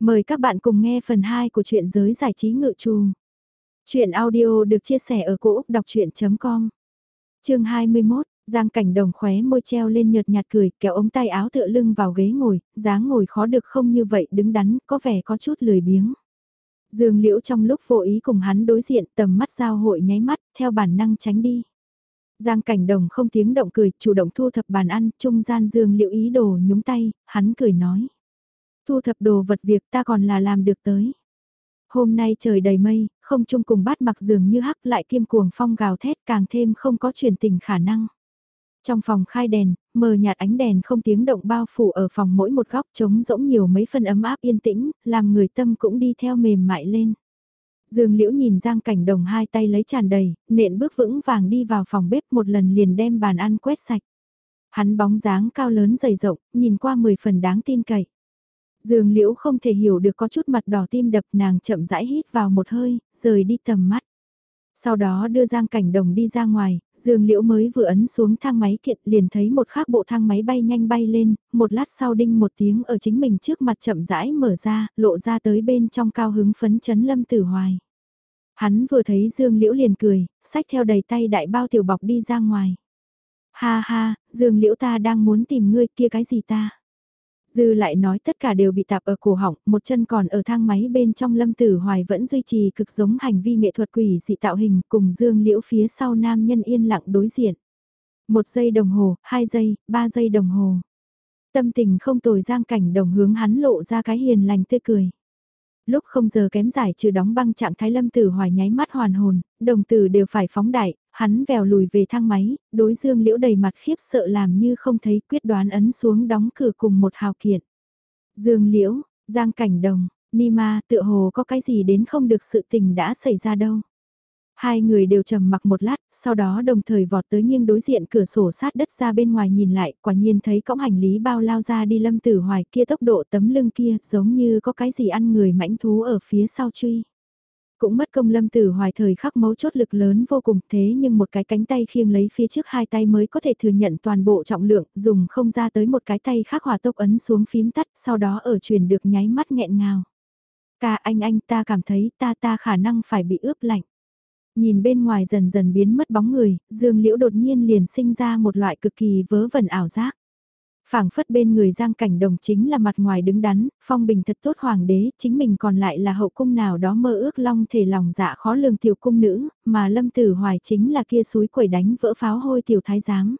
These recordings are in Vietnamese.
Mời các bạn cùng nghe phần 2 của truyện giới giải trí ngự trù. Chuyện audio được chia sẻ ở cỗ đọc chuyện.com Trường 21, Giang Cảnh Đồng khóe môi treo lên nhợt nhạt cười, kéo ống tay áo tựa lưng vào ghế ngồi, dáng ngồi khó được không như vậy đứng đắn, có vẻ có chút lười biếng. Dương Liễu trong lúc vô ý cùng hắn đối diện tầm mắt giao hội nháy mắt, theo bản năng tránh đi. Giang Cảnh Đồng không tiếng động cười, chủ động thu thập bàn ăn, trung gian Dương Liễu ý đồ nhúng tay, hắn cười nói thu thập đồ vật việc ta còn là làm được tới. Hôm nay trời đầy mây, không chung cùng bát mặc dường như hắc lại kiêm cuồng phong gào thét càng thêm không có truyền tình khả năng. Trong phòng khai đèn, mờ nhạt ánh đèn không tiếng động bao phủ ở phòng mỗi một góc trống rỗng nhiều mấy phân ấm áp yên tĩnh, làm người tâm cũng đi theo mềm mại lên. Dương Liễu nhìn Giang Cảnh Đồng hai tay lấy tràn đầy, nện bước vững vàng đi vào phòng bếp một lần liền đem bàn ăn quét sạch. Hắn bóng dáng cao lớn dày rộng, nhìn qua mười phần đáng tin cậy. Dương Liễu không thể hiểu được có chút mặt đỏ tim đập nàng chậm rãi hít vào một hơi, rời đi tầm mắt. Sau đó đưa Giang Cảnh Đồng đi ra ngoài, Dương Liễu mới vừa ấn xuống thang máy kiện liền thấy một khác bộ thang máy bay nhanh bay lên, một lát sau đinh một tiếng ở chính mình trước mặt chậm rãi mở ra, lộ ra tới bên trong cao hứng phấn chấn lâm tử hoài. Hắn vừa thấy Dương Liễu liền cười, xách theo đầy tay đại bao tiểu bọc đi ra ngoài. Ha ha, Dương Liễu ta đang muốn tìm ngươi kia cái gì ta? Dư lại nói tất cả đều bị tạp ở cổ họng, một chân còn ở thang máy bên trong lâm tử hoài vẫn duy trì cực giống hành vi nghệ thuật quỷ dị tạo hình cùng dương liễu phía sau nam nhân yên lặng đối diện. Một giây đồng hồ, hai giây, ba giây đồng hồ. Tâm tình không tồi giang cảnh đồng hướng hắn lộ ra cái hiền lành tươi cười. Lúc không giờ kém giải trừ đóng băng trạng thái lâm tử hoài nháy mắt hoàn hồn, đồng tử đều phải phóng đại, hắn vèo lùi về thang máy, đối dương liễu đầy mặt khiếp sợ làm như không thấy quyết đoán ấn xuống đóng cửa cùng một hào kiện. Dương liễu, giang cảnh đồng, Nima tựa hồ có cái gì đến không được sự tình đã xảy ra đâu. Hai người đều trầm mặc một lát, sau đó đồng thời vọt tới nghiêng đối diện cửa sổ sát đất ra bên ngoài nhìn lại, quả nhiên thấy cõng hành lý bao lao ra đi lâm tử hoài kia tốc độ tấm lưng kia giống như có cái gì ăn người mãnh thú ở phía sau truy. Cũng mất công lâm tử hoài thời khắc mấu chốt lực lớn vô cùng thế nhưng một cái cánh tay khiêng lấy phía trước hai tay mới có thể thừa nhận toàn bộ trọng lượng, dùng không ra tới một cái tay khác hòa tốc ấn xuống phím tắt, sau đó ở truyền được nháy mắt nghẹn ngào. Ca anh anh ta cảm thấy ta ta khả năng phải bị ướp lạnh. Nhìn bên ngoài dần dần biến mất bóng người, Dương Liễu đột nhiên liền sinh ra một loại cực kỳ vớ vẩn ảo giác phảng phất bên người giang cảnh đồng chính là mặt ngoài đứng đắn, phong bình thật tốt hoàng đế, chính mình còn lại là hậu cung nào đó mơ ước long thể lòng dạ khó lường tiểu cung nữ, mà lâm tử hoài chính là kia suối quẩy đánh vỡ pháo hôi tiểu thái giám.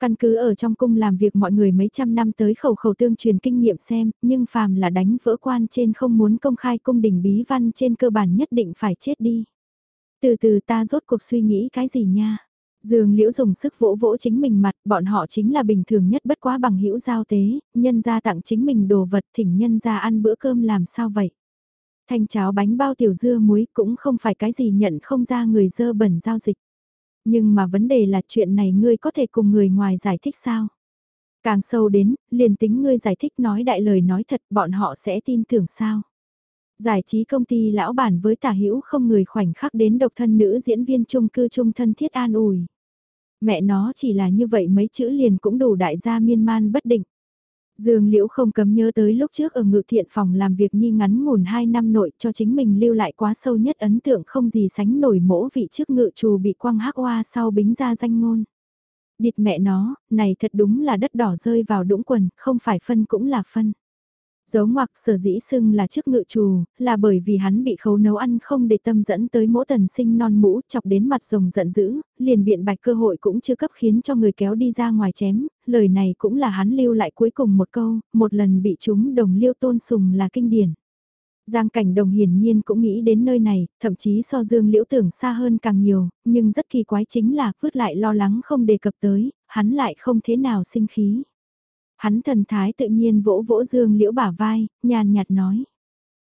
Căn cứ ở trong cung làm việc mọi người mấy trăm năm tới khẩu khẩu tương truyền kinh nghiệm xem, nhưng phàm là đánh vỡ quan trên không muốn công khai cung đình bí văn trên cơ bản nhất định phải chết đi. Từ từ ta rốt cuộc suy nghĩ cái gì nha? Dương Liễu dùng sức vỗ vỗ chính mình mặt, bọn họ chính là bình thường nhất bất quá bằng hữu giao tế, nhân gia tặng chính mình đồ vật thỉnh nhân gia ăn bữa cơm làm sao vậy. Thanh cháo bánh bao tiểu dưa muối cũng không phải cái gì nhận không ra người dơ bẩn giao dịch. Nhưng mà vấn đề là chuyện này ngươi có thể cùng người ngoài giải thích sao? Càng sâu đến, liền tính ngươi giải thích nói đại lời nói thật bọn họ sẽ tin tưởng sao? Giải trí công ty lão bản với tả hữu không người khoảnh khắc đến độc thân nữ diễn viên trung cư trung thân thiết an ủi. Mẹ nó chỉ là như vậy mấy chữ liền cũng đủ đại gia miên man bất định. Dương Liễu không cấm nhớ tới lúc trước ở ngự thiện phòng làm việc nhi ngắn ngủn 2 năm nội cho chính mình lưu lại quá sâu nhất ấn tượng không gì sánh nổi mỗ vị trước ngự trù bị quăng hắc hoa sau bính ra danh ngôn. Địt mẹ nó, này thật đúng là đất đỏ rơi vào đũng quần, không phải phân cũng là phân. Dấu ngoặc sở dĩ xưng là chức ngự trù, là bởi vì hắn bị khấu nấu ăn không để tâm dẫn tới mỗ tần sinh non mũ chọc đến mặt rồng giận dữ, liền biện bạch cơ hội cũng chưa cấp khiến cho người kéo đi ra ngoài chém, lời này cũng là hắn lưu lại cuối cùng một câu, một lần bị chúng đồng liêu tôn sùng là kinh điển. Giang cảnh đồng hiển nhiên cũng nghĩ đến nơi này, thậm chí so dương liễu tưởng xa hơn càng nhiều, nhưng rất kỳ quái chính là vứt lại lo lắng không đề cập tới, hắn lại không thế nào sinh khí. Hắn thần thái tự nhiên vỗ vỗ dương liễu bả vai, nhàn nhạt nói.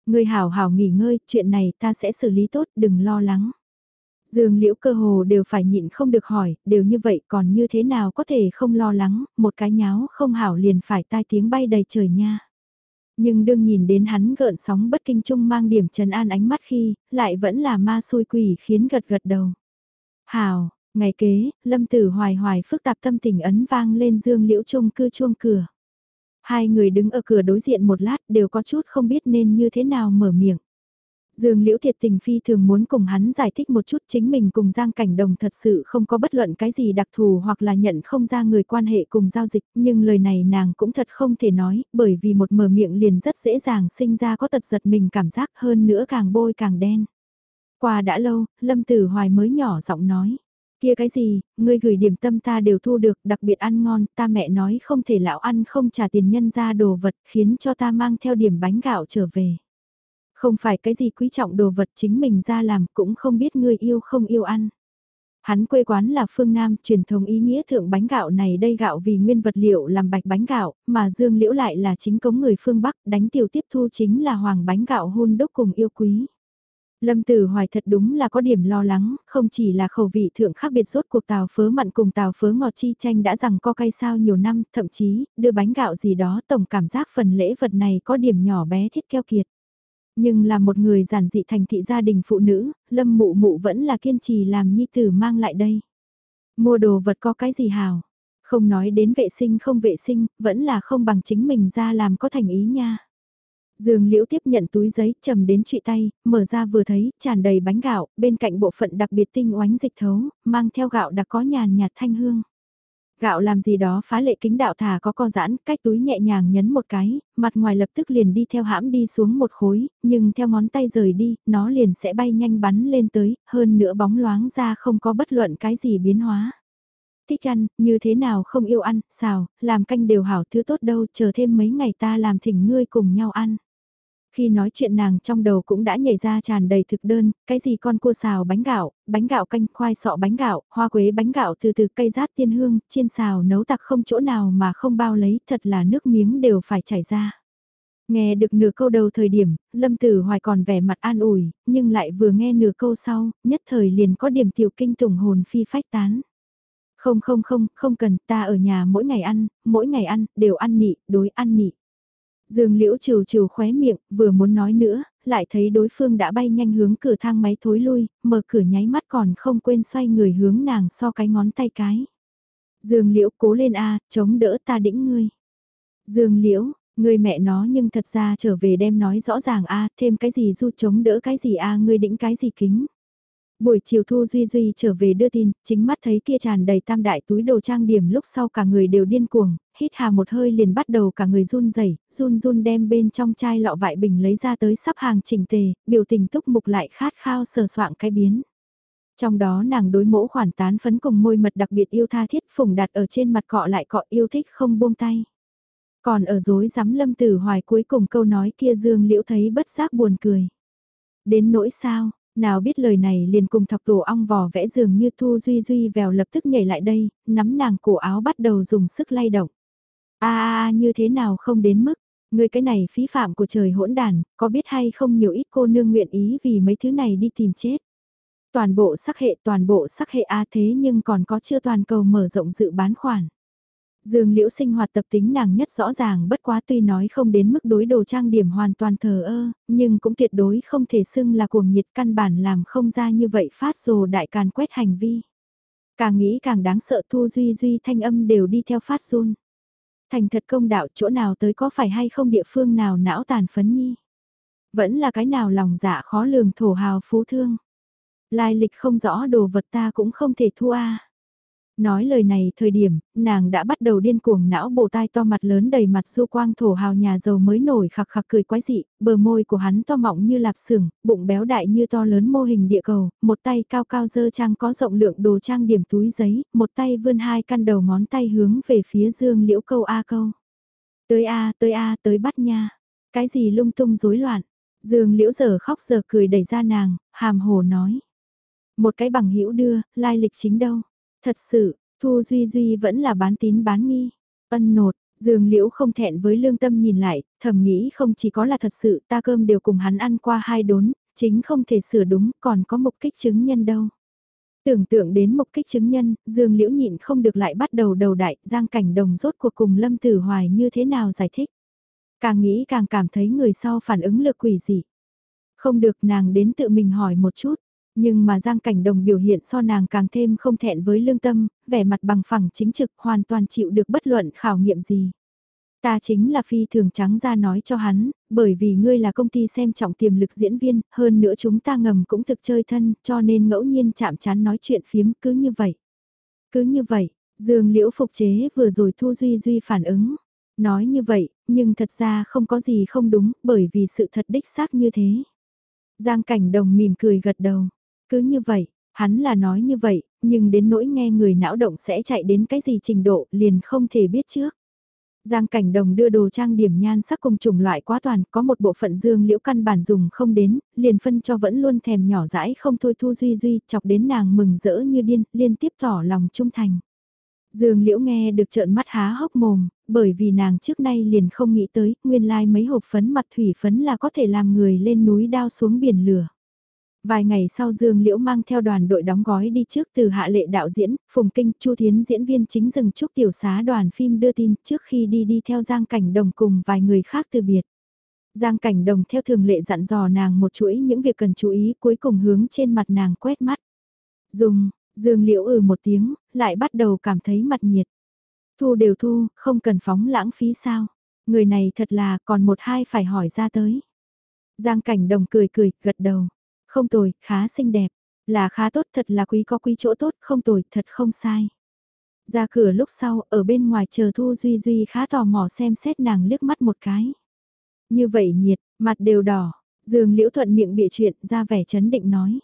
Người hảo hảo nghỉ ngơi, chuyện này ta sẽ xử lý tốt, đừng lo lắng. Dương liễu cơ hồ đều phải nhịn không được hỏi, đều như vậy còn như thế nào có thể không lo lắng, một cái nháo không hảo liền phải tai tiếng bay đầy trời nha. Nhưng đương nhìn đến hắn gợn sóng bất kinh trung mang điểm trần an ánh mắt khi, lại vẫn là ma xui quỷ khiến gật gật đầu. Hảo, Ngày kế, lâm tử hoài hoài phức tạp tâm tình ấn vang lên dương liễu trung cư chuông cửa. Hai người đứng ở cửa đối diện một lát đều có chút không biết nên như thế nào mở miệng. Dương Liễu thiệt tình phi thường muốn cùng hắn giải thích một chút chính mình cùng Giang Cảnh Đồng thật sự không có bất luận cái gì đặc thù hoặc là nhận không ra người quan hệ cùng giao dịch, nhưng lời này nàng cũng thật không thể nói, bởi vì một mở miệng liền rất dễ dàng sinh ra có tật giật mình cảm giác hơn nữa càng bôi càng đen. Qua đã lâu, Lâm Tử Hoài mới nhỏ giọng nói. Kia cái gì, ngươi gửi điểm tâm ta đều thu được, đặc biệt ăn ngon, ta mẹ nói không thể lão ăn không trả tiền nhân ra đồ vật, khiến cho ta mang theo điểm bánh gạo trở về. Không phải cái gì quý trọng đồ vật chính mình ra làm cũng không biết ngươi yêu không yêu ăn. Hắn quê quán là phương Nam, truyền thống ý nghĩa thượng bánh gạo này đây gạo vì nguyên vật liệu làm bạch bánh gạo, mà Dương Liễu lại là chính cống người phương Bắc, đánh tiểu tiếp thu chính là hoàng bánh gạo hôn đúc cùng yêu quý. Lâm Tử Hoài thật đúng là có điểm lo lắng, không chỉ là khẩu vị thượng khác biệt rốt cuộc tàu phớ mặn cùng tàu phớ ngọt chi tranh đã rằng co cay sao nhiều năm, thậm chí, đưa bánh gạo gì đó tổng cảm giác phần lễ vật này có điểm nhỏ bé thiết keo kiệt. Nhưng là một người giản dị thành thị gia đình phụ nữ, Lâm Mụ Mụ vẫn là kiên trì làm nhi tử mang lại đây. Mua đồ vật có cái gì hào, không nói đến vệ sinh không vệ sinh, vẫn là không bằng chính mình ra làm có thành ý nha. Dương Liễu tiếp nhận túi giấy trầm đến trụy tay, mở ra vừa thấy, tràn đầy bánh gạo, bên cạnh bộ phận đặc biệt tinh oánh dịch thấu, mang theo gạo đặc có nhàn nhạt thanh hương. Gạo làm gì đó phá lệ kính đạo thả có co giãn, cách túi nhẹ nhàng nhấn một cái, mặt ngoài lập tức liền đi theo hãm đi xuống một khối, nhưng theo ngón tay rời đi, nó liền sẽ bay nhanh bắn lên tới, hơn nữa bóng loáng ra không có bất luận cái gì biến hóa. Thích ăn, như thế nào không yêu ăn, xào, làm canh đều hảo thứ tốt đâu, chờ thêm mấy ngày ta làm thỉnh ngươi cùng nhau ăn. Khi nói chuyện nàng trong đầu cũng đã nhảy ra tràn đầy thực đơn, cái gì con cua xào bánh gạo, bánh gạo canh khoai sọ bánh gạo, hoa quế bánh gạo từ từ cây rát tiên hương, chiên xào nấu tặc không chỗ nào mà không bao lấy, thật là nước miếng đều phải chảy ra. Nghe được nửa câu đầu thời điểm, Lâm Tử Hoài còn vẻ mặt an ủi, nhưng lại vừa nghe nửa câu sau, nhất thời liền có điểm tiểu kinh tủng hồn phi phách tán. Không không không, không cần, ta ở nhà mỗi ngày ăn, mỗi ngày ăn, đều ăn nị, đối ăn nị. Dương Liễu trừ trừ khóe miệng, vừa muốn nói nữa, lại thấy đối phương đã bay nhanh hướng cửa thang máy thối lui, mở cửa nháy mắt còn không quên xoay người hướng nàng so cái ngón tay cái. Dương Liễu cố lên a, chống đỡ ta đĩnh ngươi. Dương Liễu, người mẹ nó nhưng thật ra trở về đem nói rõ ràng a, thêm cái gì du chống đỡ cái gì a, ngươi đĩnh cái gì kính. Buổi chiều Thu Duy Duy trở về đưa tin, chính mắt thấy kia tràn đầy tam đại túi đồ trang điểm lúc sau cả người đều điên cuồng, hít hà một hơi liền bắt đầu cả người run rẩy, run run đem bên trong chai lọ vại bình lấy ra tới sắp hàng chỉnh tề, biểu tình túc mục lại khát khao sờ soạng cái biến. Trong đó nàng đối mẫu khoản tán phấn cùng môi mật đặc biệt yêu tha thiết phùng đặt ở trên mặt cọ lại cọ yêu thích không buông tay. Còn ở dối rắm lâm tử hoài cuối cùng câu nói kia dương liễu thấy bất giác buồn cười. Đến nỗi sao, nào biết lời này liền cùng thọc tổ ong vò vẽ dường như Thu Duy Duy vèo lập tức nhảy lại đây, nắm nàng cổ áo bắt đầu dùng sức lay động. a a như thế nào không đến mức, người cái này phí phạm của trời hỗn đàn, có biết hay không nhiều ít cô nương nguyện ý vì mấy thứ này đi tìm chết. Toàn bộ sắc hệ toàn bộ sắc hệ A thế nhưng còn có chưa toàn cầu mở rộng dự bán khoản. Dương liễu sinh hoạt tập tính nàng nhất rõ ràng bất quá tuy nói không đến mức đối đồ trang điểm hoàn toàn thờ ơ, nhưng cũng tuyệt đối không thể xưng là cuồng nhiệt căn bản làm không ra như vậy phát rồ đại càn quét hành vi. Càng nghĩ càng đáng sợ thu duy duy thanh âm đều đi theo phát run. Thành thật công đạo chỗ nào tới có phải hay không địa phương nào não tàn phấn nhi. Vẫn là cái nào lòng dạ khó lường thổ hào phú thương. Lai lịch không rõ đồ vật ta cũng không thể thua a Nói lời này thời điểm, nàng đã bắt đầu điên cuồng não bổ tai to mặt lớn đầy mặt du quang thổ hào nhà giàu mới nổi khặc khặc cười quái dị, bờ môi của hắn to mọng như lạp xưởng, bụng béo đại như to lớn mô hình địa cầu, một tay cao cao dơ trang có rộng lượng đồ trang điểm túi giấy, một tay vươn hai căn đầu ngón tay hướng về phía dương liễu câu A câu. Tới A, tới A, tới bắt nha. Cái gì lung tung rối loạn. Dương liễu giờ khóc giờ cười đẩy ra nàng, hàm hồ nói. Một cái bằng hữu đưa, lai lịch chính đâu. Thật sự, Thu Duy Duy vẫn là bán tín bán nghi. Ân nột, Dương Liễu không thẹn với lương tâm nhìn lại, thầm nghĩ không chỉ có là thật sự ta cơm đều cùng hắn ăn qua hai đốn, chính không thể sửa đúng, còn có mục kích chứng nhân đâu. Tưởng tượng đến mục kích chứng nhân, Dương Liễu nhịn không được lại bắt đầu đầu đại, giang cảnh đồng rốt cuộc cùng Lâm Tử Hoài như thế nào giải thích. Càng nghĩ càng cảm thấy người sau phản ứng lực quỷ gì. Không được nàng đến tự mình hỏi một chút. Nhưng mà Giang Cảnh Đồng biểu hiện so nàng càng thêm không thẹn với lương tâm, vẻ mặt bằng phẳng chính trực hoàn toàn chịu được bất luận khảo nghiệm gì. Ta chính là phi thường trắng ra nói cho hắn, bởi vì ngươi là công ty xem trọng tiềm lực diễn viên, hơn nữa chúng ta ngầm cũng thực chơi thân, cho nên ngẫu nhiên chạm chán nói chuyện phiếm cứ như vậy. Cứ như vậy, Dương Liễu phục chế vừa rồi Thu Duy Duy phản ứng. Nói như vậy, nhưng thật ra không có gì không đúng, bởi vì sự thật đích xác như thế. Giang cảnh đồng mỉm cười gật đầu. Cứ như vậy, hắn là nói như vậy, nhưng đến nỗi nghe người não động sẽ chạy đến cái gì trình độ liền không thể biết trước. Giang cảnh đồng đưa đồ trang điểm nhan sắc cùng chủng loại quá toàn, có một bộ phận dương liễu căn bản dùng không đến, liền phân cho vẫn luôn thèm nhỏ dãi không thôi thu duy duy, chọc đến nàng mừng rỡ như điên, liên tiếp tỏ lòng trung thành. Dương liễu nghe được trợn mắt há hốc mồm, bởi vì nàng trước nay liền không nghĩ tới, nguyên lai like mấy hộp phấn mặt thủy phấn là có thể làm người lên núi đao xuống biển lửa. Vài ngày sau Dương Liễu mang theo đoàn đội đóng gói đi trước từ hạ lệ đạo diễn, Phùng Kinh, Chu Thiến diễn viên chính dừng chúc tiểu xá đoàn phim đưa tin trước khi đi đi theo Giang Cảnh Đồng cùng vài người khác từ biệt. Giang Cảnh Đồng theo thường lệ dặn dò nàng một chuỗi những việc cần chú ý cuối cùng hướng trên mặt nàng quét mắt. Dùng, Dương Liễu ừ một tiếng, lại bắt đầu cảm thấy mặt nhiệt. Thu đều thu, không cần phóng lãng phí sao. Người này thật là còn một hai phải hỏi ra tới. Giang Cảnh Đồng cười cười, gật đầu. Không tồi, khá xinh đẹp. Là khá tốt thật là quý có quý chỗ tốt, không tồi, thật không sai. Ra cửa lúc sau, ở bên ngoài chờ Thu Duy Duy khá tò mò xem xét nàng liếc mắt một cái. Như vậy nhiệt, mặt đều đỏ, Dương Liễu Thuận miệng bịa chuyện ra vẻ chấn định nói.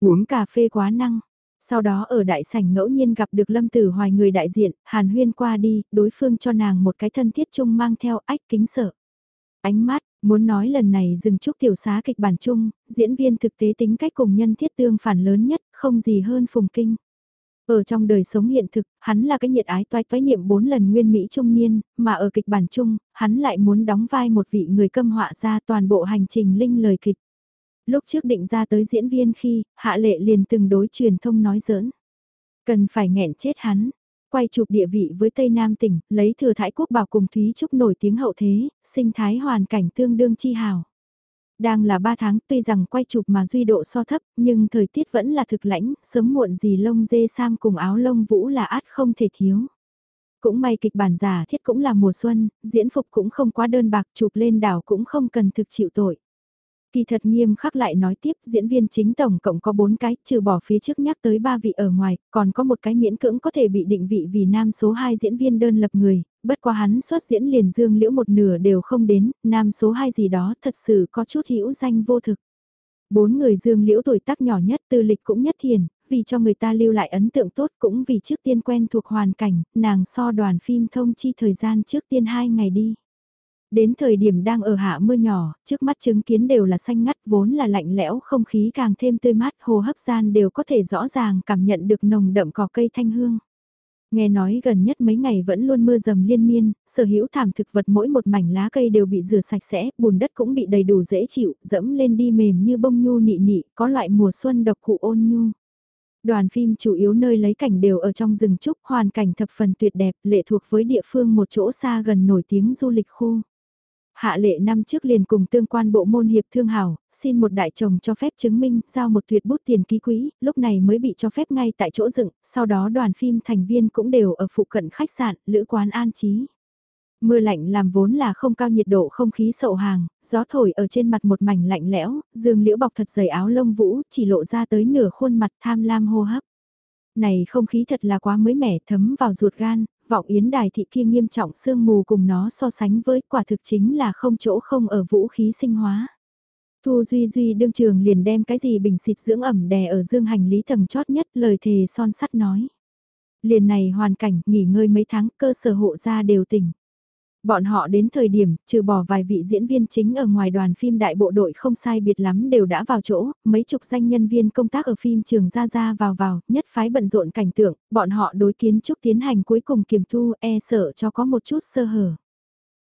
Uống cà phê quá năng. Sau đó ở đại sảnh ngẫu nhiên gặp được Lâm Tử Hoài người đại diện, Hàn Huyên qua đi, đối phương cho nàng một cái thân thiết chung mang theo ách kính sợ. Ánh mắt, Muốn nói lần này dừng chúc tiểu xá kịch bản chung, diễn viên thực tế tính cách cùng nhân thiết tương phản lớn nhất, không gì hơn phùng kinh. Ở trong đời sống hiện thực, hắn là cái nhiệt ái toái toái niệm bốn lần nguyên Mỹ trung niên, mà ở kịch bản chung, hắn lại muốn đóng vai một vị người câm họa ra toàn bộ hành trình linh lời kịch. Lúc trước định ra tới diễn viên khi, hạ lệ liền từng đối truyền thông nói giỡn. Cần phải nghẹn chết hắn, quay chụp địa vị với Tây Nam tỉnh, lấy thừa thái quốc bảo cùng Thúy Trúc nổi tiếng hậu thế, sinh thái hoàn cảnh tương đương chi hào. Đang là 3 tháng tuy rằng quay chụp mà duy độ so thấp, nhưng thời tiết vẫn là thực lãnh, sớm muộn gì lông dê sam cùng áo lông vũ là át không thể thiếu. Cũng may kịch bản giả thiết cũng là mùa xuân, diễn phục cũng không quá đơn bạc chụp lên đảo cũng không cần thực chịu tội. Kỳ thật nghiêm khắc lại nói tiếp diễn viên chính tổng cộng có 4 cái, trừ bỏ phía trước nhắc tới 3 vị ở ngoài, còn có một cái miễn cưỡng có thể bị định vị vì nam số 2 diễn viên đơn lập người, bất qua hắn xuất diễn liền dương liễu một nửa đều không đến, nam số 2 gì đó thật sự có chút hữu danh vô thực. Bốn người dương liễu tuổi tác nhỏ nhất tư lịch cũng nhất thiền, vì cho người ta lưu lại ấn tượng tốt cũng vì trước tiên quen thuộc hoàn cảnh, nàng so đoàn phim thông chi thời gian trước tiên 2 ngày đi. Đến thời điểm đang ở hạ mưa nhỏ, trước mắt chứng kiến đều là xanh ngắt vốn là lạnh lẽo không khí càng thêm tươi mát hồ hấp gian đều có thể rõ ràng cảm nhận được nồng đậm cỏ cây thanh hương. Nghe nói gần nhất mấy ngày vẫn luôn mưa dầm liên miên, sở hữu thảm thực vật mỗi một mảnh lá cây đều bị rửa sạch sẽ, bùn đất cũng bị đầy đủ dễ chịu, dẫm lên đi mềm như bông nhu nị nị, có loại mùa xuân độc cụ ôn nhu. Đoàn phim chủ yếu nơi lấy cảnh đều ở trong rừng trúc, hoàn cảnh thập phần tuyệt đẹp, lệ thuộc với địa phương một chỗ xa gần nổi tiếng du lịch khu. Hạ lệ năm trước liền cùng tương quan bộ môn hiệp thương hảo, xin một đại chồng cho phép chứng minh, giao một tuyệt bút tiền ký quỹ, lúc này mới bị cho phép ngay tại chỗ dựng, sau đó đoàn phim thành viên cũng đều ở phụ cận khách sạn, lữ quán an trí. Mưa lạnh làm vốn là không cao nhiệt độ không khí sậu hàng, gió thổi ở trên mặt một mảnh lạnh lẽo, dương liễu bọc thật dày áo lông vũ, chỉ lộ ra tới nửa khuôn mặt tham lam hô hấp. Này không khí thật là quá mới mẻ thấm vào ruột gan, vọng yến đài thị kia nghiêm trọng sương mù cùng nó so sánh với quả thực chính là không chỗ không ở vũ khí sinh hóa. Thu Duy Duy đương trường liền đem cái gì bình xịt dưỡng ẩm đè ở dương hành lý tầng chót nhất lời thề son sắt nói. Liền này hoàn cảnh, nghỉ ngơi mấy tháng cơ sở hộ gia đều tỉnh. Bọn họ đến thời điểm, trừ bỏ vài vị diễn viên chính ở ngoài đoàn phim đại bộ đội không sai biệt lắm đều đã vào chỗ, mấy chục danh nhân viên công tác ở phim trường ra ra vào vào, nhất phái bận rộn cảnh tượng, bọn họ đối kiến trúc tiến hành cuối cùng kiểm thu e sợ cho có một chút sơ hở.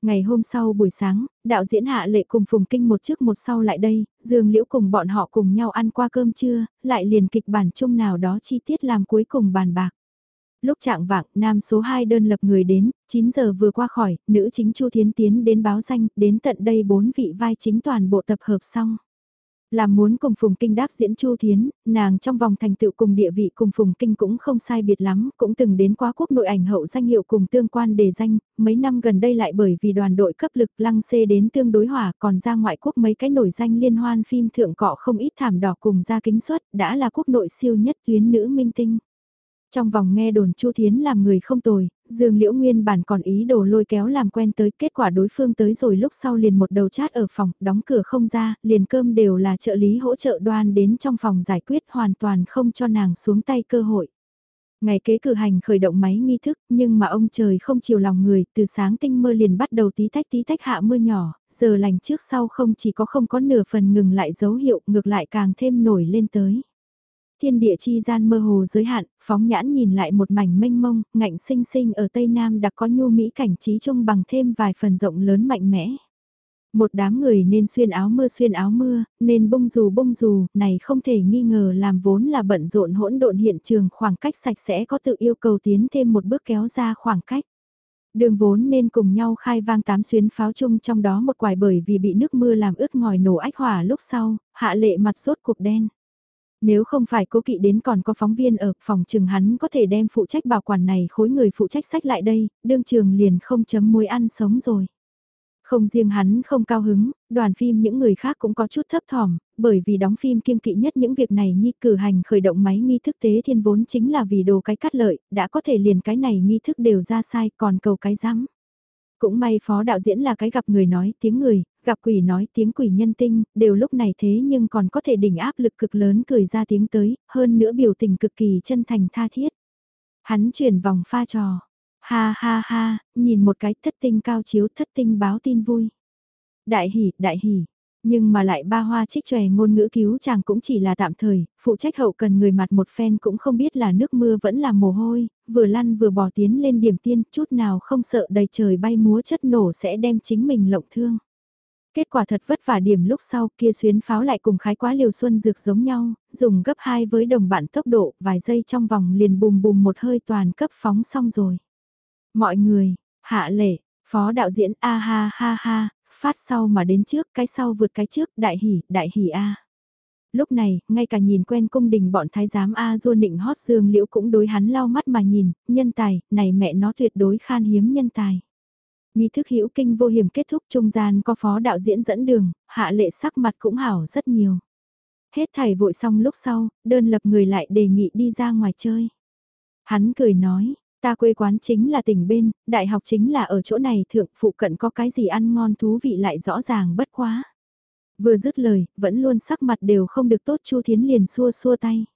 Ngày hôm sau buổi sáng, đạo diễn Hạ Lệ cùng Phùng Kinh một trước một sau lại đây, Dương Liễu cùng bọn họ cùng nhau ăn qua cơm trưa, lại liền kịch bản chung nào đó chi tiết làm cuối cùng bàn bạc. Lúc trạng vạng, nam số 2 đơn lập người đến, 9 giờ vừa qua khỏi, nữ chính Chu Thiến tiến đến báo danh, đến tận đây bốn vị vai chính toàn bộ tập hợp xong. Làm muốn cùng Phùng Kinh đáp diễn Chu Thiến, nàng trong vòng thành tựu cùng địa vị cùng Phùng Kinh cũng không sai biệt lắm, cũng từng đến quá quốc nội ảnh hậu danh hiệu cùng tương quan đề danh, mấy năm gần đây lại bởi vì đoàn đội cấp lực lăng xê đến tương đối hỏa còn ra ngoại quốc mấy cái nổi danh liên hoan phim thượng cọ không ít thảm đỏ cùng ra kính suất, đã là quốc nội siêu nhất tuyến nữ minh tinh. Trong vòng nghe đồn Chu Thiến làm người không tồi, Dương Liễu Nguyên bản còn ý đồ lôi kéo làm quen tới, kết quả đối phương tới rồi lúc sau liền một đầu chát ở phòng, đóng cửa không ra, liền cơm đều là trợ lý hỗ trợ đoan đến trong phòng giải quyết hoàn toàn không cho nàng xuống tay cơ hội. Ngày kế cử hành khởi động máy nghi thức, nhưng mà ông trời không chiều lòng người, từ sáng tinh mơ liền bắt đầu tí tách tí tách hạ mưa nhỏ, giờ lành trước sau không chỉ có không có nửa phần ngừng lại dấu hiệu, ngược lại càng thêm nổi lên tới thiên địa chi gian mơ hồ giới hạn, phóng nhãn nhìn lại một mảnh mênh mông, ngạnh sinh sinh ở Tây Nam đặc có nhu mỹ cảnh trí trung bằng thêm vài phần rộng lớn mạnh mẽ. Một đám người nên xuyên áo mưa xuyên áo mưa, nên bông dù bông dù, này không thể nghi ngờ làm vốn là bận rộn hỗn độn hiện trường khoảng cách sạch sẽ có tự yêu cầu tiến thêm một bước kéo ra khoảng cách. Đường vốn nên cùng nhau khai vang tám xuyến pháo chung trong đó một quài bởi vì bị nước mưa làm ướt ngòi nổ ách hỏa lúc sau, hạ lệ mặt sốt cuộc đen. Nếu không phải cố kỵ đến còn có phóng viên ở phòng trường hắn có thể đem phụ trách bảo quản này khối người phụ trách sách lại đây, đương trường liền không chấm muối ăn sống rồi. Không riêng hắn không cao hứng, đoàn phim những người khác cũng có chút thấp thỏm, bởi vì đóng phim kiêng kỵ nhất những việc này như cử hành khởi động máy nghi thức tế thiên vốn chính là vì đồ cái cắt lợi, đã có thể liền cái này nghi thức đều ra sai còn cầu cái rắm. Cũng may phó đạo diễn là cái gặp người nói tiếng người, gặp quỷ nói tiếng quỷ nhân tinh, đều lúc này thế nhưng còn có thể đỉnh áp lực cực lớn cười ra tiếng tới, hơn nữa biểu tình cực kỳ chân thành tha thiết. Hắn chuyển vòng pha trò, ha ha ha, nhìn một cái thất tinh cao chiếu thất tinh báo tin vui. Đại hỉ, đại hỉ, nhưng mà lại ba hoa trích tròe ngôn ngữ cứu chàng cũng chỉ là tạm thời, phụ trách hậu cần người mặt một phen cũng không biết là nước mưa vẫn là mồ hôi, vừa lăn vừa bỏ tiến lên điểm tiên, chút nào không sợ đầy trời bay múa chất nổ sẽ đem chính mình lộng thương. Kết quả thật vất vả điểm lúc sau kia xuyến pháo lại cùng khái quá liều xuân dược giống nhau, dùng gấp 2 với đồng bạn tốc độ, vài giây trong vòng liền bùm bùm một hơi toàn cấp phóng xong rồi. Mọi người, hạ lệ, phó đạo diễn a ha ha ha, phát sau mà đến trước, cái sau vượt cái trước, đại hỉ, đại hỉ A. Lúc này, ngay cả nhìn quen cung đình bọn thái giám A du nịnh hót dương liễu cũng đối hắn lau mắt mà nhìn, nhân tài, này mẹ nó tuyệt đối khan hiếm nhân tài. Nghi thức hữu kinh vô hiểm kết thúc trung gian có phó đạo diễn dẫn đường, hạ lệ sắc mặt cũng hảo rất nhiều. Hết thảy vội xong lúc sau, đơn lập người lại đề nghị đi ra ngoài chơi. Hắn cười nói, Ta quê quán chính là tỉnh bên, đại học chính là ở chỗ này thượng phụ cận có cái gì ăn ngon thú vị lại rõ ràng bất quá. Vừa dứt lời, vẫn luôn sắc mặt đều không được tốt Chu Thiến liền xua xua tay.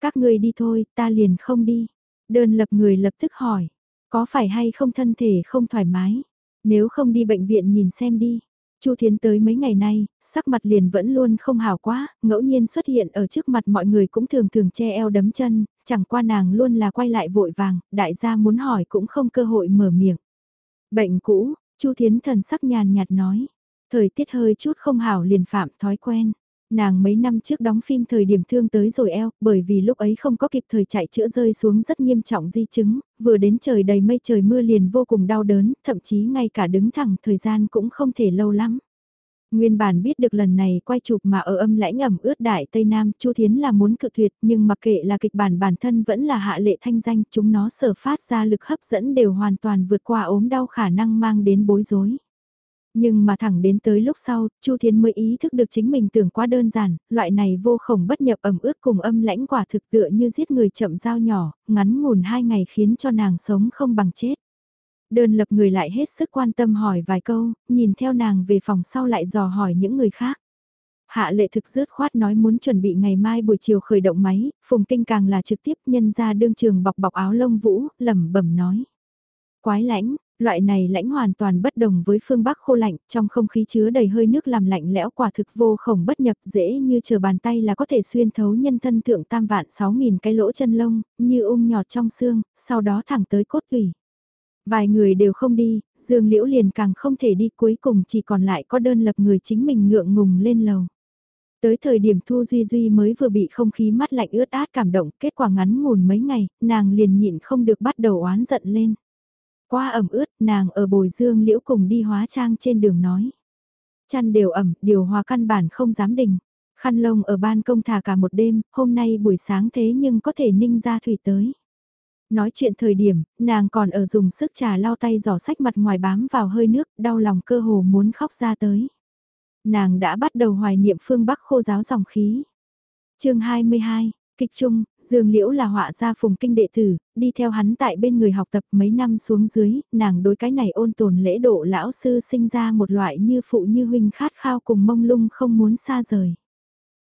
Các người đi thôi, ta liền không đi. Đơn lập người lập tức hỏi, có phải hay không thân thể không thoải mái? Nếu không đi bệnh viện nhìn xem đi. Chu Thiến tới mấy ngày nay, sắc mặt liền vẫn luôn không hảo quá, ngẫu nhiên xuất hiện ở trước mặt mọi người cũng thường thường che eo đấm chân, chẳng qua nàng luôn là quay lại vội vàng, đại gia muốn hỏi cũng không cơ hội mở miệng. Bệnh cũ, Chu Thiến thần sắc nhàn nhạt nói, thời tiết hơi chút không hảo liền phạm thói quen. Nàng mấy năm trước đóng phim thời điểm thương tới rồi eo, bởi vì lúc ấy không có kịp thời chạy chữa rơi xuống rất nghiêm trọng di chứng, vừa đến trời đầy mây trời mưa liền vô cùng đau đớn, thậm chí ngay cả đứng thẳng thời gian cũng không thể lâu lắm. Nguyên bản biết được lần này quay chụp mà ở âm lãnh ẩm ướt đại Tây Nam, Chu Thiến là muốn cự tuyệt, nhưng mặc kệ là kịch bản bản thân vẫn là hạ lệ thanh danh, chúng nó sở phát ra lực hấp dẫn đều hoàn toàn vượt qua ốm đau khả năng mang đến bối rối. Nhưng mà thẳng đến tới lúc sau, Chu Thiến mới ý thức được chính mình tưởng quá đơn giản, loại này vô khổng bất nhập ẩm ướt cùng âm lãnh quả thực tựa như giết người chậm dao nhỏ, ngắn ngủn hai ngày khiến cho nàng sống không bằng chết. Đơn lập người lại hết sức quan tâm hỏi vài câu, nhìn theo nàng về phòng sau lại dò hỏi những người khác. Hạ lệ thực dứt khoát nói muốn chuẩn bị ngày mai buổi chiều khởi động máy, phùng kinh càng là trực tiếp nhân ra đương trường bọc bọc áo lông vũ, lẩm bẩm nói. Quái lãnh, Loại này lãnh hoàn toàn bất đồng với phương Bắc khô lạnh, trong không khí chứa đầy hơi nước làm lạnh lẽo quả thực vô khổng bất nhập dễ như chờ bàn tay là có thể xuyên thấu nhân thân thượng tam vạn 6.000 cái lỗ chân lông, như ung nhọt trong xương, sau đó thẳng tới cốt tủy. Vài người đều không đi, Dương Liễu liền càng không thể đi cuối cùng chỉ còn lại có đơn lập người chính mình ngượng ngùng lên lầu. Tới thời điểm Thu Duy Duy mới vừa bị không khí mắt lạnh ướt át cảm động, kết quả ngắn ngủn mấy ngày, nàng liền nhịn không được bắt đầu oán giận lên. Qua ẩm ướt, nàng ở bồi dương liễu cùng đi hóa trang trên đường nói. Chăn đều ẩm, điều hòa căn bản không dám đình. Khăn lông ở ban công thả cả một đêm, hôm nay buổi sáng thế nhưng có thể ninh ra thủy tới. Nói chuyện thời điểm, nàng còn ở dùng sức trà lau tay giỏ sách mặt ngoài bám vào hơi nước, đau lòng cơ hồ muốn khóc ra tới. Nàng đã bắt đầu hoài niệm phương Bắc khô giáo dòng khí. chương 22, Kịch Trung, Dương Liễu là họa gia phùng kinh đệ tử, đi theo hắn tại bên người học tập mấy năm xuống dưới, nàng đối cái này ôn tồn lễ độ lão sư sinh ra một loại như phụ như huynh khát khao cùng mông lung không muốn xa rời.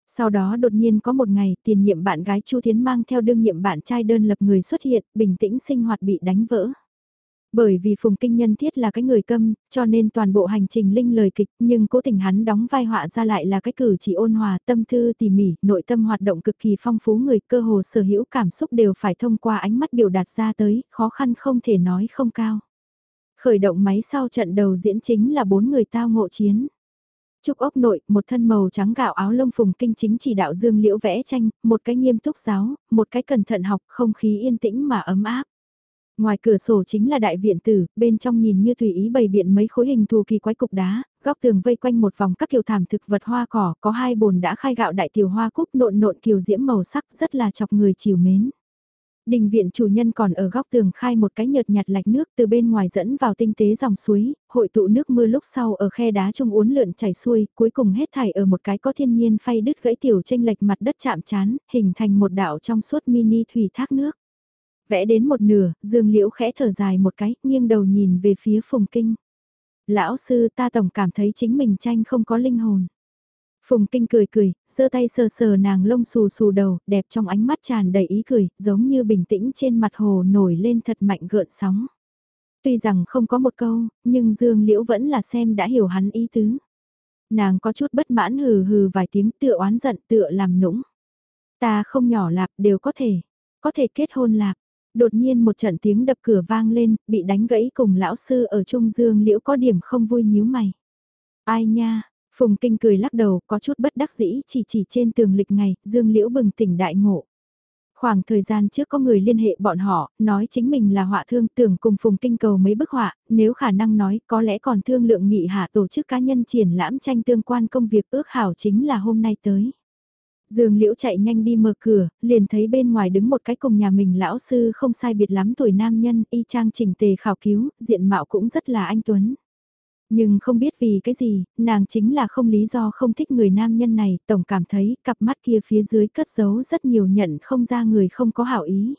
Sau đó đột nhiên có một ngày tiền nhiệm bạn gái Chu Thiến mang theo đương nhiệm bạn trai đơn lập người xuất hiện, bình tĩnh sinh hoạt bị đánh vỡ. Bởi vì Phùng Kinh Nhân Thiết là cái người câm, cho nên toàn bộ hành trình linh lời kịch nhưng cố tình hắn đóng vai họa ra lại là cái cử chỉ ôn hòa tâm thư tỉ mỉ, nội tâm hoạt động cực kỳ phong phú người cơ hồ sở hữu cảm xúc đều phải thông qua ánh mắt biểu đạt ra tới, khó khăn không thể nói không cao. Khởi động máy sau trận đầu diễn chính là bốn người tao ngộ chiến. Trúc ốc nội, một thân màu trắng gạo áo lông phùng kinh chính chỉ đạo dương liễu vẽ tranh, một cái nghiêm túc giáo, một cái cẩn thận học, không khí yên tĩnh mà ấm áp. Ngoài cửa sổ chính là đại viện tử, bên trong nhìn như tùy ý bày biện mấy khối hình thù kỳ quái cục đá, góc tường vây quanh một vòng các kiều thảm thực vật hoa cỏ, có hai bồn đã khai gạo đại tiểu hoa cúc nộn nộn kiều diễm màu sắc rất là chọc người chiều mến. Đình viện chủ nhân còn ở góc tường khai một cái nhợt nhạt lạch nước từ bên ngoài dẫn vào tinh tế dòng suối, hội tụ nước mưa lúc sau ở khe đá trung uốn lượn chảy xuôi, cuối cùng hết thảy ở một cái có thiên nhiên phay đứt gãy tiểu tranh lệch mặt đất chạm chán, hình thành một đạo trong suốt mini thủy thác nước. Vẽ đến một nửa, Dương Liễu khẽ thở dài một cái, nghiêng đầu nhìn về phía Phùng Kinh. Lão sư ta tổng cảm thấy chính mình tranh không có linh hồn. Phùng Kinh cười cười, giơ tay sờ sờ nàng lông xù xù đầu, đẹp trong ánh mắt tràn đầy ý cười, giống như bình tĩnh trên mặt hồ nổi lên thật mạnh gợn sóng. Tuy rằng không có một câu, nhưng Dương Liễu vẫn là xem đã hiểu hắn ý tứ. Nàng có chút bất mãn hừ hừ vài tiếng tựa oán giận tựa làm nũng. Ta không nhỏ lạp đều có thể, có thể kết hôn lạp. Đột nhiên một trận tiếng đập cửa vang lên, bị đánh gãy cùng lão sư ở Trung Dương Liễu có điểm không vui nhíu mày. Ai nha, Phùng Kinh cười lắc đầu, có chút bất đắc dĩ chỉ chỉ trên tường lịch ngày, Dương Liễu bừng tỉnh đại ngộ. Khoảng thời gian trước có người liên hệ bọn họ, nói chính mình là họa thương tưởng cùng Phùng Kinh cầu mấy bức họa, nếu khả năng nói có lẽ còn thương lượng nghị hạ tổ chức cá nhân triển lãm tranh tương quan công việc ước hảo chính là hôm nay tới. Dương Liễu chạy nhanh đi mở cửa, liền thấy bên ngoài đứng một cái cùng nhà mình lão sư không sai biệt lắm tuổi nam nhân, y trang chỉnh tề khảo cứu, diện mạo cũng rất là anh Tuấn. Nhưng không biết vì cái gì, nàng chính là không lý do không thích người nam nhân này, tổng cảm thấy cặp mắt kia phía dưới cất giấu rất nhiều nhận không ra người không có hảo ý.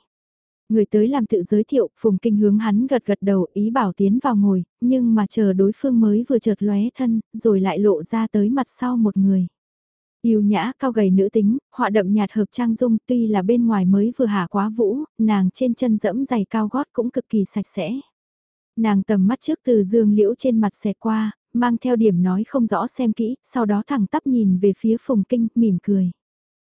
Người tới làm tự giới thiệu, Phùng Kinh hướng hắn gật gật đầu ý bảo tiến vào ngồi, nhưng mà chờ đối phương mới vừa chợt lóe thân, rồi lại lộ ra tới mặt sau một người. Yêu nhã cao gầy nữ tính, họa đậm nhạt hợp trang dung tuy là bên ngoài mới vừa hạ quá vũ, nàng trên chân dẫm giày cao gót cũng cực kỳ sạch sẽ. Nàng tầm mắt trước từ dương liễu trên mặt xẹt qua, mang theo điểm nói không rõ xem kỹ, sau đó thẳng tắp nhìn về phía phùng kinh, mỉm cười.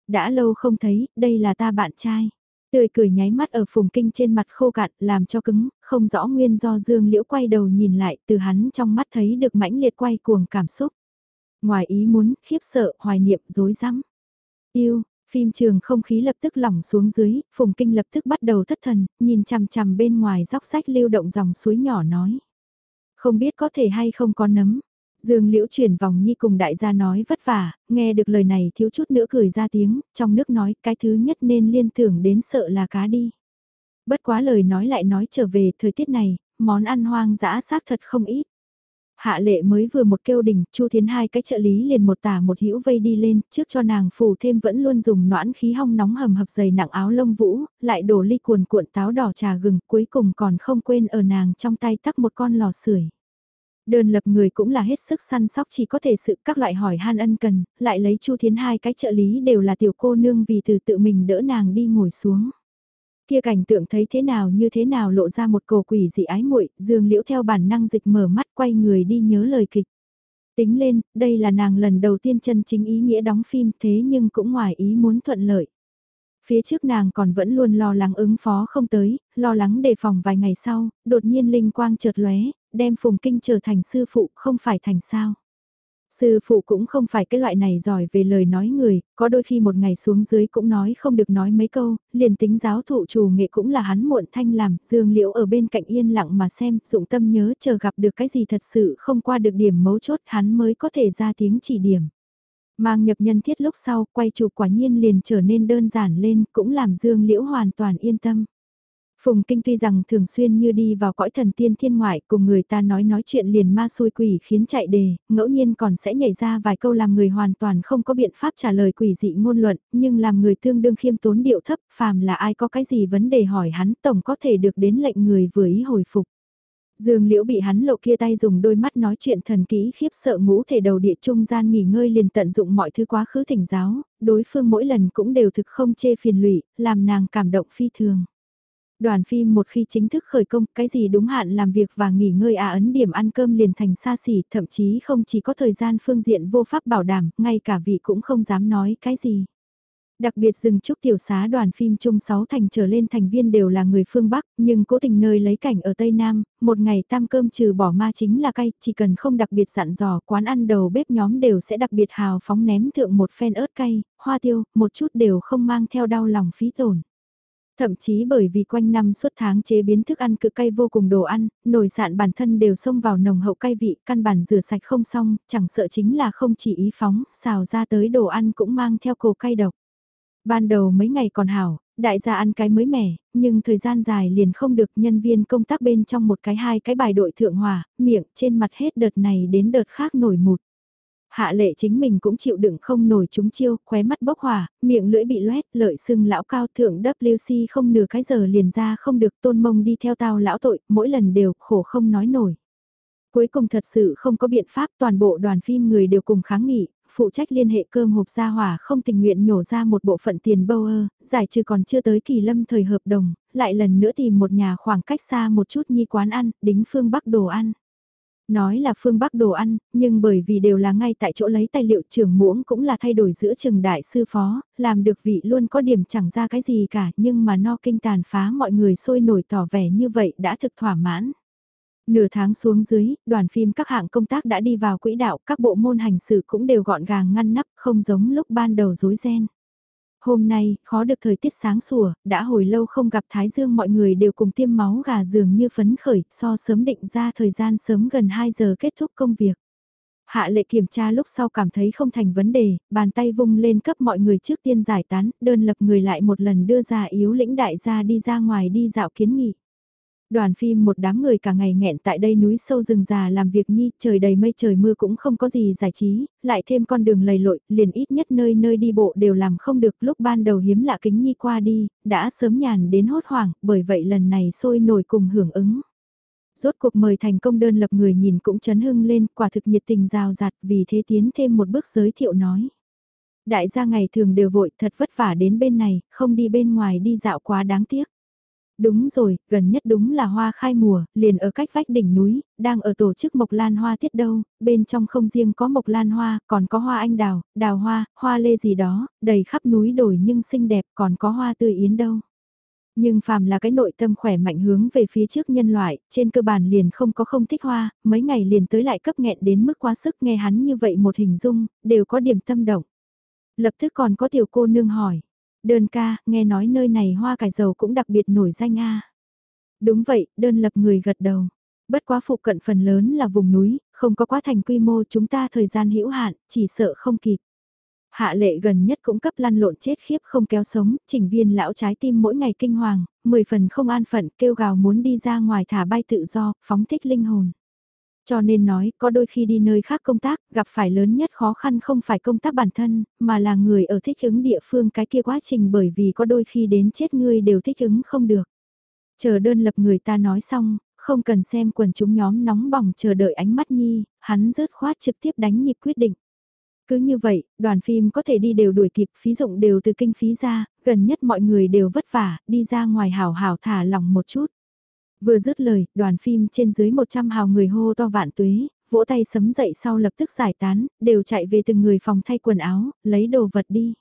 Đã lâu không thấy, đây là ta bạn trai. Tươi cười nháy mắt ở phùng kinh trên mặt khô cạn, làm cho cứng, không rõ nguyên do dương liễu quay đầu nhìn lại, từ hắn trong mắt thấy được mãnh liệt quay cuồng cảm xúc. Ngoài ý muốn, khiếp sợ, hoài niệm, dối rắm Yêu, phim trường không khí lập tức lỏng xuống dưới, Phùng Kinh lập tức bắt đầu thất thần, nhìn chằm chằm bên ngoài dốc sách lưu động dòng suối nhỏ nói. Không biết có thể hay không có nấm. Dương Liễu chuyển vòng nhi cùng đại gia nói vất vả, nghe được lời này thiếu chút nữa cười ra tiếng, trong nước nói cái thứ nhất nên liên tưởng đến sợ là cá đi. Bất quá lời nói lại nói trở về thời tiết này, món ăn hoang dã xác thật không ít. Hạ lệ mới vừa một kêu đỉnh, Chu Thiến hai cái trợ lý liền một tả một hữu vây đi lên, trước cho nàng phủ thêm vẫn luôn dùng noãn khí hong nóng hầm hập dày nặng áo lông vũ, lại đổ ly cuồn cuộn táo đỏ trà gừng, cuối cùng còn không quên ở nàng trong tay tắc một con lò sưởi. Đơn lập người cũng là hết sức săn sóc chỉ có thể sự các loại hỏi han ân cần, lại lấy Chu Thiến hai cái trợ lý đều là tiểu cô nương vì từ tự mình đỡ nàng đi ngồi xuống. Kia cảnh tượng thấy thế nào như thế nào lộ ra một cổ quỷ dị ái muội, Dương Liễu theo bản năng dịch mở mắt quay người đi nhớ lời kịch. Tính lên, đây là nàng lần đầu tiên chân chính ý nghĩa đóng phim thế nhưng cũng ngoài ý muốn thuận lợi. Phía trước nàng còn vẫn luôn lo lắng ứng phó không tới, lo lắng đề phòng vài ngày sau, đột nhiên linh quang chợt lóe, đem Phùng Kinh trở thành sư phụ không phải thành sao. Sư phụ cũng không phải cái loại này giỏi về lời nói người, có đôi khi một ngày xuống dưới cũng nói không được nói mấy câu, liền tính giáo thụ chủ nghệ cũng là hắn muộn thanh làm, dương liễu ở bên cạnh yên lặng mà xem, dụng tâm nhớ chờ gặp được cái gì thật sự không qua được điểm mấu chốt hắn mới có thể ra tiếng chỉ điểm. Mang nhập nhân thiết lúc sau, quay chụp quả nhiên liền trở nên đơn giản lên, cũng làm Dương Liễu hoàn toàn yên tâm. Phùng Kinh tuy rằng thường xuyên như đi vào cõi thần tiên thiên ngoại cùng người ta nói nói chuyện liền ma xui quỷ khiến chạy đề, ngẫu nhiên còn sẽ nhảy ra vài câu làm người hoàn toàn không có biện pháp trả lời quỷ dị ngôn luận, nhưng làm người tương đương khiêm tốn điệu thấp, phàm là ai có cái gì vấn đề hỏi hắn tổng có thể được đến lệnh người vừa ý hồi phục. Dương Liễu bị hắn lộ kia tay dùng đôi mắt nói chuyện thần kỹ khiếp sợ ngũ thể đầu địa trung gian nghỉ ngơi liền tận dụng mọi thứ quá khứ thỉnh giáo, đối phương mỗi lần cũng đều thực không chê phiền lụy, làm nàng cảm động phi thường. Đoàn phim một khi chính thức khởi công, cái gì đúng hạn làm việc và nghỉ ngơi à ấn điểm ăn cơm liền thành xa xỉ, thậm chí không chỉ có thời gian phương diện vô pháp bảo đảm, ngay cả vị cũng không dám nói cái gì. Đặc biệt dừng chúc tiểu xá đoàn phim chung 6 thành trở lên thành viên đều là người phương Bắc, nhưng cố tình nơi lấy cảnh ở Tây Nam, một ngày tam cơm trừ bỏ ma chính là cay, chỉ cần không đặc biệt dặn dò quán ăn đầu bếp nhóm đều sẽ đặc biệt hào phóng ném thượng một phen ớt cay, hoa tiêu, một chút đều không mang theo đau lòng phí tổn. Thậm chí bởi vì quanh năm suốt tháng chế biến thức ăn cực cay vô cùng đồ ăn, nồi sạn bản thân đều xông vào nồng hậu cay vị, căn bản rửa sạch không xong, chẳng sợ chính là không chỉ ý phóng, xào ra tới đồ ăn cũng mang theo cổ cay độc. Ban đầu mấy ngày còn hảo, đại gia ăn cái mới mẻ, nhưng thời gian dài liền không được nhân viên công tác bên trong một cái hai cái bài đội thượng hòa, miệng trên mặt hết đợt này đến đợt khác nổi mụt. Hạ lệ chính mình cũng chịu đựng không nổi chúng chiêu, khóe mắt bốc hỏa, miệng lưỡi bị loét, lợi sưng lão cao thượng WC không nửa cái giờ liền ra không được tôn mông đi theo tao lão tội, mỗi lần đều khổ không nói nổi. Cuối cùng thật sự không có biện pháp toàn bộ đoàn phim người đều cùng kháng nghị, phụ trách liên hệ cơm hộp gia hỏa không tình nguyện nhổ ra một bộ phận tiền bâu ơ, giải trừ còn chưa tới kỳ lâm thời hợp đồng, lại lần nữa tìm một nhà khoảng cách xa một chút nhi quán ăn, đính phương bắc đồ ăn. Nói là phương Bắc đồ ăn, nhưng bởi vì đều là ngay tại chỗ lấy tài liệu trưởng muỗng cũng là thay đổi giữa trường đại sư phó, làm được vị luôn có điểm chẳng ra cái gì cả nhưng mà no kinh tàn phá mọi người sôi nổi tỏ vẻ như vậy đã thực thỏa mãn. Nửa tháng xuống dưới, đoàn phim các hạng công tác đã đi vào quỹ đạo, các bộ môn hành sự cũng đều gọn gàng ngăn nắp, không giống lúc ban đầu rối ren. Hôm nay, khó được thời tiết sáng sủa, đã hồi lâu không gặp Thái Dương mọi người đều cùng tiêm máu gà dường như phấn khởi, so sớm định ra thời gian sớm gần 2 giờ kết thúc công việc. Hạ lệ kiểm tra lúc sau cảm thấy không thành vấn đề, bàn tay vung lên cấp mọi người trước tiên giải tán, đơn lập người lại một lần đưa ra yếu lĩnh đại gia đi ra ngoài đi dạo kiến nghị. Đoàn phim một đám người cả ngày nghẹn tại đây núi sâu rừng già làm việc nhi, trời đầy mây trời mưa cũng không có gì giải trí, lại thêm con đường lầy lội, liền ít nhất nơi nơi đi bộ đều làm không được lúc ban đầu hiếm lạ kính nhi qua đi, đã sớm nhàn đến hốt hoảng, bởi vậy lần này sôi nổi cùng hưởng ứng. Rốt cuộc mời thành công đơn lập người nhìn cũng chấn hưng lên, quả thực nhiệt tình rào rạt vì thế tiến thêm một bước giới thiệu nói. Đại gia ngày thường đều vội thật vất vả đến bên này, không đi bên ngoài đi dạo quá đáng tiếc. Đúng rồi, gần nhất đúng là hoa khai mùa, liền ở cách vách đỉnh núi, đang ở tổ chức mộc lan hoa thiết đâu, bên trong không riêng có mộc lan hoa, còn có hoa anh đào, đào hoa, hoa lê gì đó, đầy khắp núi đồi nhưng xinh đẹp, còn có hoa tươi yến đâu. Nhưng phàm là cái nội tâm khỏe mạnh hướng về phía trước nhân loại, trên cơ bản liền không có không thích hoa, mấy ngày liền tới lại cấp nghẹn đến mức quá sức nghe hắn như vậy một hình dung, đều có điểm tâm động. Lập tức còn có tiểu cô nương hỏi, Đơn ca, nghe nói nơi này hoa cải dầu cũng đặc biệt nổi danh a. Đúng vậy, đơn lập người gật đầu. Bất quá phụ cận phần lớn là vùng núi, không có quá thành quy mô chúng ta thời gian hữu hạn, chỉ sợ không kịp. Hạ lệ gần nhất cũng cấp lăn lộn chết khiếp không kéo sống, chỉnh viên lão trái tim mỗi ngày kinh hoàng, mười phần không an phận kêu gào muốn đi ra ngoài thả bay tự do, phóng thích linh hồn. Cho nên nói, có đôi khi đi nơi khác công tác, gặp phải lớn nhất khó khăn không phải công tác bản thân, mà là người ở thích ứng địa phương cái kia quá trình bởi vì có đôi khi đến chết người đều thích ứng không được. Chờ đơn lập người ta nói xong, không cần xem quần chúng nhóm nóng bỏng chờ đợi ánh mắt nhi, hắn rớt khoát trực tiếp đánh nhịp quyết định. Cứ như vậy, đoàn phim có thể đi đều đuổi kịp, phí dụng đều từ kinh phí ra, gần nhất mọi người đều vất vả, đi ra ngoài hào hào thả lỏng một chút. Vừa dứt lời, đoàn phim trên dưới 100 hào người hô to vạn tuế, vỗ tay sấm dậy sau lập tức giải tán, đều chạy về từng người phòng thay quần áo, lấy đồ vật đi.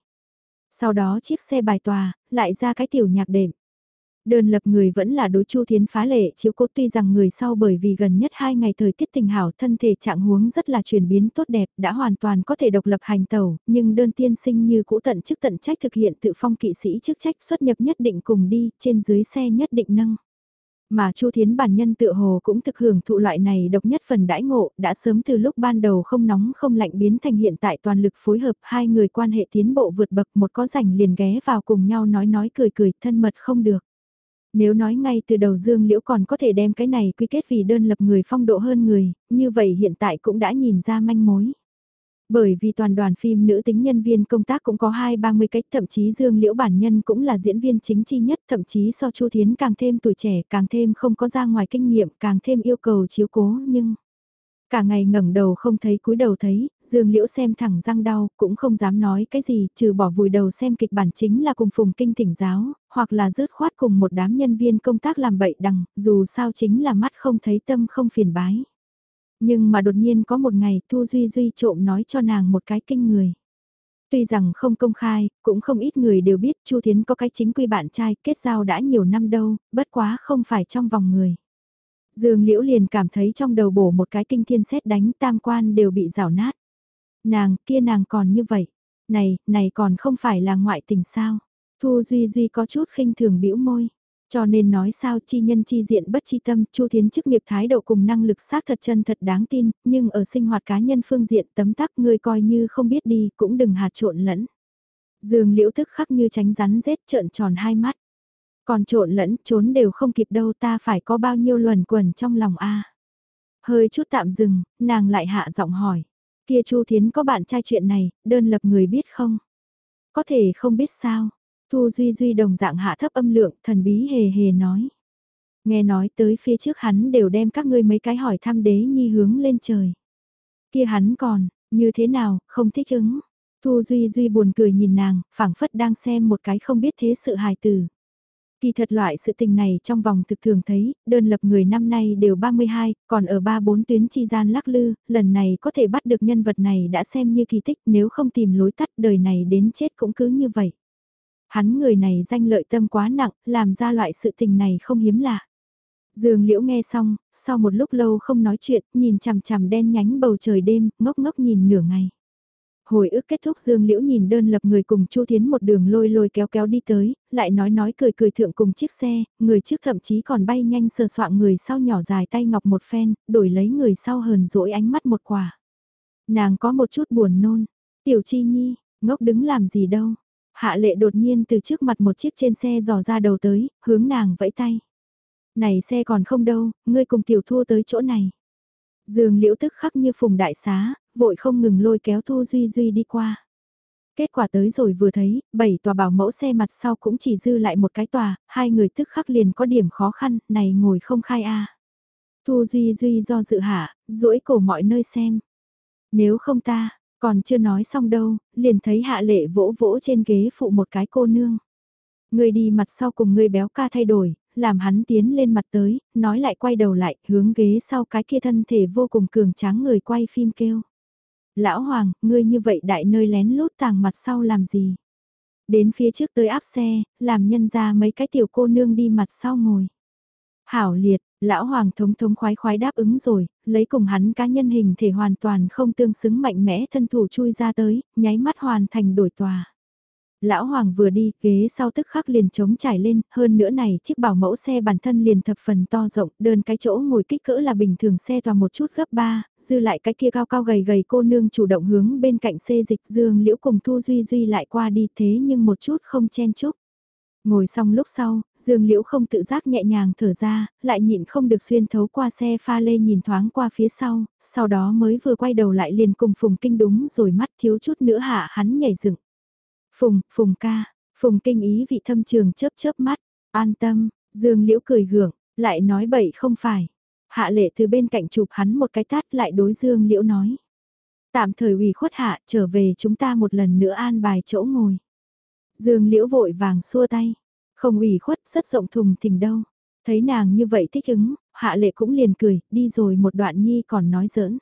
Sau đó chiếc xe bài tòa, lại ra cái tiểu nhạc đệm. Đơn lập người vẫn là đối chu thiến phá lệ chiếu cố tuy rằng người sau bởi vì gần nhất hai ngày thời tiết tình hảo thân thể trạng huống rất là chuyển biến tốt đẹp đã hoàn toàn có thể độc lập hành tàu, nhưng đơn tiên sinh như cũ tận chức tận trách thực hiện tự phong kỵ sĩ chức trách xuất nhập nhất định cùng đi, trên dưới xe nhất định nâng. Mà Chu Thiến bản nhân tựa hồ cũng thực hưởng thụ loại này độc nhất phần đãi ngộ, đã sớm từ lúc ban đầu không nóng không lạnh biến thành hiện tại toàn lực phối hợp hai người quan hệ tiến bộ vượt bậc một có rảnh liền ghé vào cùng nhau nói nói cười cười thân mật không được. Nếu nói ngay từ đầu Dương Liễu còn có thể đem cái này quy kết vì đơn lập người phong độ hơn người, như vậy hiện tại cũng đã nhìn ra manh mối. Bởi vì toàn đoàn phim nữ tính nhân viên công tác cũng có hai ba mươi cách, thậm chí Dương Liễu bản nhân cũng là diễn viên chính chi nhất, thậm chí so Chu Thiến càng thêm tuổi trẻ, càng thêm không có ra ngoài kinh nghiệm, càng thêm yêu cầu chiếu cố, nhưng... Cả ngày ngẩng đầu không thấy cúi đầu thấy, Dương Liễu xem thẳng răng đau, cũng không dám nói cái gì, trừ bỏ vùi đầu xem kịch bản chính là cùng phùng kinh tỉnh giáo, hoặc là rớt khoát cùng một đám nhân viên công tác làm bậy đằng, dù sao chính là mắt không thấy tâm không phiền bái. Nhưng mà đột nhiên có một ngày Thu Duy Duy trộm nói cho nàng một cái kinh người. Tuy rằng không công khai, cũng không ít người đều biết Chu Thiến có cái chính quy bạn trai kết giao đã nhiều năm đâu, bất quá không phải trong vòng người. Dương Liễu liền cảm thấy trong đầu bổ một cái kinh thiên xét đánh tam quan đều bị rào nát. Nàng, kia nàng còn như vậy. Này, này còn không phải là ngoại tình sao. Thu Duy Duy có chút khinh thường bĩu môi. Cho nên nói sao chi nhân chi diện bất chi tâm, Chu Thiến chức nghiệp thái độ cùng năng lực xác thật chân thật đáng tin, nhưng ở sinh hoạt cá nhân phương diện tấm tắc người coi như không biết đi cũng đừng hạt trộn lẫn. Dương liễu thức khắc như tránh rắn rết trợn tròn hai mắt. Còn trộn lẫn trốn đều không kịp đâu ta phải có bao nhiêu luẩn quẩn trong lòng a Hơi chút tạm dừng, nàng lại hạ giọng hỏi. Kia Chu Thiến có bạn trai chuyện này, đơn lập người biết không? Có thể không biết sao, Thu Duy Duy đồng dạng hạ thấp âm lượng, thần bí hề hề nói. Nghe nói tới phía trước hắn đều đem các ngươi mấy cái hỏi thăm đế nhi hướng lên trời. Kia hắn còn, như thế nào, không thích ứng. Thu Duy Duy buồn cười nhìn nàng, phảng phất đang xem một cái không biết thế sự hài tử. Kỳ thật loại sự tình này trong vòng thực thường thấy, đơn lập người năm nay đều 32, còn ở 3-4 tuyến chi gian lắc lư, lần này có thể bắt được nhân vật này đã xem như kỳ tích nếu không tìm lối tắt đời này đến chết cũng cứ như vậy. Hắn người này danh lợi tâm quá nặng, làm ra loại sự tình này không hiếm lạ. Dương Liễu nghe xong, sau một lúc lâu không nói chuyện, nhìn chằm chằm đen nhánh bầu trời đêm, ngốc ngốc nhìn nửa ngày. Hồi ức kết thúc Dương Liễu nhìn đơn lập người cùng Chu Thiến một đường lôi lôi kéo kéo đi tới, lại nói nói cười cười thượng cùng chiếc xe, người trước thậm chí còn bay nhanh sờ soạn người sau nhỏ dài tay ngọc một phen, đổi lấy người sau hờn dỗi ánh mắt một quả. Nàng có một chút buồn nôn, tiểu chi nhi, ngốc đứng làm gì đâu, Hạ lệ đột nhiên từ trước mặt một chiếc trên xe dò ra đầu tới, hướng nàng vẫy tay. Này xe còn không đâu, ngươi cùng tiểu thua tới chỗ này. Dương liễu tức khắc như phùng đại xá, vội không ngừng lôi kéo Thu Duy Duy đi qua. Kết quả tới rồi vừa thấy, bảy tòa bảo mẫu xe mặt sau cũng chỉ dư lại một cái tòa, hai người tức khắc liền có điểm khó khăn, này ngồi không khai a. Thu Duy Duy do dự hạ, duỗi cổ mọi nơi xem. Nếu không ta, còn chưa nói xong đâu, liền thấy hạ lệ vỗ vỗ trên ghế phụ một cái cô nương. Người đi mặt sau cùng người béo ca thay đổi, làm hắn tiến lên mặt tới, nói lại quay đầu lại, hướng ghế sau cái kia thân thể vô cùng cường tráng người quay phim kêu. Lão Hoàng, ngươi như vậy đại nơi lén lút tàng mặt sau làm gì? Đến phía trước tới áp xe, làm nhân ra mấy cái tiểu cô nương đi mặt sau ngồi. Hảo liệt, lão hoàng thống thống khoái khoái đáp ứng rồi, lấy cùng hắn cá nhân hình thể hoàn toàn không tương xứng mạnh mẽ thân thủ chui ra tới, nháy mắt hoàn thành đổi tòa. Lão Hoàng vừa đi, ghế sau tức khắc liền trống trải lên, hơn nữa này chiếc bảo mẫu xe bản thân liền thập phần to rộng, đơn cái chỗ ngồi kích cỡ là bình thường xe tòa một chút gấp ba, dư lại cái kia cao cao gầy gầy cô nương chủ động hướng bên cạnh xe dịch dương liễu cùng Thu Duy Duy lại qua đi thế nhưng một chút không chen chúc. Ngồi xong lúc sau, Dương Liễu không tự giác nhẹ nhàng thở ra, lại nhịn không được xuyên thấu qua xe pha lê nhìn thoáng qua phía sau, sau đó mới vừa quay đầu lại liền cùng Phùng Kinh đúng rồi mắt thiếu chút nữa hạ hắn nhảy dựng. Phùng, Phùng ca, Phùng Kinh ý vị thâm trường chớp chớp mắt, an tâm, Dương Liễu cười gượng, lại nói bậy không phải. Hạ lệ từ bên cạnh chụp hắn một cái tát lại đối Dương Liễu nói. Tạm thời ủy khuất hạ trở về chúng ta một lần nữa an bài chỗ ngồi. Dương Liễu vội vàng xua tay, không ủy khuất rất rộng thùng thình đâu. Thấy nàng như vậy thích ứng, hạ lệ cũng liền cười, đi rồi một đoạn nhi còn nói giỡn.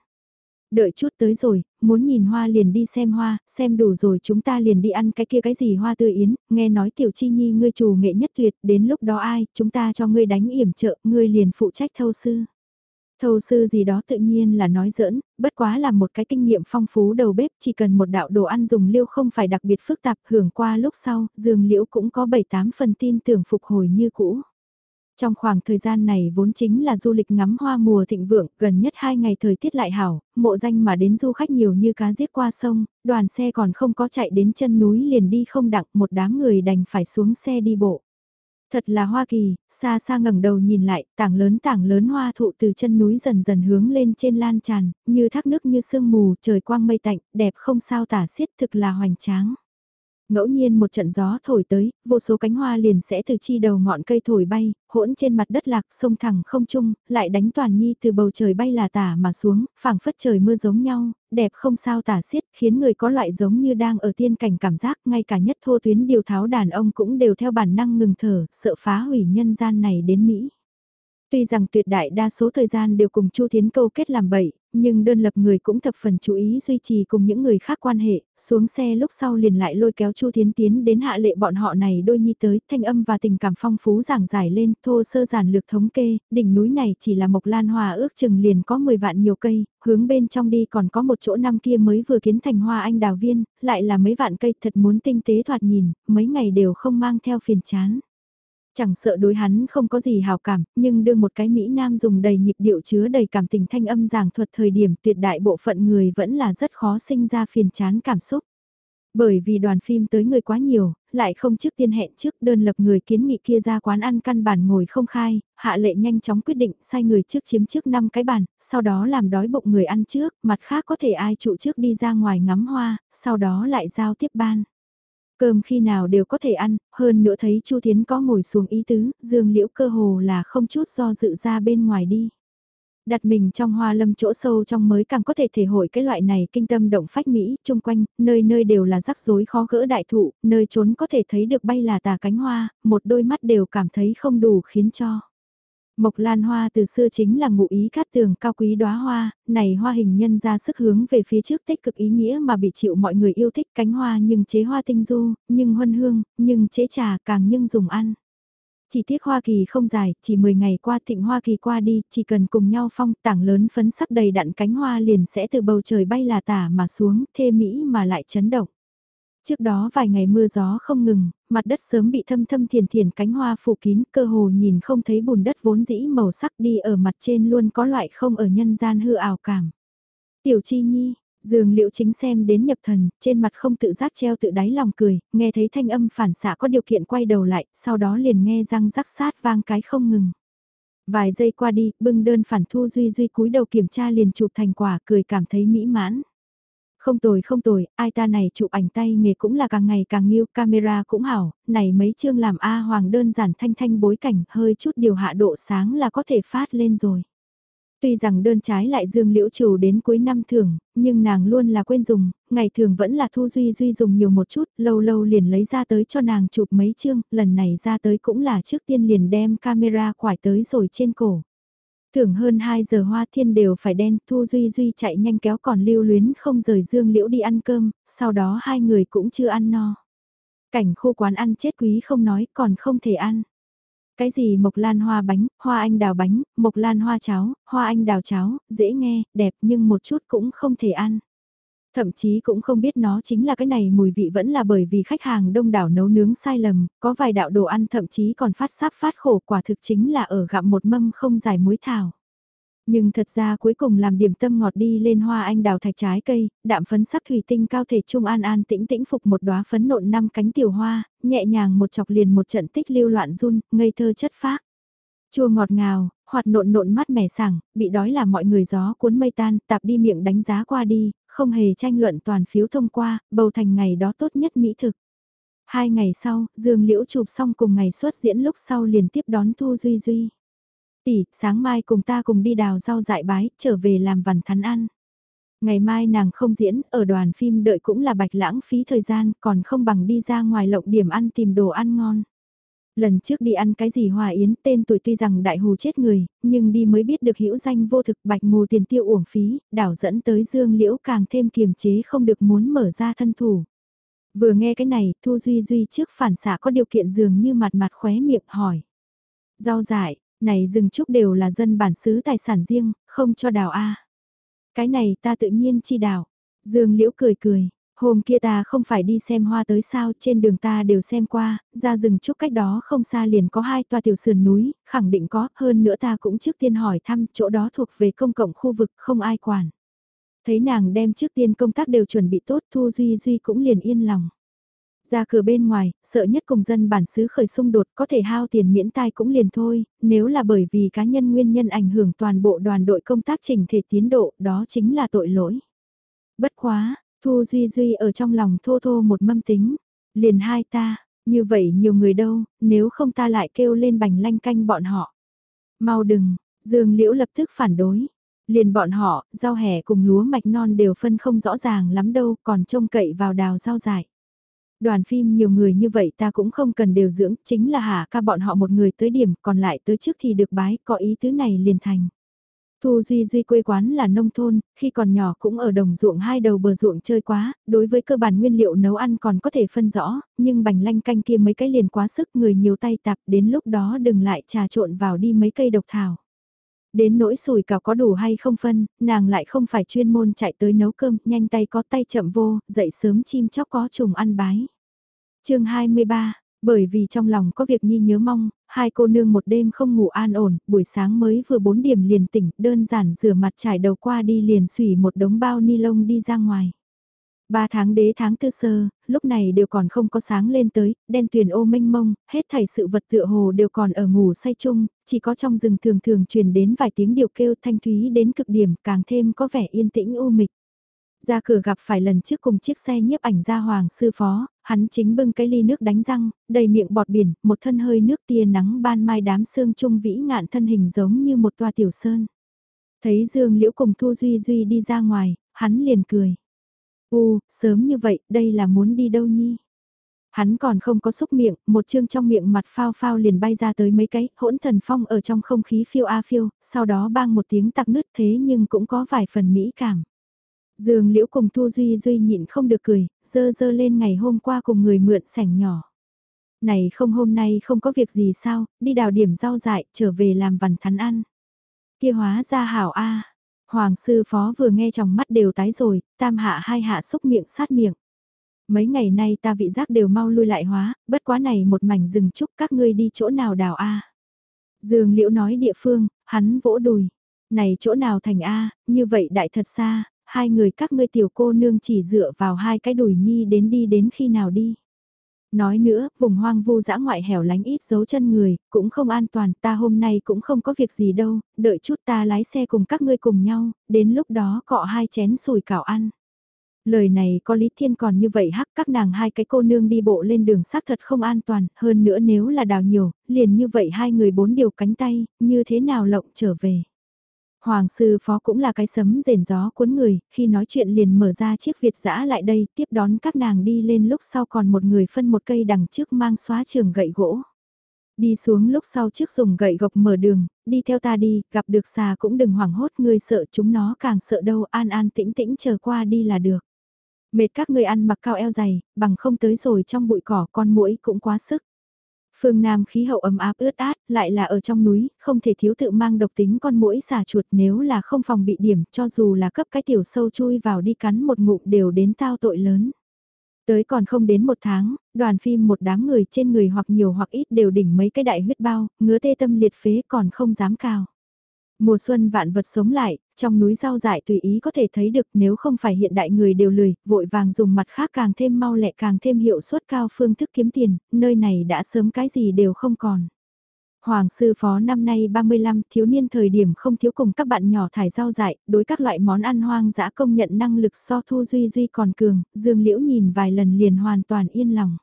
Đợi chút tới rồi, muốn nhìn hoa liền đi xem hoa, xem đủ rồi chúng ta liền đi ăn cái kia cái gì hoa tươi yến, nghe nói tiểu chi nhi ngươi chủ nghệ nhất tuyệt, đến lúc đó ai, chúng ta cho ngươi đánh yểm trợ, ngươi liền phụ trách thâu sư thầu sư gì đó tự nhiên là nói giỡn, bất quá là một cái kinh nghiệm phong phú đầu bếp chỉ cần một đạo đồ ăn dùng liêu không phải đặc biệt phức tạp hưởng qua lúc sau, dường liễu cũng có 7-8 phần tin tưởng phục hồi như cũ. Trong khoảng thời gian này vốn chính là du lịch ngắm hoa mùa thịnh vượng, gần nhất hai ngày thời tiết lại hảo, mộ danh mà đến du khách nhiều như cá giết qua sông, đoàn xe còn không có chạy đến chân núi liền đi không đặng, một đám người đành phải xuống xe đi bộ. Thật là Hoa Kỳ, xa xa ngẩng đầu nhìn lại, tảng lớn tảng lớn hoa thụ từ chân núi dần dần hướng lên trên lan tràn, như thác nước như sương mù, trời quang mây tạnh, đẹp không sao tả xiết thực là hoành tráng. Ngẫu nhiên một trận gió thổi tới, vô số cánh hoa liền sẽ từ chi đầu ngọn cây thổi bay, hỗn trên mặt đất lạc sông thẳng không trung, lại đánh toàn nhi từ bầu trời bay là tả mà xuống, phảng phất trời mưa giống nhau, đẹp không sao tả xiết, khiến người có loại giống như đang ở tiên cảnh cảm giác, ngay cả nhất thô tuyến điều tháo đàn ông cũng đều theo bản năng ngừng thở, sợ phá hủy nhân gian này đến Mỹ. Tuy rằng tuyệt đại đa số thời gian đều cùng Chu Thiến câu kết làm bậy, nhưng đơn lập người cũng thập phần chú ý duy trì cùng những người khác quan hệ, xuống xe lúc sau liền lại lôi kéo Chu Thiến tiến đến hạ lệ bọn họ này đôi nhi tới, thanh âm và tình cảm phong phú giảng giải lên, thô sơ giản lược thống kê, đỉnh núi này chỉ là mộc lan hòa ước chừng liền có 10 vạn nhiều cây, hướng bên trong đi còn có một chỗ năm kia mới vừa kiến thành hoa anh đào viên, lại là mấy vạn cây thật muốn tinh tế thoạt nhìn, mấy ngày đều không mang theo phiền chán. Chẳng sợ đối hắn không có gì hào cảm, nhưng đưa một cái Mỹ Nam dùng đầy nhịp điệu chứa đầy cảm tình thanh âm giảng thuật thời điểm tuyệt đại bộ phận người vẫn là rất khó sinh ra phiền chán cảm xúc. Bởi vì đoàn phim tới người quá nhiều, lại không trước tiên hẹn trước đơn lập người kiến nghị kia ra quán ăn căn bản ngồi không khai, hạ lệ nhanh chóng quyết định sai người trước chiếm trước 5 cái bàn, sau đó làm đói bụng người ăn trước, mặt khác có thể ai trụ trước đi ra ngoài ngắm hoa, sau đó lại giao tiếp ban. Cơm khi nào đều có thể ăn, hơn nữa thấy Chu Thiến có ngồi xuống ý tứ, Dương Liễu cơ hồ là không chút do dự ra bên ngoài đi. Đặt mình trong hoa lâm chỗ sâu trong mới càng có thể thể hội cái loại này kinh tâm động phách Mỹ, chung quanh, nơi nơi đều là rắc rối khó gỡ đại thụ, nơi trốn có thể thấy được bay là tà cánh hoa, một đôi mắt đều cảm thấy không đủ khiến cho. Mộc lan hoa từ xưa chính là ngụ ý cát tường cao quý đóa hoa, này hoa hình nhân ra sức hướng về phía trước tích cực ý nghĩa mà bị chịu mọi người yêu thích cánh hoa nhưng chế hoa tinh du, nhưng huân hương, nhưng chế trà càng nhưng dùng ăn. Chỉ tiếc Hoa Kỳ không dài, chỉ 10 ngày qua thịnh Hoa Kỳ qua đi, chỉ cần cùng nhau phong tảng lớn phấn sắp đầy đặn cánh hoa liền sẽ từ bầu trời bay là tả mà xuống, thê mỹ mà lại chấn động. Trước đó vài ngày mưa gió không ngừng, mặt đất sớm bị thâm thâm thiền thiền cánh hoa phủ kín, cơ hồ nhìn không thấy bùn đất vốn dĩ màu sắc đi ở mặt trên luôn có loại không ở nhân gian hư ảo cảm. Tiểu Chi Nhi, dường liệu chính xem đến nhập thần, trên mặt không tự giác treo tự đáy lòng cười, nghe thấy thanh âm phản xạ có điều kiện quay đầu lại, sau đó liền nghe răng rắc sát vang cái không ngừng. Vài giây qua đi, bưng đơn phản thu duy duy cúi đầu kiểm tra liền chụp thành quả cười cảm thấy mỹ mãn. Không tồi không tồi, ai ta này chụp ảnh tay nghề cũng là càng ngày càng nghiêu, camera cũng hảo, này mấy chương làm A Hoàng đơn giản thanh thanh bối cảnh, hơi chút điều hạ độ sáng là có thể phát lên rồi. Tuy rằng đơn trái lại dương liễu trù đến cuối năm thường, nhưng nàng luôn là quên dùng, ngày thường vẫn là thu duy duy dùng nhiều một chút, lâu lâu liền lấy ra tới cho nàng chụp mấy chương, lần này ra tới cũng là trước tiên liền đem camera quải tới rồi trên cổ. Thưởng hơn 2 giờ hoa thiên đều phải đen, Thu Duy Duy chạy nhanh kéo còn lưu luyến không rời Dương Liễu đi ăn cơm, sau đó hai người cũng chưa ăn no. Cảnh khu quán ăn chết quý không nói, còn không thể ăn. Cái gì mộc lan hoa bánh, hoa anh đào bánh, mộc lan hoa cháo, hoa anh đào cháo, dễ nghe, đẹp nhưng một chút cũng không thể ăn. Thậm chí cũng không biết nó chính là cái này mùi vị vẫn là bởi vì khách hàng đông đảo nấu nướng sai lầm, có vài đạo đồ ăn thậm chí còn phát sáp phát khổ quả thực chính là ở gặm một mâm không dài muối thảo. Nhưng thật ra cuối cùng làm điểm tâm ngọt đi lên hoa anh đào thạch trái cây, đạm phấn sắc thủy tinh cao thể trung an an tĩnh tĩnh phục một đóa phấn nộn năm cánh tiểu hoa, nhẹ nhàng một chọc liền một trận tích lưu loạn run, ngây thơ chất phác. Chua ngọt ngào, hoạt nộn nộn mắt mẻ sảng, bị đói là mọi người gió cuốn mây tan, tạp đi miệng đánh giá qua đi, không hề tranh luận toàn phiếu thông qua, bầu thành ngày đó tốt nhất mỹ thực. Hai ngày sau, Dương Liễu chụp xong cùng ngày xuất diễn lúc sau liền tiếp đón Thu Duy Duy. Tỷ, sáng mai cùng ta cùng đi đào rau dại bái, trở về làm vằn thắn ăn. Ngày mai nàng không diễn, ở đoàn phim đợi cũng là bạch lãng phí thời gian, còn không bằng đi ra ngoài lộng điểm ăn tìm đồ ăn ngon. Lần trước đi ăn cái gì hòa yến tên tuổi tuy rằng đại hù chết người, nhưng đi mới biết được hữu danh vô thực bạch mù tiền tiêu uổng phí, đảo dẫn tới dương liễu càng thêm kiềm chế không được muốn mở ra thân thủ. Vừa nghe cái này, Thu Duy Duy trước phản xạ có điều kiện dường như mặt mặt khóe miệng hỏi. Rau dại, này rừng trúc đều là dân bản xứ tài sản riêng, không cho đào A. Cái này ta tự nhiên chi đào. Dương Liễu cười cười, Hôm kia ta không phải đi xem hoa tới sao, trên đường ta đều xem qua, ra rừng trúc cách đó không xa liền có hai tòa tiểu sườn núi, khẳng định có, hơn nữa ta cũng trước tiên hỏi thăm, chỗ đó thuộc về công cộng khu vực, không ai quản. Thấy nàng đem trước tiên công tác đều chuẩn bị tốt, Thu Duy Duy cũng liền yên lòng. Ra cửa bên ngoài, sợ nhất cùng dân bản xứ khởi xung đột có thể hao tiền miễn tai cũng liền thôi, nếu là bởi vì cá nhân nguyên nhân ảnh hưởng toàn bộ đoàn đội công tác chỉnh thể tiến độ, đó chính là tội lỗi. Bất quá, Thu Duy Duy ở trong lòng thô thô một mâm tính, liền hai ta, như vậy nhiều người đâu, nếu không ta lại kêu lên bành lanh canh bọn họ. Mau đừng, Dương Liễu lập tức phản đối. Liền bọn họ, rau hẻ cùng lúa mạch non đều phân không rõ ràng lắm đâu, còn trông cậy vào đào rau dại. Đoàn phim nhiều người như vậy ta cũng không cần đều dưỡng, chính là hả ca bọn họ một người tới điểm, còn lại tới trước thì được bái, có ý tứ này liền thành. Thu Duy Duy quê quán là nông thôn, khi còn nhỏ cũng ở đồng ruộng hai đầu bờ ruộng chơi quá, đối với cơ bản nguyên liệu nấu ăn còn có thể phân rõ, nhưng bành lanh canh kia mấy cái liền quá sức người nhiều tay tạp đến lúc đó đừng lại trà trộn vào đi mấy cây độc thảo. Đến nỗi sùi cào có đủ hay không phân, nàng lại không phải chuyên môn chạy tới nấu cơm, nhanh tay có tay chậm vô, dậy sớm chim chóc có trùng ăn bái. chương 23, bởi vì trong lòng có việc nhi nhớ mong, hai cô nương một đêm không ngủ an ổn, buổi sáng mới vừa bốn điểm liền tỉnh, đơn giản rửa mặt trải đầu qua đi liền xủy một đống bao ni lông đi ra ngoài. Ba tháng đế tháng tư sơ, lúc này đều còn không có sáng lên tới, đen tuyền ô mênh mông, hết thảy sự vật tựa hồ đều còn ở ngủ say chung, chỉ có trong rừng thường thường truyền đến vài tiếng điều kêu thanh thúy đến cực điểm càng thêm có vẻ yên tĩnh u mịch. Ra cửa gặp phải lần trước cùng chiếc xe nhiếp ảnh ra hoàng sư phó, hắn chính bưng cái ly nước đánh răng, đầy miệng bọt biển, một thân hơi nước tia nắng ban mai đám sương trung vĩ ngạn thân hình giống như một toa tiểu sơn. Thấy Dương Liễu cùng Thu Duy Duy đi ra ngoài, hắn liền cười. U, sớm như vậy, đây là muốn đi đâu nhi? Hắn còn không có xúc miệng, một chương trong miệng mặt phao phao liền bay ra tới mấy cái, hỗn thần phong ở trong không khí phiêu a phiêu, sau đó bang một tiếng tặc nứt thế nhưng cũng có vài phần mỹ cảm. Dương Liễu cùng Thu Duy Duy nhịn không được cười, dơ dơ lên ngày hôm qua cùng người mượn sảnh nhỏ. Này không hôm nay không có việc gì sao, đi đào điểm rau dại, trở về làm vằn thắn ăn. Kia hóa ra hảo a Hoàng sư phó vừa nghe trong mắt đều tái rồi, tam hạ hai hạ xúc miệng sát miệng. Mấy ngày nay ta vị giác đều mau lui lại hóa, bất quá này một mảnh rừng trúc các ngươi đi chỗ nào đào A. Dương liễu nói địa phương, hắn vỗ đùi. Này chỗ nào thành A, như vậy đại thật xa, hai người các ngươi tiểu cô nương chỉ dựa vào hai cái đùi nhi đến đi đến khi nào đi. Nói nữa, vùng hoang vu dã ngoại hẻo lánh ít dấu chân người, cũng không an toàn, ta hôm nay cũng không có việc gì đâu, đợi chút ta lái xe cùng các ngươi cùng nhau, đến lúc đó cọ hai chén sùi cảo ăn. Lời này có Lý Thiên còn như vậy hắc các nàng hai cái cô nương đi bộ lên đường xác thật không an toàn, hơn nữa nếu là đào nhiều, liền như vậy hai người bốn điều cánh tay, như thế nào lộng trở về. Hoàng sư phó cũng là cái sấm rền gió cuốn người, khi nói chuyện liền mở ra chiếc Việt giã lại đây, tiếp đón các nàng đi lên lúc sau còn một người phân một cây đằng trước mang xóa trường gậy gỗ. Đi xuống lúc sau trước dùng gậy gộc mở đường, đi theo ta đi, gặp được xà cũng đừng hoảng hốt người sợ chúng nó càng sợ đâu an an tĩnh tĩnh chờ qua đi là được. Mệt các người ăn mặc cao eo dày, bằng không tới rồi trong bụi cỏ con muỗi cũng quá sức. Phương Nam khí hậu ấm áp ướt át, lại là ở trong núi, không thể thiếu tự mang độc tính con mũi xà chuột nếu là không phòng bị điểm, cho dù là cấp cái tiểu sâu chui vào đi cắn một ngụm đều đến tao tội lớn. Tới còn không đến một tháng, đoàn phim một đám người trên người hoặc nhiều hoặc ít đều đỉnh mấy cái đại huyết bao, ngứa tê tâm liệt phế còn không dám cao. Mùa xuân vạn vật sống lại, trong núi rau dại tùy ý có thể thấy được nếu không phải hiện đại người đều lười, vội vàng dùng mặt khác càng thêm mau lẹ càng thêm hiệu suất cao phương thức kiếm tiền, nơi này đã sớm cái gì đều không còn. Hoàng sư phó năm nay 35, thiếu niên thời điểm không thiếu cùng các bạn nhỏ thải rau dại, đối các loại món ăn hoang dã công nhận năng lực so thu duy duy còn cường, dương liễu nhìn vài lần liền hoàn toàn yên lòng.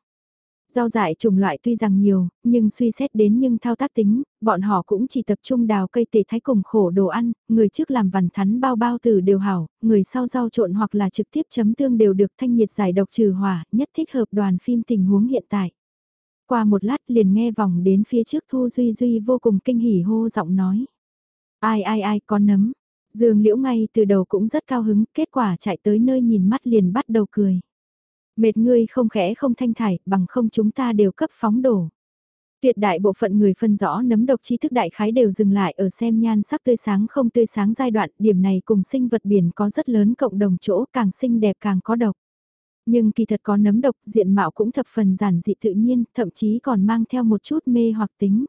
Rau dại trùng loại tuy rằng nhiều, nhưng suy xét đến nhưng thao tác tính, bọn họ cũng chỉ tập trung đào cây tề thái cùng khổ đồ ăn, người trước làm vằn thắn bao bao từ đều hảo, người sau rau trộn hoặc là trực tiếp chấm tương đều được thanh nhiệt giải độc trừ hỏa, nhất thích hợp đoàn phim tình huống hiện tại. Qua một lát liền nghe vòng đến phía trước Thu Duy Duy vô cùng kinh hỉ hô giọng nói. Ai ai ai con nấm. Dương Liễu ngay từ đầu cũng rất cao hứng, kết quả chạy tới nơi nhìn mắt liền bắt đầu cười. Mệt ngươi không khẽ không thanh thải, bằng không chúng ta đều cấp phóng đổ. Tuyệt đại bộ phận người phân rõ nấm độc tri thức đại khái đều dừng lại ở xem nhan sắc tươi sáng không tươi sáng giai đoạn, điểm này cùng sinh vật biển có rất lớn cộng đồng chỗ càng xinh đẹp càng có độc. Nhưng kỳ thật có nấm độc diện mạo cũng thập phần giản dị tự nhiên, thậm chí còn mang theo một chút mê hoặc tính.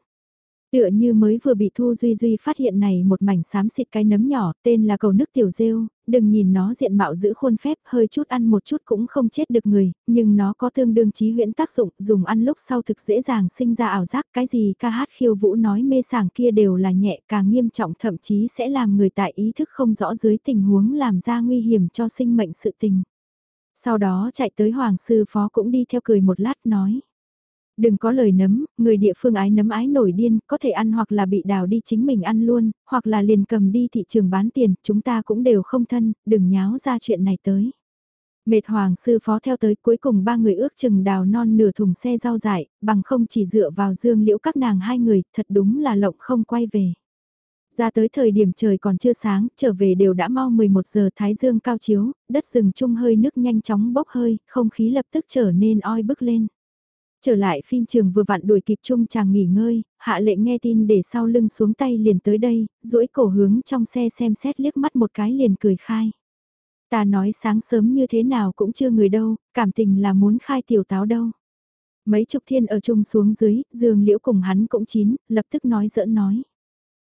Tựa như mới vừa bị Thu Duy Duy phát hiện này một mảnh xám xịt cái nấm nhỏ, tên là cầu nước tiểu rêu, đừng nhìn nó diện mạo giữ khuôn phép hơi chút ăn một chút cũng không chết được người, nhưng nó có tương đương trí huyễn tác dụng, dùng ăn lúc sau thực dễ dàng sinh ra ảo giác cái gì ca hát khiêu vũ nói mê sảng kia đều là nhẹ càng nghiêm trọng thậm chí sẽ làm người tại ý thức không rõ dưới tình huống làm ra nguy hiểm cho sinh mệnh sự tình. Sau đó chạy tới Hoàng Sư Phó cũng đi theo cười một lát nói. Đừng có lời nấm, người địa phương ái nấm ái nổi điên, có thể ăn hoặc là bị đào đi chính mình ăn luôn, hoặc là liền cầm đi thị trường bán tiền, chúng ta cũng đều không thân, đừng nháo ra chuyện này tới. Mệt hoàng sư phó theo tới cuối cùng ba người ước chừng đào non nửa thùng xe rau dại, bằng không chỉ dựa vào dương liễu các nàng hai người, thật đúng là lộng không quay về. Ra tới thời điểm trời còn chưa sáng, trở về đều đã mau 11 giờ thái dương cao chiếu, đất rừng chung hơi nước nhanh chóng bốc hơi, không khí lập tức trở nên oi bức lên. Trở lại phim trường vừa vặn đuổi kịp chung chàng nghỉ ngơi, hạ lệ nghe tin để sau lưng xuống tay liền tới đây, duỗi cổ hướng trong xe xem xét liếc mắt một cái liền cười khai. Ta nói sáng sớm như thế nào cũng chưa người đâu, cảm tình là muốn khai tiểu táo đâu. Mấy chục thiên ở chung xuống dưới, dương liễu cùng hắn cũng chín, lập tức nói giỡn nói.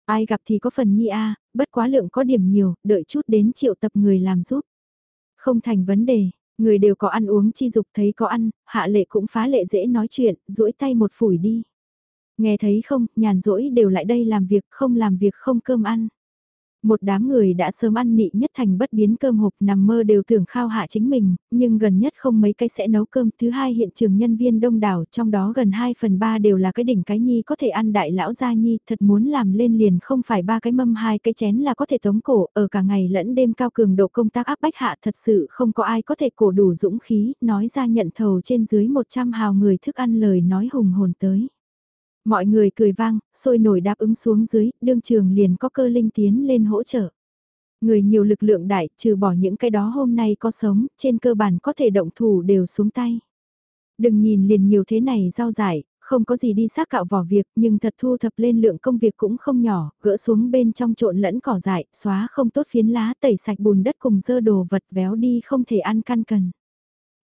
Ai gặp thì có phần nhi a bất quá lượng có điểm nhiều, đợi chút đến triệu tập người làm giúp. Không thành vấn đề, Người đều có ăn uống chi dục thấy có ăn, hạ lệ cũng phá lệ dễ nói chuyện, duỗi tay một phủi đi. Nghe thấy không, nhàn rỗi đều lại đây làm việc, không làm việc không cơm ăn. Một đám người đã sớm ăn nị nhất thành bất biến cơm hộp nằm mơ đều tưởng khao hạ chính mình, nhưng gần nhất không mấy cái sẽ nấu cơm. Thứ hai hiện trường nhân viên đông đảo trong đó gần 2 phần 3 đều là cái đỉnh cái nhi có thể ăn đại lão gia nhi, thật muốn làm lên liền không phải ba cái mâm hai cái chén là có thể tống cổ, ở cả ngày lẫn đêm cao cường độ công tác áp bách hạ thật sự không có ai có thể cổ đủ dũng khí, nói ra nhận thầu trên dưới 100 hào người thức ăn lời nói hùng hồn tới. Mọi người cười vang, sôi nổi đáp ứng xuống dưới, đương trường liền có cơ linh tiến lên hỗ trợ. Người nhiều lực lượng đại, trừ bỏ những cái đó hôm nay có sống, trên cơ bản có thể động thủ đều xuống tay. Đừng nhìn liền nhiều thế này rau giải, không có gì đi xác cạo vỏ việc nhưng thật thu thập lên lượng công việc cũng không nhỏ, gỡ xuống bên trong trộn lẫn cỏ dại, xóa không tốt phiến lá tẩy sạch bùn đất cùng dơ đồ vật véo đi không thể ăn căn cần.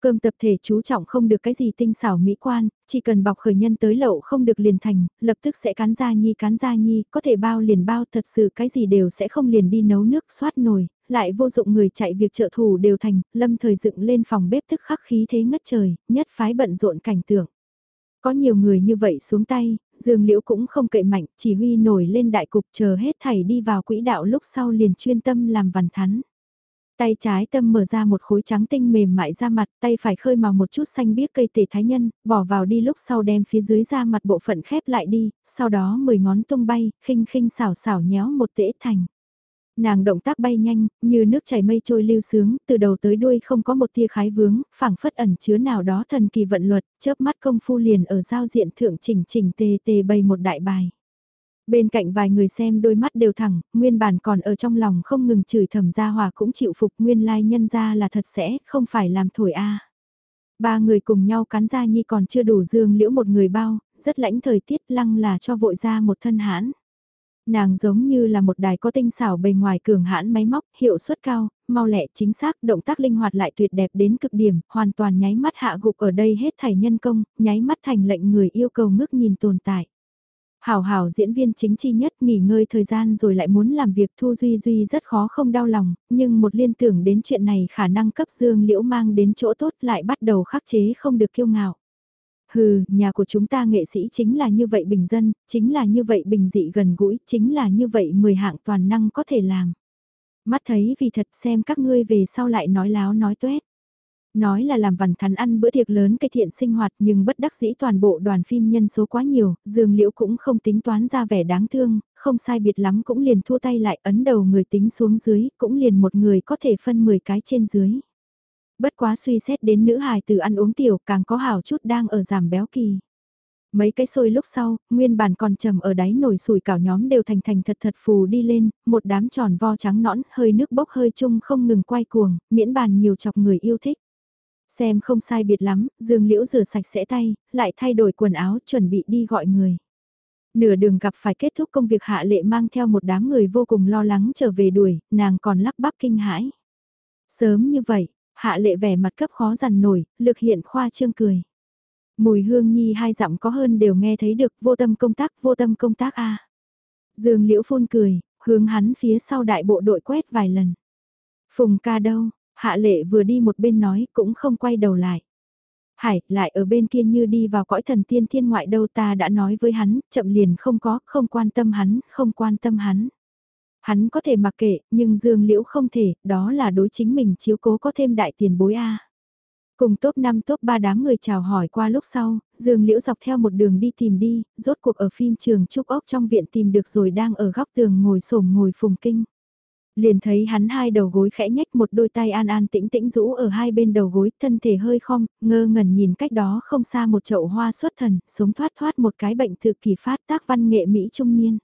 Cơm tập thể chú trọng không được cái gì tinh xảo mỹ quan, chỉ cần bọc khởi nhân tới lậu không được liền thành, lập tức sẽ cán ra nhi cán ra nhi, có thể bao liền bao thật sự cái gì đều sẽ không liền đi nấu nước xoát nồi, lại vô dụng người chạy việc trợ thủ đều thành, lâm thời dựng lên phòng bếp thức khắc khí thế ngất trời, nhất phái bận rộn cảnh tượng. Có nhiều người như vậy xuống tay, Dương Liễu cũng không cậy mạnh, chỉ huy nổi lên đại cục chờ hết thảy đi vào quỹ đạo lúc sau liền chuyên tâm làm văn thắn. Tay trái tâm mở ra một khối trắng tinh mềm mại ra mặt, tay phải khơi màu một chút xanh biếc cây tể thái nhân, bỏ vào đi lúc sau đem phía dưới ra mặt bộ phận khép lại đi, sau đó mười ngón tung bay, khinh khinh xảo xảo nhéo một tễ thành. Nàng động tác bay nhanh, như nước chảy mây trôi lưu sướng, từ đầu tới đuôi không có một tia khái vướng, phảng phất ẩn chứa nào đó thần kỳ vận luật, chớp mắt công phu liền ở giao diện thượng chỉnh chỉnh tề tề bày một đại bài. Bên cạnh vài người xem đôi mắt đều thẳng, nguyên bản còn ở trong lòng không ngừng chửi thầm gia hòa cũng chịu phục nguyên lai nhân ra là thật sẽ, không phải làm thổi a. Ba người cùng nhau cắn ra nhi còn chưa đủ dương liễu một người bao, rất lãnh thời tiết lăng là cho vội ra một thân hãn. Nàng giống như là một đài có tinh xảo bề ngoài cường hãn máy móc, hiệu suất cao, mau lẹ chính xác, động tác linh hoạt lại tuyệt đẹp đến cực điểm, hoàn toàn nháy mắt hạ gục ở đây hết thảy nhân công, nháy mắt thành lệnh người yêu cầu ngước nhìn tồn tại. Hảo hảo diễn viên chính chi nhất nghỉ ngơi thời gian rồi lại muốn làm việc Thu Duy Duy rất khó không đau lòng, nhưng một liên tưởng đến chuyện này khả năng cấp dương liễu mang đến chỗ tốt lại bắt đầu khắc chế không được kiêu ngạo. Hừ, nhà của chúng ta nghệ sĩ chính là như vậy bình dân, chính là như vậy bình dị gần gũi, chính là như vậy mười hạng toàn năng có thể làm. Mắt thấy vì thật xem các ngươi về sau lại nói láo nói tuét. Nói là làm vằn thắn ăn bữa tiệc lớn cây thiện sinh hoạt nhưng bất đắc dĩ toàn bộ đoàn phim nhân số quá nhiều, dương liễu cũng không tính toán ra vẻ đáng thương, không sai biệt lắm cũng liền thua tay lại ấn đầu người tính xuống dưới, cũng liền một người có thể phân 10 cái trên dưới. Bất quá suy xét đến nữ hài từ ăn uống tiểu càng có hảo chút đang ở giảm béo kỳ. Mấy cái sôi lúc sau, nguyên bản còn trầm ở đáy nổi sủi cảo nhóm đều thành thành thật thật phù đi lên, một đám tròn vo trắng nõn, hơi nước bốc hơi chung không ngừng quay cuồng, miễn bàn nhiều chọc người yêu thích. Xem không sai biệt lắm, Dương Liễu rửa sạch sẽ tay, lại thay đổi quần áo chuẩn bị đi gọi người. Nửa đường gặp phải kết thúc công việc hạ lệ mang theo một đám người vô cùng lo lắng trở về đuổi, nàng còn lắp bắp kinh hãi. Sớm như vậy, Hạ lệ vẻ mặt cấp khó dằn nổi, lực hiện khoa trương cười. Mùi hương nhi hai dặm có hơn đều nghe thấy được vô tâm công tác, vô tâm công tác a Dương liễu phun cười, hướng hắn phía sau đại bộ đội quét vài lần. Phùng ca đâu, hạ lệ vừa đi một bên nói cũng không quay đầu lại. Hải, lại ở bên kia như đi vào cõi thần tiên thiên ngoại đâu ta đã nói với hắn, chậm liền không có, không quan tâm hắn, không quan tâm hắn. Hắn có thể mặc kệ, nhưng Dương Liễu không thể, đó là đối chính mình chiếu cố có thêm đại tiền bối A. Cùng top 5 top 3 đám người chào hỏi qua lúc sau, Dương Liễu dọc theo một đường đi tìm đi, rốt cuộc ở phim trường Trúc Ốc trong viện tìm được rồi đang ở góc tường ngồi sổm ngồi phùng kinh. Liền thấy hắn hai đầu gối khẽ nhách một đôi tay an an tĩnh tĩnh rũ ở hai bên đầu gối, thân thể hơi khom, ngơ ngẩn nhìn cách đó không xa một chậu hoa xuất thần, sống thoát thoát một cái bệnh thực kỳ phát tác văn nghệ Mỹ trung niên.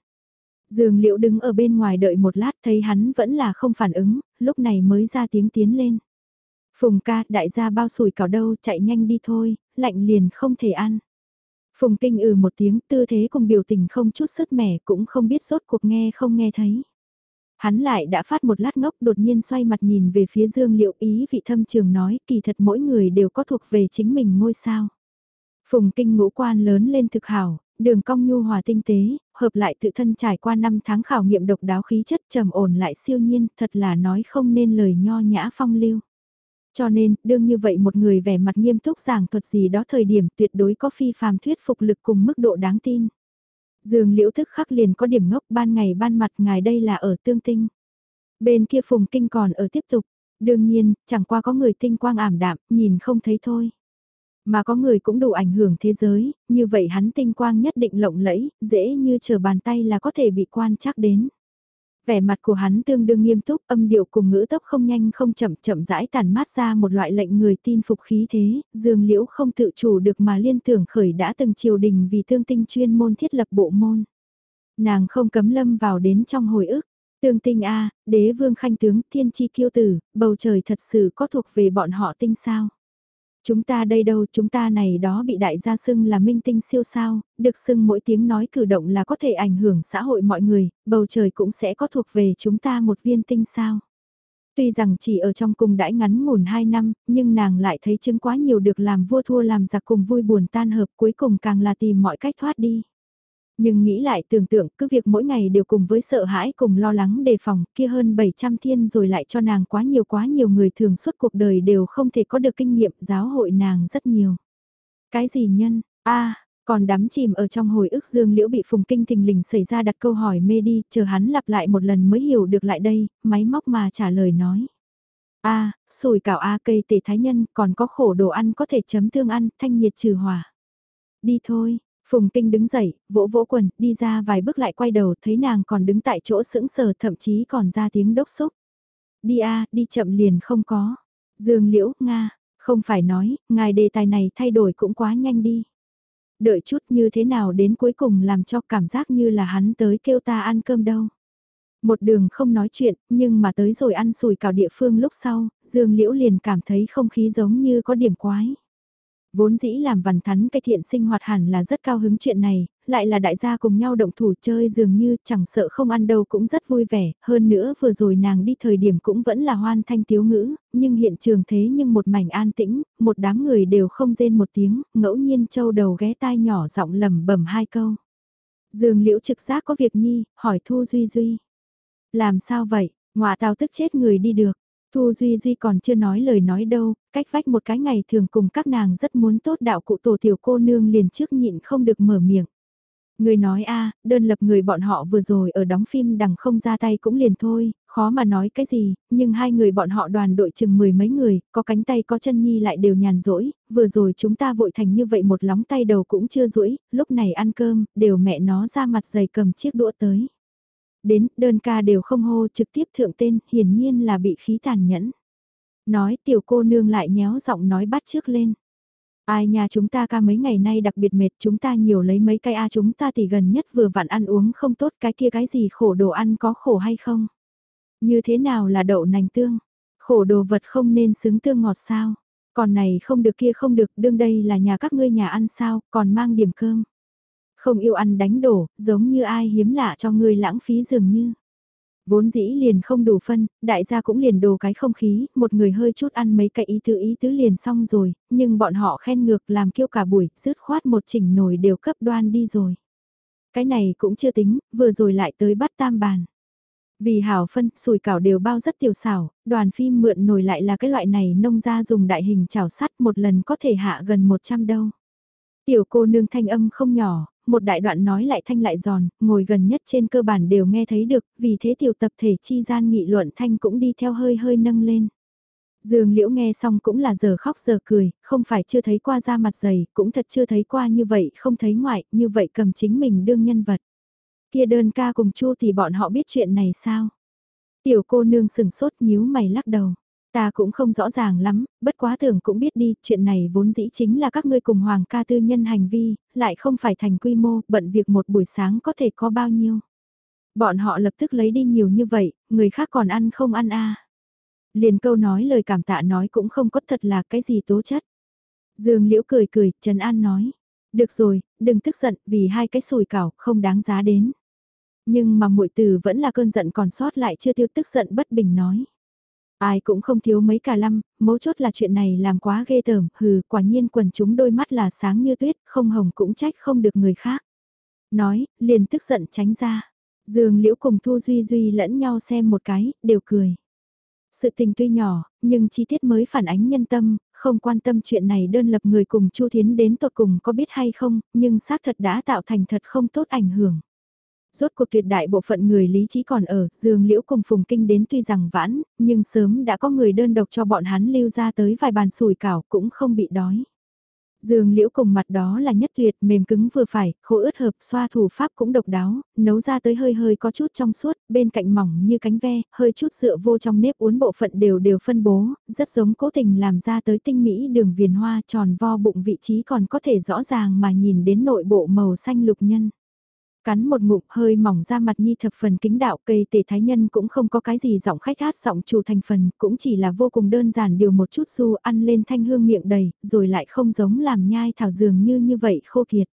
Dương Liễu đứng ở bên ngoài đợi một lát thấy hắn vẫn là không phản ứng, lúc này mới ra tiếng tiến lên. Phùng ca, đại gia bao sủi cảo đâu, chạy nhanh đi thôi, lạnh liền không thể ăn. Phùng kinh ừ một tiếng, tư thế cùng biểu tình không chút sứt mẻ cũng không biết rốt cuộc nghe không nghe thấy. Hắn lại đã phát một lát ngốc đột nhiên xoay mặt nhìn về phía Dương Liệu ý vị thâm trường nói kỳ thật mỗi người đều có thuộc về chính mình ngôi sao. Phùng kinh ngũ quan lớn lên thực hảo, đường cong nhu hòa tinh tế, hợp lại tự thân trải qua năm tháng khảo nghiệm độc đáo khí chất trầm ổn lại siêu nhiên, thật là nói không nên lời nho nhã phong lưu. Cho nên, đương như vậy một người vẻ mặt nghiêm túc giảng thuật gì đó thời điểm tuyệt đối có phi phàm thuyết phục lực cùng mức độ đáng tin. Dương liễu thức khắc liền có điểm ngốc ban ngày ban mặt ngài đây là ở tương tinh. Bên kia phùng kinh còn ở tiếp tục, đương nhiên, chẳng qua có người tinh quang ảm đạm, nhìn không thấy thôi. Mà có người cũng đủ ảnh hưởng thế giới, như vậy hắn tinh quang nhất định lộng lẫy, dễ như chờ bàn tay là có thể bị quan chắc đến. Vẻ mặt của hắn tương đương nghiêm túc, âm điệu cùng ngữ tốc không nhanh không chậm chậm rãi tàn mát ra một loại lệnh người tin phục khí thế, dương liễu không tự chủ được mà liên tưởng khởi đã từng triều đình vì thương tinh chuyên môn thiết lập bộ môn. Nàng không cấm lâm vào đến trong hồi ức, tương tinh A, đế vương khanh tướng, thiên chi kiêu tử, bầu trời thật sự có thuộc về bọn họ tinh sao. Chúng ta đây đâu, chúng ta này đó bị đại gia xưng là minh tinh siêu sao, được xưng mỗi tiếng nói cử động là có thể ảnh hưởng xã hội mọi người, bầu trời cũng sẽ có thuộc về chúng ta một viên tinh sao. Tuy rằng chỉ ở trong cùng đãi ngắn ngủn 2 năm, nhưng nàng lại thấy chứng quá nhiều được làm vua thua làm giặc cùng vui buồn tan hợp cuối cùng càng là tìm mọi cách thoát đi. Nhưng nghĩ lại tưởng tượng cứ việc mỗi ngày đều cùng với sợ hãi cùng lo lắng đề phòng kia hơn 700 thiên rồi lại cho nàng quá nhiều quá nhiều người thường suốt cuộc đời đều không thể có được kinh nghiệm giáo hội nàng rất nhiều. Cái gì nhân, a còn đắm chìm ở trong hồi ức dương liễu bị phùng kinh thình lình xảy ra đặt câu hỏi mê đi, chờ hắn lặp lại một lần mới hiểu được lại đây, máy móc mà trả lời nói. a sùi cảo a cây tể thái nhân, còn có khổ đồ ăn có thể chấm tương ăn, thanh nhiệt trừ hỏa. Đi thôi, Phùng Kinh đứng dậy, vỗ vỗ quần, đi ra vài bước lại quay đầu, thấy nàng còn đứng tại chỗ sững sờ thậm chí còn ra tiếng đốc xúc. Đi a, đi chậm liền không có. Dương Liễu, Nga, không phải nói, ngài đề tài này thay đổi cũng quá nhanh đi. Đợi chút như thế nào đến cuối cùng làm cho cảm giác như là hắn tới kêu ta ăn cơm đâu. Một đường không nói chuyện, nhưng mà tới rồi ăn sùi cào địa phương lúc sau, Dương Liễu liền cảm thấy không khí giống như có điểm quái. Vốn dĩ làm vằn thắn cái thiện sinh hoạt hẳn là rất cao hứng chuyện này, lại là đại gia cùng nhau động thủ chơi dường như chẳng sợ không ăn đâu cũng rất vui vẻ, hơn nữa vừa rồi nàng đi thời điểm cũng vẫn là hoan thanh tiếu ngữ, nhưng hiện trường thế nhưng một mảnh an tĩnh, một đám người đều không rên một tiếng, ngẫu nhiên châu đầu ghé tai nhỏ giọng lầm bẩm hai câu. Dương liễu trực giác có việc nhi, hỏi Thu Duy Duy. Làm sao vậy, ngọa tào tức chết người đi được. Thu Duy Duy còn chưa nói lời nói đâu, cách vách một cái ngày thường cùng các nàng rất muốn tốt đạo cụ tổ tiểu cô nương liền trước nhịn không được mở miệng. Người nói a đơn lập người bọn họ vừa rồi ở đóng phim đằng không ra tay cũng liền thôi, khó mà nói cái gì, nhưng hai người bọn họ đoàn đội chừng mười mấy người, có cánh tay có chân nhi lại đều nhàn rỗi, vừa rồi chúng ta vội thành như vậy một lóng tay đầu cũng chưa rũi, lúc này ăn cơm, đều mẹ nó ra mặt dày cầm chiếc đũa tới. Đến, đơn ca đều không hô trực tiếp thượng tên, hiển nhiên là bị khí tàn nhẫn. Nói tiểu cô nương lại nhéo giọng nói bắt trước lên. Ai nhà chúng ta ca mấy ngày nay đặc biệt mệt chúng ta nhiều lấy mấy cây A chúng ta thì gần nhất vừa vặn ăn uống không tốt cái kia cái gì khổ đồ ăn có khổ hay không? Như thế nào là đậu nành tương? Khổ đồ vật không nên xứng tương ngọt sao? Còn này không được kia không được đương đây là nhà các ngươi nhà ăn sao còn mang điểm cơm. Không yêu ăn đánh đổ, giống như ai hiếm lạ cho người lãng phí dường như. Vốn dĩ liền không đủ phân, đại gia cũng liền đồ cái không khí, một người hơi chút ăn mấy cái ý tứ ý tứ liền xong rồi, nhưng bọn họ khen ngược làm kêu cả buổi, rứt khoát một chỉnh nồi đều cấp đoan đi rồi. Cái này cũng chưa tính, vừa rồi lại tới bắt tam bàn. Vì hảo phân, sùi cảo đều bao rất tiểu xảo, đoàn phim mượn nổi lại là cái loại này nông ra dùng đại hình chảo sắt một lần có thể hạ gần 100 đâu. Tiểu cô nương thanh âm không nhỏ, một đại đoạn nói lại thanh lại giòn, ngồi gần nhất trên cơ bản đều nghe thấy được, vì thế tiểu tập thể chi gian nghị luận thanh cũng đi theo hơi hơi nâng lên. Dương Liễu nghe xong cũng là giờ khóc giờ cười, không phải chưa thấy qua da mặt dày, cũng thật chưa thấy qua như vậy, không thấy ngoại, như vậy cầm chính mình đương nhân vật. Kia đơn ca cùng Chu thì bọn họ biết chuyện này sao? Tiểu cô nương sừng sốt nhíu mày lắc đầu. Ta cũng không rõ ràng lắm, bất quá tưởng cũng biết đi, chuyện này vốn dĩ chính là các ngươi cùng hoàng ca tư nhân hành vi, lại không phải thành quy mô, bận việc một buổi sáng có thể có bao nhiêu. Bọn họ lập tức lấy đi nhiều như vậy, người khác còn ăn không ăn a Liền câu nói lời cảm tạ nói cũng không có thật là cái gì tố chất. Dương Liễu cười cười, Trần An nói. Được rồi, đừng tức giận vì hai cái sùi cảo không đáng giá đến. Nhưng mà muội từ vẫn là cơn giận còn sót lại chưa tiêu tức giận bất bình nói. Ai cũng không thiếu mấy cả lăm, mấu chốt là chuyện này làm quá ghê tởm, hừ, quả nhiên quần chúng đôi mắt là sáng như tuyết, không hồng cũng trách không được người khác. Nói, liền tức giận tránh ra. Dương Liễu cùng Thu Duy Duy lẫn nhau xem một cái, đều cười. Sự tình tuy nhỏ, nhưng chi tiết mới phản ánh nhân tâm, không quan tâm chuyện này đơn lập người cùng Chu Thiến đến tột cùng có biết hay không, nhưng xác thật đã tạo thành thật không tốt ảnh hưởng. Rốt cuộc tuyệt đại bộ phận người lý trí còn ở, Dương Liễu cùng Phùng Kinh đến tuy rằng vãn, nhưng sớm đã có người đơn độc cho bọn hắn lưu ra tới vài bàn sủi cảo cũng không bị đói. Dương liễu cùng mặt đó là nhất tuyệt mềm cứng vừa phải, khô ướt hợp xoa thủ pháp cũng độc đáo, nấu ra tới hơi hơi có chút trong suốt, bên cạnh mỏng như cánh ve, hơi chút dựa vô trong nếp uốn bộ phận đều đều phân bố, rất giống cố tình làm ra tới tinh mỹ đường viền hoa tròn vo bụng vị trí còn có thể rõ ràng mà nhìn đến nội bộ màu xanh lục nhân. Cắn một ngụm hơi mỏng ra mặt nhi thập phần kính đạo cây tề thái nhân cũng không có cái gì giọng khách hát giọng chủ thành phần, cũng chỉ là vô cùng đơn giản điều một chút su ăn lên thanh hương miệng đầy, rồi lại không giống làm nhai thảo dường như như vậy khô kiệt.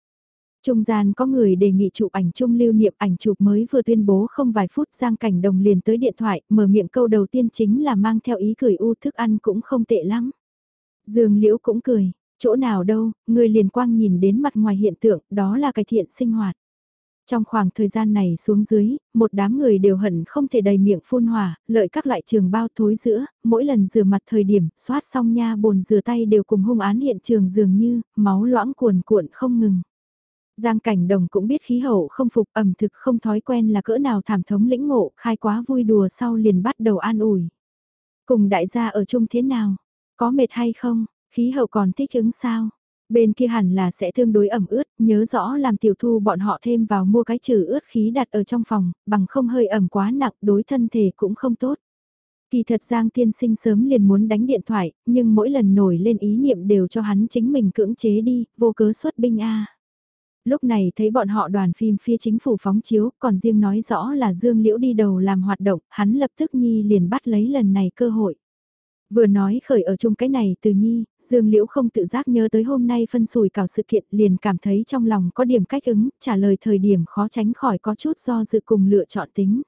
Trung gian có người đề nghị chụp ảnh chung lưu niệm ảnh chụp mới vừa tuyên bố không vài phút Giang Cảnh Đồng liền tới điện thoại, mở miệng câu đầu tiên chính là mang theo ý cười u thức ăn cũng không tệ lắm. Dương Liễu cũng cười, chỗ nào đâu, người liền quang nhìn đến mặt ngoài hiện tượng, đó là cải thiện sinh hoạt. Trong khoảng thời gian này xuống dưới, một đám người đều hận không thể đầy miệng phun hỏa, lợi các loại trường bao thối giữa, mỗi lần rửa mặt thời điểm, xoát xong nha bồn rửa tay đều cùng hung án hiện trường dường như, máu loãng cuồn cuộn không ngừng. Giang cảnh đồng cũng biết khí hậu không phục ẩm thực không thói quen là cỡ nào thảm thống lĩnh ngộ, khai quá vui đùa sau liền bắt đầu an ủi. Cùng đại gia ở chung thế nào? Có mệt hay không? Khí hậu còn thích ứng sao? Bên kia hẳn là sẽ tương đối ẩm ướt, nhớ rõ làm tiểu thu bọn họ thêm vào mua cái trừ ướt khí đặt ở trong phòng, bằng không hơi ẩm quá nặng đối thân thể cũng không tốt. Kỳ thật Giang tiên sinh sớm liền muốn đánh điện thoại, nhưng mỗi lần nổi lên ý niệm đều cho hắn chính mình cưỡng chế đi, vô cớ xuất binh A. Lúc này thấy bọn họ đoàn phim phía chính phủ phóng chiếu, còn riêng nói rõ là Dương Liễu đi đầu làm hoạt động, hắn lập tức nhi liền bắt lấy lần này cơ hội. Vừa nói khởi ở chung cái này từ nhi, Dương Liễu không tự giác nhớ tới hôm nay phân sủi cảo sự kiện liền cảm thấy trong lòng có điểm cách ứng, trả lời thời điểm khó tránh khỏi có chút do dự cùng lựa chọn tính.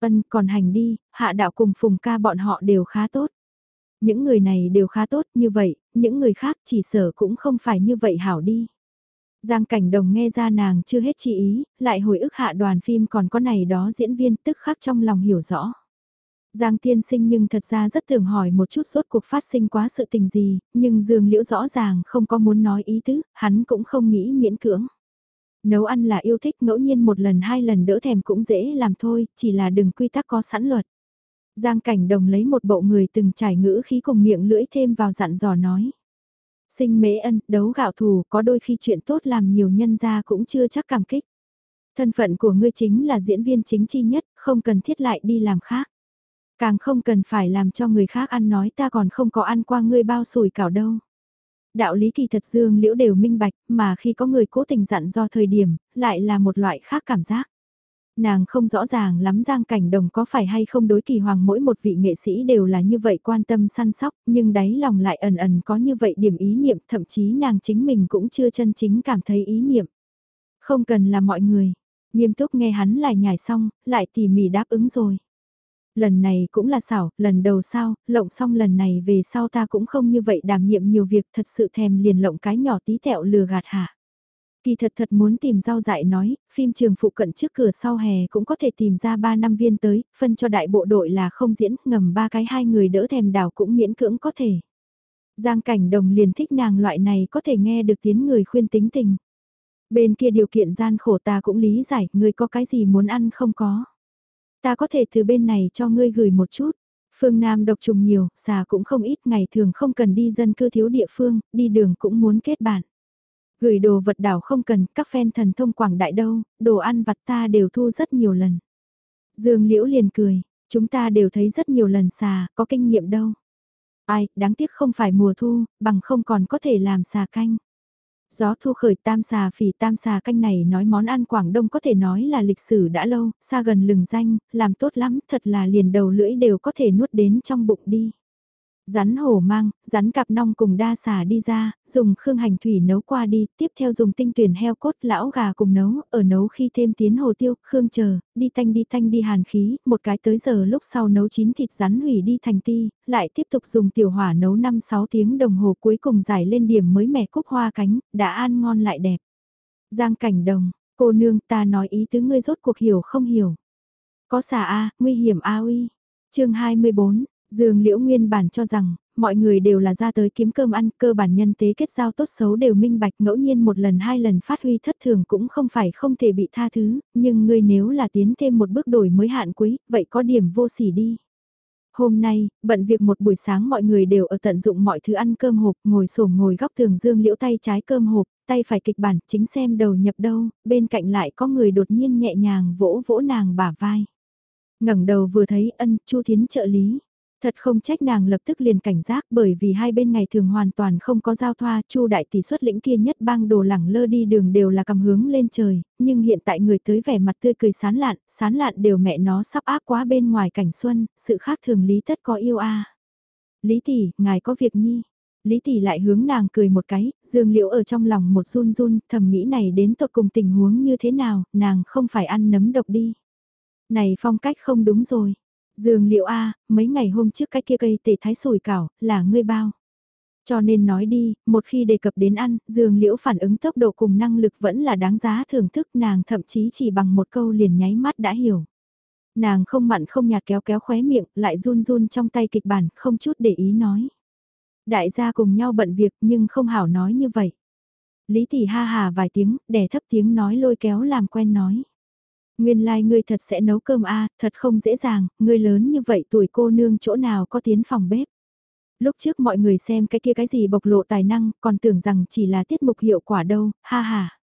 vân còn hành đi, hạ đạo cùng phùng ca bọn họ đều khá tốt. Những người này đều khá tốt như vậy, những người khác chỉ sở cũng không phải như vậy hảo đi. Giang cảnh đồng nghe ra nàng chưa hết chi ý, lại hồi ức hạ đoàn phim còn có này đó diễn viên tức khắc trong lòng hiểu rõ. Giang tiên sinh nhưng thật ra rất thường hỏi một chút sốt cuộc phát sinh quá sự tình gì, nhưng Dương Liễu rõ ràng không có muốn nói ý tứ, hắn cũng không nghĩ miễn cưỡng. Nấu ăn là yêu thích ngẫu nhiên một lần hai lần đỡ thèm cũng dễ làm thôi, chỉ là đừng quy tắc có sẵn luật. Giang cảnh đồng lấy một bộ người từng trải ngữ khí cùng miệng lưỡi thêm vào dặn dò nói. Sinh mễ ân, đấu gạo thù, có đôi khi chuyện tốt làm nhiều nhân ra cũng chưa chắc cảm kích. Thân phận của ngươi chính là diễn viên chính chi nhất, không cần thiết lại đi làm khác. Càng không cần phải làm cho người khác ăn nói ta còn không có ăn qua ngươi bao sủi cảo đâu. Đạo lý kỳ thật dương liễu đều minh bạch mà khi có người cố tình dặn do thời điểm, lại là một loại khác cảm giác. Nàng không rõ ràng lắm Giang Cảnh Đồng có phải hay không đối kỳ hoàng mỗi một vị nghệ sĩ đều là như vậy quan tâm săn sóc, nhưng đáy lòng lại ẩn ẩn có như vậy điểm ý niệm, thậm chí nàng chính mình cũng chưa chân chính cảm thấy ý niệm. Không cần là mọi người, nghiêm túc nghe hắn lại nhảy xong, lại tỉ mỉ đáp ứng rồi. Lần này cũng là xảo, lần đầu sao, lộng xong lần này về sau ta cũng không như vậy đảm nhiệm nhiều việc thật sự thèm liền lộng cái nhỏ tí tẹo lừa gạt hạ. Kỳ thật thật muốn tìm rau dại nói, phim trường phụ cận trước cửa sau hè cũng có thể tìm ra 3 năm viên tới, phân cho đại bộ đội là không diễn, ngầm ba cái hai người đỡ thèm đảo cũng miễn cưỡng có thể. Giang cảnh đồng liền thích nàng loại này có thể nghe được tiếng người khuyên tính tình. Bên kia điều kiện gian khổ ta cũng lý giải, người có cái gì muốn ăn không có. Ta có thể từ bên này cho ngươi gửi một chút. Phương Nam độc trùng nhiều, xà cũng không ít, ngày thường không cần đi dân cư thiếu địa phương, đi đường cũng muốn kết bạn. Gửi đồ vật đảo không cần, các fan thần thông quảng đại đâu, đồ ăn vặt ta đều thu rất nhiều lần. Dương Liễu liền cười, chúng ta đều thấy rất nhiều lần xà, có kinh nghiệm đâu. Ai, đáng tiếc không phải mùa thu, bằng không còn có thể làm xà canh. Gió thu khởi tam xà phỉ tam xà canh này nói món ăn Quảng Đông có thể nói là lịch sử đã lâu, xa gần lừng danh, làm tốt lắm, thật là liền đầu lưỡi đều có thể nuốt đến trong bụng đi. Rắn hổ mang, rắn cặp nong cùng đa xà đi ra, dùng khương hành thủy nấu qua đi, tiếp theo dùng tinh tuyển heo cốt lão gà cùng nấu, ở nấu khi thêm tiến hồ tiêu, khương chờ, đi tanh đi tanh đi hàn khí, một cái tới giờ lúc sau nấu chín thịt rắn hủy đi thành ti, lại tiếp tục dùng tiểu hỏa nấu 5-6 tiếng đồng hồ cuối cùng giải lên điểm mới mẻ cúc hoa cánh, đã ăn ngon lại đẹp. Giang cảnh đồng, cô nương ta nói ý tứ ngươi rốt cuộc hiểu không hiểu. Có xà A, nguy hiểm A uy. chương 24, Dương Liễu nguyên bản cho rằng, mọi người đều là ra tới kiếm cơm ăn, cơ bản nhân tế kết giao tốt xấu đều minh bạch ngẫu nhiên một lần hai lần phát huy thất thường cũng không phải không thể bị tha thứ, nhưng ngươi nếu là tiến thêm một bước đổi mới hạn quý, vậy có điểm vô sỉ đi. Hôm nay, bận việc một buổi sáng mọi người đều ở tận dụng mọi thứ ăn cơm hộp, ngồi sổm ngồi góc tường dương liễu tay trái cơm hộp, tay phải kịch bản, chính xem đầu nhập đâu, bên cạnh lại có người đột nhiên nhẹ nhàng vỗ vỗ nàng bả vai. ngẩng đầu vừa thấy ân, chu thiến trợ lý. Thật không trách nàng lập tức liền cảnh giác bởi vì hai bên ngày thường hoàn toàn không có giao thoa, Chu đại tỷ xuất lĩnh kia nhất bang đồ lẳng lơ đi đường đều là cầm hướng lên trời, nhưng hiện tại người tới vẻ mặt tươi cười sán lạn, sán lạn đều mẹ nó sắp áp quá bên ngoài cảnh xuân, sự khác thường lý tất có yêu a. Lý tỷ, ngài có việc nhi. Lý tỷ lại hướng nàng cười một cái, Dương Liễu ở trong lòng một run run, thầm nghĩ này đến tột cùng tình huống như thế nào, nàng không phải ăn nấm độc đi. Này phong cách không đúng rồi, Dương liệu A, mấy ngày hôm trước cái kia cây tể thái sủi cảo, là ngươi bao. Cho nên nói đi, một khi đề cập đến ăn, Dương Liễu phản ứng tốc độ cùng năng lực vẫn là đáng giá thưởng thức nàng thậm chí chỉ bằng một câu liền nháy mắt đã hiểu. Nàng không mặn không nhạt kéo kéo khóe miệng, lại run run trong tay kịch bản, không chút để ý nói. Đại gia cùng nhau bận việc nhưng không hảo nói như vậy. Lý tỷ ha hà vài tiếng, đè thấp tiếng nói lôi kéo làm quen nói. Nguyên lai like ngươi thật sẽ nấu cơm a, thật không dễ dàng, ngươi lớn như vậy tuổi cô nương chỗ nào có tiến phòng bếp. Lúc trước mọi người xem cái kia cái gì bộc lộ tài năng, còn tưởng rằng chỉ là tiết mục hiệu quả đâu, ha ha.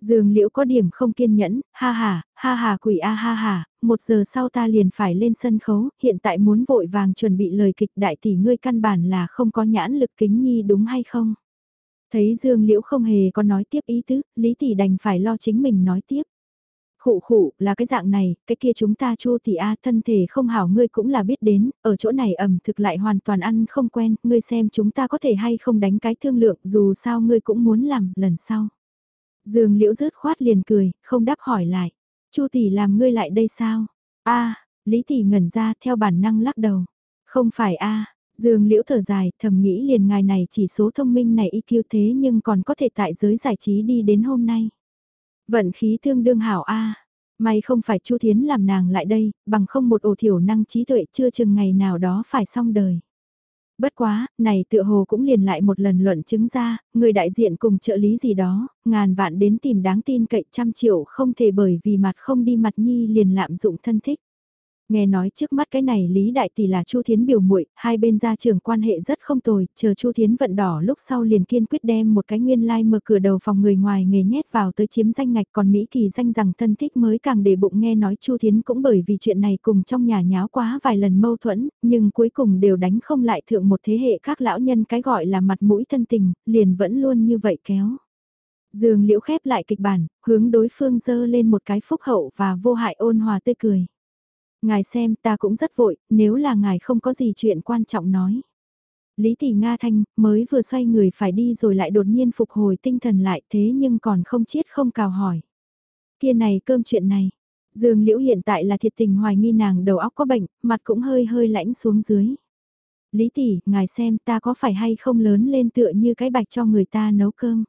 Dương liễu có điểm không kiên nhẫn, ha ha, ha ha quỷ a ha ha, một giờ sau ta liền phải lên sân khấu, hiện tại muốn vội vàng chuẩn bị lời kịch đại tỷ ngươi căn bản là không có nhãn lực kính nhi đúng hay không? Thấy Dương liễu không hề có nói tiếp ý tứ, Lý tỷ đành phải lo chính mình nói tiếp. Khụ khụ, là cái dạng này, cái kia chúng ta chu tỷ a thân thể không hảo ngươi cũng là biết đến, ở chỗ này ẩm thực lại hoàn toàn ăn không quen, ngươi xem chúng ta có thể hay không đánh cái thương lượng, dù sao ngươi cũng muốn làm, lần sau. Dương liễu rớt khoát liền cười, không đáp hỏi lại. Chu tỷ làm ngươi lại đây sao? A, Lý tỷ ngẩn ra theo bản năng lắc đầu. Không phải a, Dương liễu thở dài, thầm nghĩ liền ngài này chỉ số thông minh này y kiêu thế nhưng còn có thể tại giới giải trí đi đến hôm nay. Vận khí thương đương hảo A. May không phải Chu Thiến làm nàng lại đây, bằng không một ổ thiểu năng trí tuệ chưa chừng ngày nào đó phải xong đời. Bất quá, này tựa hồ cũng liền lại một lần luận chứng ra, người đại diện cùng trợ lý gì đó, ngàn vạn đến tìm đáng tin cậy trăm triệu không thể bởi vì mặt không đi mặt nhi liền lạm dụng thân thích. Nghe nói trước mắt cái này Lý Đại Tỷ là Chu Thiến biểu muội, hai bên gia trưởng quan hệ rất không tồi, chờ Chu Thiến vận đỏ lúc sau liền kiên quyết đem một cái nguyên lai like mở cửa đầu phòng người ngoài nghề nhét vào tới chiếm danh ngạch còn Mỹ Kỳ danh rằng thân thích mới càng để bụng nghe nói Chu Thiến cũng bởi vì chuyện này cùng trong nhà nháo quá vài lần mâu thuẫn, nhưng cuối cùng đều đánh không lại thượng một thế hệ các lão nhân cái gọi là mặt mũi thân tình, liền vẫn luôn như vậy kéo. Dương liễu khép lại kịch bản, hướng đối phương dơ lên một cái phúc hậu và vô hại ôn hòa tươi cười. Ngài xem ta cũng rất vội, nếu là ngài không có gì chuyện quan trọng nói. Lý Tỷ Nga Thanh mới vừa xoay người phải đi rồi lại đột nhiên phục hồi tinh thần lại thế nhưng còn không chết không cào hỏi. Kia này cơm chuyện này, Dương Liễu hiện tại là thiệt tình hoài nghi nàng đầu óc có bệnh, mặt cũng hơi hơi lãnh xuống dưới. Lý tỷ, ngài xem ta có phải hay không lớn lên tựa như cái bạch cho người ta nấu cơm.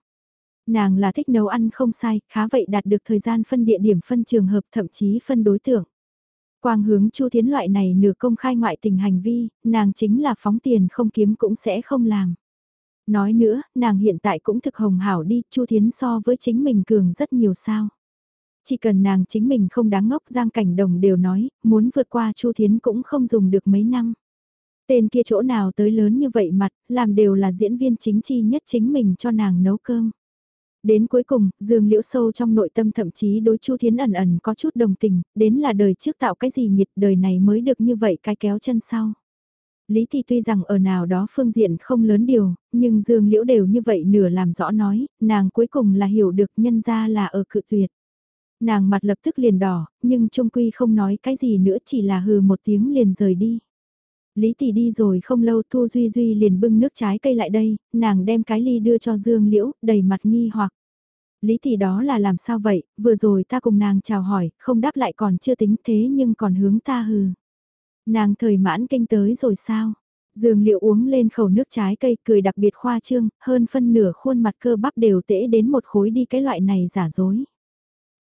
Nàng là thích nấu ăn không sai, khá vậy đạt được thời gian phân địa điểm phân trường hợp thậm chí phân đối tượng. Quang hướng Chu Thiến loại này nửa công khai ngoại tình hành vi, nàng chính là phóng tiền không kiếm cũng sẽ không làm. Nói nữa, nàng hiện tại cũng thực hồng hảo đi, Chu Thiến so với chính mình cường rất nhiều sao. Chỉ cần nàng chính mình không đáng ngốc Giang Cảnh Đồng đều nói, muốn vượt qua Chu Thiến cũng không dùng được mấy năm. Tên kia chỗ nào tới lớn như vậy mặt, làm đều là diễn viên chính chi nhất chính mình cho nàng nấu cơm. Đến cuối cùng, Dương Liễu sâu trong nội tâm thậm chí đối Chu Thiến ẩn ẩn có chút đồng tình, đến là đời trước tạo cái gì nhiệt đời này mới được như vậy cái kéo chân sau. Lý thì tuy rằng ở nào đó phương diện không lớn điều, nhưng Dương Liễu đều như vậy nửa làm rõ nói, nàng cuối cùng là hiểu được nhân ra là ở cự tuyệt. Nàng mặt lập tức liền đỏ, nhưng trung quy không nói cái gì nữa chỉ là hừ một tiếng liền rời đi. Lý Tỷ đi rồi không lâu Thu Duy Duy liền bưng nước trái cây lại đây, nàng đem cái ly đưa cho Dương Liễu, đầy mặt nghi hoặc. Lý Tỷ đó là làm sao vậy, vừa rồi ta cùng nàng chào hỏi, không đáp lại còn chưa tính thế nhưng còn hướng ta hừ. Nàng thời mãn kinh tới rồi sao? Dương Liễu uống lên khẩu nước trái cây cười đặc biệt khoa trương, hơn phân nửa khuôn mặt cơ bắp đều tễ đến một khối đi cái loại này giả dối.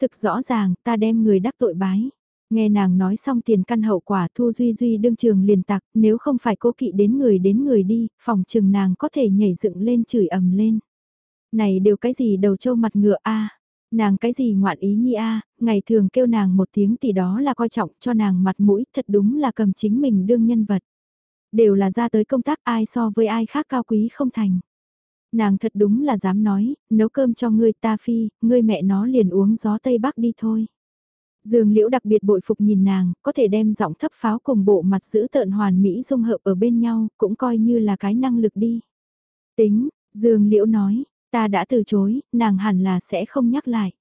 Thực rõ ràng, ta đem người đắc tội bái. Nghe nàng nói xong tiền căn hậu quả Thu Duy Duy đương trường liền tạc, nếu không phải cố kỵ đến người đến người đi, phòng trường nàng có thể nhảy dựng lên chửi ầm lên. Này đều cái gì đầu trâu mặt ngựa a Nàng cái gì ngoạn ý nhi a ngày thường kêu nàng một tiếng thì đó là coi trọng cho nàng mặt mũi, thật đúng là cầm chính mình đương nhân vật. Đều là ra tới công tác ai so với ai khác cao quý không thành. Nàng thật đúng là dám nói, nấu cơm cho ngươi ta phi, ngươi mẹ nó liền uống gió Tây Bắc đi thôi. Dương Liễu đặc biệt bội phục nhìn nàng, có thể đem giọng thấp pháo cùng bộ mặt giữ tợn hoàn mỹ dung hợp ở bên nhau, cũng coi như là cái năng lực đi. Tính, Dương Liễu nói, ta đã từ chối, nàng hẳn là sẽ không nhắc lại.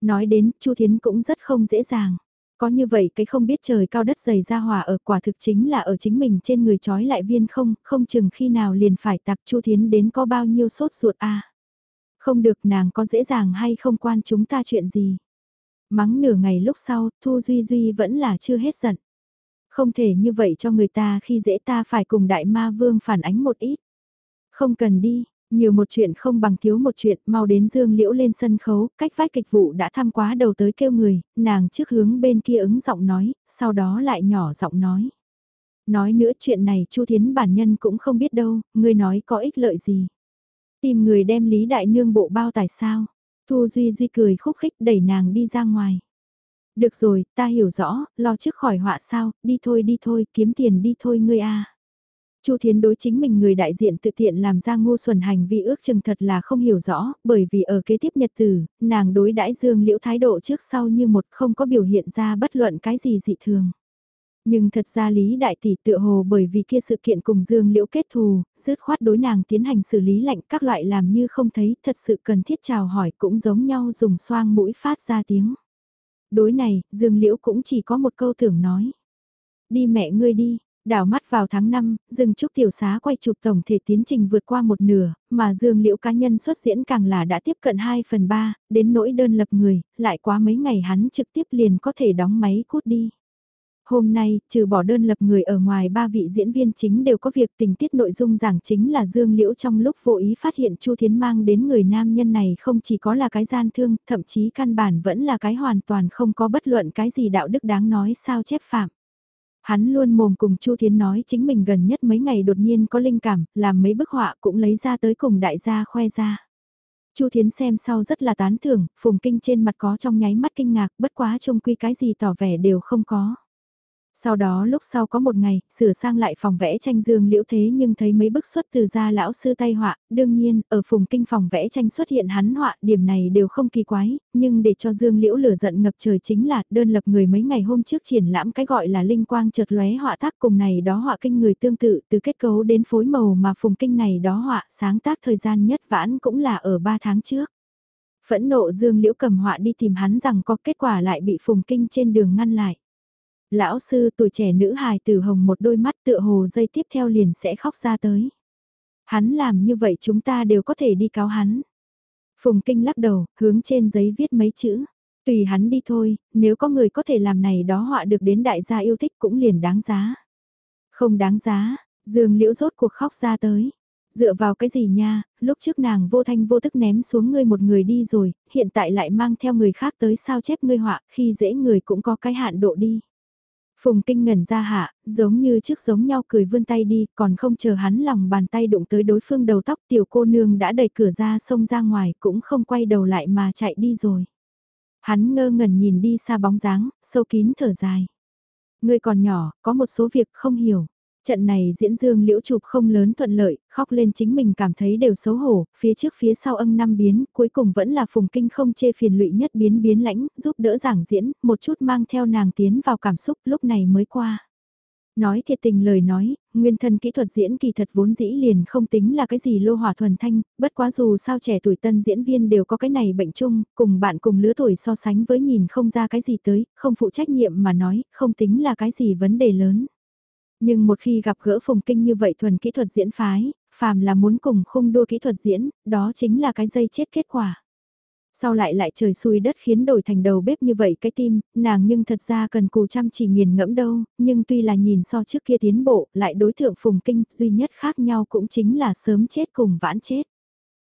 Nói đến, Chu Thiến cũng rất không dễ dàng. Có như vậy cái không biết trời cao đất dày ra hòa ở quả thực chính là ở chính mình trên người trói lại viên không, không chừng khi nào liền phải tặc Chu Thiến đến có bao nhiêu sốt ruột a Không được nàng có dễ dàng hay không quan chúng ta chuyện gì. Mắng nửa ngày lúc sau, Thu Duy Duy vẫn là chưa hết giận. Không thể như vậy cho người ta khi dễ ta phải cùng đại ma vương phản ánh một ít. Không cần đi, nhiều một chuyện không bằng thiếu một chuyện, mau đến Dương Liễu lên sân khấu, cách vách kịch vụ đã tham quá đầu tới kêu người, nàng trước hướng bên kia ứng giọng nói, sau đó lại nhỏ giọng nói. Nói nữa chuyện này Chu Thiến bản nhân cũng không biết đâu, người nói có ích lợi gì. Tìm người đem Lý Đại Nương bộ bao tài sao. Thu Duy Duy cười khúc khích đẩy nàng đi ra ngoài. Được rồi, ta hiểu rõ, lo trước khỏi họa sao, đi thôi đi thôi, kiếm tiền đi thôi ngươi a. Chu Thiến đối chính mình người đại diện tự tiện làm ra ngu xuẩn hành vi ước chừng thật là không hiểu rõ, bởi vì ở kế tiếp nhật tử, nàng đối đãi Dương Liễu thái độ trước sau như một không có biểu hiện ra bất luận cái gì dị thường. Nhưng thật ra Lý Đại Tỷ tựa hồ bởi vì kia sự kiện cùng Dương Liễu kết thù, dứt khoát đối nàng tiến hành xử lý lạnh các loại làm như không thấy, thật sự cần thiết chào hỏi cũng giống nhau dùng xoang mũi phát ra tiếng. Đối này, Dương Liễu cũng chỉ có một câu tưởng nói. Đi mẹ ngươi đi, Đảo mắt vào tháng 5, dương Trúc Tiểu Xá quay chụp tổng thể tiến trình vượt qua một nửa, mà Dương Liễu cá nhân xuất diễn càng là đã tiếp cận 2 phần 3, đến nỗi đơn lập người, lại quá mấy ngày hắn trực tiếp liền có thể đóng máy cút đi. Hôm nay, trừ bỏ đơn lập người ở ngoài ba vị diễn viên chính đều có việc tình tiết nội dung giảng chính là Dương Liễu trong lúc vô ý phát hiện Chu Thiến mang đến người nam nhân này không chỉ có là cái gian thương, thậm chí căn bản vẫn là cái hoàn toàn không có bất luận cái gì đạo đức đáng nói sao chép phạm. Hắn luôn mồm cùng Chu Thiến nói chính mình gần nhất mấy ngày đột nhiên có linh cảm, làm mấy bức họa cũng lấy ra tới cùng đại gia khoe ra. Chu Thiến xem sau rất là tán thưởng, phùng kinh trên mặt có trong nháy mắt kinh ngạc, bất quá trông quy cái gì tỏ vẻ đều không có. Sau đó lúc sau có một ngày, sửa sang lại phòng vẽ tranh dương liễu thế nhưng thấy mấy bức xuất từ gia lão sư tay họa, đương nhiên, ở phùng kinh phòng vẽ tranh xuất hiện hắn họa, điểm này đều không kỳ quái, nhưng để cho dương liễu lửa giận ngập trời chính là đơn lập người mấy ngày hôm trước triển lãm cái gọi là linh quang chợt lóe họa tác cùng này đó họa kinh người tương tự từ kết cấu đến phối màu mà phùng kinh này đó họa sáng tác thời gian nhất vãn cũng là ở 3 tháng trước. Phẫn nộ dương liễu cầm họa đi tìm hắn rằng có kết quả lại bị phùng kinh trên đường ngăn lại. Lão sư tuổi trẻ nữ hài tử hồng một đôi mắt tựa hồ dây tiếp theo liền sẽ khóc ra tới. Hắn làm như vậy chúng ta đều có thể đi cáo hắn. Phùng Kinh lắc đầu, hướng trên giấy viết mấy chữ. Tùy hắn đi thôi, nếu có người có thể làm này đó họa được đến đại gia yêu thích cũng liền đáng giá. Không đáng giá, Dương Liễu rốt cuộc khóc ra tới. Dựa vào cái gì nha, lúc trước nàng vô thanh vô tức ném xuống ngươi một người đi rồi, hiện tại lại mang theo người khác tới sao chép ngươi họa, khi dễ người cũng có cái hạn độ đi. Phùng kinh ngẩn ra hạ, giống như trước giống nhau cười vươn tay đi, còn không chờ hắn lòng bàn tay đụng tới đối phương đầu tóc tiểu cô nương đã đẩy cửa ra xông ra ngoài cũng không quay đầu lại mà chạy đi rồi. Hắn ngơ ngẩn nhìn đi xa bóng dáng, sâu kín thở dài. Ngươi còn nhỏ, có một số việc không hiểu. Trận này diễn dương liễu chụp không lớn thuận lợi, khóc lên chính mình cảm thấy đều xấu hổ, phía trước phía sau âm năm biến, cuối cùng vẫn là phùng kinh không chê phiền lụy nhất biến biến lãnh, giúp đỡ giảng diễn, một chút mang theo nàng tiến vào cảm xúc lúc này mới qua. Nói thiệt tình lời nói, nguyên thân kỹ thuật diễn kỳ thật vốn dĩ liền không tính là cái gì lô hỏa thuần thanh, bất quá dù sao trẻ tuổi tân diễn viên đều có cái này bệnh chung, cùng bạn cùng lứa tuổi so sánh với nhìn không ra cái gì tới, không phụ trách nhiệm mà nói, không tính là cái gì vấn đề lớn. Nhưng một khi gặp gỡ phùng kinh như vậy thuần kỹ thuật diễn phái, phàm là muốn cùng khung đua kỹ thuật diễn, đó chính là cái dây chết kết quả. Sau lại lại trời xui đất khiến đổi thành đầu bếp như vậy cái tim, nàng nhưng thật ra cần cù chăm chỉ nghiền ngẫm đâu, nhưng tuy là nhìn so trước kia tiến bộ, lại đối tượng phùng kinh, duy nhất khác nhau cũng chính là sớm chết cùng vãn chết.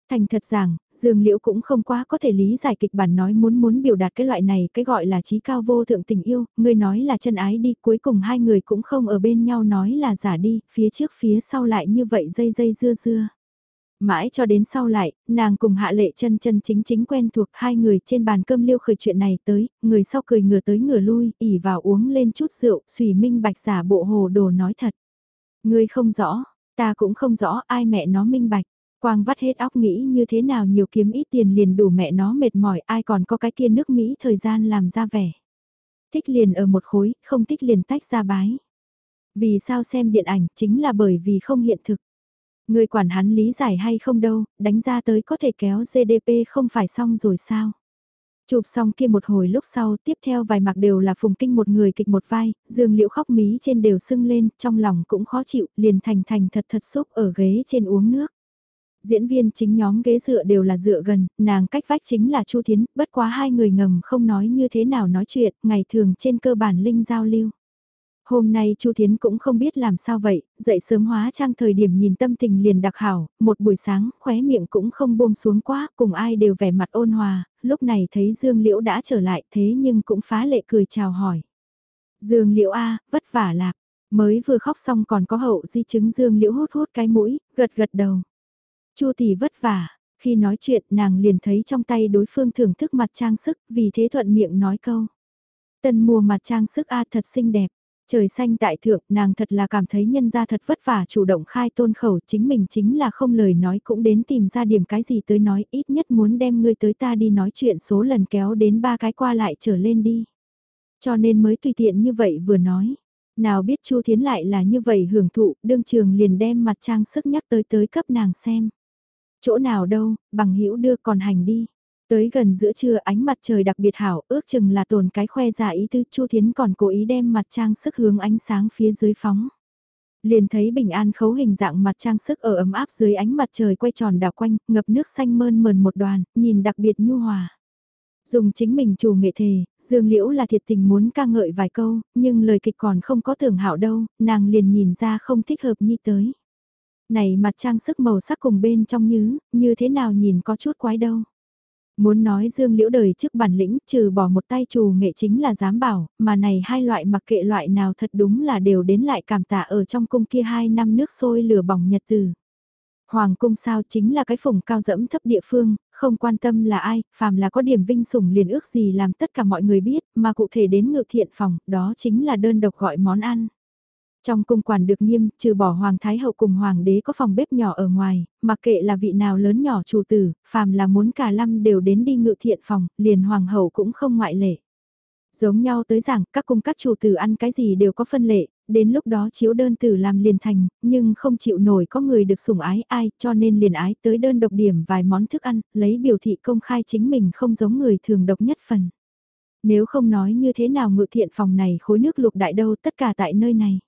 Thành thật rằng, Dương Liễu cũng không quá có thể lý giải kịch bản nói muốn muốn biểu đạt cái loại này, cái gọi là trí cao vô thượng tình yêu, người nói là chân ái đi, cuối cùng hai người cũng không ở bên nhau nói là giả đi, phía trước phía sau lại như vậy dây dây dưa dưa. Mãi cho đến sau lại, nàng cùng hạ lệ chân chân chính chính quen thuộc hai người trên bàn cơm liêu khởi chuyện này tới, người sau cười ngửa tới ngửa lui, ỉ vào uống lên chút rượu, xùy minh bạch giả bộ hồ đồ nói thật. Người không rõ, ta cũng không rõ ai mẹ nó minh bạch. Quang vắt hết óc nghĩ như thế nào nhiều kiếm ít tiền liền đủ mẹ nó mệt mỏi ai còn có cái kia nước Mỹ thời gian làm ra vẻ. Thích liền ở một khối, không thích liền tách ra bái. Vì sao xem điện ảnh chính là bởi vì không hiện thực. Người quản hắn lý giải hay không đâu, đánh ra tới có thể kéo GDP không phải xong rồi sao. Chụp xong kia một hồi lúc sau, tiếp theo vài mặc đều là phùng kinh một người kịch một vai, dương liễu khóc mí trên đều sưng lên, trong lòng cũng khó chịu, liền thành thành thật thật xúc ở ghế trên uống nước. Diễn viên chính nhóm ghế dựa đều là dựa gần, nàng cách vách chính là Chu Thiến, bất quá hai người ngầm không nói như thế nào nói chuyện, ngày thường trên cơ bản linh giao lưu. Hôm nay Chu Thiến cũng không biết làm sao vậy, dậy sớm hóa trang thời điểm nhìn tâm tình liền đặc hảo, một buổi sáng, khóe miệng cũng không buông xuống quá, cùng ai đều vẻ mặt ôn hòa, lúc này thấy Dương Liễu đã trở lại thế nhưng cũng phá lệ cười chào hỏi. Dương Liễu A, vất vả lạc, mới vừa khóc xong còn có hậu di chứng Dương Liễu hút hút cái mũi, gật gật đầu. Chu tỷ vất vả, khi nói chuyện nàng liền thấy trong tay đối phương thưởng thức mặt trang sức, vì thế thuận miệng nói câu. Tân mùa mặt trang sức A thật xinh đẹp. Trời xanh tại thượng, nàng thật là cảm thấy nhân gia thật vất vả chủ động khai tôn khẩu chính mình chính là không lời nói cũng đến tìm ra điểm cái gì tới nói ít nhất muốn đem ngươi tới ta đi nói chuyện số lần kéo đến ba cái qua lại trở lên đi. Cho nên mới tùy tiện như vậy vừa nói. Nào biết Chu Thiến lại là như vậy hưởng thụ, đương trường liền đem mặt trang sức nhắc tới tới cấp nàng xem. Chỗ nào đâu, bằng hữu đưa còn hành đi. Tới gần giữa trưa ánh mặt trời đặc biệt hảo, ước chừng là tồn cái khoe giả ý tư Chu Thiến còn cố ý đem mặt trang sức hướng ánh sáng phía dưới phóng. Liền thấy bình an khấu hình dạng mặt trang sức ở ấm áp dưới ánh mặt trời quay tròn đảo quanh, ngập nước xanh mơn mờn một đoàn, nhìn đặc biệt nhu hòa. Dùng chính mình chủ nghệ thề, Dương Liễu là thiệt tình muốn ca ngợi vài câu, nhưng lời kịch còn không có tưởng hảo đâu, nàng liền nhìn ra không thích hợp nhi tới. Này mặt trang sức màu sắc cùng bên trong nhứ, như thế nào nhìn có chút quái đâu. Muốn nói dương liễu đời trước bản lĩnh trừ bỏ một tay trù nghệ chính là dám bảo, mà này hai loại mặc kệ loại nào thật đúng là đều đến lại cảm tạ ở trong cung kia hai năm nước sôi lửa bỏng nhật từ. Hoàng cung sao chính là cái phùng cao dẫm thấp địa phương, không quan tâm là ai, phàm là có điểm vinh sủng liền ước gì làm tất cả mọi người biết, mà cụ thể đến ngự thiện phòng, đó chính là đơn độc gọi món ăn. Trong cung quản được nghiêm, trừ bỏ hoàng thái hậu cùng hoàng đế có phòng bếp nhỏ ở ngoài, mặc kệ là vị nào lớn nhỏ chủ tử, phàm là muốn cả lâm đều đến đi ngự thiện phòng, liền hoàng hậu cũng không ngoại lệ. Giống nhau tới rằng các cung các chủ tử ăn cái gì đều có phân lệ, đến lúc đó chiếu đơn tử làm liền thành, nhưng không chịu nổi có người được sủng ái ai cho nên liền ái tới đơn độc điểm vài món thức ăn, lấy biểu thị công khai chính mình không giống người thường độc nhất phần. Nếu không nói như thế nào ngự thiện phòng này khối nước lục đại đâu tất cả tại nơi này.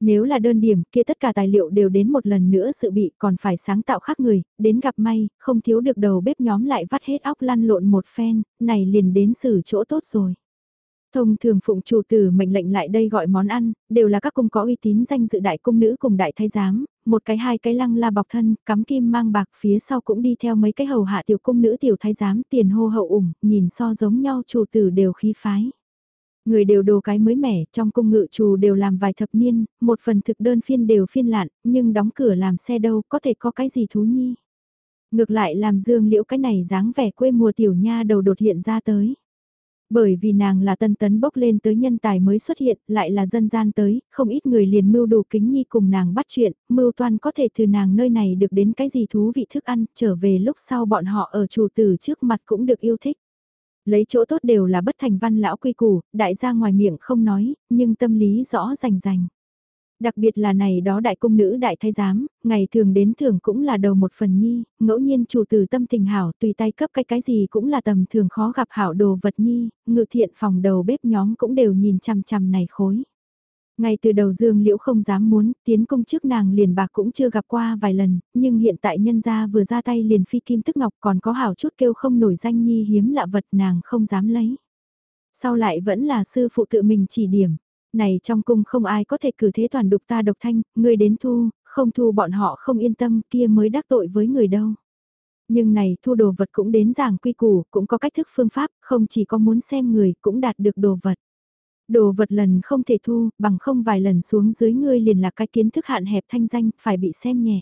Nếu là đơn điểm kia tất cả tài liệu đều đến một lần nữa sự bị còn phải sáng tạo khác người, đến gặp may, không thiếu được đầu bếp nhóm lại vắt hết óc lăn lộn một phen, này liền đến xử chỗ tốt rồi. Thông thường phụng chủ tử mệnh lệnh lại đây gọi món ăn, đều là các cung có uy tín danh dự đại cung nữ cùng đại thái giám, một cái hai cái lăng la bọc thân, cắm kim mang bạc phía sau cũng đi theo mấy cái hầu hạ tiểu cung nữ tiểu thái giám tiền hô hậu ủng, nhìn so giống nhau chủ tử đều khí phái. Người đều đồ cái mới mẻ, trong cung ngự trù đều làm vài thập niên, một phần thực đơn phiên đều phiên lạn, nhưng đóng cửa làm xe đâu có thể có cái gì thú nhi. Ngược lại làm dương liễu cái này dáng vẻ quê mùa tiểu nha đầu đột hiện ra tới. Bởi vì nàng là tân tấn bốc lên tới nhân tài mới xuất hiện, lại là dân gian tới, không ít người liền mưu đồ kính nhi cùng nàng bắt chuyện, mưu toan có thể từ nàng nơi này được đến cái gì thú vị thức ăn, trở về lúc sau bọn họ ở chủ tử trước mặt cũng được yêu thích. Lấy chỗ tốt đều là bất thành văn lão quy củ, đại gia ngoài miệng không nói, nhưng tâm lý rõ rành rành. Đặc biệt là này đó đại cung nữ đại thái giám, ngày thường đến thường cũng là đầu một phần nhi, ngẫu nhiên chủ tử tâm tình hảo tùy tay cấp cái cái gì cũng là tầm thường khó gặp hảo đồ vật nhi, ngự thiện phòng đầu bếp nhóm cũng đều nhìn chằm chằm này khối. Ngay từ đầu Dương Liễu không dám muốn, tiến công trước nàng liền bạc cũng chưa gặp qua vài lần, nhưng hiện tại nhân gia vừa ra tay liền phi kim tức ngọc còn có hảo chút kêu không nổi danh nhi hiếm lạ vật nàng không dám lấy. Sau lại vẫn là sư phụ tự mình chỉ điểm, này trong cung không ai có thể cử thế toàn đục ta độc thanh, người đến thu, không thu bọn họ không yên tâm kia mới đắc tội với người đâu. Nhưng này thu đồ vật cũng đến giảng quy củ, cũng có cách thức phương pháp, không chỉ có muốn xem người cũng đạt được đồ vật. Đồ vật lần không thể thu, bằng không vài lần xuống dưới ngươi liền là cái kiến thức hạn hẹp thanh danh, phải bị xem nhẹ.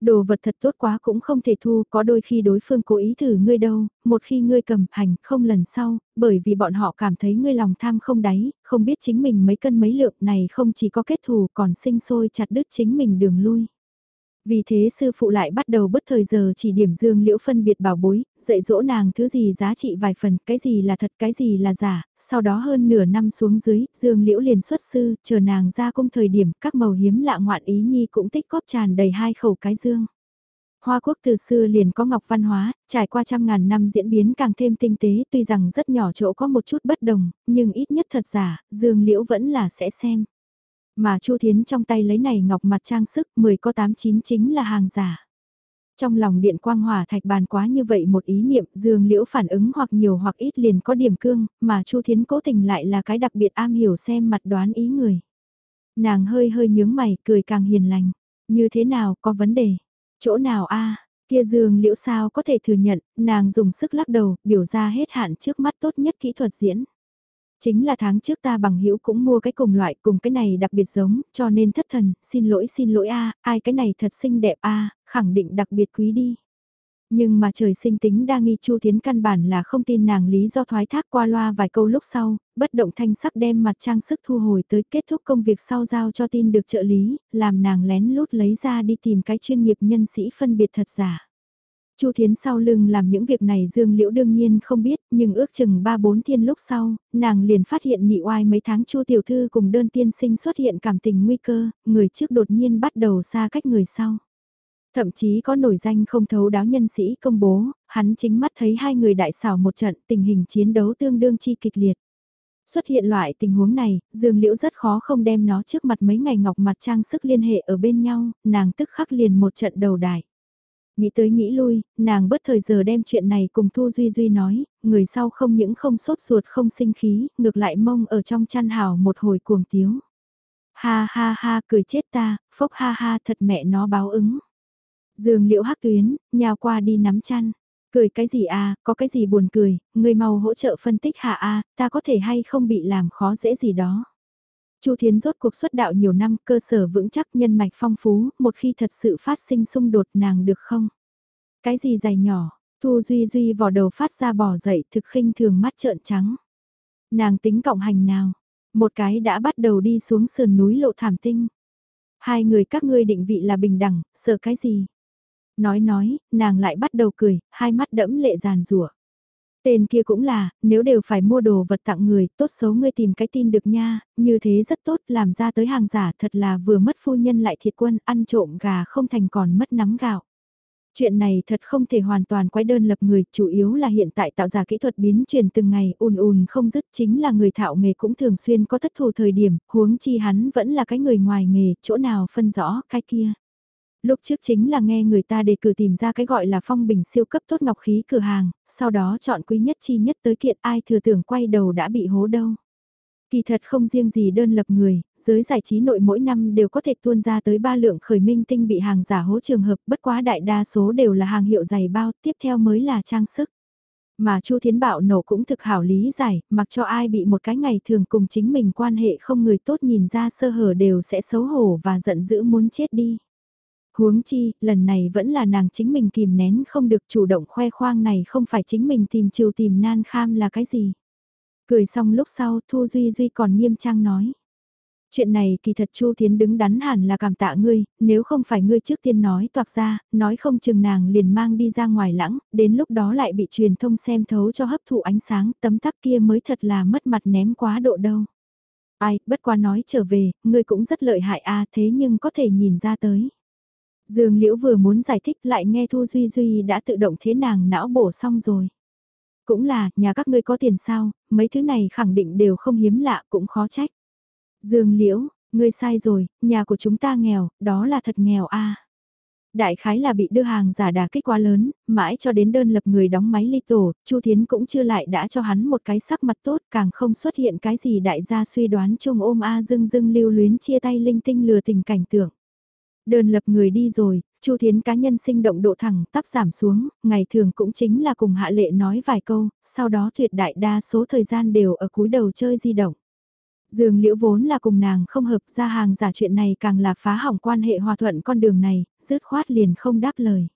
Đồ vật thật tốt quá cũng không thể thu, có đôi khi đối phương cố ý thử ngươi đâu, một khi ngươi cầm hành không lần sau, bởi vì bọn họ cảm thấy ngươi lòng tham không đáy, không biết chính mình mấy cân mấy lượng này không chỉ có kết thù còn sinh sôi chặt đứt chính mình đường lui. Vì thế sư phụ lại bắt đầu bất thời giờ chỉ điểm Dương Liễu phân biệt bảo bối, dạy dỗ nàng thứ gì giá trị vài phần, cái gì là thật, cái gì là giả, sau đó hơn nửa năm xuống dưới, Dương Liễu liền xuất sư, chờ nàng ra cung thời điểm, các màu hiếm lạ ngoạn ý nhi cũng tích góp tràn đầy hai khẩu cái dương. Hoa quốc từ xưa liền có ngọc văn hóa, trải qua trăm ngàn năm diễn biến càng thêm tinh tế tuy rằng rất nhỏ chỗ có một chút bất đồng, nhưng ít nhất thật giả, Dương Liễu vẫn là sẽ xem. Mà Chu Thiến trong tay lấy này ngọc mặt trang sức 10 có 89 chính là hàng giả. Trong lòng điện quang hỏa thạch bàn quá như vậy một ý niệm dương liễu phản ứng hoặc nhiều hoặc ít liền có điểm cương, mà Chu Thiến cố tình lại là cái đặc biệt am hiểu xem mặt đoán ý người. Nàng hơi hơi nhướng mày, cười càng hiền lành. Như thế nào, có vấn đề? Chỗ nào a kia dương liễu sao có thể thừa nhận, nàng dùng sức lắc đầu, biểu ra hết hạn trước mắt tốt nhất kỹ thuật diễn. Chính là tháng trước ta bằng hữu cũng mua cái cùng loại cùng cái này đặc biệt giống, cho nên thất thần, xin lỗi xin lỗi a ai cái này thật xinh đẹp a khẳng định đặc biệt quý đi. Nhưng mà trời sinh tính đa nghi Chu Thiến căn bản là không tin nàng lý do thoái thác qua loa vài câu lúc sau, bất động thanh sắc đem mặt trang sức thu hồi tới kết thúc công việc sau giao cho tin được trợ lý, làm nàng lén lút lấy ra đi tìm cái chuyên nghiệp nhân sĩ phân biệt thật giả. Chu Thiến sau lưng làm những việc này Dương Liễu đương nhiên không biết, nhưng ước chừng 3-4 thiên lúc sau, nàng liền phát hiện nhị oai mấy tháng Chu tiểu thư cùng đơn tiên sinh xuất hiện cảm tình nguy cơ, người trước đột nhiên bắt đầu xa cách người sau. Thậm chí có nổi danh không thấu đáo nhân sĩ công bố, hắn chính mắt thấy hai người đại xảo một trận tình hình chiến đấu tương đương chi kịch liệt. Xuất hiện loại tình huống này, Dương Liễu rất khó không đem nó trước mặt mấy ngày ngọc mặt trang sức liên hệ ở bên nhau, nàng tức khắc liền một trận đầu đại. Nghĩ tới nghĩ lui, nàng bất thời giờ đem chuyện này cùng Thu Duy Duy nói, người sau không những không sốt ruột không sinh khí, ngược lại mông ở trong chăn hào một hồi cuồng tiếu. Ha ha ha cười chết ta, phốc ha ha thật mẹ nó báo ứng. Dương liễu hắc tuyến, nhào qua đi nắm chăn. Cười cái gì à, có cái gì buồn cười, người mau hỗ trợ phân tích hạ a ta có thể hay không bị làm khó dễ gì đó. Chu Thiến rốt cuộc xuất đạo nhiều năm, cơ sở vững chắc nhân mạch phong phú, một khi thật sự phát sinh xung đột nàng được không? Cái gì dài nhỏ, Thu Duy Duy vò đầu phát ra bỏ dậy thực khinh thường mắt trợn trắng. Nàng tính cộng hành nào? Một cái đã bắt đầu đi xuống sườn núi lộ thảm tinh. Hai người các ngươi định vị là bình đẳng, sợ cái gì? Nói nói, nàng lại bắt đầu cười, hai mắt đẫm lệ giàn rủa Tên kia cũng là, nếu đều phải mua đồ vật tặng người, tốt xấu ngươi tìm cái tin được nha, như thế rất tốt, làm ra tới hàng giả thật là vừa mất phu nhân lại thiệt quân, ăn trộm gà không thành còn mất nắm gạo. Chuyện này thật không thể hoàn toàn quay đơn lập người, chủ yếu là hiện tại tạo ra kỹ thuật biến chuyển từng ngày ùn ùn không dứt chính là người thạo nghề cũng thường xuyên có thất thù thời điểm, huống chi hắn vẫn là cái người ngoài nghề, chỗ nào phân rõ cái kia. Lúc trước chính là nghe người ta đề cử tìm ra cái gọi là phong bình siêu cấp tốt ngọc khí cửa hàng, sau đó chọn quý nhất chi nhất tới kiện ai thừa tưởng quay đầu đã bị hố đâu. Kỳ thật không riêng gì đơn lập người, giới giải trí nội mỗi năm đều có thể tuôn ra tới ba lượng khởi minh tinh bị hàng giả hố trường hợp bất quá đại đa số đều là hàng hiệu giày bao, tiếp theo mới là trang sức. Mà Chu Thiến Bạo nổ cũng thực hảo lý giải, mặc cho ai bị một cái ngày thường cùng chính mình quan hệ không người tốt nhìn ra sơ hở đều sẽ xấu hổ và giận dữ muốn chết đi. Huống chi, lần này vẫn là nàng chính mình kìm nén không được chủ động khoe khoang này không phải chính mình tìm chiều tìm nan kham là cái gì. Cười xong lúc sau Thu Duy Duy còn nghiêm trang nói. Chuyện này kỳ thật Chu Thiến đứng đắn hẳn là cảm tạ ngươi, nếu không phải ngươi trước tiên nói toạc ra, nói không chừng nàng liền mang đi ra ngoài lãng, đến lúc đó lại bị truyền thông xem thấu cho hấp thụ ánh sáng, tấm tắc kia mới thật là mất mặt ném quá độ đâu. Ai, bất quá nói trở về, ngươi cũng rất lợi hại a thế nhưng có thể nhìn ra tới. Dương Liễu vừa muốn giải thích lại nghe Thu Duy Duy đã tự động thế nàng não bổ xong rồi. Cũng là, nhà các ngươi có tiền sao, mấy thứ này khẳng định đều không hiếm lạ cũng khó trách. Dương Liễu, ngươi sai rồi, nhà của chúng ta nghèo, đó là thật nghèo a. Đại khái là bị đưa hàng giả đà kích quá lớn, mãi cho đến đơn lập người đóng máy ly tổ, Chu Thiến cũng chưa lại đã cho hắn một cái sắc mặt tốt, càng không xuất hiện cái gì đại gia suy đoán chung ôm a dưng dưng lưu luyến chia tay linh tinh lừa tình cảnh tượng. Đơn lập người đi rồi, Chu Thiến cá nhân sinh động độ thẳng tắp giảm xuống, ngày thường cũng chính là cùng hạ lệ nói vài câu, sau đó tuyệt đại đa số thời gian đều ở cúi đầu chơi di động. Dương liễu vốn là cùng nàng không hợp ra hàng giả chuyện này càng là phá hỏng quan hệ hòa thuận con đường này, dứt khoát liền không đáp lời.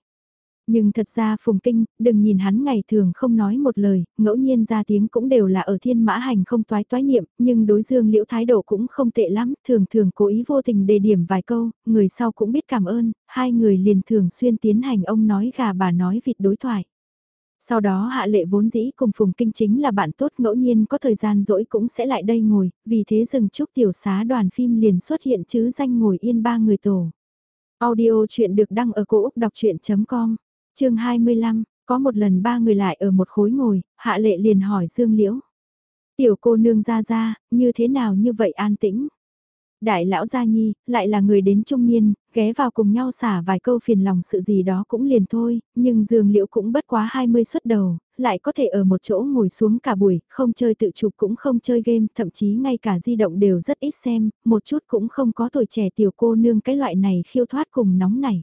Nhưng thật ra Phùng Kinh, đừng nhìn hắn ngày thường không nói một lời, ngẫu nhiên ra tiếng cũng đều là ở thiên mã hành không toái toái niệm, nhưng đối dương liễu thái độ cũng không tệ lắm, thường thường cố ý vô tình đề điểm vài câu, người sau cũng biết cảm ơn, hai người liền thường xuyên tiến hành ông nói gà bà nói vịt đối thoại. Sau đó hạ lệ vốn dĩ cùng Phùng Kinh chính là bạn tốt ngẫu nhiên có thời gian rỗi cũng sẽ lại đây ngồi, vì thế dừng chúc tiểu xá đoàn phim liền xuất hiện chứ danh ngồi yên ba người tổ. Audio chuyện được đăng ở cổ Úc đọc chuyện.com chương 25, có một lần ba người lại ở một khối ngồi, hạ lệ liền hỏi Dương Liễu. Tiểu cô nương ra ra, như thế nào như vậy an tĩnh? Đại lão gia nhi, lại là người đến trung niên, ghé vào cùng nhau xả vài câu phiền lòng sự gì đó cũng liền thôi, nhưng Dương Liễu cũng bất quá 20 xuất đầu, lại có thể ở một chỗ ngồi xuống cả buổi, không chơi tự chụp cũng không chơi game, thậm chí ngay cả di động đều rất ít xem, một chút cũng không có tuổi trẻ tiểu cô nương cái loại này khiêu thoát cùng nóng này.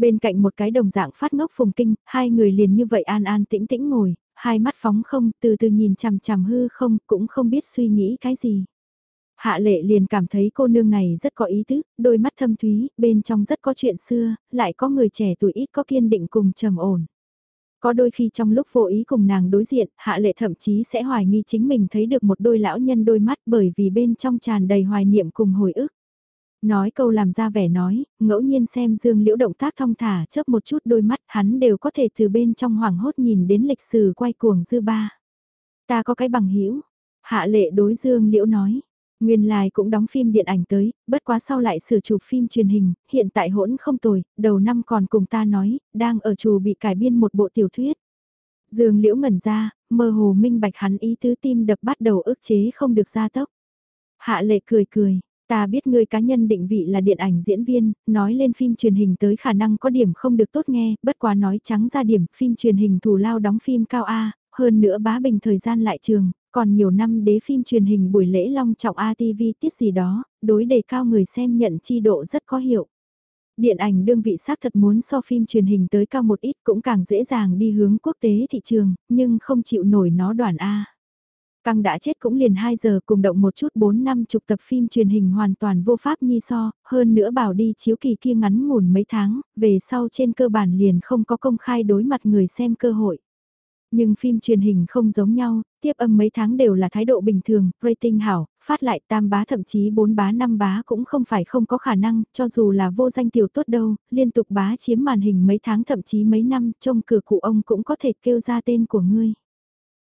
Bên cạnh một cái đồng dạng phát ngốc phùng kinh, hai người liền như vậy an an tĩnh tĩnh ngồi, hai mắt phóng không, từ từ nhìn chằm chằm hư không, cũng không biết suy nghĩ cái gì. Hạ lệ liền cảm thấy cô nương này rất có ý tứ, đôi mắt thâm thúy, bên trong rất có chuyện xưa, lại có người trẻ tuổi ít có kiên định cùng trầm ổn. Có đôi khi trong lúc vô ý cùng nàng đối diện, hạ lệ thậm chí sẽ hoài nghi chính mình thấy được một đôi lão nhân đôi mắt bởi vì bên trong tràn đầy hoài niệm cùng hồi ức. Nói câu làm ra vẻ nói, ngẫu nhiên xem Dương Liễu động tác thong thả chớp một chút đôi mắt hắn đều có thể từ bên trong hoảng hốt nhìn đến lịch sử quay cuồng dư ba. Ta có cái bằng hữu Hạ lệ đối Dương Liễu nói. Nguyên lai cũng đóng phim điện ảnh tới, bất quá sau lại sửa chụp phim truyền hình, hiện tại hỗn không tồi, đầu năm còn cùng ta nói, đang ở chùa bị cải biên một bộ tiểu thuyết. Dương Liễu ngẩn ra, mơ hồ minh bạch hắn ý tứ tim đập bắt đầu ức chế không được ra tốc. Hạ lệ cười cười, Ta biết người cá nhân định vị là điện ảnh diễn viên, nói lên phim truyền hình tới khả năng có điểm không được tốt nghe, bất quá nói trắng ra điểm phim truyền hình thủ lao đóng phim cao A, hơn nữa bá bình thời gian lại trường, còn nhiều năm đế phim truyền hình buổi lễ long trọng ATV tiết gì đó, đối đề cao người xem nhận chi độ rất có hiệu. Điện ảnh đương vị xác thật muốn so phim truyền hình tới cao một ít cũng càng dễ dàng đi hướng quốc tế thị trường, nhưng không chịu nổi nó đoàn A. Căng đã chết cũng liền 2 giờ cùng động một chút 4 năm chục tập phim truyền hình hoàn toàn vô pháp nhi so, hơn nữa bảo đi chiếu kỳ kia ngắn ngủn mấy tháng, về sau trên cơ bản liền không có công khai đối mặt người xem cơ hội. Nhưng phim truyền hình không giống nhau, tiếp âm mấy tháng đều là thái độ bình thường, rating hảo, phát lại tam bá thậm chí bốn bá năm bá cũng không phải không có khả năng, cho dù là vô danh tiểu tốt đâu, liên tục bá chiếm màn hình mấy tháng thậm chí mấy năm, trông cửa cụ ông cũng có thể kêu ra tên của ngươi.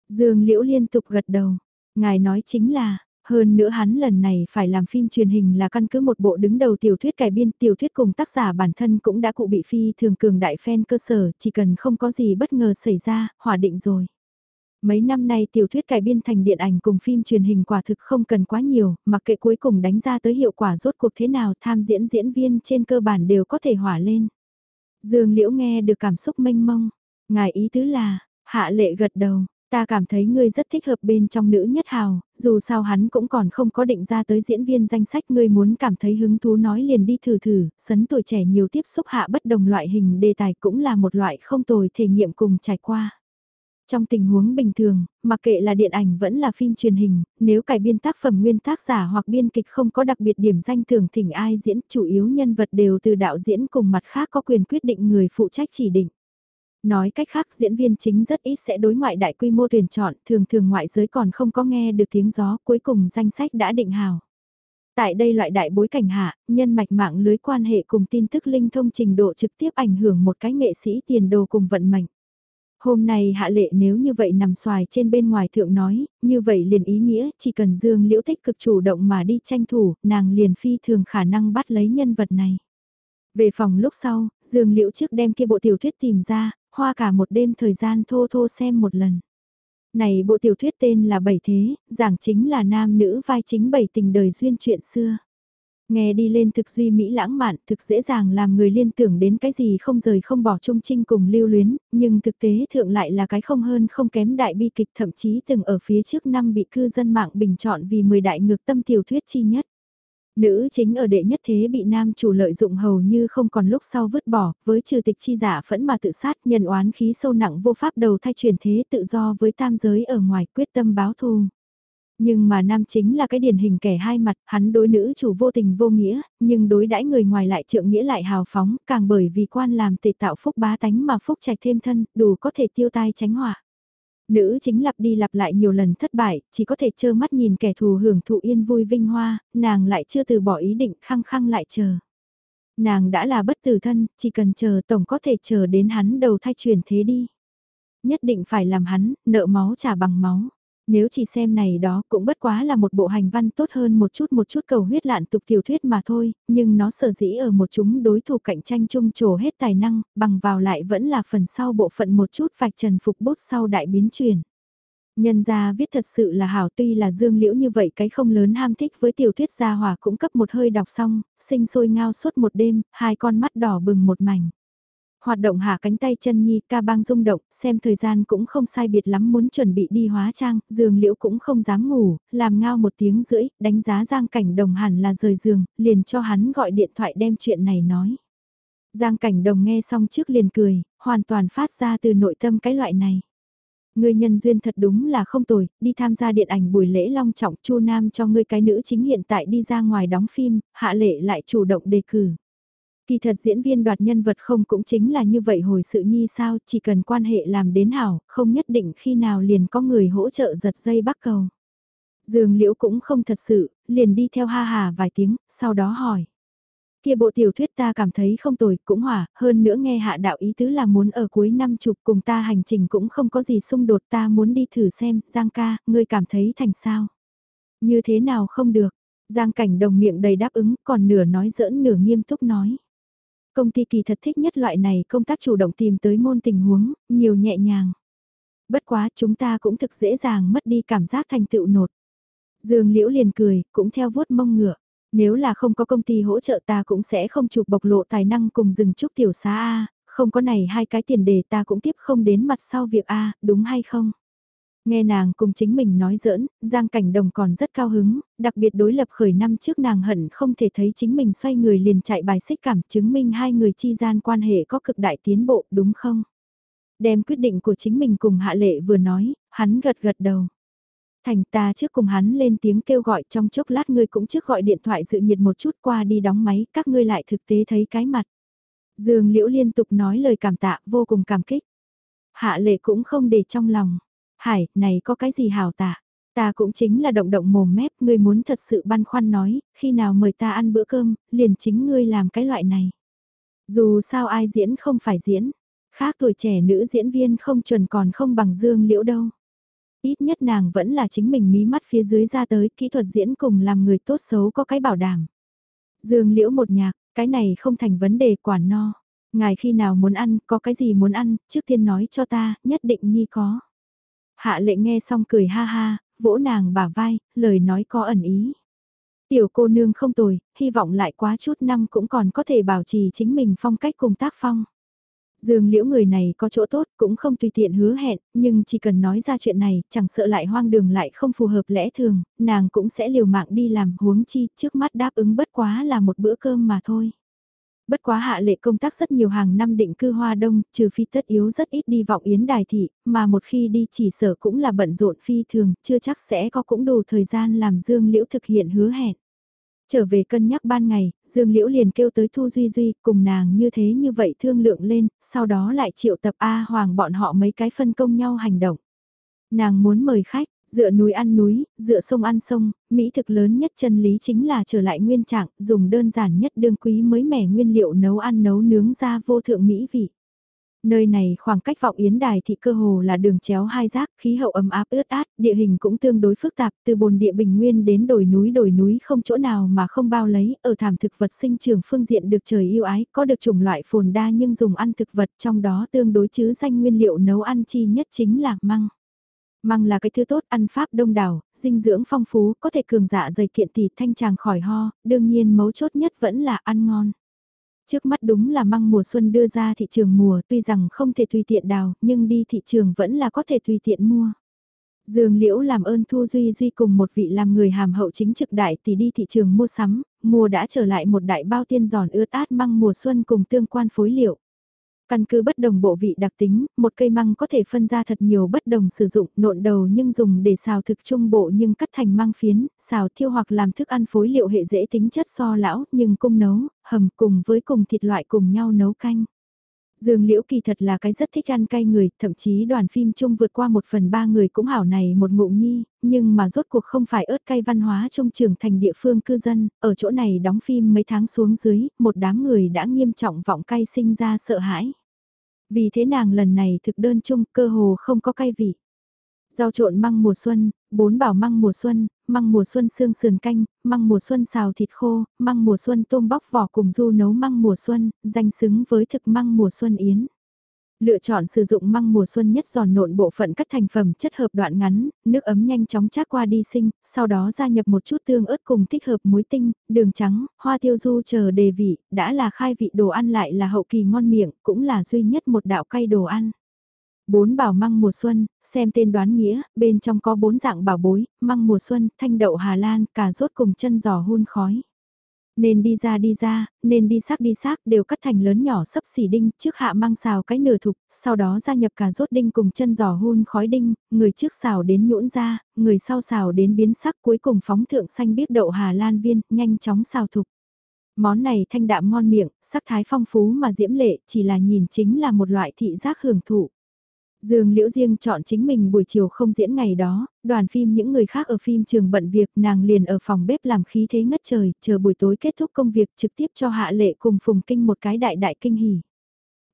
Dương Liễu liên tục gật đầu. Ngài nói chính là, Hơn nữa hắn lần này phải làm phim truyền hình là căn cứ một bộ đứng đầu tiểu thuyết cải biên tiểu thuyết cùng tác giả bản thân cũng đã cụ bị phi thường cường đại fan cơ sở, chỉ cần không có gì bất ngờ xảy ra, hỏa định rồi. Mấy năm nay tiểu thuyết cải biên thành điện ảnh cùng phim truyền hình quả thực không cần quá nhiều, mặc kệ cuối cùng đánh ra tới hiệu quả rốt cuộc thế nào tham diễn diễn viên trên cơ bản đều có thể hỏa lên. Dương Liễu nghe được cảm xúc mênh mông, ngài ý tứ là, hạ lệ gật đầu, Ta cảm thấy ngươi rất thích hợp bên trong nữ nhất hào, dù sao hắn cũng còn không có định ra tới diễn viên danh sách ngươi muốn cảm thấy hứng thú nói liền đi thử thử, sấn tuổi trẻ nhiều tiếp xúc hạ bất đồng loại hình đề tài cũng là một loại không tồi thể nghiệm cùng trải qua. Trong tình huống bình thường, mặc kệ là điện ảnh vẫn là phim truyền hình, nếu cải biên tác phẩm nguyên tác giả hoặc biên kịch không có đặc biệt điểm danh thưởng thỉnh ai diễn, chủ yếu nhân vật đều từ đạo diễn cùng mặt khác có quyền quyết định người phụ trách chỉ định. Nói cách khác diễn viên chính rất ít sẽ đối ngoại đại quy mô tuyển chọn, thường thường ngoại giới còn không có nghe được tiếng gió, cuối cùng danh sách đã định hào. Tại đây loại đại bối cảnh hạ, nhân mạch mạng lưới quan hệ cùng tin tức linh thông trình độ trực tiếp ảnh hưởng một cái nghệ sĩ tiền đồ cùng vận mệnh. Hôm nay hạ lệ nếu như vậy nằm xoài trên bên ngoài thượng nói, như vậy liền ý nghĩa chỉ cần Dương Liễu tích cực chủ động mà đi tranh thủ, nàng liền phi thường khả năng bắt lấy nhân vật này. Về phòng lúc sau, Dương Liễu trước đem kia bộ tiểu thuyết tìm ra, hoa cả một đêm thời gian thô thô xem một lần. Này bộ tiểu thuyết tên là Bảy Thế, giảng chính là nam nữ vai chính bảy tình đời duyên chuyện xưa. Nghe đi lên thực duy mỹ lãng mạn, thực dễ dàng làm người liên tưởng đến cái gì không rời không bỏ trung trinh cùng lưu luyến, nhưng thực tế thượng lại là cái không hơn không kém đại bi kịch thậm chí từng ở phía trước năm bị cư dân mạng bình chọn vì 10 đại ngược tâm tiểu thuyết chi nhất. Nữ chính ở đệ nhất thế bị nam chủ lợi dụng hầu như không còn lúc sau vứt bỏ, với trừ tịch chi giả phẫn mà tự sát nhân oán khí sâu nặng vô pháp đầu thay chuyển thế tự do với tam giới ở ngoài quyết tâm báo thù. Nhưng mà nam chính là cái điển hình kẻ hai mặt, hắn đối nữ chủ vô tình vô nghĩa, nhưng đối đãi người ngoài lại trượng nghĩa lại hào phóng, càng bởi vì quan làm tệ tạo phúc bá tánh mà phúc trạch thêm thân, đủ có thể tiêu tai tránh họa. Nữ chính lặp đi lặp lại nhiều lần thất bại, chỉ có thể trơ mắt nhìn kẻ thù hưởng thụ yên vui vinh hoa, nàng lại chưa từ bỏ ý định khăng khăng lại chờ. Nàng đã là bất tử thân, chỉ cần chờ tổng có thể chờ đến hắn đầu thai chuyển thế đi. Nhất định phải làm hắn, nợ máu trả bằng máu. Nếu chỉ xem này đó cũng bất quá là một bộ hành văn tốt hơn một chút một chút cầu huyết lạn tục tiểu thuyết mà thôi, nhưng nó sở dĩ ở một chúng đối thủ cạnh tranh chung trổ hết tài năng, bằng vào lại vẫn là phần sau bộ phận một chút vạch trần phục bút sau đại biến truyền. Nhân gia viết thật sự là hảo tuy là dương liễu như vậy cái không lớn ham thích với tiểu thuyết gia hòa cũng cấp một hơi đọc xong, sinh sôi ngao suốt một đêm, hai con mắt đỏ bừng một mảnh. Hoạt động hạ cánh tay chân nhi ca bang rung động, xem thời gian cũng không sai biệt lắm muốn chuẩn bị đi hóa trang, giường liễu cũng không dám ngủ, làm ngao một tiếng rưỡi, đánh giá giang cảnh đồng hẳn là rời giường, liền cho hắn gọi điện thoại đem chuyện này nói. Giang cảnh đồng nghe xong trước liền cười, hoàn toàn phát ra từ nội tâm cái loại này. Người nhân duyên thật đúng là không tồi, đi tham gia điện ảnh buổi lễ long trọng chu nam cho ngươi cái nữ chính hiện tại đi ra ngoài đóng phim, hạ lệ lại chủ động đề cử. Kỳ thật diễn viên đoạt nhân vật không cũng chính là như vậy hồi sự nhi sao, chỉ cần quan hệ làm đến hảo, không nhất định khi nào liền có người hỗ trợ giật dây bắt cầu. Dương liễu cũng không thật sự, liền đi theo ha hà vài tiếng, sau đó hỏi. Kia bộ tiểu thuyết ta cảm thấy không tồi, cũng hỏa, hơn nữa nghe hạ đạo ý tứ là muốn ở cuối năm chụp cùng ta hành trình cũng không có gì xung đột ta muốn đi thử xem, Giang ca, ngươi cảm thấy thành sao? Như thế nào không được? Giang cảnh đồng miệng đầy đáp ứng, còn nửa nói giỡn nửa nghiêm túc nói. Công ty kỳ thật thích nhất loại này công tác chủ động tìm tới môn tình huống, nhiều nhẹ nhàng. Bất quá chúng ta cũng thực dễ dàng mất đi cảm giác thành tựu nột. Dương Liễu liền cười, cũng theo vuốt mông ngựa. Nếu là không có công ty hỗ trợ ta cũng sẽ không chụp bộc lộ tài năng cùng dừng trúc tiểu xá A, không có này hai cái tiền đề ta cũng tiếp không đến mặt sau việc A, đúng hay không? Nghe nàng cùng chính mình nói giỡn, Giang Cảnh Đồng còn rất cao hứng, đặc biệt đối lập khởi năm trước nàng hận không thể thấy chính mình xoay người liền chạy bài xích cảm chứng minh hai người chi gian quan hệ có cực đại tiến bộ đúng không? Đem quyết định của chính mình cùng Hạ Lệ vừa nói, hắn gật gật đầu. Thành ta trước cùng hắn lên tiếng kêu gọi trong chốc lát ngươi cũng trước gọi điện thoại dự nhiệt một chút qua đi đóng máy, các ngươi lại thực tế thấy cái mặt. Dương Liễu liên tục nói lời cảm tạ vô cùng cảm kích. Hạ lệ cũng không để trong lòng. Hải, này có cái gì hảo tạ? Ta cũng chính là động động mồm mép, ngươi muốn thật sự băn khoăn nói, khi nào mời ta ăn bữa cơm, liền chính ngươi làm cái loại này. Dù sao ai diễn không phải diễn, khác tuổi trẻ nữ diễn viên không chuẩn còn không bằng Dương Liễu đâu. Ít nhất nàng vẫn là chính mình mí mắt phía dưới ra tới, kỹ thuật diễn cùng làm người tốt xấu có cái bảo đảm. Dương liễu một nhạc, cái này không thành vấn đề quản no. Ngài khi nào muốn ăn, có cái gì muốn ăn, trước tiên nói cho ta, nhất định nhi có. Hạ lệ nghe xong cười ha ha, vỗ nàng bả vai, lời nói có ẩn ý. Tiểu cô nương không tồi, hy vọng lại quá chút năm cũng còn có thể bảo trì chính mình phong cách cùng tác phong. Dương liễu người này có chỗ tốt cũng không tùy tiện hứa hẹn, nhưng chỉ cần nói ra chuyện này, chẳng sợ lại hoang đường lại không phù hợp lẽ thường, nàng cũng sẽ liều mạng đi làm huống chi, trước mắt đáp ứng bất quá là một bữa cơm mà thôi. Bất quá hạ lệ công tác rất nhiều hàng năm định cư hoa đông, trừ phi tất yếu rất ít đi vọng yến đài thị, mà một khi đi chỉ sở cũng là bận rộn phi thường, chưa chắc sẽ có cũng đủ thời gian làm Dương Liễu thực hiện hứa hẹn. Trở về cân nhắc ban ngày, Dương Liễu liền kêu tới Thu Duy Duy cùng nàng như thế như vậy thương lượng lên, sau đó lại triệu tập A Hoàng bọn họ mấy cái phân công nhau hành động. Nàng muốn mời khách, dựa núi ăn núi, dựa sông ăn sông, mỹ thực lớn nhất chân lý chính là trở lại nguyên trạng, dùng đơn giản nhất đương quý mới mẻ nguyên liệu nấu ăn nấu nướng ra vô thượng mỹ vị. Nơi này khoảng cách vọng yến đài thị cơ hồ là đường chéo hai giác, khí hậu ấm áp ướt át, địa hình cũng tương đối phức tạp, từ bồn địa bình nguyên đến đồi núi đồi núi không chỗ nào mà không bao lấy, ở thảm thực vật sinh trường phương diện được trời yêu ái, có được chủng loại phồn đa nhưng dùng ăn thực vật trong đó tương đối chứ danh nguyên liệu nấu ăn chi nhất chính là măng. Măng là cái thứ tốt ăn pháp đông đảo, dinh dưỡng phong phú, có thể cường dạ dày kiện tỷ thanh tràng khỏi ho, đương nhiên mấu chốt nhất vẫn là ăn ngon. Trước mắt đúng là măng mùa xuân đưa ra thị trường mùa tuy rằng không thể tùy tiện đào, nhưng đi thị trường vẫn là có thể tùy tiện mua. Dương Liễu làm ơn Thu Duy Duy cùng một vị làm người hàm hậu chính trực đại tỷ đi thị trường mua sắm, mùa đã trở lại một đại bao tiên giòn ướt át măng mùa xuân cùng tương quan phối liệu. Căn cứ bất đồng bộ vị đặc tính, một cây măng có thể phân ra thật nhiều bất đồng sử dụng, nộn đầu nhưng dùng để xào thực trung bộ nhưng cắt thành măng phiến, xào thiêu hoặc làm thức ăn phối liệu hệ dễ tính chất so lão, nhưng cung nấu, hầm cùng với cùng thịt loại cùng nhau nấu canh. Dương Liễu kỳ thật là cái rất thích ăn cay người, thậm chí đoàn phim chung vượt qua một phần ba người cũng hảo này một ngụm nhi, nhưng mà rốt cuộc không phải ớt cay văn hóa trong trưởng thành địa phương cư dân, ở chỗ này đóng phim mấy tháng xuống dưới, một đám người đã nghiêm trọng vọng cay sinh ra sợ hãi. Vì thế nàng lần này thực đơn chung cơ hồ không có cay vị. Rau trộn măng mùa xuân, bốn bảo măng mùa xuân, măng mùa xuân xương sườn canh, măng mùa xuân xào thịt khô, măng mùa xuân tôm bóc vỏ cùng du nấu măng mùa xuân, danh xứng với thực măng mùa xuân yến. Lựa chọn sử dụng măng mùa xuân nhất giòn nộn bộ phận cắt thành phẩm chất hợp đoạn ngắn, nước ấm nhanh chóng chát qua đi sinh, sau đó gia nhập một chút tương ớt cùng thích hợp muối tinh, đường trắng, hoa tiêu du chờ đề vị, đã là khai vị đồ ăn lại là hậu kỳ ngon miệng, cũng là duy nhất một đạo cay đồ ăn. Bốn bảo măng mùa xuân, xem tên đoán nghĩa, bên trong có bốn dạng bảo bối, măng mùa xuân, thanh đậu Hà Lan, cà rốt cùng chân giò hun khói. Nên đi ra đi ra, nên đi xác đi xác đều cắt thành lớn nhỏ sấp xỉ đinh, trước hạ măng xào cái nửa thục, sau đó gia nhập cà rốt đinh cùng chân giò hun khói đinh, người trước xào đến nhũn ra, người sau xào đến biến sắc cuối cùng phóng thượng xanh biếc đậu Hà Lan viên, nhanh chóng xào thục. Món này thanh đạm ngon miệng, sắc thái phong phú mà diễm lệ, chỉ là nhìn chính là một loại thị giác hưởng thụ. Dương Liễu Riêng chọn chính mình buổi chiều không diễn ngày đó, đoàn phim những người khác ở phim trường bận việc nàng liền ở phòng bếp làm khí thế ngất trời, chờ buổi tối kết thúc công việc trực tiếp cho Hạ Lệ cùng Phùng Kinh một cái đại đại kinh hỉ.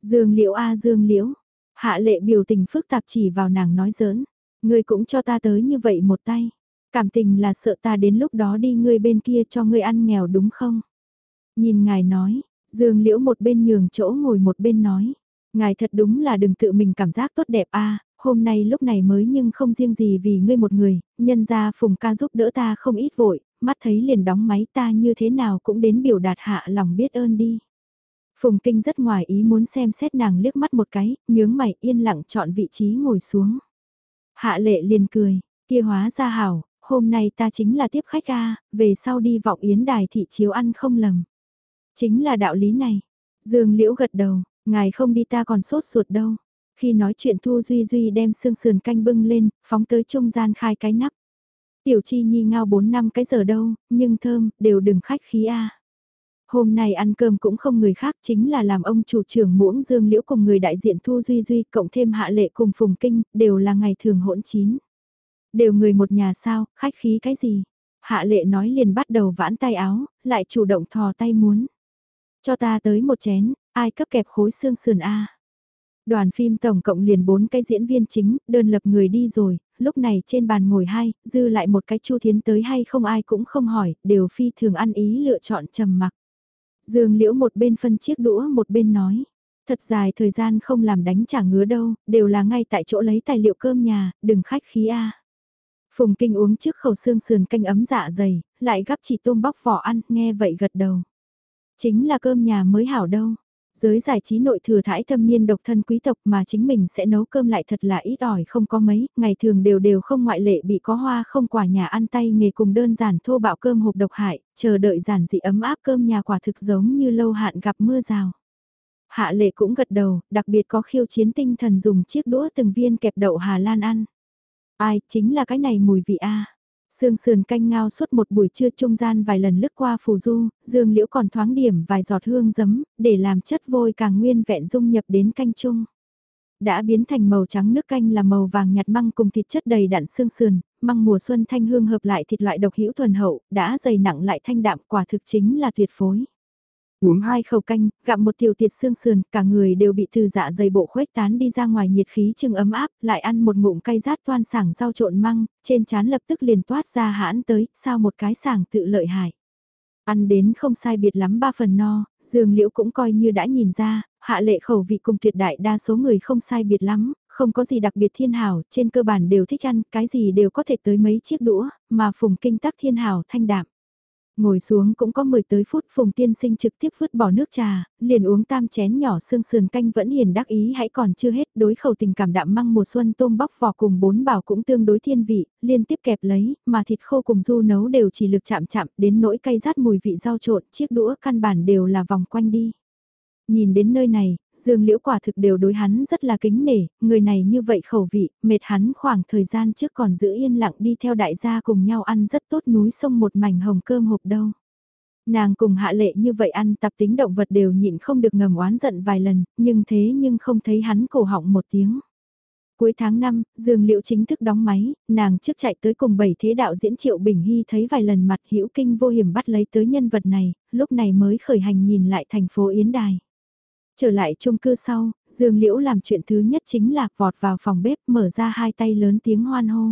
Dương Liễu a Dương Liễu, Hạ Lệ biểu tình phức tạp chỉ vào nàng nói giỡn, ngươi cũng cho ta tới như vậy một tay, cảm tình là sợ ta đến lúc đó đi ngươi bên kia cho ngươi ăn nghèo đúng không? Nhìn ngài nói, Dương Liễu một bên nhường chỗ ngồi một bên nói Ngài thật đúng là đừng tự mình cảm giác tốt đẹp a hôm nay lúc này mới nhưng không riêng gì vì ngươi một người, nhân ra phùng ca giúp đỡ ta không ít vội, mắt thấy liền đóng máy ta như thế nào cũng đến biểu đạt hạ lòng biết ơn đi. Phùng kinh rất ngoài ý muốn xem xét nàng liếc mắt một cái, nhướng mày yên lặng chọn vị trí ngồi xuống. Hạ lệ liền cười, kia hóa ra hảo, hôm nay ta chính là tiếp khách a về sau đi vọng yến đài thị chiếu ăn không lầm. Chính là đạo lý này. Dương Liễu gật đầu, Ngài không đi ta còn sốt ruột đâu. Khi nói chuyện Thu Duy Duy đem xương sườn canh bưng lên, phóng tới trung gian khai cái nắp. Tiểu chi nhi ngao 4 năm cái giờ đâu, nhưng thơm, đều đừng khách khí a. Hôm nay ăn cơm cũng không người khác chính là làm ông chủ trưởng muỗng dương liễu cùng người đại diện Thu Duy Duy cộng thêm hạ lệ cùng Phùng Kinh, đều là ngày thường hỗn chín. Đều người một nhà sao, khách khí cái gì? Hạ lệ nói liền bắt đầu vãn tay áo, lại chủ động thò tay muốn. Cho ta tới một chén, Ai cấp kẹp khối xương sườn A? Đoàn phim tổng cộng liền 4 cái diễn viên chính, đơn lập người đi rồi, lúc này trên bàn ngồi hai, dư lại một cái chu thiến tới hay không ai cũng không hỏi, đều phi thường ăn ý lựa chọn trầm mặc. Dương liễu một bên phân chiếc đũa một bên nói. Thật dài thời gian không làm đánh trả ngứa đâu, đều là ngay tại chỗ lấy tài liệu cơm nhà, đừng khách khí a. Phùng Kinh uống trước khẩu xương sườn canh ấm dạ dày, lại gắp chỉ tôm bóc vỏ ăn, nghe vậy gật đầu. Chính là cơm nhà mới hảo đâu. Giới giải trí nội thừa thải thâm niên độc thân quý tộc mà chính mình sẽ nấu cơm lại thật là ít ỏi không có mấy, ngày thường đều đều không ngoại lệ bị có hoa không quả nhà ăn tay nghề cùng đơn giản thô bạo cơm hộp độc hại, chờ đợi giản dị ấm áp cơm nhà quả thực giống như lâu hạn gặp mưa rào. Hạ lệ cũng gật đầu, đặc biệt có khiêu chiến tinh thần dùng chiếc đũa từng viên kẹp đậu Hà Lan ăn. Ai, chính là cái này mùi vị a. Sương sườn canh ngao suốt một buổi trưa trung gian vài lần lướt qua phù du, dương liễu còn thoáng điểm vài giọt hương giấm, để làm chất vôi càng nguyên vẹn dung nhập đến canh chung. Đã biến thành màu trắng nước canh là màu vàng nhạt măng cùng thịt chất đầy đặn xương sườn, măng mùa xuân thanh hương hợp lại thịt loại độc hữu thuần hậu, đã dày nặng lại thanh đạm quả thực chính là tuyệt phối. Uống hai khẩu canh, gặm một tiểu tiệt xương sườn, cả người đều bị từ dạ dày bộ khuếch tán đi ra ngoài nhiệt khí chừng ấm áp, lại ăn một ngụm cay rát toan sảng rau trộn măng, trên chán lập tức liền toát ra hãn tới, sao một cái sảng tự lợi hại. Ăn đến không sai biệt lắm ba phần no, dương liễu cũng coi như đã nhìn ra, hạ lệ khẩu vị cùng tuyệt đại đa số người không sai biệt lắm, không có gì đặc biệt thiên hảo, trên cơ bản đều thích ăn, cái gì đều có thể tới mấy chiếc đũa, mà phùng kinh tắc thiên hảo thanh đạm. Ngồi xuống cũng có 10 tới phút Phùng Tiên Sinh trực tiếp vứt bỏ nước trà, liền uống tam chén nhỏ sương sườn canh vẫn hiền đắc ý hãy còn chưa hết đối khẩu tình cảm đạm măng mùa xuân tôm bóc vỏ cùng bốn bảo cũng tương đối thiên vị, liên tiếp kẹp lấy, mà thịt khô cùng du nấu đều chỉ lực chạm chạm đến nỗi cay rát mùi vị rau trộn chiếc đũa căn bản đều là vòng quanh đi. Nhìn đến nơi này, Dương Liễu quả thực đều đối hắn rất là kính nể, người này như vậy khẩu vị, mệt hắn khoảng thời gian trước còn giữ yên lặng đi theo đại gia cùng nhau ăn rất tốt núi sông một mảnh hồng cơm hộp đâu. Nàng cùng hạ lệ như vậy ăn tập tính động vật đều nhịn không được ngầm oán giận vài lần, nhưng thế nhưng không thấy hắn cổ họng một tiếng. Cuối tháng 5, Dương Liễu chính thức đóng máy, nàng trước chạy tới cùng bảy thế đạo diễn Triệu Bình Hy thấy vài lần mặt hữu kinh vô hiểm bắt lấy tới nhân vật này, lúc này mới khởi hành nhìn lại thành phố Yến Đài. Trở lại chung cư sau, Dương Liễu làm chuyện thứ nhất chính là vọt vào phòng bếp mở ra hai tay lớn tiếng hoan hô.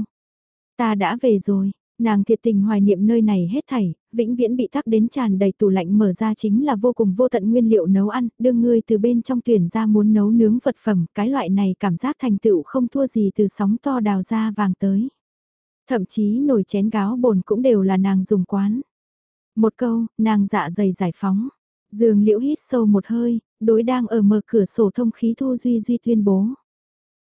Ta đã về rồi, nàng thiệt tình hoài niệm nơi này hết thảy, vĩnh viễn bị tắc đến tràn đầy tủ lạnh mở ra chính là vô cùng vô tận nguyên liệu nấu ăn, đương ngươi từ bên trong tuyển ra muốn nấu nướng vật phẩm, cái loại này cảm giác thành tựu không thua gì từ sóng to đào ra vàng tới. Thậm chí nồi chén gáo bồn cũng đều là nàng dùng quán. Một câu, nàng dạ dày giải phóng. Dương Liễu hít sâu một hơi, đối đang ở mở cửa sổ thông khí Thu Duy Duy tuyên bố.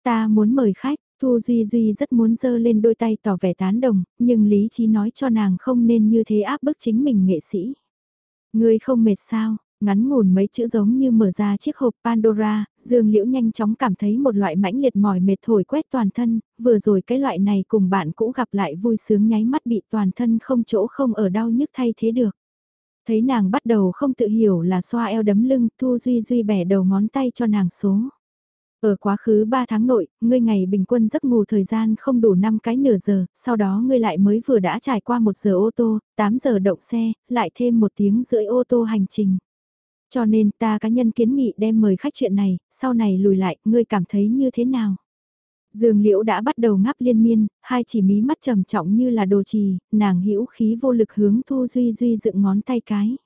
Ta muốn mời khách, Thu Duy Duy rất muốn dơ lên đôi tay tỏ vẻ tán đồng, nhưng lý trí nói cho nàng không nên như thế áp bức chính mình nghệ sĩ. Ngươi không mệt sao, ngắn ngủn mấy chữ giống như mở ra chiếc hộp Pandora, Dương Liễu nhanh chóng cảm thấy một loại mãnh liệt mỏi mệt thổi quét toàn thân, vừa rồi cái loại này cùng bạn cũ gặp lại vui sướng nháy mắt bị toàn thân không chỗ không ở đau nhức thay thế được. Thấy nàng bắt đầu không tự hiểu là xoa eo đấm lưng, Thu Duy Duy bẻ đầu ngón tay cho nàng số. Ở quá khứ 3 tháng nội, ngươi ngày bình quân giấc ngủ thời gian không đủ 5 cái nửa giờ, sau đó ngươi lại mới vừa đã trải qua 1 giờ ô tô, 8 giờ động xe, lại thêm một tiếng rưỡi ô tô hành trình. Cho nên ta cá nhân kiến nghị đem mời khách chuyện này, sau này lùi lại, ngươi cảm thấy như thế nào? Dương Liễu đã bắt đầu ngáp liên miên, hai chỉ mí mắt trầm trọng như là đồ trì, nàng hữu khí vô lực hướng Thu Duy Duy dựng ngón tay cái.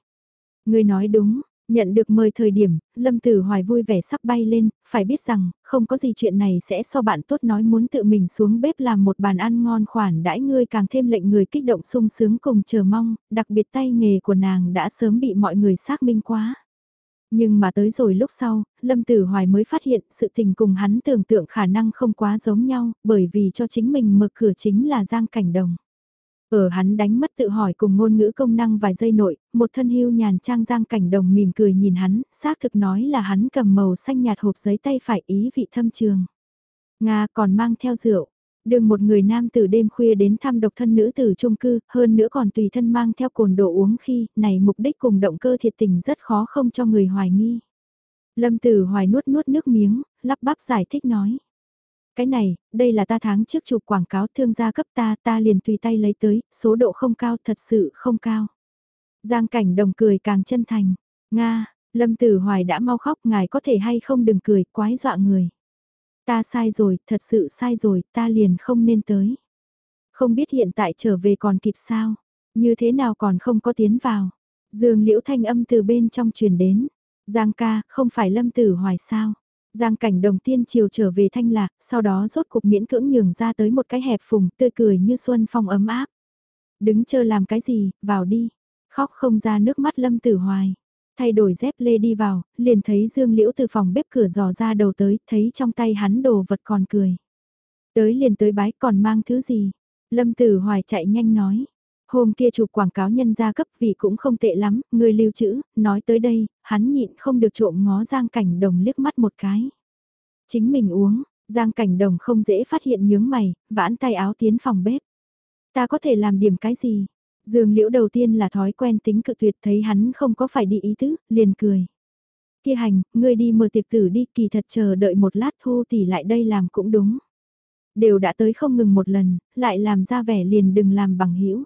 Người nói đúng, nhận được mời thời điểm, Lâm Tử Hoài vui vẻ sắp bay lên, phải biết rằng, không có gì chuyện này sẽ so bạn tốt nói muốn tự mình xuống bếp làm một bàn ăn ngon khoản đãi ngươi càng thêm lệnh người kích động sung sướng cùng chờ mong, đặc biệt tay nghề của nàng đã sớm bị mọi người xác minh quá. Nhưng mà tới rồi lúc sau, Lâm Tử Hoài mới phát hiện sự tình cùng hắn tưởng tượng khả năng không quá giống nhau, bởi vì cho chính mình mở cửa chính là Giang Cảnh Đồng. Ở hắn đánh mất tự hỏi cùng ngôn ngữ công năng vài giây nội, một thân hưu nhàn trang Giang Cảnh Đồng mỉm cười nhìn hắn, xác thực nói là hắn cầm màu xanh nhạt hộp giấy tay phải ý vị thâm trường. Nga còn mang theo rượu, Đường một người nam từ đêm khuya đến thăm độc thân nữ tử trung cư, hơn nữa còn tùy thân mang theo cồn đồ uống khi, này mục đích cùng động cơ thiệt tình rất khó không cho người hoài nghi. Lâm tử hoài nuốt nuốt nước miếng, lắp bắp giải thích nói. Cái này, đây là ta tháng trước chụp quảng cáo thương gia cấp ta, ta liền tùy tay lấy tới, số độ không cao, thật sự không cao. Giang cảnh đồng cười càng chân thành. Nga, Lâm Tử Hoài đã mau khóc, ngài có thể hay không đừng cười, quái dọa người. Ta sai rồi, thật sự sai rồi, ta liền không nên tới. Không biết hiện tại trở về còn kịp sao, như thế nào còn không có tiến vào. Dương Liễu thanh âm từ bên trong truyền đến. Giang ca, không phải Lâm Tử Hoài sao? Giang cảnh đồng tiên chiều trở về thanh lạc, sau đó rốt cục miễn cưỡng nhường ra tới một cái hẹp phùng tươi cười như xuân phong ấm áp. Đứng chờ làm cái gì, vào đi. Khóc không ra nước mắt Lâm Tử Hoài. Thay đổi dép lê đi vào, liền thấy Dương Liễu từ phòng bếp cửa dò ra đầu tới, thấy trong tay hắn đồ vật còn cười. Tới liền tới bái còn mang thứ gì? Lâm Tử Hoài chạy nhanh nói. Hôm kia chụp quảng cáo nhân gia cấp vị cũng không tệ lắm, người lưu trữ, nói tới đây, hắn nhịn không được trộm ngó Giang Cảnh Đồng liếc mắt một cái. Chính mình uống, Giang Cảnh Đồng không dễ phát hiện nhướng mày, vãn tay áo tiến phòng bếp. Ta có thể làm điểm cái gì? Dương liễu đầu tiên là thói quen tính cự tuyệt thấy hắn không có phải đi ý tứ, liền cười. Kia hành, ngươi đi mở tiệc tử đi kỳ thật chờ đợi một lát thu tỷ lại đây làm cũng đúng. Đều đã tới không ngừng một lần, lại làm ra vẻ liền đừng làm bằng hữu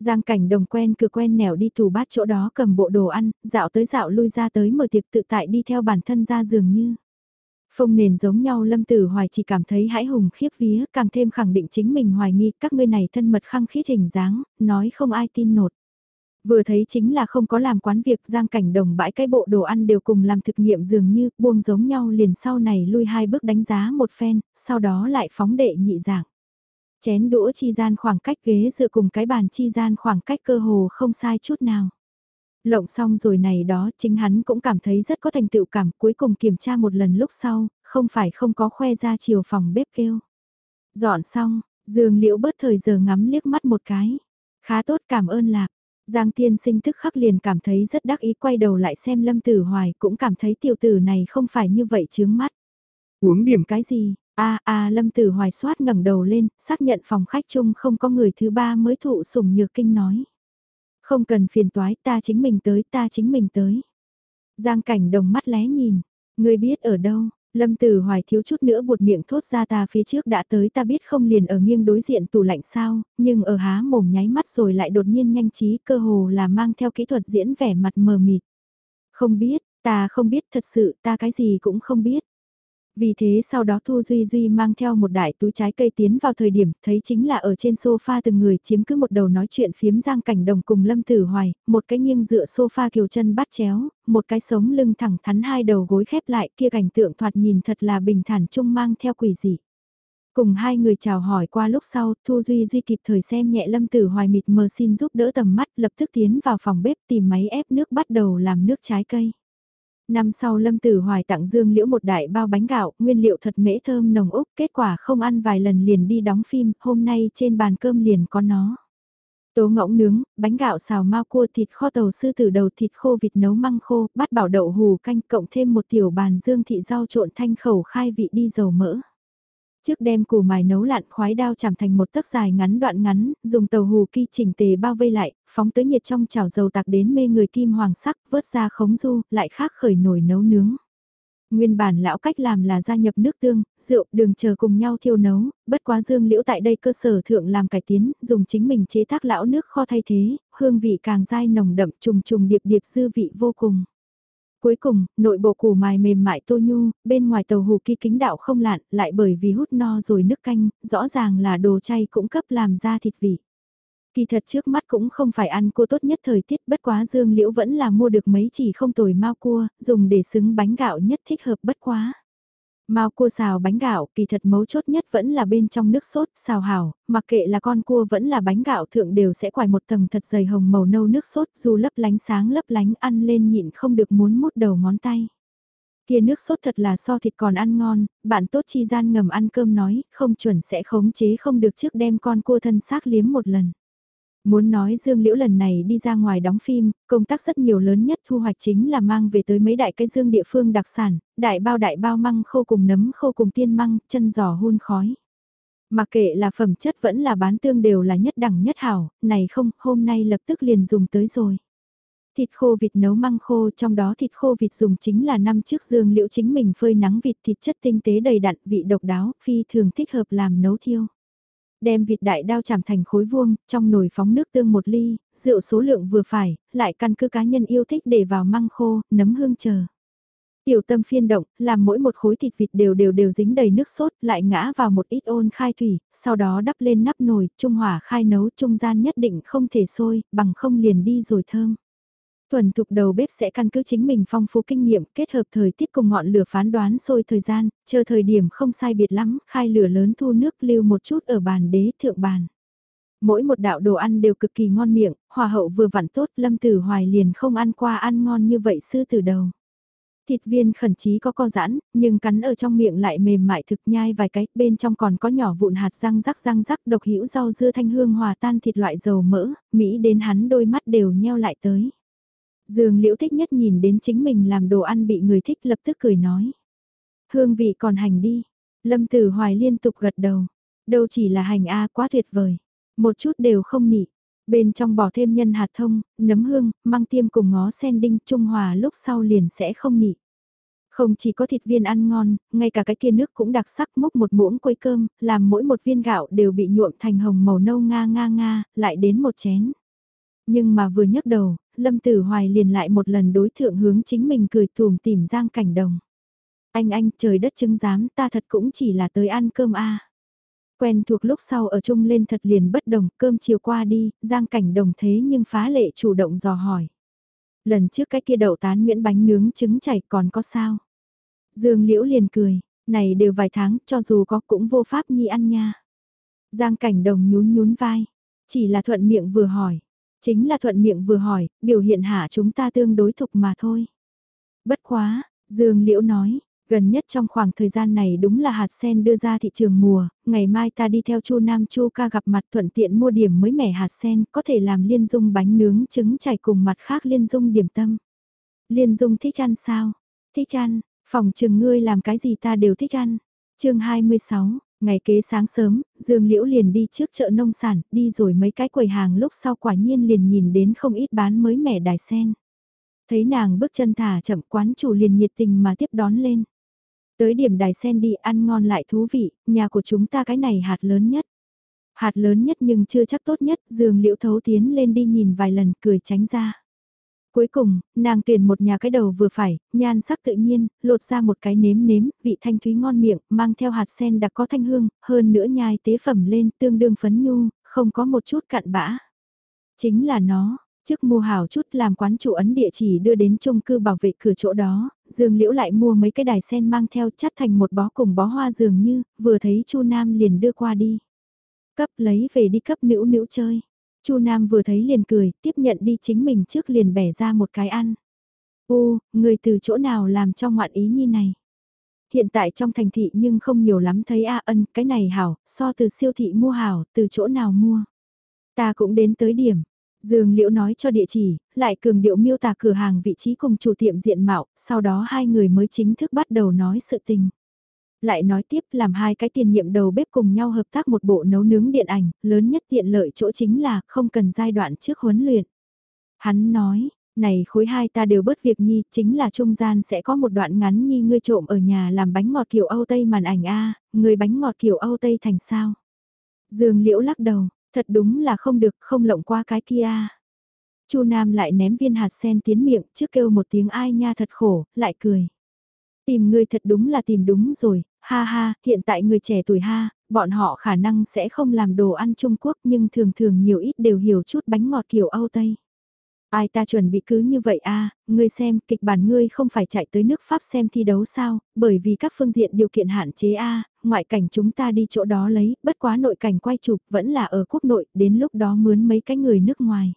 Giang cảnh đồng quen cứ quen nẻo đi tủ bát chỗ đó cầm bộ đồ ăn, dạo tới dạo lui ra tới mở tiệc tự tại đi theo bản thân ra giường như. Phong nền giống nhau Lâm Tử Hoài chỉ cảm thấy hãi hùng khiếp vía, càng thêm khẳng định chính mình hoài nghi các ngươi này thân mật khăng khít hình dáng, nói không ai tin nột. Vừa thấy chính là không có làm quán việc giang cảnh đồng bãi cái bộ đồ ăn đều cùng làm thực nghiệm dường như buông giống nhau liền sau này lui hai bước đánh giá một phen, sau đó lại phóng đệ nhị giảng. Chén đũa chi gian khoảng cách ghế dựa cùng cái bàn chi gian khoảng cách cơ hồ không sai chút nào. Lộng xong rồi này đó chính hắn cũng cảm thấy rất có thành tựu cảm cuối cùng kiểm tra một lần lúc sau, không phải không có khoe ra chiều phòng bếp kêu. Dọn xong, dương liễu bớt thời giờ ngắm liếc mắt một cái. Khá tốt cảm ơn lạc. Giang tiên sinh tức khắc liền cảm thấy rất đắc ý quay đầu lại xem lâm tử hoài cũng cảm thấy tiểu tử này không phải như vậy chướng mắt. Uống điểm cái gì? a a lâm tử hoài soát ngẩng đầu lên, xác nhận phòng khách chung không có người thứ ba mới thụ sủng nhược kinh nói. Không cần phiền toái ta chính mình tới ta chính mình tới. Giang cảnh đồng mắt lé nhìn, ngươi biết ở đâu, Lâm Tử Hoài thiếu chút nữa buột miệng thốt ra ta phía trước đã tới ta biết không liền ở nghiêng đối diện tủ lạnh sao, nhưng ở há mồm nháy mắt rồi lại đột nhiên nhanh trí cơ hồ là mang theo kỹ thuật diễn vẻ mặt mờ mịt. Không biết, ta không biết thật sự ta cái gì cũng không biết. Vì thế sau đó Thu Duy Duy mang theo một đại túi trái cây tiến vào thời điểm thấy chính là ở trên sofa từng người chiếm cứ một đầu nói chuyện phiếm giang cảnh đồng cùng Lâm Tử Hoài, một cái nghiêng dựa sofa kiều chân bắt chéo, một cái sống lưng thẳng thắn hai đầu gối khép lại kia cảnh tượng thoạt nhìn thật là bình thản chung mang theo quỷ dị. Cùng hai người chào hỏi qua lúc sau, Thu Duy Duy kịp thời xem nhẹ Lâm Tử Hoài mịt mờ xin giúp đỡ tầm mắt lập tức tiến vào phòng bếp tìm máy ép nước bắt đầu làm nước trái cây. Năm sau Lâm Tử Hoài tặng Dương Liễu một đại bao bánh gạo, nguyên liệu thật mễ thơm nồng úc, kết quả không ăn vài lần liền đi đóng phim, hôm nay trên bàn cơm liền có nó. Tố ngỗng nướng, bánh gạo xào mao cua thịt kho tàu sư tử đầu thịt khô vịt nấu măng khô, bát bảo đậu hù canh cộng thêm một tiểu bàn dương thị rau trộn thanh khẩu khai vị đi dầu mỡ. Trước đem củ mài nấu lạn khoái đao chạm thành một tấc dài ngắn đoạn ngắn, dùng tàu hù kỳ chỉnh tề bao vây lại, phóng tới nhiệt trong chảo dầu tạc đến mê người kim hoàng sắc, vớt ra khống du, lại khác khởi nồi nấu nướng. Nguyên bản lão cách làm là gia nhập nước tương, rượu, đường chờ cùng nhau thiêu nấu, bất quá dương liễu tại đây cơ sở thượng làm cải tiến, dùng chính mình chế tác lão nước kho thay thế, hương vị càng dai nồng đậm trùng trùng điệp điệp dư vị vô cùng. Cuối cùng, nội bộ củ mài mềm mại tô nhu, bên ngoài tàu hù kỳ kính đạo không lạn, lại bởi vì hút no rồi nước canh, rõ ràng là đồ chay cũng cấp làm ra thịt vị. Kỳ thật trước mắt cũng không phải ăn cua tốt nhất thời tiết bất quá dương liễu vẫn là mua được mấy chỉ không tồi mau cua, dùng để xứng bánh gạo nhất thích hợp bất quá. Mao cua xào bánh gạo, kỳ thật mấu chốt nhất vẫn là bên trong nước sốt, xào hảo, mặc kệ là con cua vẫn là bánh gạo thượng đều sẽ quải một tầng thật dày hồng màu nâu nước sốt dù lấp lánh sáng lấp lánh ăn lên nhịn không được muốn mút đầu ngón tay. Kia nước sốt thật là so thịt còn ăn ngon, bạn tốt chi gian ngầm ăn cơm nói, không chuẩn sẽ khống chế không được trước đem con cua thân xác liếm một lần. Muốn nói Dương Liễu lần này đi ra ngoài đóng phim, công tác rất nhiều lớn nhất thu hoạch chính là mang về tới mấy đại cái dương địa phương đặc sản, đại bao đại bao măng khô cùng nấm khô cùng tiên măng, chân giò hun khói. Mà kệ là phẩm chất vẫn là bán tương đều là nhất đẳng nhất hảo, này không, hôm nay lập tức liền dùng tới rồi. Thịt khô vịt nấu măng khô trong đó thịt khô vịt dùng chính là năm trước dương liễu chính mình phơi nắng vịt thịt chất tinh tế đầy đặn vị độc đáo, phi thường thích hợp làm nấu thiêu. Đem vịt đại đao chạm thành khối vuông, trong nồi phóng nước tương một ly, rượu số lượng vừa phải, lại căn cứ cá nhân yêu thích để vào măng khô, nấm hương chờ. Tiểu tâm phiên động, làm mỗi một khối thịt vịt đều đều đều dính đầy nước sốt, lại ngã vào một ít ôn khai thủy, sau đó đắp lên nắp nồi, trung hỏa khai nấu trung gian nhất định không thể sôi, bằng không liền đi rồi thơm. Thuần thục đầu bếp sẽ căn cứ chính mình phong phú kinh nghiệm kết hợp thời tiết cùng ngọn lửa phán đoán sôi thời gian, chờ thời điểm không sai biệt lắm, khai lửa lớn thu nước lưu một chút ở bàn đế thượng bàn. Mỗi một đạo đồ ăn đều cực kỳ ngon miệng, hòa hậu vừa vặn tốt, lâm tử hoài liền không ăn qua ăn ngon như vậy sư từ đầu. Thịt viên khẩn chí có co giãn, nhưng cắn ở trong miệng lại mềm mại thực nhai vài cái, bên trong còn có nhỏ vụn hạt răng rắc răng rắc độc hữu rau dưa thanh hương hòa tan thịt loại dầu mỡ, Mỹ đến hắn đôi mắt đều nheo lại tới. Dương Liễu thích nhất nhìn đến chính mình làm đồ ăn bị người thích lập tức cười nói. Hương vị còn hành đi. Lâm Tử Hoài liên tục gật đầu. Đâu chỉ là hành A quá tuyệt vời. Một chút đều không nị. Bên trong bỏ thêm nhân hạt thông, nấm hương, măng tiêm cùng ngó sen đinh trung hòa lúc sau liền sẽ không nị. Không chỉ có thịt viên ăn ngon, ngay cả cái kia nước cũng đặc sắc múc một muỗng quấy cơm, làm mỗi một viên gạo đều bị nhuộm thành hồng màu nâu nga nga nga, lại đến một chén. Nhưng mà vừa nhấc đầu, Lâm Tử Hoài liền lại một lần đối thượng hướng chính mình cười tùm tìm Giang Cảnh Đồng. Anh anh trời đất chứng giám ta thật cũng chỉ là tới ăn cơm a Quen thuộc lúc sau ở chung lên thật liền bất đồng cơm chiều qua đi, Giang Cảnh Đồng thế nhưng phá lệ chủ động dò hỏi. Lần trước cái kia đậu tán nguyễn bánh nướng trứng chảy còn có sao? Dương Liễu liền cười, này đều vài tháng cho dù có cũng vô pháp nhi ăn nha. Giang Cảnh Đồng nhún nhún vai, chỉ là thuận miệng vừa hỏi Chính là thuận miệng vừa hỏi, biểu hiện hạ chúng ta tương đối thục mà thôi. Bất quá, Dương Liễu nói, gần nhất trong khoảng thời gian này đúng là hạt sen đưa ra thị trường mùa, ngày mai ta đi theo Chu Nam Chu ca gặp mặt thuận tiện mua điểm mới mẻ hạt sen, có thể làm liên dung bánh nướng trứng chảy cùng mặt khác liên dung điểm tâm. Liên dung thích ăn sao? Thích ăn, phòng trường ngươi làm cái gì ta đều thích ăn. chương 26, Ngày kế sáng sớm, Dương Liễu liền đi trước chợ nông sản, đi rồi mấy cái quầy hàng lúc sau quả nhiên liền nhìn đến không ít bán mới mẻ đài sen. Thấy nàng bước chân thả chậm quán chủ liền nhiệt tình mà tiếp đón lên. Tới điểm đài sen đi ăn ngon lại thú vị, nhà của chúng ta cái này hạt lớn nhất. Hạt lớn nhất nhưng chưa chắc tốt nhất, Dương Liễu thấu tiến lên đi nhìn vài lần cười tránh ra. Cuối cùng, nàng tuyển một nhà cái đầu vừa phải, nhan sắc tự nhiên, lột ra một cái nếm nếm, vị thanh thúy ngon miệng, mang theo hạt sen đặc có thanh hương, hơn nữa nhai tế phẩm lên tương đương phấn nhu, không có một chút cặn bã. Chính là nó, trước mua hảo chút làm quán chủ ấn địa chỉ đưa đến chung cư bảo vệ cửa chỗ đó, Dương Liễu lại mua mấy cái đài sen mang theo chắt thành một bó cùng bó hoa dường như, vừa thấy Chu Nam liền đưa qua đi. Cấp lấy về đi cấp nữ nữ chơi. Chu Nam vừa thấy liền cười, tiếp nhận đi chính mình trước liền bẻ ra một cái ăn. U, người từ chỗ nào làm cho ngoạn ý nhi này? Hiện tại trong thành thị nhưng không nhiều lắm thấy A ân, cái này hảo, so từ siêu thị mua hảo, từ chỗ nào mua? Ta cũng đến tới điểm. Dương Liễu nói cho địa chỉ, lại cường điệu miêu tả cửa hàng vị trí cùng chủ tiệm diện mạo, sau đó hai người mới chính thức bắt đầu nói sự tình. Lại nói tiếp làm hai cái tiền nhiệm đầu bếp cùng nhau hợp tác một bộ nấu nướng điện ảnh, lớn nhất tiện lợi chỗ chính là không cần giai đoạn trước huấn luyện. Hắn nói, này khối hai ta đều bớt việc nhi, chính là trung gian sẽ có một đoạn ngắn nhi ngươi trộm ở nhà làm bánh ngọt kiểu Âu Tây màn ảnh A, người bánh ngọt kiểu Âu Tây thành sao. Dương Liễu lắc đầu, thật đúng là không được, không lộng qua cái kia. Chu Nam lại ném viên hạt sen tiến miệng, trước kêu một tiếng ai nha thật khổ, lại cười. Tìm người thật đúng là tìm đúng rồi, ha ha, hiện tại người trẻ tuổi ha, bọn họ khả năng sẽ không làm đồ ăn Trung Quốc nhưng thường thường nhiều ít đều hiểu chút bánh ngọt kiểu Âu Tây. Ai ta chuẩn bị cứ như vậy a à, ngươi xem, kịch bản ngươi không phải chạy tới nước Pháp xem thi đấu sao, bởi vì các phương diện điều kiện hạn chế a ngoại cảnh chúng ta đi chỗ đó lấy, bất quá nội cảnh quay chụp vẫn là ở quốc nội, đến lúc đó mướn mấy cái người nước ngoài.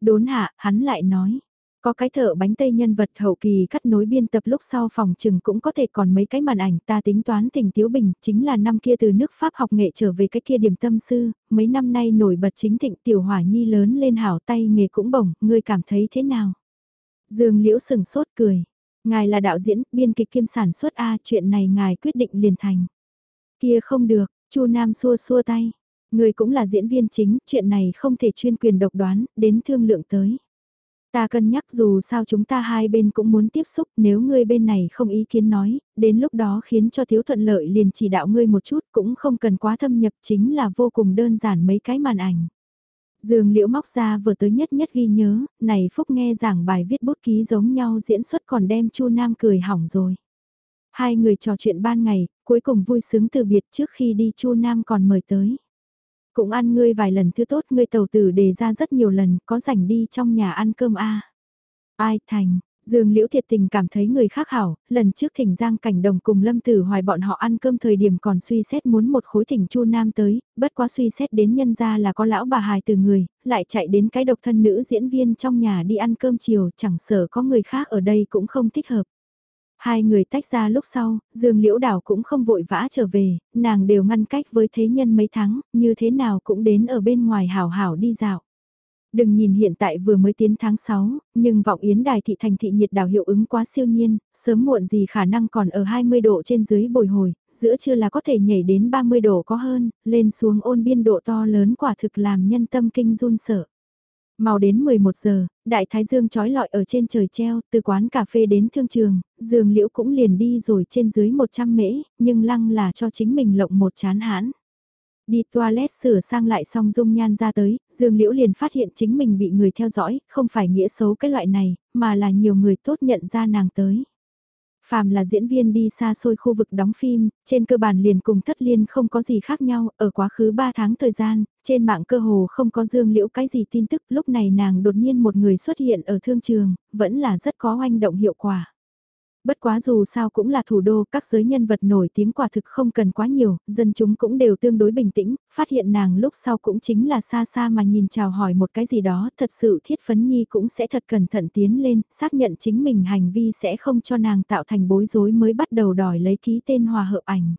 Đốn hạ, hắn lại nói, có cái thợ bánh tây nhân vật hậu kỳ cắt nối biên tập lúc sau phòng trừng cũng có thể còn mấy cái màn ảnh ta tính toán tình Tiếu Bình chính là năm kia từ nước Pháp học nghệ trở về cái kia điểm tâm sư, mấy năm nay nổi bật chính thịnh tiểu hỏa nhi lớn lên hảo tay nghề cũng bổng, ngươi cảm thấy thế nào? Dương Liễu sừng sốt cười, ngài là đạo diễn, biên kịch kiêm sản xuất A chuyện này ngài quyết định liền thành. Kia không được, chu Nam xua xua tay, người cũng là diễn viên chính, chuyện này không thể chuyên quyền độc đoán, đến thương lượng tới. Ta cân nhắc dù sao chúng ta hai bên cũng muốn tiếp xúc nếu ngươi bên này không ý kiến nói, đến lúc đó khiến cho thiếu thuận lợi liền chỉ đạo ngươi một chút cũng không cần quá thâm nhập chính là vô cùng đơn giản mấy cái màn ảnh. Dương liễu móc ra vừa tới nhất nhất ghi nhớ, này Phúc nghe giảng bài viết bút ký giống nhau diễn xuất còn đem Chu Nam cười hỏng rồi. Hai người trò chuyện ban ngày, cuối cùng vui sướng từ biệt trước khi đi Chu Nam còn mời tới. Cũng ăn ngươi vài lần thứ tốt ngươi tàu tử đề ra rất nhiều lần, có rảnh đi trong nhà ăn cơm a Ai thành, Dương Liễu thiệt tình cảm thấy người khác hảo, lần trước thỉnh Giang Cảnh Đồng cùng Lâm Tử Hoài bọn họ ăn cơm thời điểm còn suy xét muốn một khối thỉnh Chu Nam tới, bất quá suy xét đến nhân gia là có lão bà hài từ người, lại chạy đến cái độc thân nữ diễn viên trong nhà đi ăn cơm chiều, chẳng sợ có người khác ở đây cũng không thích hợp. Hai người tách ra lúc sau, Dương Liễu Đảo cũng không vội vã trở về, nàng đều ngăn cách với thế nhân mấy tháng, như thế nào cũng đến ở bên ngoài hảo hảo đi dạo. Đừng nhìn hiện tại vừa mới tiến tháng 6, nhưng vọng yến đài thị thành thị nhiệt đảo hiệu ứng quá siêu nhiên, sớm muộn gì khả năng còn ở 20 độ trên dưới bồi hồi, giữa trưa là có thể nhảy đến 30 độ có hơn, lên xuống ôn biên độ to lớn quả thực làm nhân tâm kinh run sợ. Màu đến 11 giờ, đại thái dương trói lọi ở trên trời treo, từ quán cà phê đến thương trường, dương liễu cũng liền đi rồi trên dưới 100 mễ, nhưng lăng là cho chính mình lộng một chán hãn. Đi toilet sửa sang lại xong dung nhan ra tới, Dương Liễu liền phát hiện chính mình bị người theo dõi, không phải nghĩa xấu cái loại này, mà là nhiều người tốt nhận ra nàng tới. Phàm là diễn viên đi xa xôi khu vực đóng phim, trên cơ bản liền cùng thất liên không có gì khác nhau, ở quá khứ 3 tháng thời gian, trên mạng cơ hồ không có dương liễu cái gì tin tức, lúc này nàng đột nhiên một người xuất hiện ở thương trường, vẫn là rất có oanh động hiệu quả. Bất quá dù sao cũng là thủ đô, các giới nhân vật nổi tiếng quả thực không cần quá nhiều, dân chúng cũng đều tương đối bình tĩnh, phát hiện nàng lúc sau cũng chính là xa xa mà nhìn chào hỏi một cái gì đó, thật sự thiết phấn nhi cũng sẽ thật cẩn thận tiến lên, xác nhận chính mình hành vi sẽ không cho nàng tạo thành bối rối mới bắt đầu đòi lấy ký tên hòa hợp ảnh.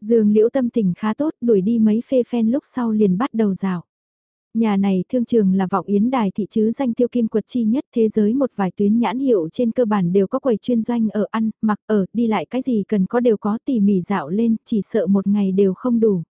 Dương liễu tâm tình khá tốt, đuổi đi mấy phê phen lúc sau liền bắt đầu rào. Nhà này thương trường là vọng yến đài thị chứ danh tiêu kim quật chi nhất thế giới một vài tuyến nhãn hiệu trên cơ bản đều có quầy chuyên doanh ở ăn, mặc ở, đi lại cái gì cần có đều có tỉ mỉ dạo lên, chỉ sợ một ngày đều không đủ.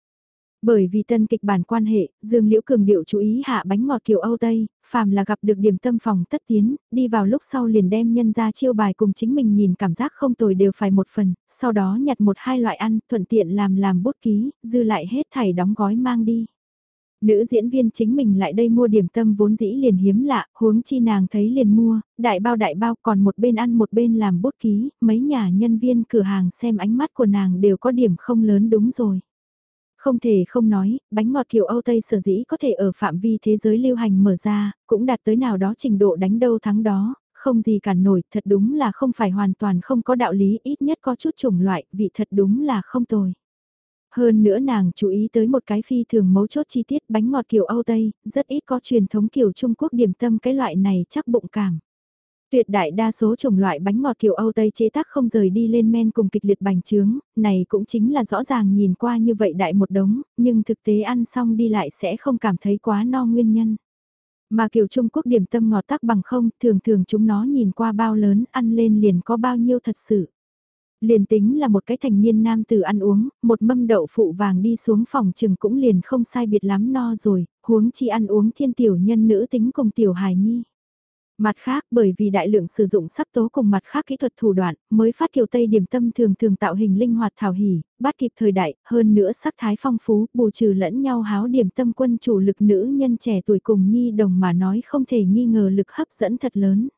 Bởi vì tân kịch bản quan hệ, Dương Liễu Cường điệu chú ý hạ bánh ngọt kiểu Âu Tây, phàm là gặp được điểm tâm phòng tất tiến, đi vào lúc sau liền đem nhân ra chiêu bài cùng chính mình nhìn cảm giác không tồi đều phải một phần, sau đó nhặt một hai loại ăn, thuận tiện làm làm bút ký, dư lại hết thảy đóng gói mang đi. Nữ diễn viên chính mình lại đây mua điểm tâm vốn dĩ liền hiếm lạ, huống chi nàng thấy liền mua, đại bao đại bao còn một bên ăn một bên làm bút ký, mấy nhà nhân viên cửa hàng xem ánh mắt của nàng đều có điểm không lớn đúng rồi. Không thể không nói, bánh ngọt kiểu Âu Tây sở dĩ có thể ở phạm vi thế giới lưu hành mở ra, cũng đạt tới nào đó trình độ đánh đâu thắng đó, không gì cản nổi, thật đúng là không phải hoàn toàn không có đạo lý, ít nhất có chút chủng loại, vị thật đúng là không tồi. Hơn nữa nàng chú ý tới một cái phi thường mấu chốt chi tiết bánh ngọt kiểu Âu Tây, rất ít có truyền thống kiểu Trung Quốc điểm tâm cái loại này chắc bụng cảm. Tuyệt đại đa số chủng loại bánh ngọt kiểu Âu Tây chế tác không rời đi lên men cùng kịch liệt bành trướng, này cũng chính là rõ ràng nhìn qua như vậy đại một đống, nhưng thực tế ăn xong đi lại sẽ không cảm thấy quá no nguyên nhân. Mà kiểu Trung Quốc điểm tâm ngọt tác bằng không, thường thường chúng nó nhìn qua bao lớn ăn lên liền có bao nhiêu thật sự. Liền tính là một cái thành niên nam tử ăn uống, một mâm đậu phụ vàng đi xuống phòng chừng cũng liền không sai biệt lắm no rồi, huống chi ăn uống thiên tiểu nhân nữ tính cùng tiểu hài nhi. Mặt khác bởi vì đại lượng sử dụng sắc tố cùng mặt khác kỹ thuật thủ đoạn, mới phát kiều Tây điểm tâm thường thường tạo hình linh hoạt thảo hỉ, bắt kịp thời đại, hơn nữa sắc thái phong phú, bù trừ lẫn nhau háo điểm tâm quân chủ lực nữ nhân trẻ tuổi cùng nhi đồng mà nói không thể nghi ngờ lực hấp dẫn thật lớn.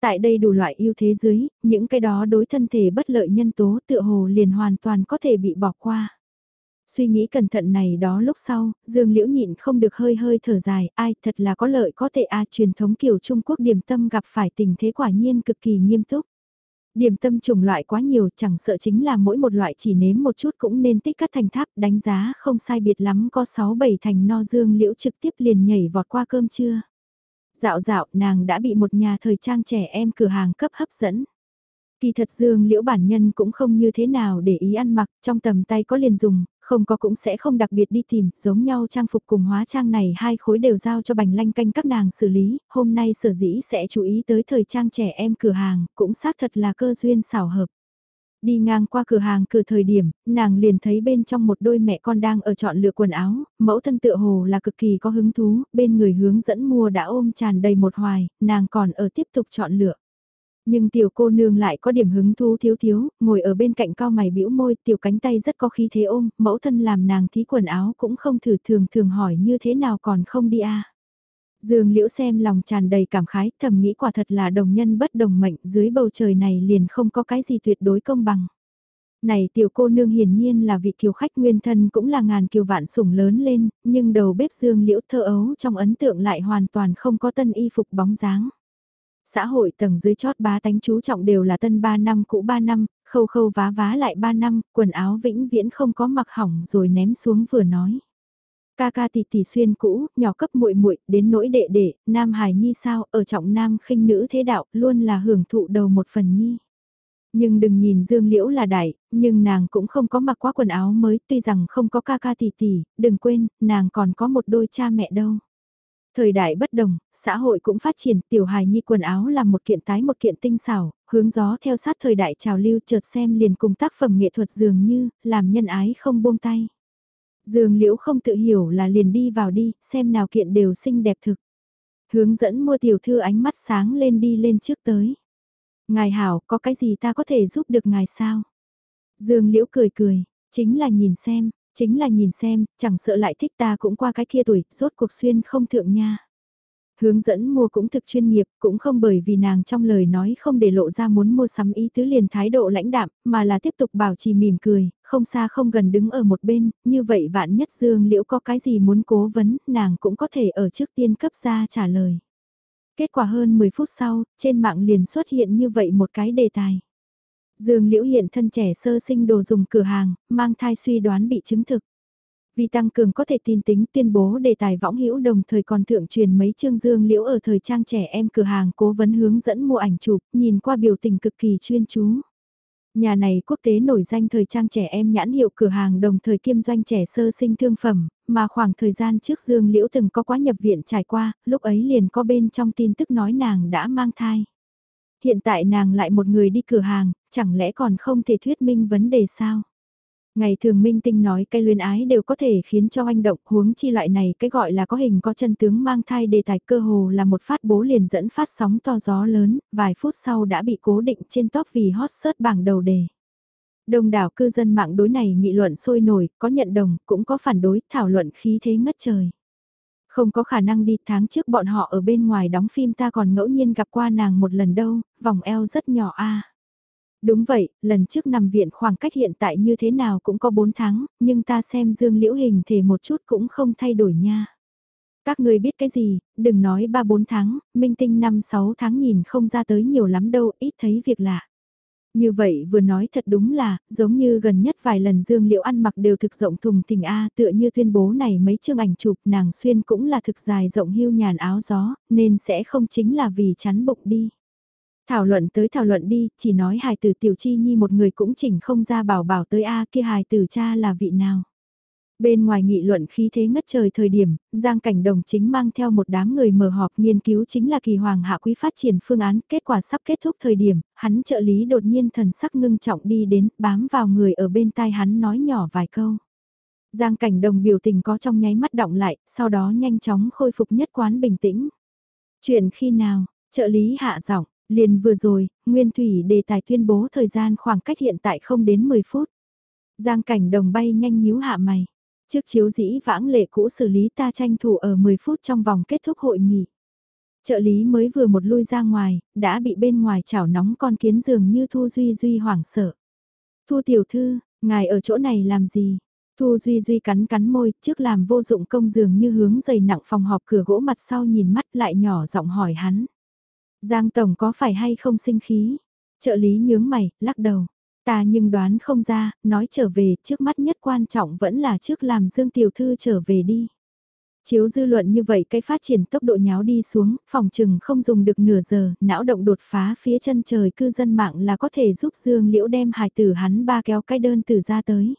Tại đây đủ loại ưu thế dưới, những cái đó đối thân thể bất lợi nhân tố tựa hồ liền hoàn toàn có thể bị bỏ qua. Suy nghĩ cẩn thận này đó lúc sau, Dương Liễu nhịn không được hơi hơi thở dài, ai thật là có lợi có thể a à, truyền thống kiểu Trung Quốc điểm tâm gặp phải tình thế quả nhiên cực kỳ nghiêm túc. Điểm tâm chủng loại quá nhiều chẳng sợ chính là mỗi một loại chỉ nếm một chút cũng nên tích cắt thành tháp đánh giá không sai biệt lắm có 6-7 thành no dương liễu trực tiếp liền nhảy vọt qua cơm trưa. Dạo dạo nàng đã bị một nhà thời trang trẻ em cửa hàng cấp hấp dẫn. Kỳ thật dương liễu bản nhân cũng không như thế nào để ý ăn mặc, trong tầm tay có liền dùng, không có cũng sẽ không đặc biệt đi tìm, giống nhau trang phục cùng hóa trang này hai khối đều giao cho bành lanh canh các nàng xử lý, hôm nay sở dĩ sẽ chú ý tới thời trang trẻ em cửa hàng, cũng xác thật là cơ duyên xảo hợp. Đi ngang qua cửa hàng cửa thời điểm, nàng liền thấy bên trong một đôi mẹ con đang ở chọn lựa quần áo, mẫu thân tựa hồ là cực kỳ có hứng thú, bên người hướng dẫn mua đã ôm tràn đầy một hoài, nàng còn ở tiếp tục chọn lựa. Nhưng tiểu cô nương lại có điểm hứng thú thiếu thiếu, ngồi ở bên cạnh cao mày bĩu môi, tiểu cánh tay rất có khí thế ôm, mẫu thân làm nàng thí quần áo cũng không thử thường thường hỏi như thế nào còn không đi à Dương Liễu xem lòng tràn đầy cảm khái, thầm nghĩ quả thật là đồng nhân bất đồng mệnh, dưới bầu trời này liền không có cái gì tuyệt đối công bằng. Này tiểu cô nương hiển nhiên là vị kiều khách nguyên thân cũng là ngàn kiều vạn sủng lớn lên, nhưng đầu bếp Dương Liễu thơ ấu trong ấn tượng lại hoàn toàn không có tân y phục bóng dáng. Xã hội tầng dưới chót bá tánh chú trọng đều là tân 3 năm cũ 3 năm, khâu khâu vá vá lại 3 năm, quần áo vĩnh viễn không có mặc hỏng rồi ném xuống vừa nói. Ca ca tỷ tỷ xuyên cũ, nhỏ cấp muội muội đến nỗi đệ đệ, nam hài nhi sao, ở trọng nam khinh nữ thế đạo, luôn là hưởng thụ đầu một phần nhi. Nhưng đừng nhìn Dương Liễu là đại, nhưng nàng cũng không có mặc quá quần áo mới, tuy rằng không có ca ca tỷ tỷ, đừng quên, nàng còn có một đôi cha mẹ đâu. Thời đại bất đồng, xã hội cũng phát triển, tiểu hài nhi quần áo là một kiện tái một kiện tinh xảo, hướng gió theo sát thời đại trào lưu chợt xem liền cùng tác phẩm nghệ thuật dường như, làm nhân ái không buông tay. Dương liễu không tự hiểu là liền đi vào đi, xem nào kiện đều xinh đẹp thực. Hướng dẫn mua tiểu thư ánh mắt sáng lên đi lên trước tới. Ngài hảo, có cái gì ta có thể giúp được ngài sao? Dương liễu cười cười, chính là nhìn xem, chính là nhìn xem, chẳng sợ lại thích ta cũng qua cái kia tuổi, rốt cuộc xuyên không thượng nha. Hướng dẫn mua cũng thực chuyên nghiệp, cũng không bởi vì nàng trong lời nói không để lộ ra muốn mua sắm ý tứ liền thái độ lãnh đạm, mà là tiếp tục bảo trì mỉm cười, không xa không gần đứng ở một bên, như vậy vạn nhất dương liễu có cái gì muốn cố vấn, nàng cũng có thể ở trước tiên cấp ra trả lời. Kết quả hơn 10 phút sau, trên mạng liền xuất hiện như vậy một cái đề tài. Dương Liễu hiện thân trẻ sơ sinh đồ dùng cửa hàng, mang thai suy đoán bị chứng thực. Vì tăng cường có thể tin tính tuyên bố đề tài võng hữu đồng thời còn thượng truyền mấy chương Dương Liễu ở thời trang trẻ em cửa hàng cố vấn hướng dẫn mua ảnh chụp, nhìn qua biểu tình cực kỳ chuyên chú. Nhà này quốc tế nổi danh thời trang trẻ em nhãn hiệu cửa hàng đồng thời kiêm doanh trẻ sơ sinh thương phẩm, mà khoảng thời gian trước Dương Liễu từng có quá nhập viện trải qua, lúc ấy liền có bên trong tin tức nói nàng đã mang thai. Hiện tại nàng lại một người đi cửa hàng, chẳng lẽ còn không thể thuyết minh vấn đề sao? Ngày thường minh tinh nói cái luyến ái đều có thể khiến cho anh động huống chi loại này cái gọi là có hình có chân tướng mang thai đề tài cơ hồ là một phát bố liền dẫn phát sóng to gió lớn, vài phút sau đã bị cố định trên top vì hot search bảng đầu đề. Đông đảo cư dân mạng đối này nghị luận sôi nổi, có nhận đồng, cũng có phản đối, thảo luận khí thế ngất trời. Không có khả năng đi tháng trước bọn họ ở bên ngoài đóng phim ta còn ngẫu nhiên gặp qua nàng một lần đâu, vòng eo rất nhỏ a Đúng vậy, lần trước nằm viện khoảng cách hiện tại như thế nào cũng có 4 tháng, nhưng ta xem dương liễu hình thể một chút cũng không thay đổi nha. Các người biết cái gì, đừng nói 3-4 tháng, minh tinh 5-6 tháng nhìn không ra tới nhiều lắm đâu, ít thấy việc lạ. Như vậy vừa nói thật đúng là, giống như gần nhất vài lần Dương Liễu ăn mặc đều thực rộng thùng thình A tựa như tuyên bố này mấy chương ảnh chụp nàng xuyên cũng là thực dài rộng hưu nhàn áo gió, nên sẽ không chính là vì chắn bụng đi. Thảo luận tới thảo luận đi, chỉ nói hài tử tiểu chi nhi một người cũng chỉnh không ra bảo bảo tới A kia hài tử cha là vị nào. Bên ngoài nghị luận khí thế ngất trời thời điểm, Giang Cảnh Đồng chính mang theo một đám người mở họp nghiên cứu chính là kỳ hoàng hạ quý phát triển phương án, kết quả sắp kết thúc thời điểm, hắn trợ lý đột nhiên thần sắc ngưng trọng đi đến, bám vào người ở bên tai hắn nói nhỏ vài câu. Giang Cảnh Đồng biểu tình có trong nháy mắt động lại, sau đó nhanh chóng khôi phục nhất quán bình tĩnh. Chuyện khi nào, trợ lý hạ giọng, liền vừa rồi, Nguyên Thủy đề tài tuyên bố thời gian khoảng cách hiện tại không đến 10 phút. Giang Cảnh Đồng bay nhanh nhíu hạ mày. Trước chiếu dĩ vãng lệ cũ xử lý ta tranh thủ ở 10 phút trong vòng kết thúc hội nghị. Trợ lý mới vừa một lui ra ngoài, đã bị bên ngoài chảo nóng con kiến dường như Thu Duy Duy hoảng sợ. Thu tiểu thư, ngài ở chỗ này làm gì? Thu Duy Duy cắn cắn môi, trước làm vô dụng công dường như hướng dày nặng phòng họp cửa gỗ mặt sau nhìn mắt lại nhỏ giọng hỏi hắn. Giang Tổng có phải hay không sinh khí? Trợ lý nhướng mày, lắc đầu. Ta nhưng đoán không ra, nói trở về, trước mắt nhất quan trọng vẫn là trước làm Dương Tiểu Thư trở về đi. Chiếu dư luận như vậy cái phát triển tốc độ nháo đi xuống, phòng trừng không dùng được nửa giờ, não động đột phá phía chân trời cư dân mạng là có thể giúp Dương Liễu đem hài tử hắn ba kéo cái đơn từ ra tới.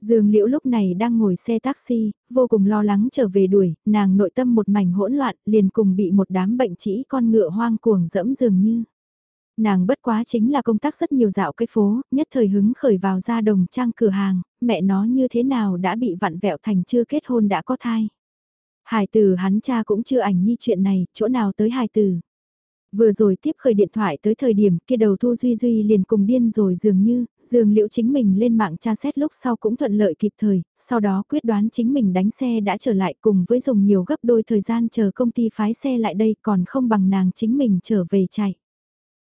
Dương Liễu lúc này đang ngồi xe taxi, vô cùng lo lắng trở về đuổi, nàng nội tâm một mảnh hỗn loạn, liền cùng bị một đám bệnh trĩ con ngựa hoang cuồng dẫm dường như. Nàng bất quá chính là công tác rất nhiều dạo cái phố, nhất thời hứng khởi vào ra đồng trang cửa hàng, mẹ nó như thế nào đã bị vặn vẹo thành chưa kết hôn đã có thai. Hải tử hắn cha cũng chưa ảnh nhi chuyện này, chỗ nào tới hải tử. Vừa rồi tiếp khởi điện thoại tới thời điểm kia đầu Thu Duy Duy liền cùng điên rồi dường như, dường liệu chính mình lên mạng tra xét lúc sau cũng thuận lợi kịp thời, sau đó quyết đoán chính mình đánh xe đã trở lại cùng với dùng nhiều gấp đôi thời gian chờ công ty phái xe lại đây còn không bằng nàng chính mình trở về chạy.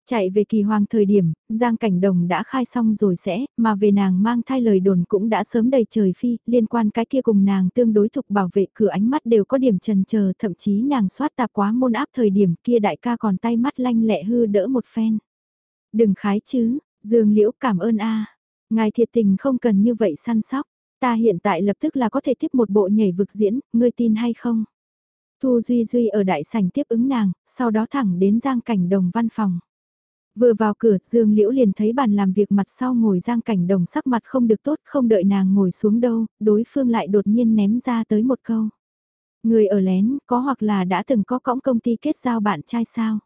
Chạy về kỳ hoàng thời điểm, Giang Cảnh Đồng đã khai xong rồi sẽ, mà về nàng mang thai lời đồn cũng đã sớm đầy trời phi, liên quan cái kia cùng nàng tương đối thục bảo vệ cửa ánh mắt đều có điểm trần chờ thậm chí nàng soát tạp quá môn áp thời điểm kia đại ca còn tay mắt lanh lẹ hư đỡ một phen. Đừng khái chứ, Dương Liễu cảm ơn a Ngài thiệt tình không cần như vậy săn sóc, ta hiện tại lập tức là có thể tiếp một bộ nhảy vực diễn, ngươi tin hay không? Thu Duy Duy ở đại sảnh tiếp ứng nàng, sau đó thẳng đến Giang Cảnh Đồng văn phòng. Vừa vào cửa, Dương Liễu liền thấy bàn làm việc mặt sau ngồi giang cảnh đồng sắc mặt không được tốt, không đợi nàng ngồi xuống đâu, đối phương lại đột nhiên ném ra tới một câu. Người ở lén, có hoặc là đã từng có cõng công ty kết giao bạn trai sao?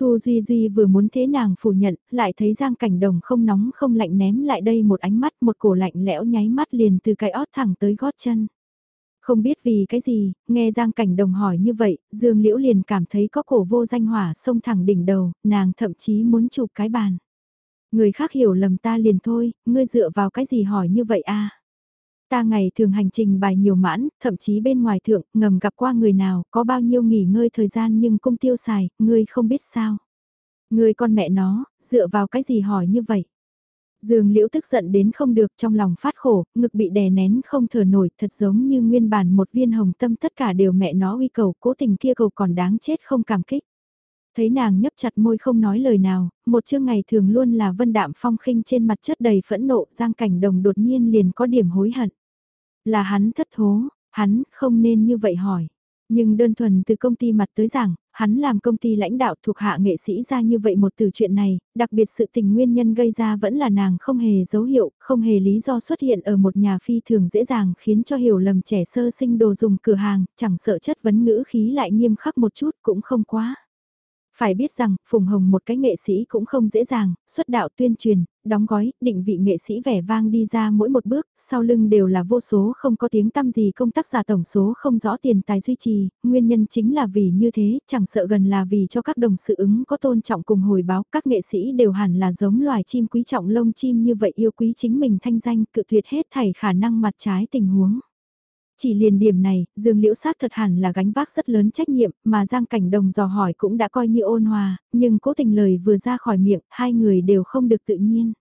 Thu Duy Duy vừa muốn thế nàng phủ nhận, lại thấy Giang Cảnh Đồng không nóng không lạnh ném lại đây một ánh mắt một cổ lạnh lẽo nháy mắt liền từ cái ót thẳng tới gót chân. Không biết vì cái gì, nghe Giang Cảnh Đồng hỏi như vậy, Dương Liễu liền cảm thấy có cổ vô danh hỏa sông thẳng đỉnh đầu, nàng thậm chí muốn chụp cái bàn. Người khác hiểu lầm ta liền thôi, ngươi dựa vào cái gì hỏi như vậy a? Ta ngày thường hành trình bài nhiều mãn, thậm chí bên ngoài thượng, ngầm gặp qua người nào, có bao nhiêu nghỉ ngơi thời gian nhưng cung tiêu xài, ngươi không biết sao. Ngươi con mẹ nó, dựa vào cái gì hỏi như vậy? Dương Liễu tức giận đến không được trong lòng phát khổ, ngực bị đè nén không thở nổi, thật giống như nguyên bản một viên hồng tâm tất cả đều mẹ nó uy cầu, cố tình kia cầu còn đáng chết không cảm kích. Thấy nàng nhấp chặt môi không nói lời nào, một chương ngày thường luôn là vân đạm phong khinh trên mặt chất đầy phẫn nộ, giang cảnh đồng đột nhiên liền có điểm hối hận. Là hắn thất thố, hắn không nên như vậy hỏi. Nhưng đơn thuần từ công ty mặt tới giảng, hắn làm công ty lãnh đạo thuộc hạ nghệ sĩ ra như vậy một từ chuyện này, đặc biệt sự tình nguyên nhân gây ra vẫn là nàng không hề dấu hiệu, không hề lý do xuất hiện ở một nhà phi thường dễ dàng khiến cho hiểu lầm trẻ sơ sinh đồ dùng cửa hàng, chẳng sợ chất vấn ngữ khí lại nghiêm khắc một chút cũng không quá. Phải biết rằng, Phùng Hồng một cái nghệ sĩ cũng không dễ dàng, xuất đạo tuyên truyền, đóng gói, định vị nghệ sĩ vẻ vang đi ra mỗi một bước, sau lưng đều là vô số không có tiếng tăm gì công tác giả tổng số không rõ tiền tài duy trì, nguyên nhân chính là vì như thế, chẳng sợ gần là vì cho các đồng sự ứng có tôn trọng cùng hồi báo, các nghệ sĩ đều hẳn là giống loài chim quý trọng lông chim như vậy yêu quý chính mình thanh danh, cự tuyệt hết thảy khả năng mặt trái tình huống. Chỉ liền điểm này, Dương Liễu sát thật hẳn là gánh vác rất lớn trách nhiệm, mà Giang Cảnh Đồng dò hỏi cũng đã coi như ôn hòa, nhưng cố tình lời vừa ra khỏi miệng, hai người đều không được tự nhiên.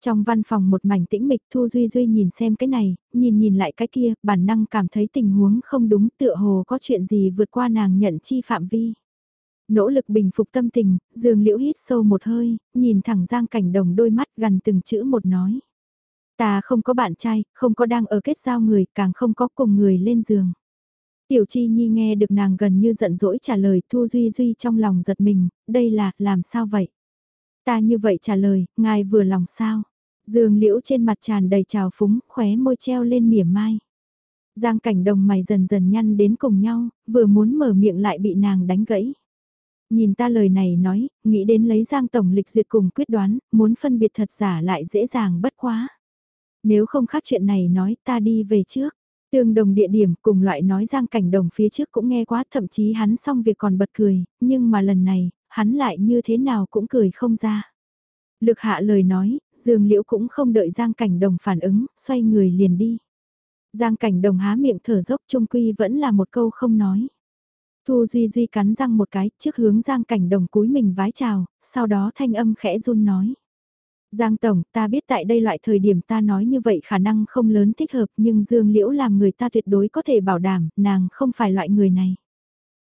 Trong văn phòng một mảnh tĩnh mịch Thu Duy Duy nhìn xem cái này, nhìn nhìn lại cái kia, bản năng cảm thấy tình huống không đúng tựa hồ có chuyện gì vượt qua nàng nhận chi phạm vi. Nỗ lực bình phục tâm tình, Dương Liễu hít sâu một hơi, nhìn thẳng Giang Cảnh Đồng đôi mắt gần từng chữ một nói. Ta không có bạn trai, không có đang ở kết giao người, càng không có cùng người lên giường. Tiểu Chi Nhi nghe được nàng gần như giận dỗi trả lời Thu Duy Duy trong lòng giật mình, đây là, làm sao vậy? Ta như vậy trả lời, ngài vừa lòng sao? Dương liễu trên mặt tràn đầy trào phúng, khóe môi treo lên mỉa mai. Giang cảnh đồng mày dần dần nhăn đến cùng nhau, vừa muốn mở miệng lại bị nàng đánh gãy. Nhìn ta lời này nói, nghĩ đến lấy Giang Tổng lịch duyệt cùng quyết đoán, muốn phân biệt thật giả lại dễ dàng bất quá. Nếu không khác chuyện này nói ta đi về trước. Tương đồng địa điểm cùng loại nói giang cảnh đồng phía trước cũng nghe quá thậm chí hắn xong việc còn bật cười, nhưng mà lần này, hắn lại như thế nào cũng cười không ra. Lực hạ lời nói, dương liễu cũng không đợi giang cảnh đồng phản ứng, xoay người liền đi. Giang cảnh đồng há miệng thở dốc trung quy vẫn là một câu không nói. Thu Duy Duy cắn răng một cái trước hướng giang cảnh đồng cúi mình vái chào, sau đó thanh âm khẽ run nói. Giang Tổng, ta biết tại đây loại thời điểm ta nói như vậy khả năng không lớn thích hợp nhưng Dương Liễu làm người ta tuyệt đối có thể bảo đảm, nàng không phải loại người này.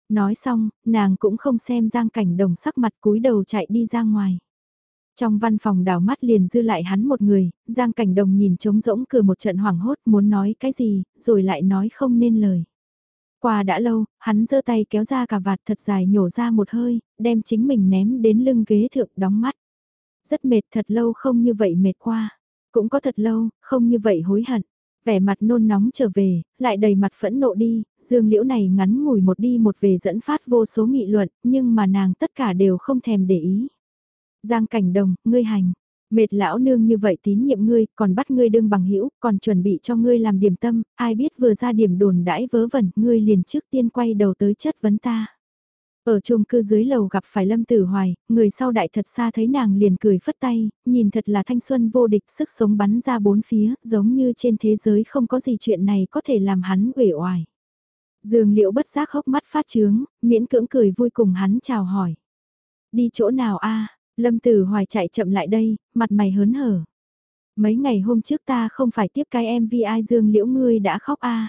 Nói xong, nàng cũng không xem Giang Cảnh Đồng sắc mặt cúi đầu chạy đi ra ngoài. Trong văn phòng đảo mắt liền dư lại hắn một người, Giang Cảnh Đồng nhìn trống rỗng cửa một trận hoảng hốt muốn nói cái gì, rồi lại nói không nên lời. Qua đã lâu, hắn giơ tay kéo ra cả vạt thật dài nhổ ra một hơi, đem chính mình ném đến lưng ghế thượng đóng mắt. Rất mệt thật lâu không như vậy mệt qua. Cũng có thật lâu, không như vậy hối hận. Vẻ mặt nôn nóng trở về, lại đầy mặt phẫn nộ đi, dương liễu này ngắn ngủi một đi một về dẫn phát vô số nghị luận, nhưng mà nàng tất cả đều không thèm để ý. Giang cảnh đồng, ngươi hành. Mệt lão nương như vậy tín nhiệm ngươi, còn bắt ngươi đương bằng hữu còn chuẩn bị cho ngươi làm điểm tâm, ai biết vừa ra điểm đồn đãi vớ vẩn, ngươi liền trước tiên quay đầu tới chất vấn ta. Ở chung cư dưới lầu gặp phải Lâm Tử Hoài, người sau đại thật xa thấy nàng liền cười phất tay, nhìn thật là thanh xuân vô địch sức sống bắn ra bốn phía, giống như trên thế giới không có gì chuyện này có thể làm hắn uể oải. Dương liễu bất giác hốc mắt phát trướng, miễn cưỡng cười vui cùng hắn chào hỏi. Đi chỗ nào a Lâm Tử Hoài chạy chậm lại đây, mặt mày hớn hở. Mấy ngày hôm trước ta không phải tiếp cái em vi ai Dương liễu ngươi đã khóc a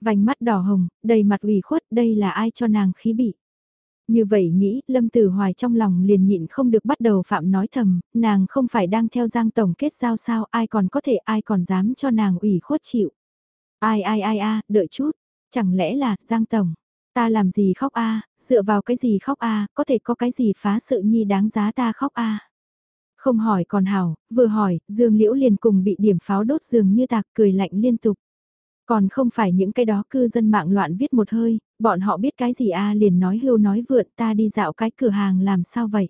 Vành mắt đỏ hồng, đầy mặt ủy khuất, đây là ai cho nàng khí bị. Như vậy nghĩ, Lâm Tử Hoài trong lòng liền nhịn không được bắt đầu phạm nói thầm, nàng không phải đang theo Giang Tổng kết giao sao, ai còn có thể ai còn dám cho nàng ủy khuất chịu. Ai ai ai a đợi chút, chẳng lẽ là Giang Tổng, ta làm gì khóc a dựa vào cái gì khóc a có thể có cái gì phá sự nhi đáng giá ta khóc a Không hỏi còn hảo, vừa hỏi, Dương Liễu liền cùng bị điểm pháo đốt giường như tạc cười lạnh liên tục. Còn không phải những cái đó cư dân mạng loạn viết một hơi, bọn họ biết cái gì a liền nói hưu nói vượn ta đi dạo cái cửa hàng làm sao vậy.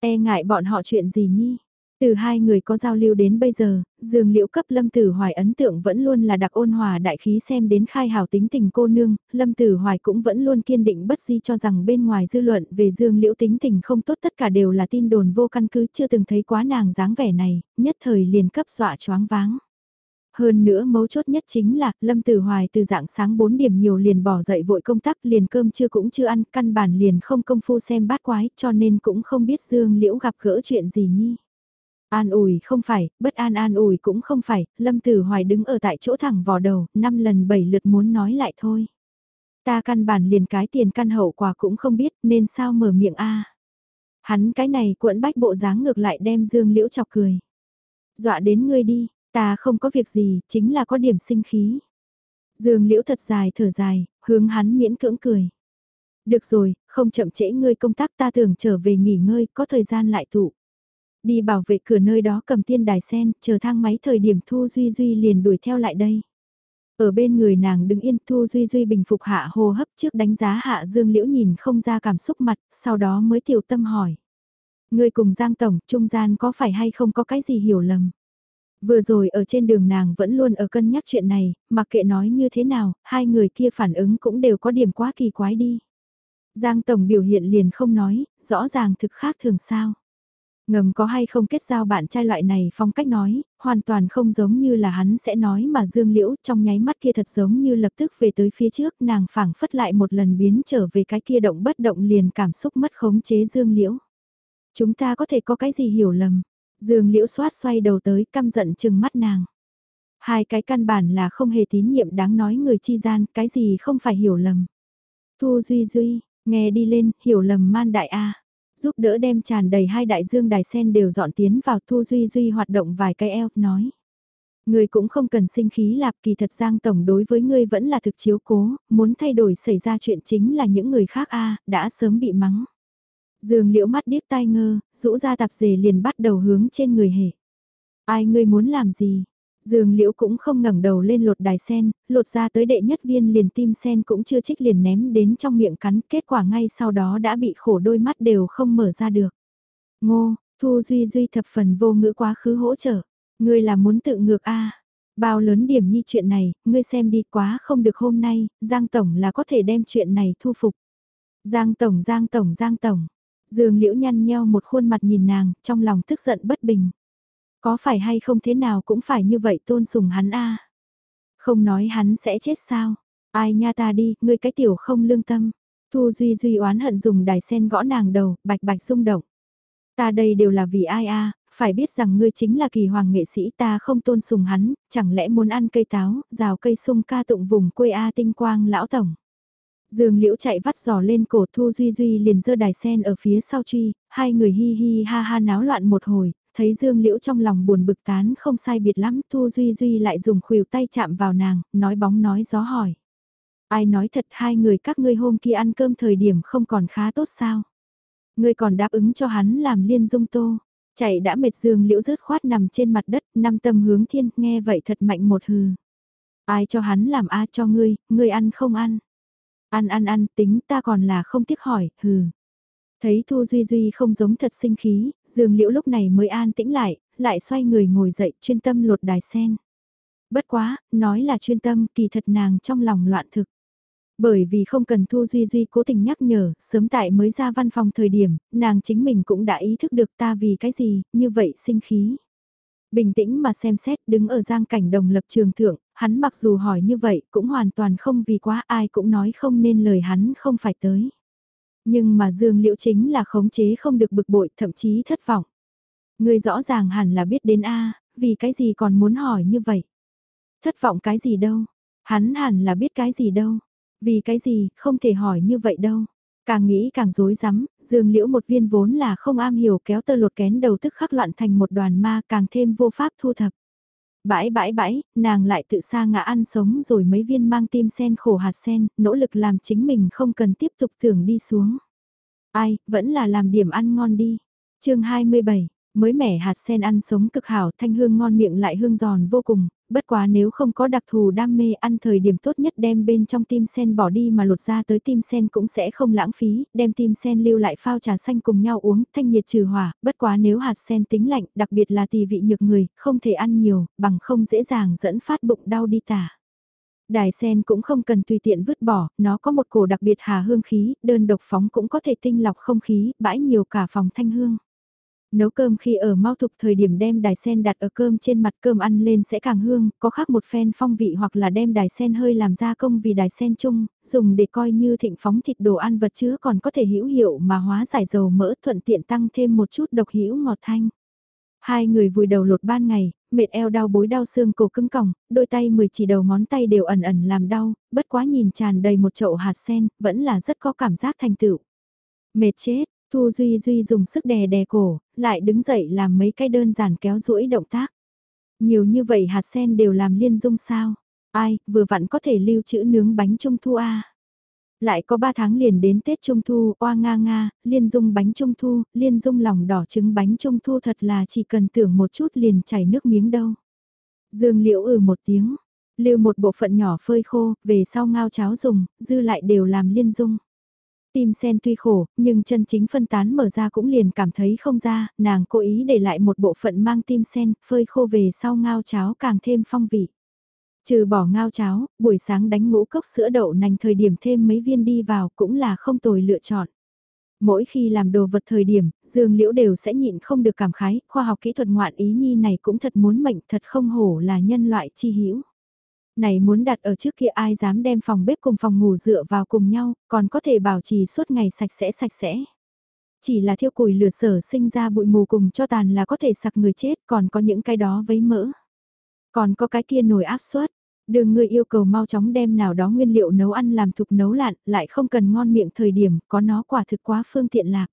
E ngại bọn họ chuyện gì nhi. Từ hai người có giao lưu đến bây giờ, dường liễu cấp Lâm Tử Hoài ấn tượng vẫn luôn là đặc ôn hòa đại khí xem đến khai hảo tính tình cô nương, Lâm Tử Hoài cũng vẫn luôn kiên định bất di cho rằng bên ngoài dư luận về dương liễu tính tình không tốt tất cả đều là tin đồn vô căn cứ chưa từng thấy quá nàng dáng vẻ này, nhất thời liền cấp dọa choáng váng. Hơn nữa mấu chốt nhất chính là, Lâm Tử Hoài từ dạng sáng 4 điểm nhiều liền bỏ dậy vội công tác liền cơm chưa cũng chưa ăn, căn bản liền không công phu xem bát quái, cho nên cũng không biết Dương Liễu gặp gỡ chuyện gì nhi. An ủi không phải, bất an an ủi cũng không phải, Lâm Tử Hoài đứng ở tại chỗ thẳng vò đầu, năm lần bảy lượt muốn nói lại thôi. Ta căn bản liền cái tiền căn hậu quả cũng không biết nên sao mở miệng a Hắn cái này cuộn bách bộ dáng ngược lại đem Dương Liễu chọc cười. Dọa đến ngươi đi, Ta không có việc gì, chính là có điểm sinh khí. Dương liễu thật dài thở dài, hướng hắn miễn cưỡng cười. Được rồi, không chậm trễ ngươi công tác ta tưởng trở về nghỉ ngơi, có thời gian lại tụ. Đi bảo vệ cửa nơi đó cầm tiên đài sen, chờ thang máy thời điểm Thu Duy Duy liền đuổi theo lại đây. Ở bên người nàng đứng yên Thu Duy Duy bình phục hạ hô hấp trước đánh giá hạ Dương Liễu nhìn không ra cảm xúc mặt, sau đó mới tiểu tâm hỏi. Ngươi cùng Giang Tổng, trung gian có phải hay không có cái gì hiểu lầm? Vừa rồi ở trên đường nàng vẫn luôn ở cân nhắc chuyện này, mặc kệ nói như thế nào, hai người kia phản ứng cũng đều có điểm quá kỳ quái đi. Giang Tổng biểu hiện liền không nói, rõ ràng thực khác thường sao. Ngầm có hay không kết giao bạn trai loại này phong cách nói, hoàn toàn không giống như là hắn sẽ nói mà Dương Liễu trong nháy mắt kia thật giống như lập tức về tới phía trước nàng phảng phất lại một lần biến trở về cái kia động bất động liền cảm xúc mất khống chế Dương Liễu. Chúng ta có thể có cái gì hiểu lầm, Dương Liễu xoát xoay đầu tới căm giận chừng mắt nàng. Hai cái căn bản là không hề tín nhiệm đáng nói người chi gian, cái gì không phải hiểu lầm. Thu Duy Duy, nghe đi lên, hiểu lầm man đại A. Giúp đỡ đem tràn đầy hai đại dương đài sen đều dọn tiến vào Thu Duy Duy hoạt động vài cái eo, nói. Người cũng không cần sinh khí lạp kỳ thật Giang Tổng đối với ngươi vẫn là thực chiếu cố, muốn thay đổi xảy ra chuyện chính là những người khác A, đã sớm bị mắng. Dương liễu mắt điếc tai ngơ, rũ ra tạp dề liền bắt đầu hướng trên người hệ. Ai ngươi muốn làm gì? Dương liễu cũng không ngẩng đầu lên lột đài sen, lột ra tới đệ nhất viên liền tim sen cũng chưa trích liền ném đến trong miệng cắn, kết quả ngay sau đó đã bị khổ đôi mắt đều không mở ra được. Ngô, Thu Duy Duy thập phần vô ngữ quá khứ hỗ trợ. Ngươi là muốn tự ngược a Bao lớn điểm nhi chuyện này, ngươi xem đi quá không được hôm nay, Giang Tổng là có thể đem chuyện này thu phục. Giang Tổng Giang Tổng Giang Tổng, Dương Liễu nhăn nheo một khuôn mặt nhìn nàng, trong lòng tức giận bất bình. Có phải hay không thế nào cũng phải như vậy tôn sùng hắn a Không nói hắn sẽ chết sao? Ai nha ta đi, ngươi cái tiểu không lương tâm. Thu Duy Duy oán hận dùng đài sen gõ nàng đầu, bạch bạch rung động. Ta đây đều là vì ai a phải biết rằng ngươi chính là kỳ hoàng nghệ sĩ ta không tôn sùng hắn, chẳng lẽ muốn ăn cây táo, rào cây sung ca tụng vùng quê A tinh quang lão tổng. Dương Liễu chạy vắt giò lên cổ Thu Duy Duy liền dơ đài sen ở phía sau truy, hai người hi hi ha ha náo loạn một hồi, thấy Dương Liễu trong lòng buồn bực tán không sai biệt lắm, Thu Duy Duy lại dùng khuỷu tay chạm vào nàng, nói bóng nói gió hỏi. Ai nói thật hai người các ngươi hôm kia ăn cơm thời điểm không còn khá tốt sao? Ngươi còn đáp ứng cho hắn làm liên dung tô. Chạy đã mệt Dương Liễu rớt khoát nằm trên mặt đất, năm tâm hướng thiên, nghe vậy thật mạnh một hừ. Ai cho hắn làm a cho ngươi, ngươi ăn không ăn? Ăn ăn ăn tính ta còn là không tiếc hỏi, hừ. Thấy Thu Duy Duy không giống thật sinh khí, Dương Liễu lúc này mới an tĩnh lại, lại xoay người ngồi dậy chuyên tâm lột đài sen. Bất quá, nói là chuyên tâm kỳ thật nàng trong lòng loạn thực. Bởi vì không cần Thu Duy Duy cố tình nhắc nhở, sớm tại mới ra văn phòng thời điểm, nàng chính mình cũng đã ý thức được ta vì cái gì, như vậy sinh khí. Bình tĩnh mà xem xét đứng ở giang cảnh đồng lập trường thượng, hắn mặc dù hỏi như vậy cũng hoàn toàn không vì quá ai cũng nói không nên lời hắn không phải tới. Nhưng mà Dương Liễu chính là khống chế không được bực bội thậm chí thất vọng. Người rõ ràng hẳn là biết đến A, vì cái gì còn muốn hỏi như vậy. Thất vọng cái gì đâu, hắn hẳn là biết cái gì đâu, vì cái gì không thể hỏi như vậy đâu. Càng nghĩ càng rối rắm, Dương Liễu một viên vốn là không am hiểu kéo tơ lột kén đầu tức khắc loạn thành một đoàn ma càng thêm vô pháp thu thập. Bãi bãi bãi, nàng lại tự sa ngã ăn sống rồi mấy viên mang tim sen khổ hạt sen, nỗ lực làm chính mình không cần tiếp tục tưởng đi xuống. Ai, vẫn là làm điểm ăn ngon đi. chương 27, mới mẻ hạt sen ăn sống cực hảo thanh hương ngon miệng lại hương giòn vô cùng, bất quá nếu không có đặc thù đam mê ăn thời điểm tốt nhất đem bên trong tim sen bỏ đi mà lột ra tới tim sen cũng sẽ không lãng phí, đem tim sen lưu lại phao trà xanh cùng nhau uống, thanh nhiệt trừ hỏa, bất quá nếu hạt sen tính lạnh, đặc biệt là tỳ vị nhược người, không thể ăn nhiều, bằng không dễ dàng dẫn phát bụng đau đi tả. Đài sen cũng không cần tùy tiện vứt bỏ, nó có một cổ đặc biệt hà hương khí, đơn độc phóng cũng có thể tinh lọc không khí, bãi nhiều cả phòng thanh hương. Nấu cơm khi ở mau thục thời điểm đem đài sen đặt ở cơm trên mặt cơm ăn lên sẽ càng hương, có khác một phen phong vị hoặc là đem đài sen hơi làm gia công vì đài sen chung, dùng để coi như thịnh phóng thịt đồ ăn vật chứa còn có thể hữu hiệu mà hóa giải dầu mỡ thuận tiện tăng thêm một chút độc hữu ngọt thanh. Hai người vùi đầu lột ban ngày, mệt eo đau bối đau xương cổ cứng còng, đôi tay mười chỉ đầu ngón tay đều ẩn ẩn làm đau, bất quá nhìn tràn đầy một chậu hạt sen, vẫn là rất có cảm giác thành tựu. Mệt chết, Thu Duy Duy dùng sức đè đè cổ, lại đứng dậy làm mấy cái đơn giản kéo duỗi động tác. Nhiều như vậy hạt sen đều làm liên dung sao? Ai, vừa vặn có thể lưu trữ nướng bánh trung thu a. Lại có 3 tháng liền đến Tết Trung Thu, oa nga nga, liên dung bánh Trung Thu, liên dung lòng đỏ trứng bánh Trung Thu thật là chỉ cần tưởng một chút liền chảy nước miếng đâu. Dương liễu ừ một tiếng, lưu một bộ phận nhỏ phơi khô, về sau ngao cháo dùng, dư lại đều làm liên dung. Tim sen tuy khổ, nhưng chân chính phân tán mở ra cũng liền cảm thấy không ra, nàng cố ý để lại một bộ phận mang tim sen, phơi khô về sau ngao cháo càng thêm phong vị. Trừ bỏ ngao cháo, buổi sáng đánh ngũ cốc sữa đậu nành thời điểm thêm mấy viên đi vào cũng là không tồi lựa chọn. Mỗi khi làm đồ vật thời điểm, Dương Liễu đều sẽ nhịn không được cảm khái, khoa học kỹ thuật ngoạn ý nhi này cũng thật muốn mệnh thật không hổ là nhân loại chi hữu này muốn đặt ở trước kia ai dám đem phòng bếp cùng phòng ngủ dựa vào cùng nhau, còn có thể bảo trì suốt ngày sạch sẽ sạch sẽ. Chỉ là thiêu củi lửa sở sinh ra bụi mù cùng cho tàn là có thể sặc người chết, còn có những cái đó với mỡ. Còn có cái kia nồi áp suất, đường người yêu cầu mau chóng đem nào đó nguyên liệu nấu ăn làm thục nấu lạn, lại không cần ngon miệng thời điểm, có nó quả thực quá phương tiện lạc.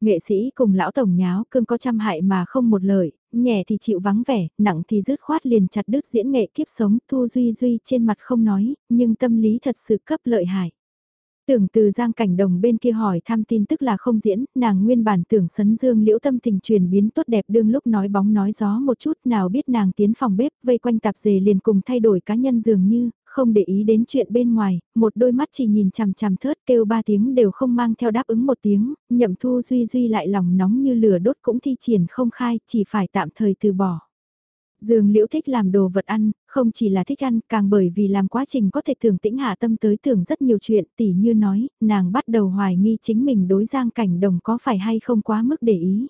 Nghệ sĩ cùng lão tổng nháo cương có trăm hại mà không một lợi, nhẹ thì chịu vắng vẻ, nặng thì dứt khoát liền chặt đứt diễn nghệ kiếp sống, Thu Duy Duy trên mặt không nói, nhưng tâm lý thật sự cấp lợi hại. Tưởng từ giang cảnh đồng bên kia hỏi thăm tin tức là không diễn, nàng nguyên bản tưởng sấn dương liễu tâm tình truyền biến tốt đẹp đương lúc nói bóng nói gió một chút nào biết nàng tiến phòng bếp vây quanh tạp dề liền cùng thay đổi cá nhân dường như, không để ý đến chuyện bên ngoài, một đôi mắt chỉ nhìn chằm chằm thớt kêu ba tiếng đều không mang theo đáp ứng một tiếng, nhậm thu duy duy lại lòng nóng như lửa đốt cũng thi triển không khai, chỉ phải tạm thời từ bỏ. Dương Liễu thích làm đồ vật ăn, không chỉ là thích ăn, càng bởi vì làm quá trình có thể thường tĩnh hạ tâm tới tưởng rất nhiều chuyện, tỉ như nói, nàng bắt đầu hoài nghi chính mình đối giang cảnh đồng có phải hay không quá mức để ý.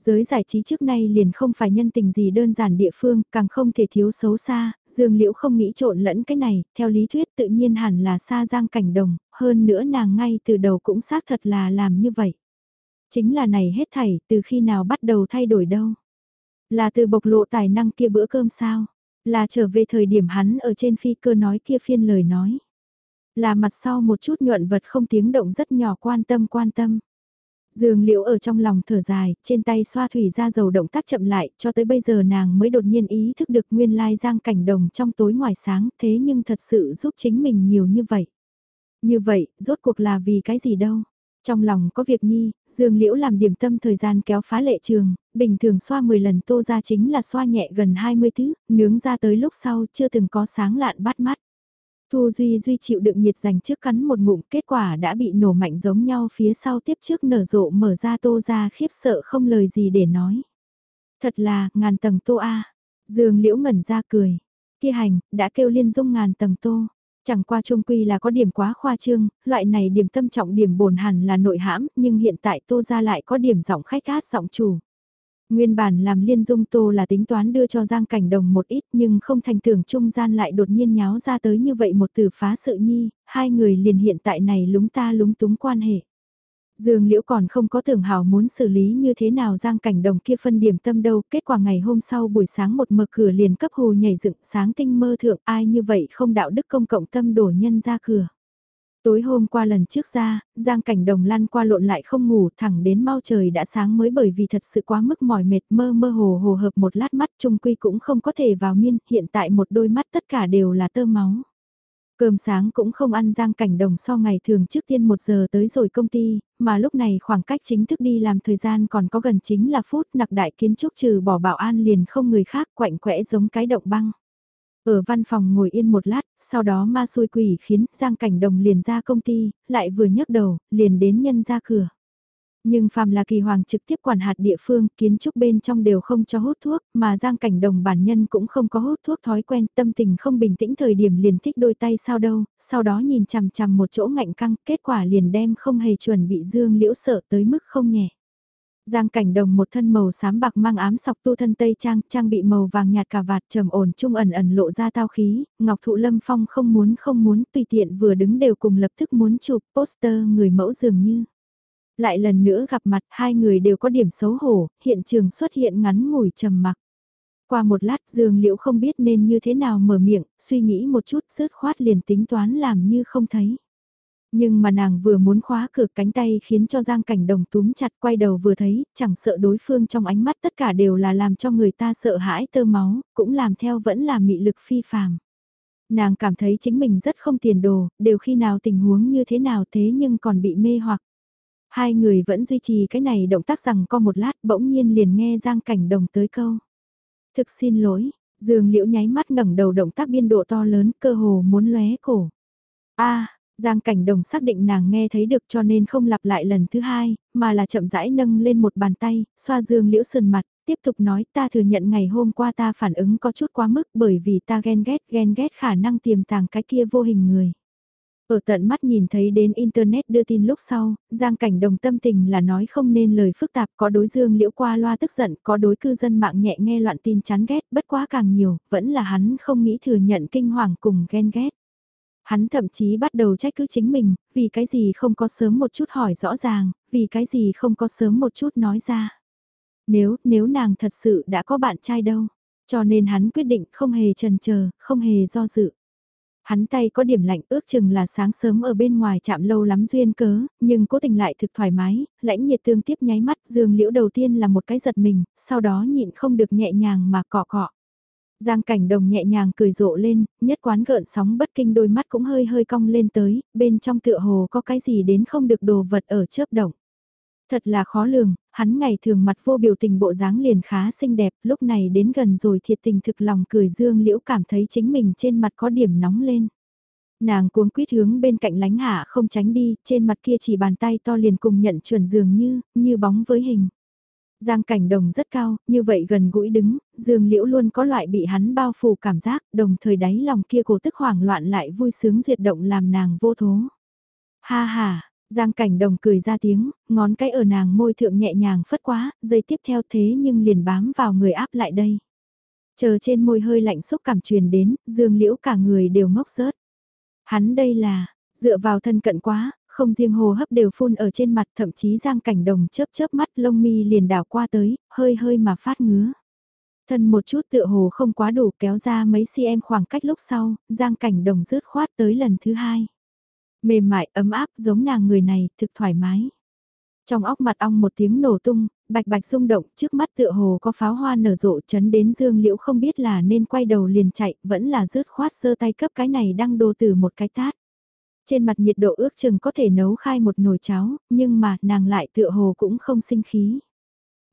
Giới giải trí trước nay liền không phải nhân tình gì đơn giản địa phương, càng không thể thiếu xấu xa, Dương Liễu không nghĩ trộn lẫn cái này, theo lý thuyết tự nhiên hẳn là xa giang cảnh đồng, hơn nữa nàng ngay từ đầu cũng xác thật là làm như vậy. Chính là này hết thảy, từ khi nào bắt đầu thay đổi đâu. Là từ bộc lộ tài năng kia bữa cơm sao? Là trở về thời điểm hắn ở trên phi cơ nói kia phiên lời nói. Là mặt sau một chút nhuận vật không tiếng động rất nhỏ quan tâm quan tâm. Dương liễu ở trong lòng thở dài, trên tay xoa thủy ra dầu động tác chậm lại, cho tới bây giờ nàng mới đột nhiên ý thức được nguyên lai giang cảnh đồng trong tối ngoài sáng, thế nhưng thật sự giúp chính mình nhiều như vậy. Như vậy, rốt cuộc là vì cái gì đâu? Trong lòng có việc nhi, Dương Liễu làm điểm tâm thời gian kéo phá lệ trường, bình thường xoa 10 lần tô ra chính là xoa nhẹ gần 20 thứ, nướng ra tới lúc sau chưa từng có sáng lạn bắt mắt. Thu Duy Duy chịu đựng nhiệt dành trước cắn một ngụm kết quả đã bị nổ mạnh giống nhau phía sau tiếp trước nở rộ mở ra tô ra khiếp sợ không lời gì để nói. Thật là, ngàn tầng tô A. Dương liễu ngẩn ra cười. Kia hành, đã kêu liên dung ngàn tầng tô. Chẳng qua trung quy là có điểm quá khoa trương, loại này điểm tâm trọng điểm bổn hẳn là nội hãm, nhưng hiện tại tô ra lại có điểm giọng khách át giọng chủ. Nguyên bản làm liên dung tô là tính toán đưa cho Giang Cảnh Đồng một ít nhưng không thành tưởng trung gian lại đột nhiên nháo ra tới như vậy một từ phá sự nhi, hai người liền hiện tại này lúng ta lúng túng quan hệ. Dương Liễu còn không có tưởng hào muốn xử lý như thế nào Giang Cảnh Đồng kia phân điểm tâm đâu, kết quả ngày hôm sau buổi sáng một mở cửa liền cấp hồ nhảy dựng sáng tinh mơ thượng ai như vậy không đạo đức công cộng tâm đổ nhân ra cửa. Tối hôm qua lần trước ra, Giang Cảnh Đồng lăn qua lộn lại không ngủ thẳng đến mau trời đã sáng mới bởi vì thật sự quá mức mỏi mệt mơ mơ hồ hồ hợp một lát mắt trung quy cũng không có thể vào miên, hiện tại một đôi mắt tất cả đều là tơ máu. Cơm sáng cũng không ăn Giang Cảnh Đồng so ngày thường trước tiên một giờ tới rồi công ty, mà lúc này khoảng cách chính thức đi làm thời gian còn có gần chính là phút nặc đại kiến trúc trừ bỏ bảo an liền không người khác quạnh quẽ giống cái động băng. Ở văn phòng ngồi yên một lát, sau đó ma xui quỷ khiến Giang Cảnh Đồng liền ra công ty, lại vừa nhấc đầu, liền đến nhân ra cửa. Nhưng phàm là kỳ hoàng trực tiếp quản hạt địa phương, kiến trúc bên trong đều không cho hút thuốc, mà Giang Cảnh Đồng bản nhân cũng không có hút thuốc thói quen, tâm tình không bình tĩnh thời điểm liền thích đôi tay sao đâu, sau đó nhìn chằm chằm một chỗ ngạnh căng, kết quả liền đem không hề chuẩn bị Dương Liễu sợ tới mức không nhẹ. Giang cảnh đồng một thân màu xám bạc mang ám sọc tu thân tây trang, trang bị màu vàng nhạt cà vạt trầm ổn trung ẩn ẩn lộ ra tao khí, ngọc thụ lâm phong không muốn không muốn tùy tiện vừa đứng đều cùng lập tức muốn chụp poster người mẫu dường như. Lại lần nữa gặp mặt hai người đều có điểm xấu hổ, hiện trường xuất hiện ngắn ngủi trầm mặc. Qua một lát Dương Liễu không biết nên như thế nào mở miệng, suy nghĩ một chút rớt khoát liền tính toán làm như không thấy. Nhưng mà nàng vừa muốn khóa cửa cánh tay khiến cho Giang Cảnh Đồng túm chặt quay đầu vừa thấy, chẳng sợ đối phương trong ánh mắt tất cả đều là làm cho người ta sợ hãi tơ máu, cũng làm theo vẫn là mị lực phi phàm. Nàng cảm thấy chính mình rất không tiền đồ, đều khi nào tình huống như thế nào thế nhưng còn bị mê hoặc. Hai người vẫn duy trì cái này động tác rằng có một lát bỗng nhiên liền nghe Giang Cảnh Đồng tới câu. Thực xin lỗi, Dương Liễu nháy mắt ngẩng đầu động tác biên độ to lớn cơ hồ muốn lóe cổ. a Giang cảnh đồng xác định nàng nghe thấy được cho nên không lặp lại lần thứ hai, mà là chậm rãi nâng lên một bàn tay, xoa dương liễu sườn mặt, tiếp tục nói ta thừa nhận ngày hôm qua ta phản ứng có chút quá mức bởi vì ta ghen ghét ghen ghét khả năng tiềm tàng cái kia vô hình người. Ở tận mắt nhìn thấy đến Internet đưa tin lúc sau, Giang Cảnh Đồng tâm tình là nói không nên lời phức tạp có đối dương liễu qua loa tức giận, có đối cư dân mạng nhẹ nghe loạn tin chán ghét, bất quá càng nhiều, vẫn là hắn không nghĩ thừa nhận kinh hoàng cùng ghen ghét. Hắn thậm chí bắt đầu trách cứ chính mình, vì cái gì không có sớm một chút hỏi rõ ràng, vì cái gì không có sớm một chút nói ra. Nếu, nếu nàng thật sự đã có bạn trai đâu, cho nên hắn quyết định không hề chần chờ, không hề do dự. Hắn tay có điểm lạnh ước chừng là sáng sớm ở bên ngoài chạm lâu lắm duyên cớ, nhưng cố tình lại thực thoải mái, lãnh nhiệt tương tiếp nháy mắt dương liễu đầu tiên là một cái giật mình, sau đó nhịn không được nhẹ nhàng mà cọ cọ. Giang cảnh đồng nhẹ nhàng cười rộ lên, nhất quán gợn sóng bất kinh đôi mắt cũng hơi hơi cong lên tới, bên trong tựa hồ có cái gì đến không được đồ vật ở chớp động. Thật là khó lường, hắn ngày thường mặt vô biểu tình bộ dáng liền khá xinh đẹp, lúc này đến gần rồi thiệt tình thực lòng cười dương liễu cảm thấy chính mình trên mặt có điểm nóng lên. Nàng cuống quýt hướng bên cạnh lánh hạ không tránh đi, trên mặt kia chỉ bàn tay to liền cùng nhận chuẩn dường như, như bóng với hình. Giang cảnh đồng rất cao, như vậy gần gũi đứng, dương liễu luôn có loại bị hắn bao phủ cảm giác, đồng thời đáy lòng kia cổ tức hoảng loạn lại vui sướng duyệt động làm nàng vô thố. Ha ha, Giang cảnh đồng cười ra tiếng, ngón cái ở nàng môi thượng nhẹ nhàng phất quá, dây tiếp theo thế nhưng liền bám vào người áp lại đây. Chờ trên môi hơi lạnh xúc cảm truyền đến, dương liễu cả người đều ngốc rớt. Hắn đây là, dựa vào thân cận quá, không riêng hồ hấp đều phun ở trên mặt thậm chí giang cảnh đồng chớp chớp mắt lông mi liền đảo qua tới, hơi hơi mà phát ngứa. Thân một chút tựa hồ không quá đủ kéo ra mấy cm khoảng cách lúc sau, giang cảnh đồng rớt khoát tới lần thứ hai. Mềm mại ấm áp giống nàng người này, thực thoải mái. Trong óc mặt ong một tiếng nổ tung, bạch bạch rung động trước mắt tựa hồ có pháo hoa nở rộ chấn đến dương liễu không biết là nên quay đầu liền chạy, vẫn là rớt khoát sơ tay cấp cái này đang đồ từ một cái tát. Trên mặt nhiệt độ ước chừng có thể nấu khai một nồi cháo, nhưng mà nàng lại tựa hồ cũng không sinh khí.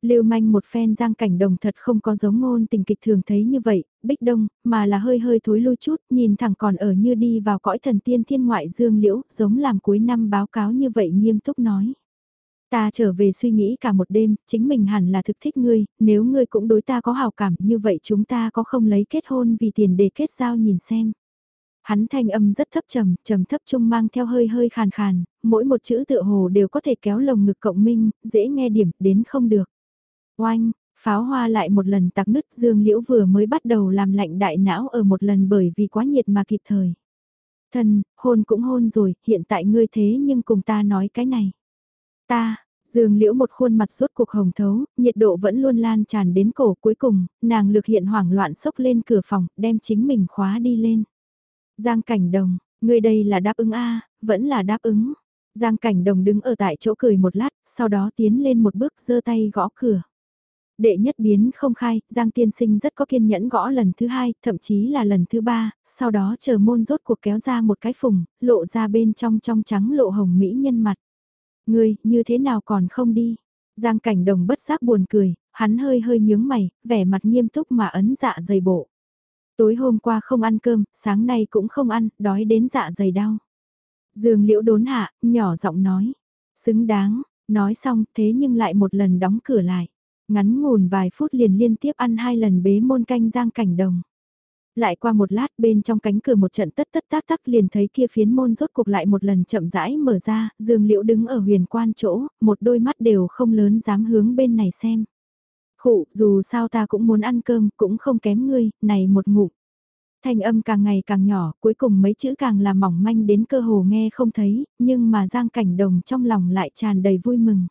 Lưu manh một phen giang cảnh đồng thật không có giống ngôn tình kịch thường thấy như vậy, bích đông, mà là hơi hơi thối lui chút, nhìn thẳng còn ở như đi vào cõi thần tiên thiên ngoại dương liễu, giống làm cuối năm báo cáo như vậy nghiêm túc nói. Ta trở về suy nghĩ cả một đêm, chính mình hẳn là thực thích ngươi, nếu ngươi cũng đối ta có hào cảm như vậy chúng ta có không lấy kết hôn vì tiền để kết giao nhìn xem. Hắn thanh âm rất thấp trầm, trầm thấp trung mang theo hơi hơi khàn khàn, mỗi một chữ tựa hồ đều có thể kéo lồng ngực cộng minh, dễ nghe điểm, đến không được. Oanh, pháo hoa lại một lần tạc nứt dương liễu vừa mới bắt đầu làm lạnh đại não ở một lần bởi vì quá nhiệt mà kịp thời. Thân, hôn cũng hôn rồi, hiện tại ngươi thế nhưng cùng ta nói cái này. Ta, Dương Liễu một khuôn mặt suốt cuộc hồng thấu, nhiệt độ vẫn luôn lan tràn đến cổ cuối cùng, nàng lực hiện hoảng loạn sốc lên cửa phòng, đem chính mình khóa đi lên. Giang Cảnh Đồng, ngươi đây là đáp ứng A, vẫn là đáp ứng. Giang Cảnh Đồng đứng ở tại chỗ cười một lát, sau đó tiến lên một bước giơ tay gõ cửa. Đệ nhất biến không khai, Giang Tiên Sinh rất có kiên nhẫn gõ lần thứ hai, thậm chí là lần thứ ba, sau đó chờ môn rốt cuộc kéo ra một cái phùng, lộ ra bên trong trong trắng lộ hồng mỹ nhân mặt. Ngươi, như thế nào còn không đi? Giang cảnh đồng bất giác buồn cười, hắn hơi hơi nhướng mày, vẻ mặt nghiêm túc mà ấn dạ dày bộ. Tối hôm qua không ăn cơm, sáng nay cũng không ăn, đói đến dạ dày đau. Dương liễu đốn hạ, nhỏ giọng nói. Xứng đáng, nói xong thế nhưng lại một lần đóng cửa lại. Ngắn ngủn vài phút liền liên tiếp ăn hai lần bế môn canh giang cảnh đồng. Lại qua một lát bên trong cánh cửa một trận tất tất tác tắc liền thấy kia phiến môn rốt cuộc lại một lần chậm rãi mở ra, dương liễu đứng ở huyền quan chỗ, một đôi mắt đều không lớn dám hướng bên này xem. Khụ, dù sao ta cũng muốn ăn cơm, cũng không kém ngươi, này một ngủ. Thanh âm càng ngày càng nhỏ, cuối cùng mấy chữ càng là mỏng manh đến cơ hồ nghe không thấy, nhưng mà Giang Cảnh Đồng trong lòng lại tràn đầy vui mừng.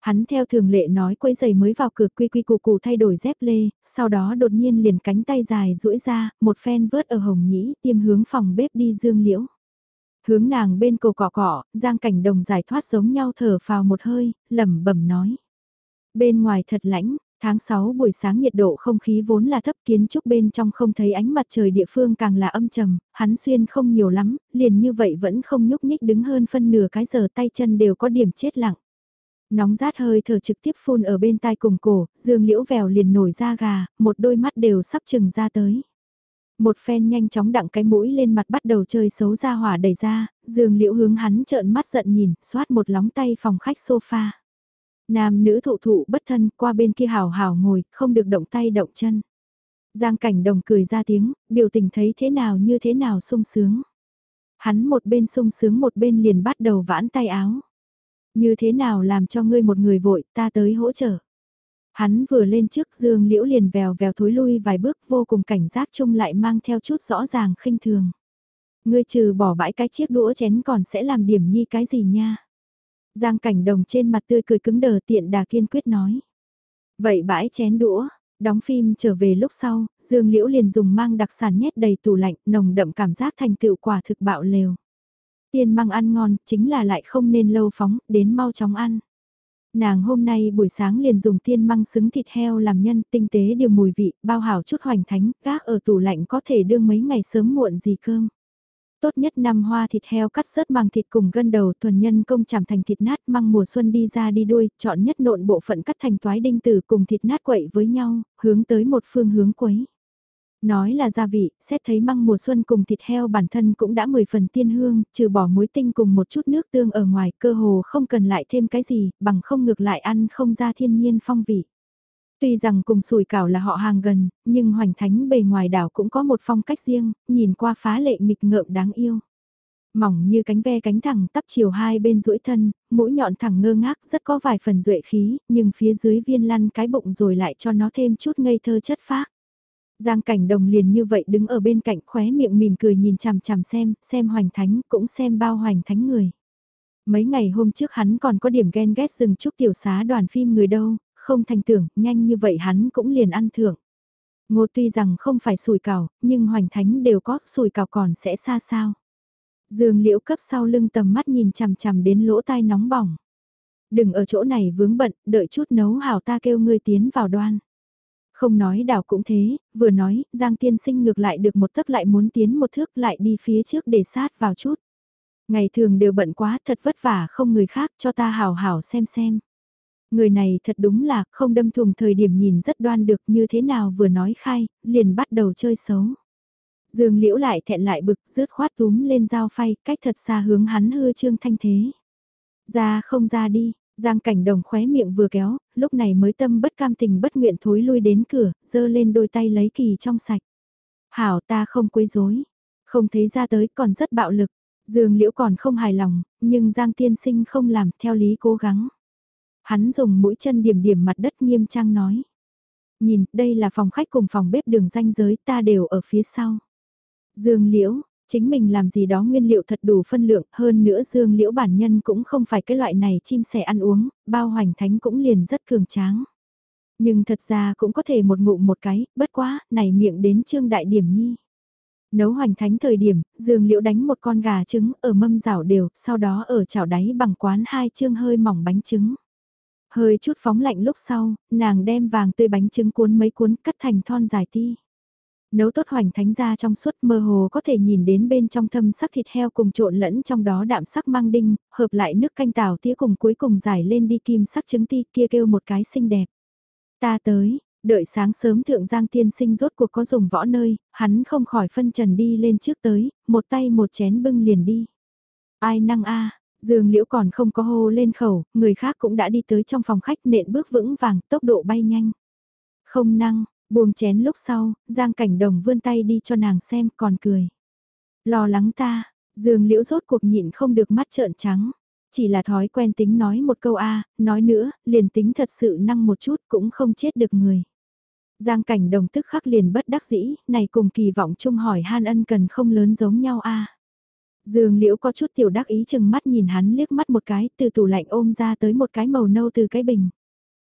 Hắn theo thường lệ nói quấy giày mới vào cửa quy quy củ củ thay đổi dép lê, sau đó đột nhiên liền cánh tay dài duỗi ra, một phen vớt ở hồng nhĩ, tiêm hướng phòng bếp đi dương liễu. Hướng nàng bên cổ cỏ cỏ, giang cảnh đồng giải thoát giống nhau thở phào một hơi, lẩm bẩm nói. Bên ngoài thật lãnh, Tháng 6 buổi sáng nhiệt độ không khí vốn là thấp kiến trúc bên trong không thấy ánh mặt trời địa phương càng là âm trầm, hắn xuyên không nhiều lắm, liền như vậy vẫn không nhúc nhích đứng hơn phân nửa cái giờ tay chân đều có điểm chết lặng. Nóng rát hơi thở trực tiếp phun ở bên tai cùng cổ, dương liễu vèo liền nổi ra gà, một đôi mắt đều sắp chừng ra tới. Một phen nhanh chóng đặng cái mũi lên mặt bắt đầu chơi xấu ra hỏa đẩy ra, dương liễu hướng hắn trợn mắt giận nhìn, xoát một lóng tay phòng khách sofa. Nam nữ thụ thụ bất thân qua bên kia hào hào ngồi, không được động tay động chân. Giang cảnh đồng cười ra tiếng, biểu tình thấy thế nào như thế nào sung sướng. Hắn một bên sung sướng một bên liền bắt đầu vãn tay áo. Như thế nào làm cho ngươi một người vội, ta tới hỗ trợ. Hắn vừa lên trước dương liễu liền vèo vèo thối lui vài bước vô cùng cảnh giác chung lại mang theo chút rõ ràng khinh thường. Ngươi trừ bỏ bãi cái chiếc đũa chén còn sẽ làm điểm nhi cái gì nha. Giang cảnh đồng trên mặt tươi cười cứng đờ tiện đà kiên quyết nói. Vậy bãi chén đũa, đóng phim trở về lúc sau, Dương Liễu liền dùng mang đặc sản nhét đầy tủ lạnh, nồng đậm cảm giác thành tựu quả thực bạo lều. Tiên mang ăn ngon, chính là lại không nên lâu phóng, đến mau chóng ăn. Nàng hôm nay buổi sáng liền dùng tiên măng xứng thịt heo làm nhân tinh tế điều mùi vị, bao hảo chút hoành thánh, gác ở tủ lạnh có thể đương mấy ngày sớm muộn gì cơm. Tốt nhất năm hoa thịt heo cắt rớt bằng thịt cùng gân đầu thuần nhân công chảm thành thịt nát măng mùa xuân đi ra đi đuôi, chọn nhất nộn bộ phận cắt thành toái đinh tử cùng thịt nát quậy với nhau, hướng tới một phương hướng quấy. Nói là gia vị, xét thấy măng mùa xuân cùng thịt heo bản thân cũng đã 10 phần tiên hương, trừ bỏ muối tinh cùng một chút nước tương ở ngoài cơ hồ không cần lại thêm cái gì, bằng không ngược lại ăn không ra thiên nhiên phong vị. Tuy rằng cùng sùi cảo là họ hàng gần, nhưng hoành thánh bề ngoài đảo cũng có một phong cách riêng, nhìn qua phá lệ nghịch ngợm đáng yêu. Mỏng như cánh ve cánh thẳng tắp chiều hai bên duỗi thân, mũi nhọn thẳng ngơ ngác rất có vài phần duệ khí, nhưng phía dưới viên lăn cái bụng rồi lại cho nó thêm chút ngây thơ chất phác. Giang cảnh đồng liền như vậy đứng ở bên cạnh khóe miệng mỉm cười nhìn chằm chằm xem, xem hoành thánh cũng xem bao hoành thánh người. Mấy ngày hôm trước hắn còn có điểm ghen ghét dừng chúc tiểu xá đoàn phim người đâu, không thành tưởng, nhanh như vậy hắn cũng liền ăn thưởng. Ngô tuy rằng không phải sùi cảo, nhưng hoành thánh đều có, sùi cảo còn sẽ xa sao. Dương liễu cấp sau lưng tầm mắt nhìn chằm chằm đến lỗ tai nóng bỏng. Đừng ở chỗ này vướng bận, đợi chút nấu hảo ta kêu ngươi tiến vào đoan. Không nói đảo cũng thế, vừa nói, Giang tiên sinh ngược lại được một tấc lại muốn tiến một thước lại đi phía trước để sát vào chút. Ngày thường đều bận quá thật vất vả không người khác cho ta hào hảo xem xem. Người này thật đúng là không đâm thùng thời điểm nhìn rất đoan được như thế nào vừa nói khai, liền bắt đầu chơi xấu. Dương liễu lại thẹn lại bực, rứt khoát túm lên dao phay, cách thật xa hướng hắn hư trương thanh thế. Ra không ra đi, Giang cảnh đồng khóe miệng vừa kéo, lúc này mới tâm bất cam tình bất nguyện thối lui đến cửa, dơ lên đôi tay lấy kỳ trong sạch. Hảo ta không quấy rối không thấy ra tới còn rất bạo lực. Dương liễu còn không hài lòng, nhưng Giang tiên sinh không làm theo lý cố gắng. Hắn dùng mũi chân điểm điểm mặt đất nghiêm trang nói. Nhìn, đây là phòng khách cùng phòng bếp đường danh giới ta đều ở phía sau. Dương liễu, chính mình làm gì đó nguyên liệu thật đủ phân lượng, hơn nữa dương liễu bản nhân cũng không phải cái loại này chim sẻ ăn uống, bao hoành thánh cũng liền rất cường tráng. Nhưng thật ra cũng có thể một ngụm một cái, bất quá, này miệng đến trương đại điểm nhi. Nấu hoành thánh thời điểm, dương liễu đánh một con gà trứng ở mâm rảo đều, sau đó ở chảo đáy bằng quán hai chương hơi mỏng bánh trứng. Hơi chút phóng lạnh lúc sau, nàng đem vàng tươi bánh trứng cuốn mấy cuốn cắt thành thon dài ti. Nấu tốt hoành thánh ra trong suốt mơ hồ có thể nhìn đến bên trong thâm sắc thịt heo cùng trộn lẫn trong đó đạm sắc mang đinh, hợp lại nước canh tảo tía cùng cuối cùng giải lên đi kim sắc trứng ti kia kêu một cái xinh đẹp. Ta tới, đợi sáng sớm thượng giang tiên sinh rốt cuộc có dùng võ nơi, hắn không khỏi phân trần đi lên trước tới, một tay một chén bưng liền đi. Ai năng a Dương liễu còn không có hô lên khẩu, người khác cũng đã đi tới trong phòng khách nện bước vững vàng, tốc độ bay nhanh. Không năng, buông chén lúc sau, Giang Cảnh Đồng vươn tay đi cho nàng xem còn cười. Lo lắng ta, Dương liễu rốt cuộc nhịn không được mắt trợn trắng. Chỉ là thói quen tính nói một câu A, nói nữa, liền tính thật sự năng một chút cũng không chết được người. Giang cảnh đồng tức khắc liền bất đắc dĩ, này cùng kỳ vọng chung hỏi han ân cần không lớn giống nhau a Dương liễu có chút tiểu đắc ý chừng mắt nhìn hắn liếc mắt một cái, từ tủ lạnh ôm ra tới một cái màu nâu từ cái bình.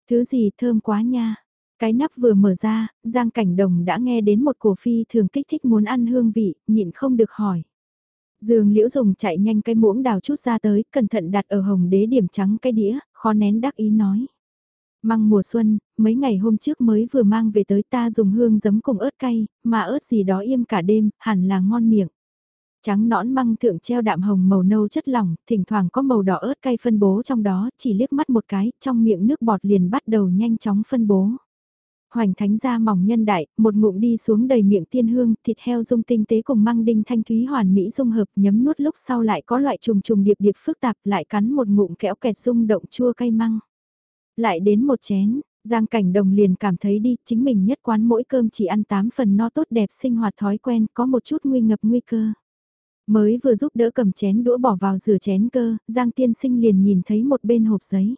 Thứ gì thơm quá nha. Cái nắp vừa mở ra, Giang Cảnh Đồng đã nghe đến một cổ phi thường kích thích muốn ăn hương vị, nhịn không được hỏi. Dương Liễu dùng chạy nhanh cái muỗng đào chút ra tới, cẩn thận đặt ở hồng đế điểm trắng cái đĩa, khó nén đắc ý nói. Măng mùa xuân, mấy ngày hôm trước mới vừa mang về tới ta dùng hương giấm cùng ớt cay, mà ớt gì đó im cả đêm, hẳn là ngon miệng. Trắng nõn măng thượng treo đạm hồng màu nâu chất lỏng, thỉnh thoảng có màu đỏ ớt cay phân bố trong đó, chỉ liếc mắt một cái, trong miệng nước bọt liền bắt đầu nhanh chóng phân bố. Hoành thánh ra mỏng nhân đại, một ngụm đi xuống đầy miệng tiên hương, thịt heo dung tinh tế cùng măng đinh thanh thúy hoàn mỹ dung hợp nhấm nuốt lúc sau lại có loại trùng trùng điệp điệp phức tạp lại cắn một ngụm kẽo kẹt rung động chua cay măng. Lại đến một chén, Giang Cảnh Đồng liền cảm thấy đi, chính mình nhất quán mỗi cơm chỉ ăn 8 phần no tốt đẹp sinh hoạt thói quen, có một chút nguy ngập nguy cơ. Mới vừa giúp đỡ cầm chén đũa bỏ vào rửa chén cơ, Giang Tiên Sinh liền nhìn thấy một bên hộp giấy.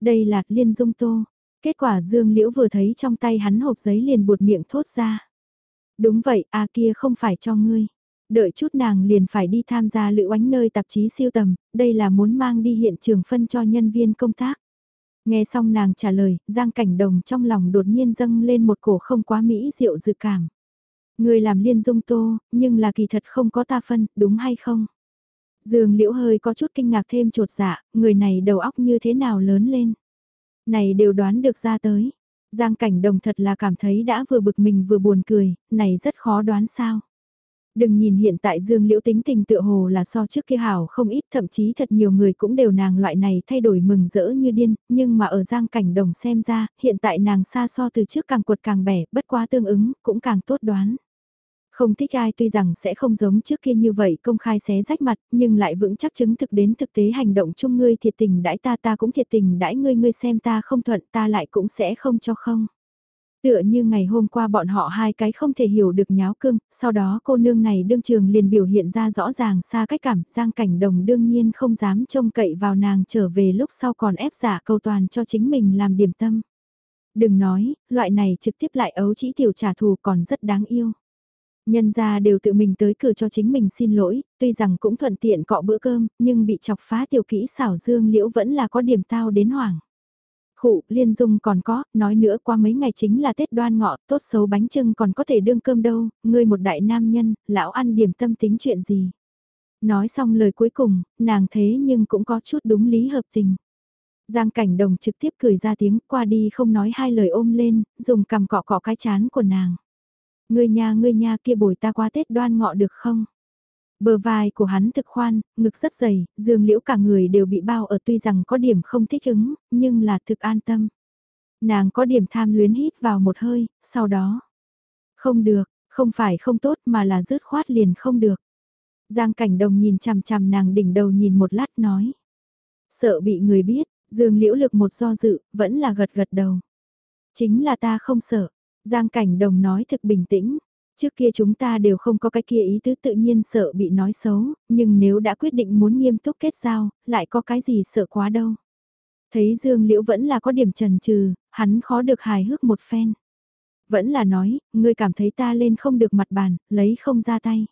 Đây là liên dung tô. Kết quả Dương Liễu vừa thấy trong tay hắn hộp giấy liền buột miệng thốt ra. Đúng vậy, à kia không phải cho ngươi. Đợi chút nàng liền phải đi tham gia lữ oánh nơi tạp chí siêu tầm, đây là muốn mang đi hiện trường phân cho nhân viên công tác. Nghe xong nàng trả lời, Giang Cảnh Đồng trong lòng đột nhiên dâng lên một cổ không quá mỹ diệu dự cảm. Người làm liên dung tô, nhưng là kỳ thật không có ta phân, đúng hay không? Dương Liễu hơi có chút kinh ngạc thêm trột dạ, người này đầu óc như thế nào lớn lên. Này đều đoán được ra tới. Giang Cảnh Đồng thật là cảm thấy đã vừa bực mình vừa buồn cười, này rất khó đoán sao. Đừng nhìn hiện tại Dương Liễu tính tình tựa hồ là so trước kia hảo không ít thậm chí thật nhiều người cũng đều nàng loại này thay đổi mừng rỡ như điên, nhưng mà ở Giang Cảnh Đồng xem ra, hiện tại nàng xa so từ trước càng cuột càng bẻ, bất quá tương ứng, cũng càng tốt đoán. Không thích ai tuy rằng sẽ không giống trước kia như vậy công khai xé rách mặt, nhưng lại vững chắc chứng thực đến thực tế hành động chung ngươi thiệt tình đãi ta ta cũng thiệt tình đãi ngươi ngươi xem ta không thuận ta lại cũng sẽ không cho không. Tựa như ngày hôm qua bọn họ hai cái không thể hiểu được nháo cưng, sau đó cô nương này đương trường liền biểu hiện ra rõ ràng xa cách cảm, Giang Cảnh Đồng đương nhiên không dám trông cậy vào nàng trở về lúc sau còn ép giả câu toàn cho chính mình làm điểm tâm. Đừng nói, loại này trực tiếp lại ấu chỉ tiểu trả thù còn rất đáng yêu. Nhân ra đều tự mình tới cửa cho chính mình xin lỗi, tuy rằng cũng thuận tiện cọ bữa cơm, nhưng bị chọc phá tiểu kỹ xảo dương liễu vẫn là có điểm tao đến hoảng. Khụ, liên dung còn có, nói nữa qua mấy ngày chính là Tết đoan ngọ, tốt xấu bánh trưng còn có thể đương cơm đâu, ngươi một đại nam nhân, lão ăn điểm tâm tính chuyện gì. Nói xong lời cuối cùng, nàng thế nhưng cũng có chút đúng lý hợp tình. Giang cảnh đồng trực tiếp cười ra tiếng qua đi không nói hai lời ôm lên, dùng cầm cọ cọ cái chán của nàng. Ngươi nhà ngươi nhà kia bồi ta qua Tết đoan ngọ được không? Bờ vai của hắn thực khoan, ngực rất dày, dương liễu cả người đều bị bao ở tuy rằng có điểm không thích ứng, nhưng là thực an tâm. Nàng có điểm tham luyến hít vào một hơi, sau đó. Không được, không phải không tốt mà là rứt khoát liền không được. Giang cảnh đồng nhìn chằm chằm nàng đỉnh đầu nhìn một lát nói. Sợ bị người biết, dương liễu lực một do dự, vẫn là gật gật đầu. Chính là ta không sợ. Giang cảnh đồng nói thực bình tĩnh. Trước kia chúng ta đều không có cái kia ý tứ tự nhiên sợ bị nói xấu, nhưng nếu đã quyết định muốn nghiêm túc kết giao, lại có cái gì sợ quá đâu. Thấy Dương Liễu vẫn là có điểm trần trừ, hắn khó được hài hước một phen. Vẫn là nói, ngươi cảm thấy ta lên không được mặt bàn, lấy không ra tay.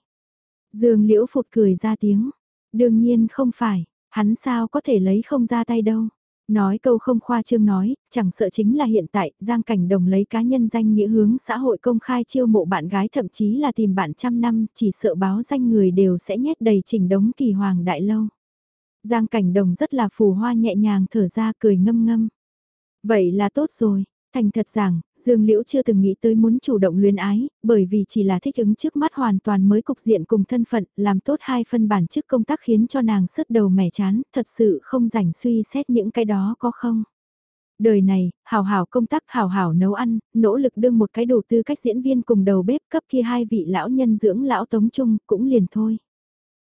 Dương Liễu phụt cười ra tiếng. Đương nhiên không phải, hắn sao có thể lấy không ra tay đâu. Nói câu không khoa trương nói, chẳng sợ chính là hiện tại, Giang Cảnh Đồng lấy cá nhân danh nghĩa hướng xã hội công khai chiêu mộ bạn gái thậm chí là tìm bạn trăm năm, chỉ sợ báo danh người đều sẽ nhét đầy chỉnh đống kỳ hoàng đại lâu. Giang Cảnh Đồng rất là phù hoa nhẹ nhàng thở ra cười ngâm ngâm. Vậy là tốt rồi, Thành thật rằng, Dương Liễu chưa từng nghĩ tới muốn chủ động luyến ái, bởi vì chỉ là thích ứng trước mắt hoàn toàn mới cục diện cùng thân phận, làm tốt hai phân bản chức công tác khiến cho nàng sứt đầu mẻ chán, thật sự không rảnh suy xét những cái đó có không. Đời này, hào hào công tác hào hào nấu ăn, nỗ lực đương một cái đầu tư cách diễn viên cùng đầu bếp cấp kia hai vị lão nhân dưỡng lão tống trung cũng liền thôi.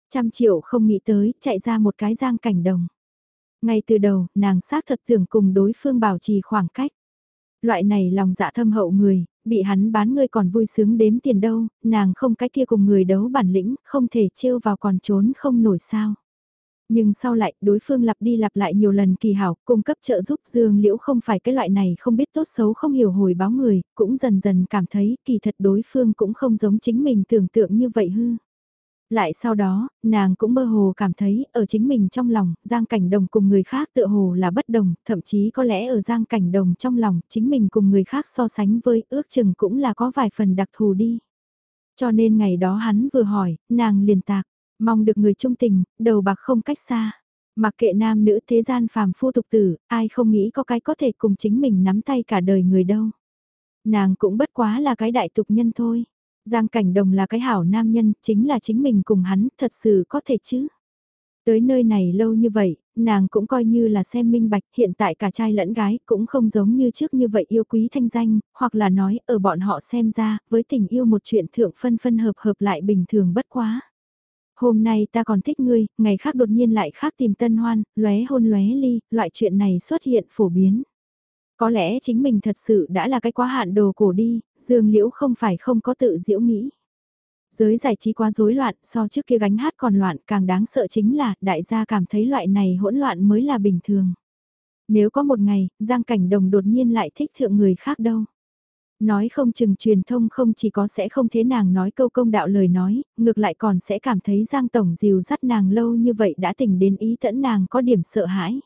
Trăm triệu không nghĩ tới, chạy ra một cái giang cảnh đồng. Ngay từ đầu, nàng xác thật tưởng cùng đối phương bảo trì khoảng cách. Loại này lòng dạ thâm hậu người, bị hắn bán ngươi còn vui sướng đếm tiền đâu, nàng không cái kia cùng người đấu bản lĩnh, không thể trêu vào còn trốn không nổi sao. Nhưng sau lại, đối phương lặp đi lặp lại nhiều lần kỳ hảo, cung cấp trợ giúp Dương Liễu không phải cái loại này không biết tốt xấu không hiểu hồi báo người, cũng dần dần cảm thấy kỳ thật đối phương cũng không giống chính mình tưởng tượng như vậy hư. Lại sau đó, nàng cũng mơ hồ cảm thấy ở chính mình trong lòng, Giang Cảnh Đồng cùng người khác tựa hồ là bất đồng, thậm chí có lẽ ở Giang Cảnh Đồng trong lòng, chính mình cùng người khác so sánh với ước chừng cũng là có vài phần đặc thù đi. Cho nên ngày đó hắn vừa hỏi, nàng liền tạc, mong được người trung tình, đầu bạc không cách xa. Mặc kệ nam nữ thế gian phàm phu tục tử, ai không nghĩ có cái có thể cùng chính mình nắm tay cả đời người đâu. Nàng cũng bất quá là cái đại tục nhân thôi. Giang Cảnh Đồng là cái hảo nam nhân, chính là chính mình cùng hắn, thật sự có thể chứ. Tới nơi này lâu như vậy, nàng cũng coi như là xem minh bạch, hiện tại cả trai lẫn gái cũng không giống như trước như vậy yêu quý thanh danh, hoặc là nói ở bọn họ xem ra, với tình yêu một chuyện thượng phân phân hợp hợp lại bình thường bất quá. Hôm nay ta còn thích ngươi, ngày khác đột nhiên lại khác tìm tân hoan, lóe hôn lóe ly, loại chuyện này xuất hiện phổ biến. Có lẽ chính mình thật sự đã là cái quá hạn đồ cổ đi, Dương Liễu không phải không có tự diễu nghĩ. Giới giải trí quá rối loạn, so trước kia gánh hát còn loạn, càng đáng sợ chính là đại gia cảm thấy loại này hỗn loạn mới là bình thường. Nếu có một ngày, Giang Cảnh Đồng đột nhiên lại thích thượng người khác đâu. Nói không chừng truyền thông không chỉ có sẽ không thế nàng nói câu công đạo lời nói, ngược lại còn sẽ cảm thấy Giang Tổng dìu dắt nàng lâu như vậy đã tỉnh đến ý tẫn nàng có điểm sợ hãi.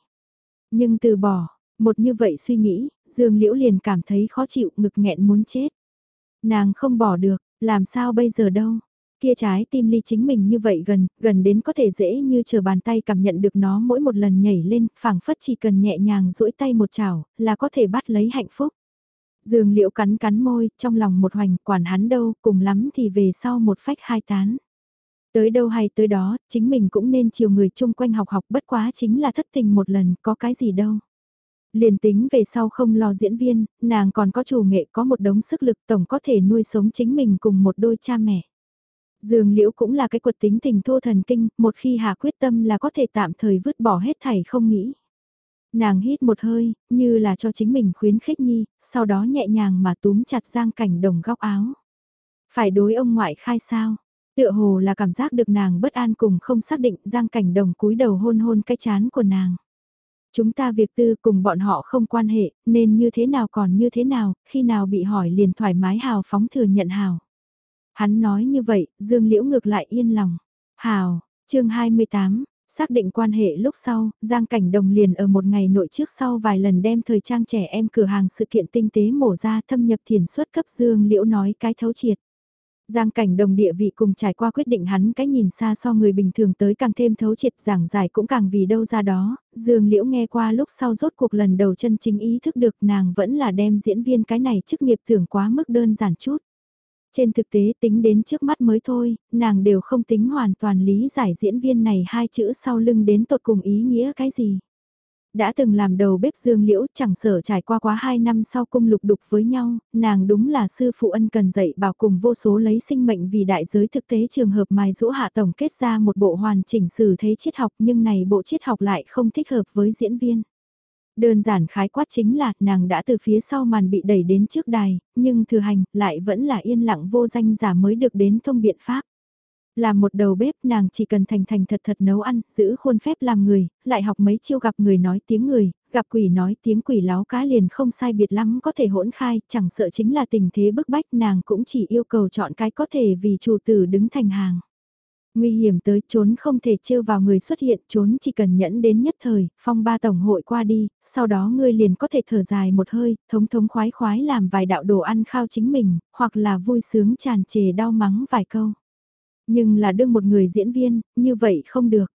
Nhưng từ bỏ, một như vậy suy nghĩ, Dương Liễu liền cảm thấy khó chịu ngực nghẹn muốn chết. Nàng không bỏ được, làm sao bây giờ đâu. Kia trái tim ly chính mình như vậy gần, gần đến có thể dễ như chờ bàn tay cảm nhận được nó mỗi một lần nhảy lên, phảng phất chỉ cần nhẹ nhàng duỗi tay một chảo, là có thể bắt lấy hạnh phúc. Dương Liễu cắn cắn môi, trong lòng một hoành, quản hắn đâu, cùng lắm thì về sau một phách hai tán. Tới đâu hay tới đó, chính mình cũng nên chiều người chung quanh học học bất quá chính là thất tình một lần, có cái gì đâu. Liền tính về sau không lo diễn viên, nàng còn có chủ nghệ có một đống sức lực tổng có thể nuôi sống chính mình cùng một đôi cha mẹ. Dương Liễu cũng là cái quật tính tình thô thần kinh, một khi hạ quyết tâm là có thể tạm thời vứt bỏ hết thảy không nghĩ. Nàng hít một hơi, như là cho chính mình khuyến khích nhi, sau đó nhẹ nhàng mà túm chặt giang cảnh đồng góc áo. Phải đối ông ngoại khai sao? Tựa hồ là cảm giác được nàng bất an cùng không xác định giang cảnh đồng cúi đầu hôn hôn cái chán của nàng. Chúng ta việc tư cùng bọn họ không quan hệ, nên như thế nào còn như thế nào, khi nào bị hỏi liền thoải mái hào phóng thừa nhận hào. Hắn nói như vậy, Dương Liễu ngược lại yên lòng. Hào, chương 28, xác định quan hệ lúc sau, Giang Cảnh Đồng liền ở một ngày nội trước sau vài lần đem thời trang trẻ em cửa hàng sự kiện tinh tế mổ ra thâm nhập thiền suất cấp Dương Liễu nói cái thấu triệt. Giang cảnh đồng địa vị cùng trải qua quyết định hắn cái nhìn xa so người bình thường tới càng thêm thấu triệt giảng giải cũng càng vì đâu ra đó, Dương Liễu nghe qua lúc sau rốt cuộc lần đầu chân chính ý thức được nàng vẫn là đem diễn viên cái này chức nghiệp tưởng quá mức đơn giản chút. Trên thực tế tính đến trước mắt mới thôi, nàng đều không tính hoàn toàn lý giải diễn viên này hai chữ sau lưng đến tột cùng ý nghĩa cái gì. Đã từng làm đầu bếp dương liễu chẳng sở trải qua quá hai năm sau cung lục đục với nhau, nàng đúng là sư phụ ân cần dạy bảo cùng vô số lấy sinh mệnh vì đại giới thực tế trường hợp mài rũ hạ tổng kết ra một bộ hoàn chỉnh sử thế triết học nhưng này bộ triết học lại không thích hợp với diễn viên. Đơn giản khái quát chính là nàng đã từ phía sau màn bị đẩy đến trước đài, nhưng thừa hành lại vẫn là yên lặng vô danh giả mới được đến thông biện pháp. Làm một đầu bếp nàng chỉ cần thành thành thật thật nấu ăn, giữ khuôn phép làm người, lại học mấy chiêu gặp người nói tiếng người, gặp quỷ nói tiếng quỷ láo cá liền không sai biệt lắm có thể hỗn khai, chẳng sợ chính là tình thế bức bách nàng cũng chỉ yêu cầu chọn cái có thể vì chủ tử đứng thành hàng. Nguy hiểm tới trốn không thể trêu vào người xuất hiện, trốn chỉ cần nhẫn đến nhất thời, phong ba tổng hội qua đi, sau đó ngươi liền có thể thở dài một hơi, thống thống khoái khoái làm vài đạo đồ ăn khao chính mình, hoặc là vui sướng tràn trề đau mắng vài câu. Nhưng là đương một người diễn viên, như vậy không được.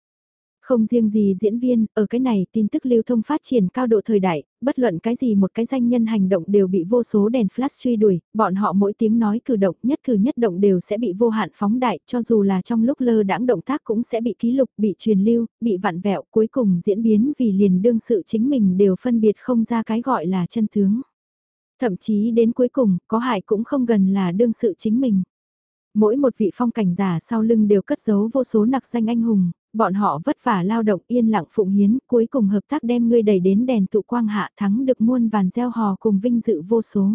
Không riêng gì diễn viên, ở cái này tin tức lưu thông phát triển cao độ thời đại, bất luận cái gì một cái danh nhân hành động đều bị vô số đèn flash truy đuổi, bọn họ mỗi tiếng nói cử động nhất cử nhất động đều sẽ bị vô hạn phóng đại, cho dù là trong lúc lơ đãng động tác cũng sẽ bị ký lục, bị truyền lưu, bị vặn vẹo, cuối cùng diễn biến vì liền đương sự chính mình đều phân biệt không ra cái gọi là chân tướng. Thậm chí đến cuối cùng, có hại cũng không gần là đương sự chính mình. Mỗi một vị phong cảnh giả sau lưng đều cất giấu vô số nặc danh anh hùng, bọn họ vất vả lao động yên lặng phụng hiến, cuối cùng hợp tác đem ngươi đẩy đến đèn tụ quang hạ thắng được muôn vàn gieo hò cùng vinh dự vô số.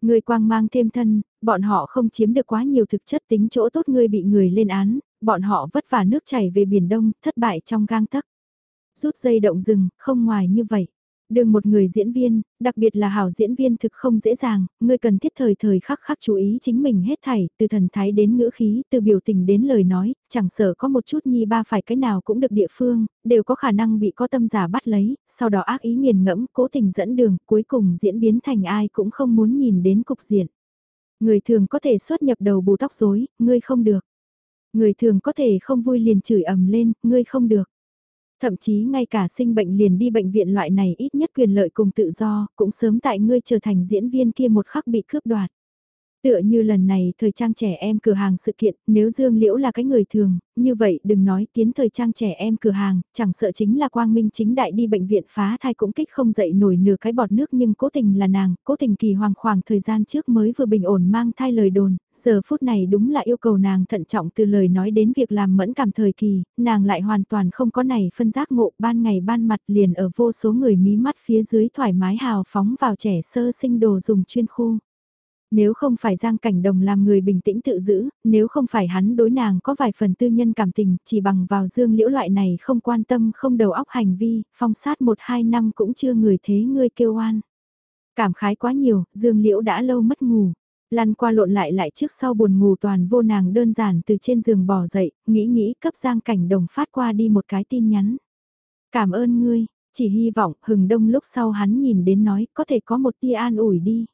Ngươi quang mang thêm thân, bọn họ không chiếm được quá nhiều thực chất tính chỗ tốt ngươi bị người lên án, bọn họ vất vả nước chảy về biển đông, thất bại trong gang tấc. Rút dây động rừng, không ngoài như vậy. Đường một người diễn viên, đặc biệt là hảo diễn viên thực không dễ dàng, ngươi cần thiết thời thời khắc khắc chú ý chính mình hết thảy, từ thần thái đến ngữ khí, từ biểu tình đến lời nói, chẳng sợ có một chút nhi ba phải cái nào cũng được địa phương, đều có khả năng bị có tâm giả bắt lấy, sau đó ác ý nghiền ngẫm, cố tình dẫn đường, cuối cùng diễn biến thành ai cũng không muốn nhìn đến cục diện. Người thường có thể xuất nhập đầu bù tóc rối, ngươi không được. Người thường có thể không vui liền chửi ầm lên, ngươi không được. Thậm chí ngay cả sinh bệnh liền đi bệnh viện loại này ít nhất quyền lợi cùng tự do, cũng sớm tại ngươi trở thành diễn viên kia một khắc bị cướp đoạt. Tựa như lần này thời trang trẻ em cửa hàng sự kiện, nếu Dương Liễu là cái người thường, như vậy đừng nói tiến thời trang trẻ em cửa hàng, chẳng sợ chính là quang minh chính đại đi bệnh viện phá thai cũng kích không dậy nổi nửa cái bọt nước nhưng cố tình là nàng, cố tình kỳ hoàng khoảng thời gian trước mới vừa bình ổn mang thai lời đồn, giờ phút này đúng là yêu cầu nàng thận trọng từ lời nói đến việc làm mẫn cảm thời kỳ, nàng lại hoàn toàn không có này phân giác ngộ ban ngày ban mặt liền ở vô số người mí mắt phía dưới thoải mái hào phóng vào trẻ sơ sinh đồ dùng chuyên khu. Nếu không phải Giang Cảnh Đồng làm người bình tĩnh tự giữ, nếu không phải hắn đối nàng có vài phần tư nhân cảm tình, chỉ bằng vào dương liễu loại này không quan tâm không đầu óc hành vi, phong sát một hai năm cũng chưa người thế ngươi kêu oan. Cảm khái quá nhiều, dương liễu đã lâu mất ngủ. Lăn qua lộn lại lại trước sau buồn ngủ toàn vô nàng đơn giản từ trên giường bò dậy, nghĩ nghĩ cấp Giang Cảnh Đồng phát qua đi một cái tin nhắn. Cảm ơn ngươi, chỉ hy vọng hừng đông lúc sau hắn nhìn đến nói có thể có một tia an ủi đi.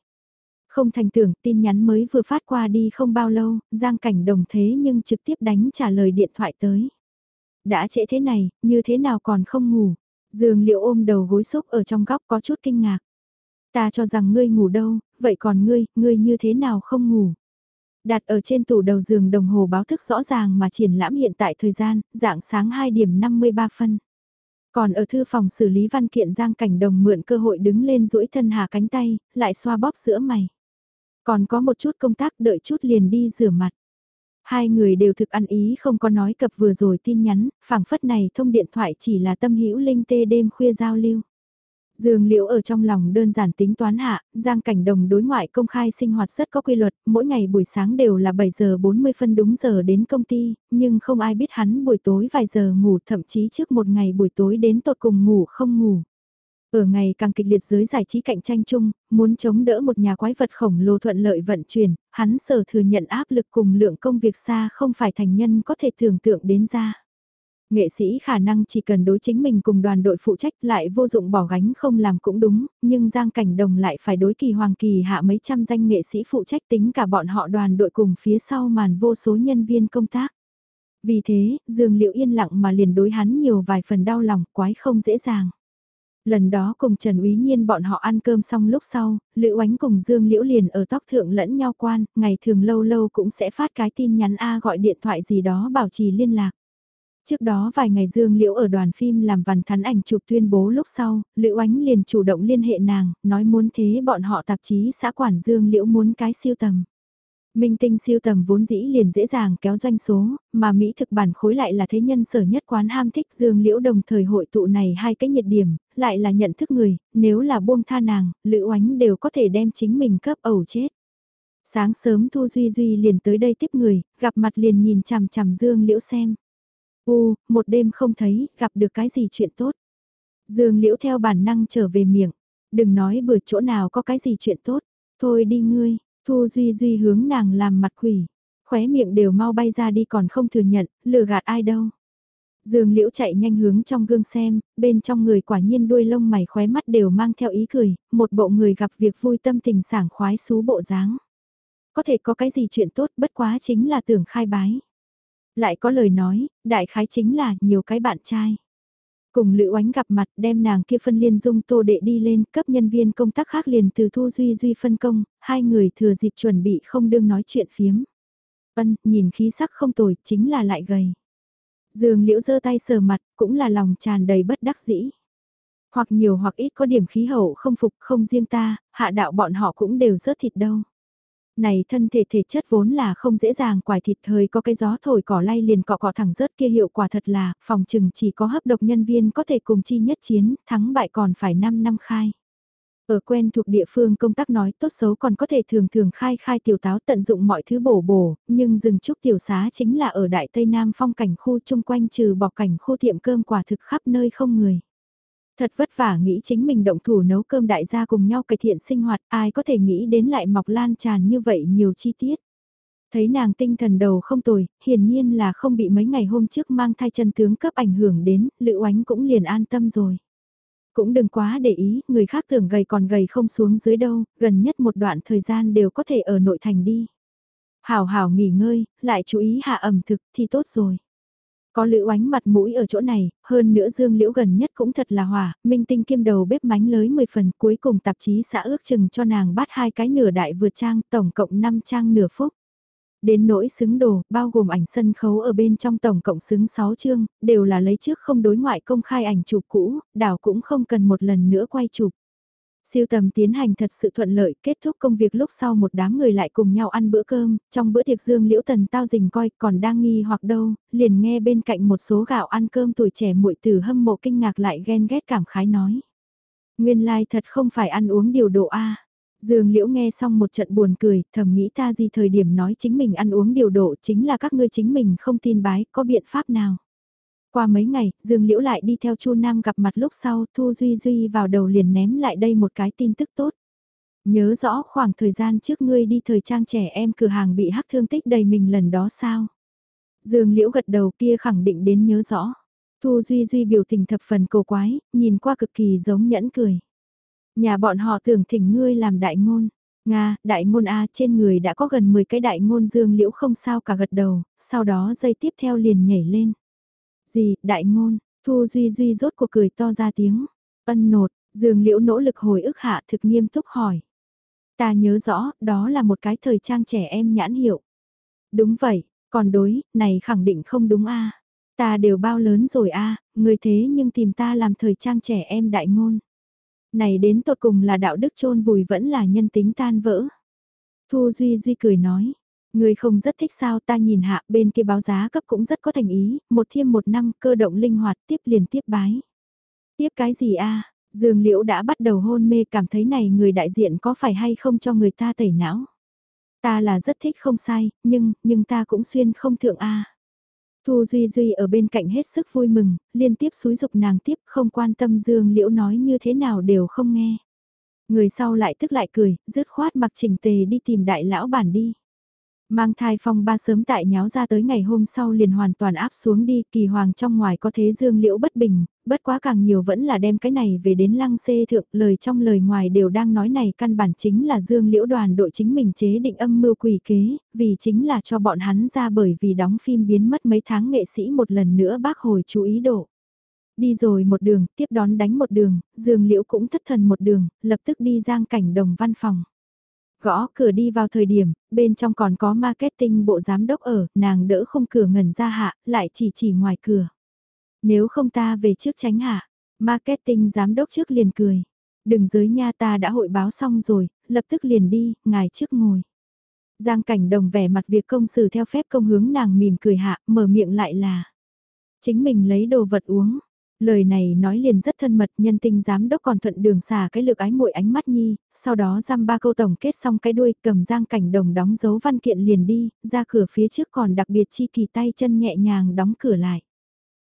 Không thành tưởng tin nhắn mới vừa phát qua đi không bao lâu, Giang Cảnh Đồng thế nhưng trực tiếp đánh trả lời điện thoại tới. Đã trễ thế này, như thế nào còn không ngủ? Dương liệu ôm đầu gối xúc ở trong góc có chút kinh ngạc. Ta cho rằng ngươi ngủ đâu, vậy còn ngươi, ngươi như thế nào không ngủ? Đặt ở trên tủ đầu giường đồng hồ báo thức rõ ràng mà triển lãm hiện tại thời gian, dạng sáng 2 điểm 53 phân. Còn ở thư phòng xử lý văn kiện Giang Cảnh Đồng mượn cơ hội đứng lên duỗi thân hà cánh tay, lại xoa bóp giữa mày. Còn có một chút công tác đợi chút liền đi rửa mặt. Hai người đều thực ăn ý không có nói cập vừa rồi tin nhắn, phảng phất này thông điện thoại chỉ là tâm hữu linh tê đêm khuya giao lưu. Dương Liễu ở trong lòng đơn giản tính toán hạ, Giang Cảnh Đồng đối ngoại công khai sinh hoạt rất có quy luật, mỗi ngày buổi sáng đều là 7 giờ 40 phân đúng giờ đến công ty, nhưng không ai biết hắn buổi tối vài giờ ngủ thậm chí trước một ngày buổi tối đến tột cùng ngủ không ngủ. Ở ngày càng kịch liệt giới giải trí cạnh tranh chung, muốn chống đỡ một nhà quái vật khổng lồ thuận lợi vận chuyển, hắn sở thừa nhận áp lực cùng lượng công việc xa không phải thành nhân có thể tưởng tượng đến ra. Nghệ sĩ khả năng chỉ cần đối chính mình cùng đoàn đội phụ trách lại vô dụng bỏ gánh không làm cũng đúng, nhưng Giang Cảnh Đồng lại phải đối kỳ hoàng kỳ hạ mấy trăm danh nghệ sĩ phụ trách tính cả bọn họ đoàn đội cùng phía sau màn vô số nhân viên công tác. Vì thế, Dương Liệu yên lặng mà liền đối hắn nhiều vài phần đau lòng quái không dễ dàng. Lần đó cùng Trần Úy Nhiên bọn họ ăn cơm xong lúc sau, Lữ Oánh cùng Dương Liễu liền ở tóc thượng lẫn nhau quan, ngày thường lâu lâu cũng sẽ phát cái tin nhắn A gọi điện thoại gì đó bảo trì liên lạc. Trước đó vài ngày Dương Liễu ở đoàn phim làm văn thắn ảnh chụp tuyên bố lúc sau, liễu ánh liền chủ động liên hệ nàng, nói muốn thế bọn họ tạp chí xã quản Dương Liễu muốn cái siêu tầm. Minh tinh siêu tầm vốn dĩ liền dễ dàng kéo doanh số, mà Mỹ thực bản khối lại là thế nhân sở nhất quán ham thích Dương Liễu đồng thời hội tụ này hai cái nhiệt điểm, lại là nhận thức người, nếu là buông tha nàng, Lữ Oánh đều có thể đem chính mình cấp ẩu chết. Sáng sớm Thu Duy Duy liền tới đây tiếp người, gặp mặt liền nhìn chằm chằm Dương Liễu xem. U, một đêm không thấy, gặp được cái gì chuyện tốt. Dương Liễu theo bản năng trở về miệng, đừng nói bừa chỗ nào có cái gì chuyện tốt, thôi đi ngươi, Thu Duy Duy hướng nàng làm mặt quỷ, khóe miệng đều mau bay ra đi còn không thừa nhận, lừa gạt ai đâu. Dương Liễu chạy nhanh hướng trong gương xem, bên trong người quả nhiên đuôi lông mày khóe mắt đều mang theo ý cười, một bộ người gặp việc vui tâm tình sảng khoái xú bộ dáng. Có thể có cái gì chuyện tốt bất quá chính là tưởng khai bái. Lại có lời nói, đại khái chính là nhiều cái bạn trai. Cùng Lữ Oánh gặp mặt đem nàng kia phân liên dung tô đệ đi lên cấp nhân viên công tác khác liền từ Thu Duy Duy phân công, hai người thừa dịp chuẩn bị không đương nói chuyện phiếm. Ân, nhìn khí sắc không tồi, chính là lại gầy. Dương Liễu giơ tay sờ mặt, cũng là lòng tràn đầy bất đắc dĩ. Hoặc nhiều hoặc ít có điểm khí hậu không phục không riêng ta, hạ đạo bọn họ cũng đều rớt thịt đâu. Này thân thể thể chất vốn là không dễ dàng quải thịt hơi có cái gió thổi cỏ lay liền cọ cọ thẳng rớt kia hiệu quả thật là, phòng chừng chỉ có hấp độc nhân viên có thể cùng chi nhất chiến, thắng bại còn phải 5 năm khai. Ở quen thuộc địa phương công tác nói tốt xấu còn có thể thường thường khai khai tiểu táo tận dụng mọi thứ bổ bổ, nhưng rừng trúc tiểu xá chính là ở Đại Tây Nam phong cảnh khu chung quanh trừ bỏ cảnh khu tiệm cơm quả thực khắp nơi không người. Thật vất vả nghĩ chính mình động thủ nấu cơm đại gia cùng nhau cải thiện sinh hoạt, ai có thể nghĩ đến lại mọc lan tràn như vậy nhiều chi tiết. Thấy nàng tinh thần đầu không tồi, hiển nhiên là không bị mấy ngày hôm trước mang thai chân tướng cấp ảnh hưởng đến, Lữ Oánh cũng liền an tâm rồi. Cũng đừng quá để ý, người khác tưởng gầy còn gầy không xuống dưới đâu, gần nhất một đoạn thời gian đều có thể ở nội thành đi. Hảo hảo nghỉ ngơi, lại chú ý hạ ẩm thực thì tốt rồi. Có lữ oánh mặt mũi ở chỗ này, hơn nữa dương liễu gần nhất cũng thật là hòa, minh tinh kiêm đầu bếp mánh lới 10 phần cuối cùng tạp chí xã ước chừng cho nàng bắt hai cái nửa đại vượt trang, tổng cộng 5 trang nửa phút. Đến nỗi xứng đồ, bao gồm ảnh sân khấu ở bên trong tổng cộng xứng 6 chương, đều là lấy trước không đối ngoại công khai ảnh chụp cũ, đảo cũng không cần một lần nữa quay chụp. Siêu tầm tiến hành thật sự thuận lợi, kết thúc công việc lúc sau một đám người lại cùng nhau ăn bữa cơm, trong bữa tiệc dương liễu tần tao dình coi còn đang nghi hoặc đâu, liền nghe bên cạnh một số gạo ăn cơm tuổi trẻ muội tử hâm mộ kinh ngạc lại ghen ghét cảm khái nói. Nguyên lai like thật không phải ăn uống điều độ A. Dương Liễu nghe xong một trận buồn cười, thầm nghĩ ta gì thời điểm nói chính mình ăn uống điều độ chính là các ngươi chính mình không tin bái, có biện pháp nào. Qua mấy ngày, Dương Liễu lại đi theo Chu Nam gặp mặt lúc sau, Thu Duy Duy vào đầu liền ném lại đây một cái tin tức tốt. Nhớ rõ khoảng thời gian trước ngươi đi thời trang trẻ em cửa hàng bị hắc thương tích đầy mình lần đó sao? Dương Liễu gật đầu kia khẳng định đến nhớ rõ. Thu Duy Duy biểu tình thập phần cổ quái, nhìn qua cực kỳ giống nhẫn cười. Nhà bọn họ tưởng thỉnh ngươi làm đại ngôn. Nga, đại ngôn A trên người đã có gần 10 cái đại ngôn Dương Liễu không sao cả gật đầu, sau đó dây tiếp theo liền nhảy lên. Gì, đại ngôn, Thu Duy Duy rốt cuộc cười to ra tiếng. Ân nột, Dương Liễu nỗ lực hồi ức hạ thực nghiêm túc hỏi. Ta nhớ rõ, đó là một cái thời trang trẻ em nhãn hiệu. Đúng vậy, còn đối, này khẳng định không đúng a. Ta đều bao lớn rồi a, người thế nhưng tìm ta làm thời trang trẻ em đại ngôn. Này đến tột cùng là đạo đức chôn vùi vẫn là nhân tính tan vỡ. Thu Duy Duy cười nói, Người không rất thích sao ta nhìn hạ bên kia báo giá cấp cũng rất có thành ý, một thiêm một năm cơ động linh hoạt tiếp liền tiếp bái. Tiếp cái gì a Dương Liễu đã bắt đầu hôn mê cảm thấy này người đại diện có phải hay không cho người ta tẩy não. Ta là rất thích không sai, nhưng, nhưng ta cũng xuyên không thượng a Thu Duy Duy ở bên cạnh hết sức vui mừng, liên tiếp xúi dục nàng tiếp không quan tâm Dương Liễu nói như thế nào đều không nghe. Người sau lại tức lại cười, dứt khoát mặc trình tề đi tìm đại lão bản đi. Mang thai phong ba sớm tại nháo ra tới ngày hôm sau liền hoàn toàn áp xuống đi, kỳ hoàng trong ngoài có thế dương liễu bất bình, bất quá càng nhiều vẫn là đem cái này về đến lăng xê thượng, lời trong lời ngoài đều đang nói này căn bản chính là dương liễu đoàn đội chính mình chế định âm mưu quỷ kế, vì chính là cho bọn hắn ra bởi vì đóng phim biến mất mấy tháng nghệ sĩ một lần nữa bác hồi chú ý độ. Đi rồi một đường, tiếp đón đánh một đường, Dương Liễu cũng thất thần một đường, lập tức đi giang cảnh đồng văn phòng. Gõ cửa đi vào thời điểm, bên trong còn có marketing bộ giám đốc ở, nàng đỡ không cửa ngẩn ra hạ, lại chỉ chỉ ngoài cửa. Nếu không ta về trước tránh hạ, marketing giám đốc trước liền cười. Đừng giới nha ta đã hội báo xong rồi, lập tức liền đi, ngài trước ngồi. Giang cảnh đồng vẻ mặt việc công xử theo phép công hướng nàng mỉm cười hạ, mở miệng lại là. Chính mình lấy đồ vật uống. Lời này nói liền rất thân mật nhân tinh giám đốc còn thuận đường xả cái lực ái muội ánh mắt nhi, sau đó giam ba câu tổng kết xong cái đuôi cầm giang cảnh đồng đóng dấu văn kiện liền đi, ra cửa phía trước còn đặc biệt chi kỳ tay chân nhẹ nhàng đóng cửa lại.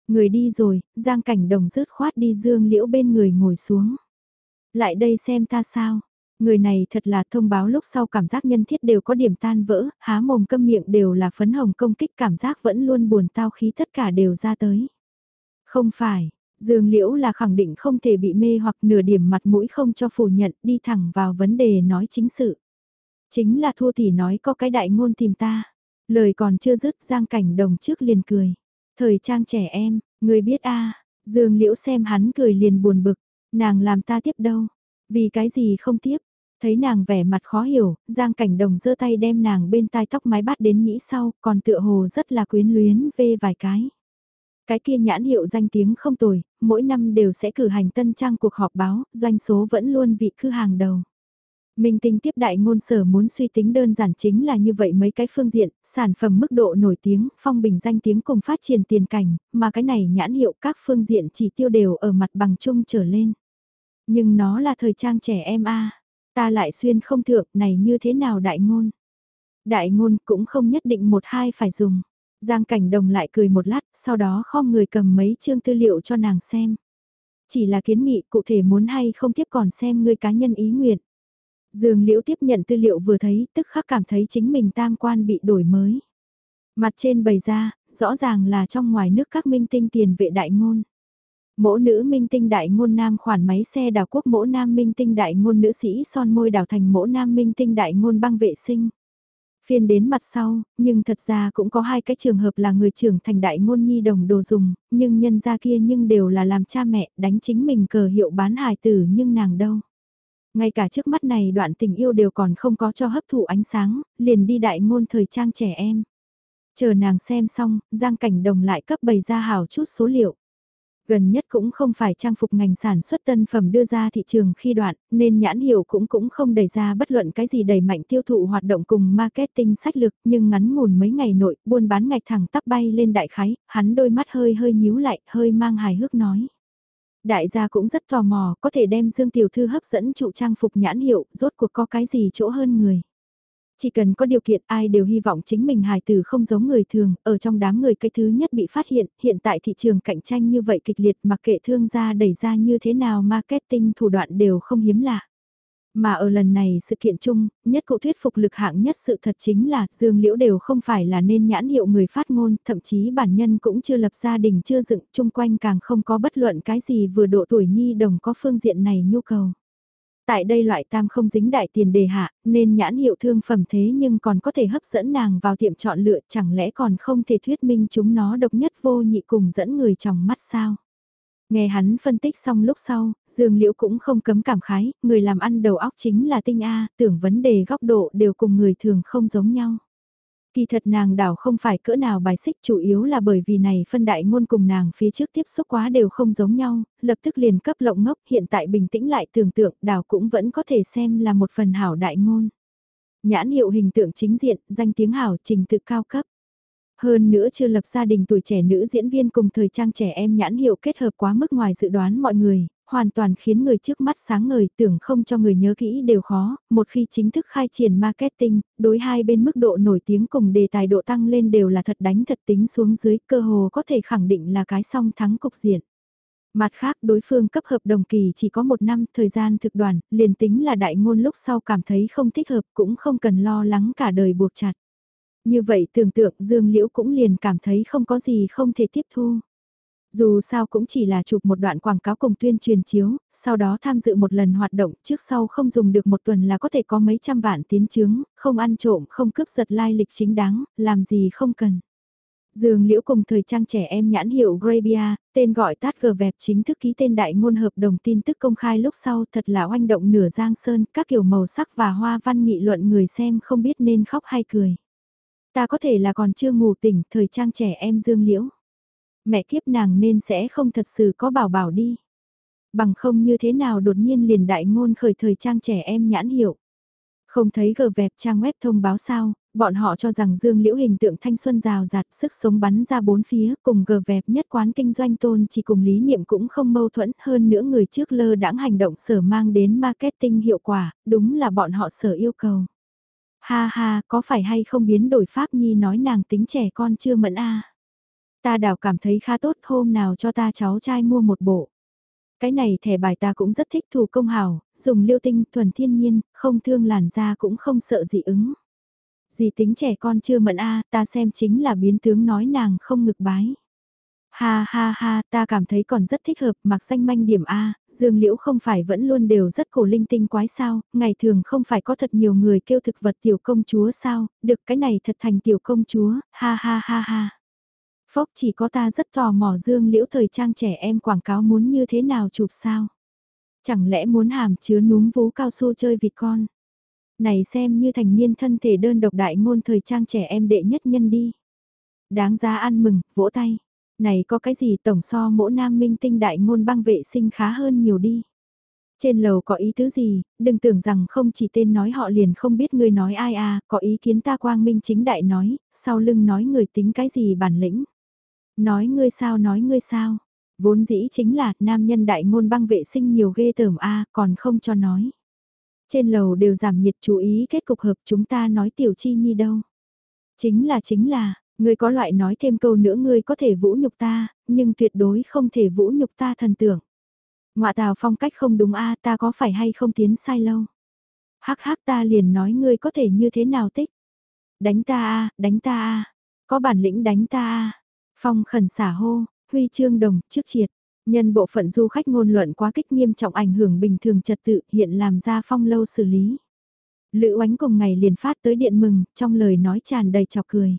Người đi rồi, giang cảnh đồng rớt khoát đi dương liễu bên người ngồi xuống. Lại đây xem ta sao, Người này thật là thông báo lúc sau cảm giác nhân thiết đều có điểm tan vỡ, há mồm câm miệng đều là phấn hồng công kích cảm giác vẫn luôn buồn tao khí tất cả đều ra tới. Không phải, Dương Liễu là khẳng định không thể bị mê hoặc nửa điểm mặt mũi không cho phủ nhận đi thẳng vào vấn đề nói chính sự. Chính là thua thì nói có cái đại ngôn tìm ta. Lời còn chưa dứt Giang Cảnh Đồng trước liền cười. Thời trang trẻ em, người biết a Dương Liễu xem hắn cười liền buồn bực. Nàng làm ta tiếp đâu? Vì cái gì không tiếp? Thấy nàng vẻ mặt khó hiểu, Giang Cảnh Đồng giơ tay đem nàng bên tai tóc mái bắt đến nhĩ sau, còn tựa hồ rất là quyến luyến vê vài cái. Cái kia nhãn hiệu danh tiếng không tồi, mỗi năm đều sẽ cử hành tân trang cuộc họp báo, doanh số vẫn luôn vị cư hàng đầu. Minh tinh tiếp đại ngôn sở muốn suy tính đơn giản chính là như vậy mấy cái phương diện, sản phẩm mức độ nổi tiếng, phong bình danh tiếng cùng phát triển tiền cảnh, mà cái này nhãn hiệu các phương diện chỉ tiêu đều ở mặt bằng chung trở lên. Nhưng nó là thời trang trẻ em a Ta lại xuyên không thượng này như thế nào đại ngôn. Đại ngôn cũng không nhất định một hai phải dùng. Giang cảnh đồng lại cười một lát, sau đó khom người cầm mấy chương tư liệu cho nàng xem. Chỉ là kiến nghị cụ thể muốn hay không tiếp còn xem người cá nhân ý nguyện. Dương Liễu tiếp nhận tư liệu vừa thấy, tức khắc cảm thấy chính mình tam quan bị đổi mới. Mặt trên bày ra, rõ ràng là trong ngoài nước các minh tinh tiền vệ đại ngôn. Mỗ nữ minh tinh đại ngôn nam khoản máy xe đào quốc mỗ nam minh tinh đại ngôn nữ sĩ son môi đào thành mỗ nam minh tinh đại ngôn băng vệ sinh. Phiên đến mặt sau, nhưng thật ra cũng có hai cái trường hợp là người trưởng thành đại ngôn nhi đồng đồ dùng, nhưng nhân ra kia nhưng đều là làm cha mẹ đánh chính mình cờ hiệu bán hài tử nhưng nàng đâu. Ngay cả trước mắt này đoạn tình yêu đều còn không có cho hấp thụ ánh sáng, liền đi đại ngôn thời trang trẻ em. Chờ nàng xem xong, Giang Cảnh Đồng lại cấp bày ra hào chút số liệu. Gần nhất cũng không phải trang phục ngành sản xuất tân phẩm đưa ra thị trường khi đoạn, nên nhãn hiệu cũng cũng không đẩy ra bất luận cái gì đẩy mạnh tiêu thụ hoạt động cùng marketing sách lực, nhưng ngắn ngủn mấy ngày nội, buôn bán ngạch thẳng tắp bay lên đại khái, hắn đôi mắt hơi hơi nhíu lại, hơi mang hài hước nói. Đại gia cũng rất tò mò, có thể đem Dương Tiểu Thư hấp dẫn trụ trang phục nhãn hiệu, rốt cuộc có cái gì chỗ hơn người. Chỉ cần có điều kiện ai đều hy vọng chính mình hài tử không giống người thường, ở trong đám người cái thứ nhất bị phát hiện, hiện tại thị trường cạnh tranh như vậy kịch liệt mặc kệ thương gia đẩy ra như thế nào marketing thủ đoạn đều không hiếm lạ. Mà ở lần này sự kiện chung, nhất cụ thuyết phục lực hạng nhất sự thật chính là Dương Liễu đều không phải là nên nhãn hiệu người phát ngôn, thậm chí bản nhân cũng chưa lập gia đình chưa dựng, chung quanh càng không có bất luận cái gì vừa độ tuổi nhi đồng có phương diện này nhu cầu. Tại đây loại tam không dính đại tiền đề hạ, nên nhãn hiệu thương phẩm thế nhưng còn có thể hấp dẫn nàng vào tiệm chọn lựa chẳng lẽ còn không thể thuyết minh chúng nó độc nhất vô nhị cùng dẫn người trong mắt sao. Nghe hắn phân tích xong lúc sau, Dương Liễu cũng không cấm cảm khái, người làm ăn đầu óc chính là tinh A, tưởng vấn đề góc độ đều cùng người thường không giống nhau. Kỳ thật nàng đảo không phải cỡ nào bài xích chủ yếu là bởi vì này phân đại ngôn cùng nàng phía trước tiếp xúc quá đều không giống nhau, lập tức liền cấp lộng ngốc hiện tại bình tĩnh lại tưởng tượng đảo cũng vẫn có thể xem là một phần hảo đại ngôn. Nhãn hiệu hình tượng chính diện, danh tiếng hảo trình tự cao cấp. Hơn nữa chưa lập gia đình tuổi trẻ nữ diễn viên cùng thời trang trẻ em nhãn hiệu kết hợp quá mức ngoài dự đoán mọi người, hoàn toàn khiến người trước mắt sáng ngời tưởng không cho người nhớ kỹ đều khó, một khi chính thức khai triển marketing, đối hai bên mức độ nổi tiếng cùng đề tài độ tăng lên đều là thật đánh thật tính xuống dưới, cơ hồ có thể khẳng định là cái song thắng cục diện. Mặt khác đối phương cấp hợp đồng kỳ chỉ có một năm thời gian thực đoàn, liền tính là đại ngôn lúc sau cảm thấy không thích hợp cũng không cần lo lắng cả đời buộc chặt. Như vậy tưởng tượng Dương Liễu cũng liền cảm thấy không có gì không thể tiếp thu. Dù sao cũng chỉ là chụp một đoạn quảng cáo cùng tuyên truyền chiếu, sau đó tham dự một lần hoạt động trước sau không dùng được một tuần là có thể có mấy trăm vạn tiến chứng, không ăn trộm, không cướp giật lai lịch chính đáng, làm gì không cần. Dương Liễu cùng thời trang trẻ em nhãn hiệu Grabia, tên gọi tát gờ vẹp chính thức ký tên đại ngôn hợp đồng tin tức công khai lúc sau thật là oanh động nửa giang sơn, các kiểu màu sắc và hoa văn nghị luận người xem không biết nên khóc hay cười. Ta có thể là còn chưa ngủ tỉnh thời trang trẻ em Dương Liễu. Mẹ kiếp nàng nên sẽ không thật sự có bảo bảo đi. Bằng không như thế nào đột nhiên liền đại ngôn khởi thời trang trẻ em nhãn hiệu. Không thấy gờ vẹp trang web thông báo sao, bọn họ cho rằng Dương Liễu hình tượng thanh xuân rào rạt sức sống bắn ra bốn phía cùng gờ vẹp nhất quán kinh doanh tôn chỉ cùng lý niệm cũng không mâu thuẫn hơn nữa người trước lơ đãng hành động sở mang đến marketing hiệu quả, đúng là bọn họ sở yêu cầu. Ha ha, có phải hay không biến đổi Pháp Nhi nói nàng tính trẻ con chưa mẫn a Ta đảo cảm thấy khá tốt hôm nào cho ta cháu trai mua một bộ. Cái này thẻ bài ta cũng rất thích thủ công hào, dùng liêu tinh thuần thiên nhiên, không thương làn da cũng không sợ dị ứng. Dì tính trẻ con chưa mận a ta xem chính là biến tướng nói nàng không ngực bái. Ha ha ha, ta cảm thấy còn rất thích hợp, mặc danh manh điểm A, Dương Liễu không phải vẫn luôn đều rất cổ linh tinh quái sao, ngày thường không phải có thật nhiều người kêu thực vật tiểu công chúa sao, được cái này thật thành tiểu công chúa, ha ha ha ha. Phốc chỉ có ta rất tò mò Dương Liễu thời trang trẻ em quảng cáo muốn như thế nào chụp sao. Chẳng lẽ muốn hàm chứa núm vú cao su chơi vịt con. Này xem như thành niên thân thể đơn độc đại ngôn thời trang trẻ em đệ nhất nhân đi. Đáng giá ăn mừng, vỗ tay. Này có cái gì tổng so mỗi nam minh tinh đại ngôn băng vệ sinh khá hơn nhiều đi. Trên lầu có ý tứ gì, đừng tưởng rằng không chỉ tên nói họ liền không biết người nói ai à, có ý kiến ta quang minh chính đại nói, sau lưng nói người tính cái gì bản lĩnh. Nói ngươi sao nói ngươi sao, vốn dĩ chính là nam nhân đại ngôn băng vệ sinh nhiều ghê tởm a còn không cho nói. Trên lầu đều giảm nhiệt chú ý kết cục hợp chúng ta nói tiểu chi nhi đâu. Chính là chính là, ngươi có loại nói thêm câu nữa ngươi có thể vũ nhục ta, nhưng tuyệt đối không thể vũ nhục ta thần tưởng. Ngoạ tào phong cách không đúng a ta có phải hay không tiến sai lâu. Hắc hắc ta liền nói ngươi có thể như thế nào tích. Đánh ta a đánh ta a có bản lĩnh đánh ta a Phong khẩn xả hô, huy chương đồng, trước triệt. Nhân bộ phận du khách ngôn luận quá kích nghiêm trọng ảnh hưởng bình thường trật tự hiện làm ra phong lâu xử lý. Lữ oánh cùng ngày liền phát tới điện mừng, trong lời nói tràn đầy chọc cười.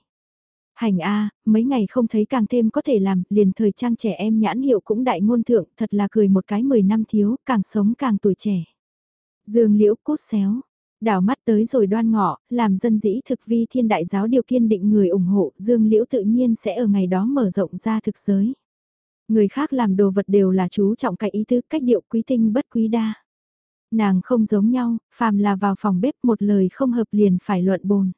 Hành A, mấy ngày không thấy càng thêm có thể làm, liền thời trang trẻ em nhãn hiệu cũng đại ngôn thượng, thật là cười một cái 10 năm thiếu, càng sống càng tuổi trẻ. Dương liễu cút xéo, đảo mắt tới rồi đoan ngọ, làm dân dĩ thực vi thiên đại giáo điều kiên định người ủng hộ, Dương liễu tự nhiên sẽ ở ngày đó mở rộng ra thực giới. Người khác làm đồ vật đều là chú trọng cái ý tứ cách điệu quý tinh bất quý đa. Nàng không giống nhau, phàm là vào phòng bếp một lời không hợp liền phải luận bồn.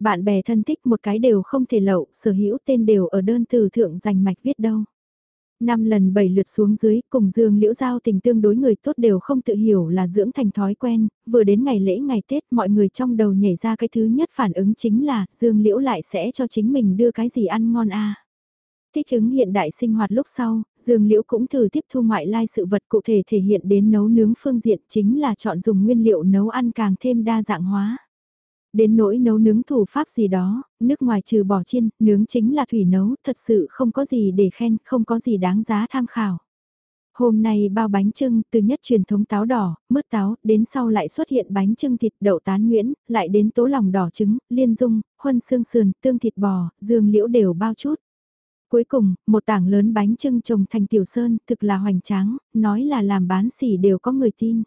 Bạn bè thân thích một cái đều không thể lậu, sở hữu tên đều ở đơn từ thượng dành mạch viết đâu. Năm lần bảy lượt xuống dưới, cùng Dương Liễu Giao tình tương đối người tốt đều không tự hiểu là dưỡng thành thói quen, vừa đến ngày lễ ngày Tết mọi người trong đầu nhảy ra cái thứ nhất phản ứng chính là Dương Liễu lại sẽ cho chính mình đưa cái gì ăn ngon à? Thích ứng hiện đại sinh hoạt lúc sau, Dương Liễu cũng thử tiếp thu ngoại lai sự vật cụ thể thể hiện đến nấu nướng phương diện chính là chọn dùng nguyên liệu nấu ăn càng thêm đa dạng hóa. Đến nỗi nấu nướng thủ pháp gì đó, nước ngoài trừ bỏ chiên, nướng chính là thủy nấu, thật sự không có gì để khen, không có gì đáng giá tham khảo. Hôm nay bao bánh trưng, từ nhất truyền thống táo đỏ, mứt táo, đến sau lại xuất hiện bánh trưng thịt đậu tán nguyễn, lại đến tố lòng đỏ trứng, liên dung, huân xương sườn, tương thịt bò, dương liễu đều bao chút. Cuối cùng, một tảng lớn bánh trưng trồng thành tiểu sơn, thực là hoành tráng, nói là làm bán xỉ đều có người tin.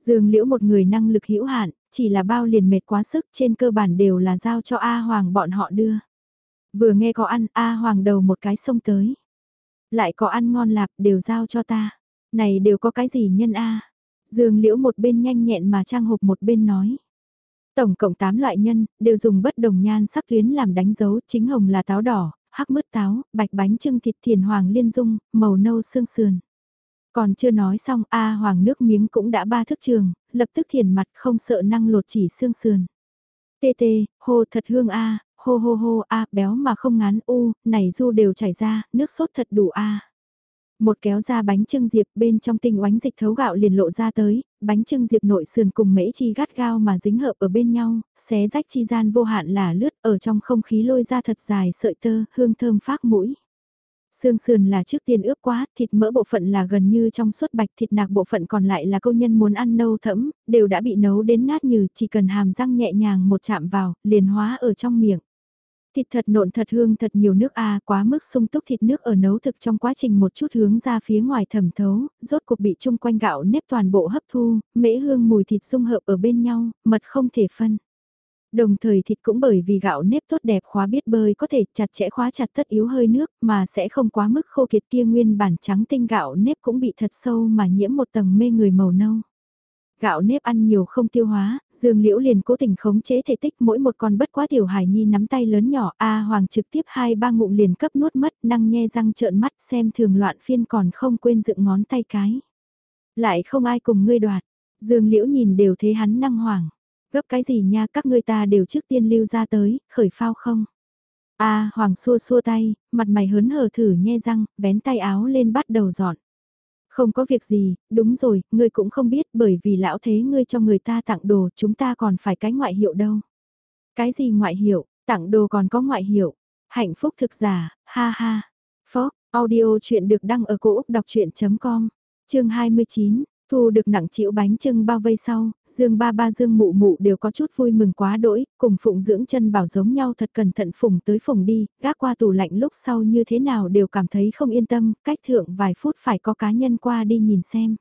Dương liễu một người năng lực hữu hạn, chỉ là bao liền mệt quá sức trên cơ bản đều là giao cho A Hoàng bọn họ đưa. Vừa nghe có ăn, A Hoàng đầu một cái sông tới. Lại có ăn ngon lạp đều giao cho ta. Này đều có cái gì nhân A. Dương liễu một bên nhanh nhẹn mà trang hộp một bên nói. Tổng cộng 8 loại nhân, đều dùng bất đồng nhan sắc tuyến làm đánh dấu, chính hồng là táo đỏ, hắc mứt táo, bạch bánh trưng thịt thiền hoàng liên dung, màu nâu xương sườn. Còn chưa nói xong, A Hoàng nước miếng cũng đã ba thức trường, lập tức thiền mặt không sợ năng lột chỉ xương sườn. Tê tê, hô thật hương A, hô hô hô A, béo mà không ngán u, này du đều chảy ra, nước sốt thật đủ A. Một kéo ra bánh trưng diệp bên trong tinh oánh dịch thấu gạo liền lộ ra tới, bánh trưng diệp nội sườn cùng mễ chi gắt gao mà dính hợp ở bên nhau, xé rách chi gian vô hạn là lướt ở trong không khí lôi ra thật dài sợi tơ, hương thơm phát mũi. Xương sườn là trước tiên ướp quá, thịt mỡ bộ phận là gần như trong suốt bạch thịt nạc bộ phận còn lại là câu nhân muốn ăn nâu thẫm, đều đã bị nấu đến nát như chỉ cần hàm răng nhẹ nhàng một chạm vào, liền hóa ở trong miệng. Thịt thật nộn thật hương thật nhiều nước a quá mức sung túc thịt nước ở nấu thực trong quá trình một chút hướng ra phía ngoài thẩm thấu, rốt cuộc bị chung quanh gạo nếp toàn bộ hấp thu, mễ hương mùi thịt dung hợp ở bên nhau, mật không thể phân. Đồng thời thịt cũng bởi vì gạo nếp tốt đẹp khóa biết bơi có thể chặt chẽ khóa chặt tất yếu hơi nước mà sẽ không quá mức khô kiệt kia nguyên bản trắng tinh gạo nếp cũng bị thật sâu mà nhiễm một tầng mê người màu nâu. Gạo nếp ăn nhiều không tiêu hóa, Dương Liễu liền cố tình khống chế thể tích mỗi một con bất quá tiểu hải nhi nắm tay lớn nhỏ A Hoàng trực tiếp hai ba ngụm liền cấp nuốt mất năng nhe răng trợn mắt xem thường loạn phiên còn không quên dựng ngón tay cái. Lại không ai cùng ngươi đoạt, Dương Liễu nhìn đều thế hắn năng hoàng. Gấp cái gì nha các ngươi ta đều trước tiên lưu ra tới, khởi phao không? A Hoàng xua xua tay, mặt mày hớn hở thử nhe răng, vén tay áo lên bắt đầu dọn. Không có việc gì, đúng rồi, ngươi cũng không biết bởi vì lão thế ngươi cho người ta tặng đồ chúng ta còn phải cái ngoại hiệu đâu. Cái gì ngoại hiệu, tặng đồ còn có ngoại hiệu, hạnh phúc thực giả, ha ha. Phó, audio chuyện được đăng ở cổ Úc đọc chuyện.com, chương 29, Thu được nặng chịu bánh trưng bao vây sau, Dương ba ba Dương mụ mụ đều có chút vui mừng quá đỗi, cùng phụng dưỡng chân bảo giống nhau thật cẩn thận phùng tới phùng đi, gác qua tủ lạnh lúc sau như thế nào đều cảm thấy không yên tâm, cách thượng vài phút phải có cá nhân qua đi nhìn xem.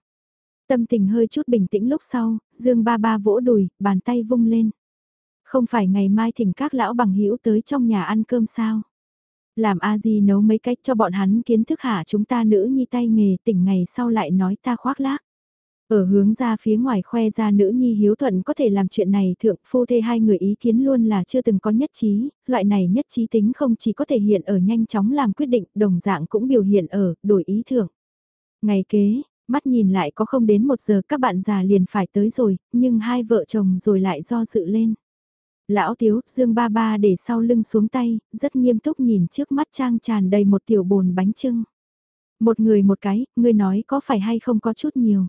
Tâm tình hơi chút bình tĩnh lúc sau, Dương ba ba vỗ đùi, bàn tay vung lên. Không phải ngày mai thỉnh các lão bằng hữu tới trong nhà ăn cơm sao? Làm a di nấu mấy cách cho bọn hắn kiến thức hạ chúng ta nữ nhi tay nghề tỉnh ngày sau lại nói ta khoác lác. Ở hướng ra phía ngoài khoe ra nữ nhi hiếu thuận có thể làm chuyện này thượng phu thê hai người ý kiến luôn là chưa từng có nhất trí, loại này nhất trí tính không chỉ có thể hiện ở nhanh chóng làm quyết định, đồng dạng cũng biểu hiện ở đổi ý thượng. Ngày kế, mắt nhìn lại có không đến một giờ các bạn già liền phải tới rồi, nhưng hai vợ chồng rồi lại do dự lên. Lão Tiếu, Dương Ba Ba để sau lưng xuống tay, rất nghiêm túc nhìn trước mắt trang tràn đầy một tiểu bồn bánh trưng. Một người một cái, ngươi nói có phải hay không có chút nhiều.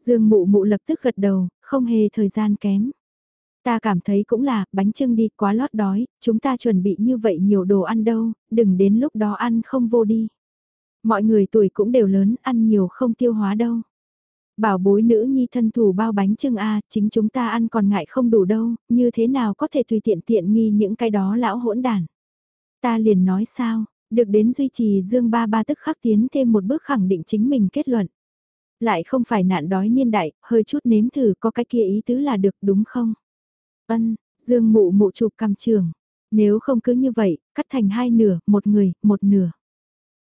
Dương mụ mụ lập tức gật đầu, không hề thời gian kém. Ta cảm thấy cũng là, bánh trưng đi quá lót đói, chúng ta chuẩn bị như vậy nhiều đồ ăn đâu, đừng đến lúc đó ăn không vô đi. Mọi người tuổi cũng đều lớn, ăn nhiều không tiêu hóa đâu. Bảo bối nữ nhi thân thủ bao bánh trưng a chính chúng ta ăn còn ngại không đủ đâu, như thế nào có thể tùy tiện tiện nghi những cái đó lão hỗn đàn. Ta liền nói sao, được đến duy trì Dương Ba Ba tức khắc tiến thêm một bước khẳng định chính mình kết luận. Lại không phải nạn đói niên đại, hơi chút nếm thử có cái kia ý tứ là được đúng không? Ân, Dương mụ mụ chụp cầm trường. Nếu không cứ như vậy, cắt thành hai nửa, một người, một nửa.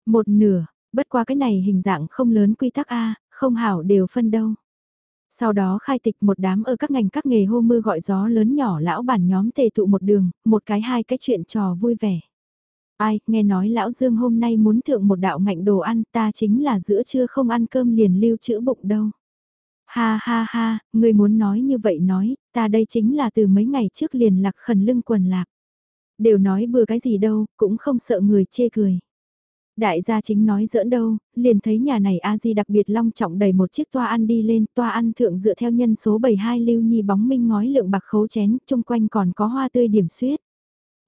Một nửa, bất qua cái này hình dạng không lớn quy tắc A, không hảo đều phân đâu. Sau đó khai tịch một đám ở các ngành các nghề hô mưa gọi gió lớn nhỏ lão bản nhóm tề tụ một đường, một cái hai cái chuyện trò vui vẻ. Ai, nghe nói lão Dương hôm nay muốn thượng một đạo ngạnh đồ ăn ta chính là giữa trưa không ăn cơm liền lưu trữ bụng đâu. Ha ha ha, người muốn nói như vậy nói, ta đây chính là từ mấy ngày trước liền lạc khẩn lưng quần lạc. Đều nói bừa cái gì đâu, cũng không sợ người chê cười. Đại gia chính nói giỡn đâu, liền thấy nhà này a di đặc biệt long trọng đầy một chiếc toa ăn đi lên, toa ăn thượng dựa theo nhân số 72 lưu nhi bóng minh ngói lượng bạc khấu chén, chung quanh còn có hoa tươi điểm suyết.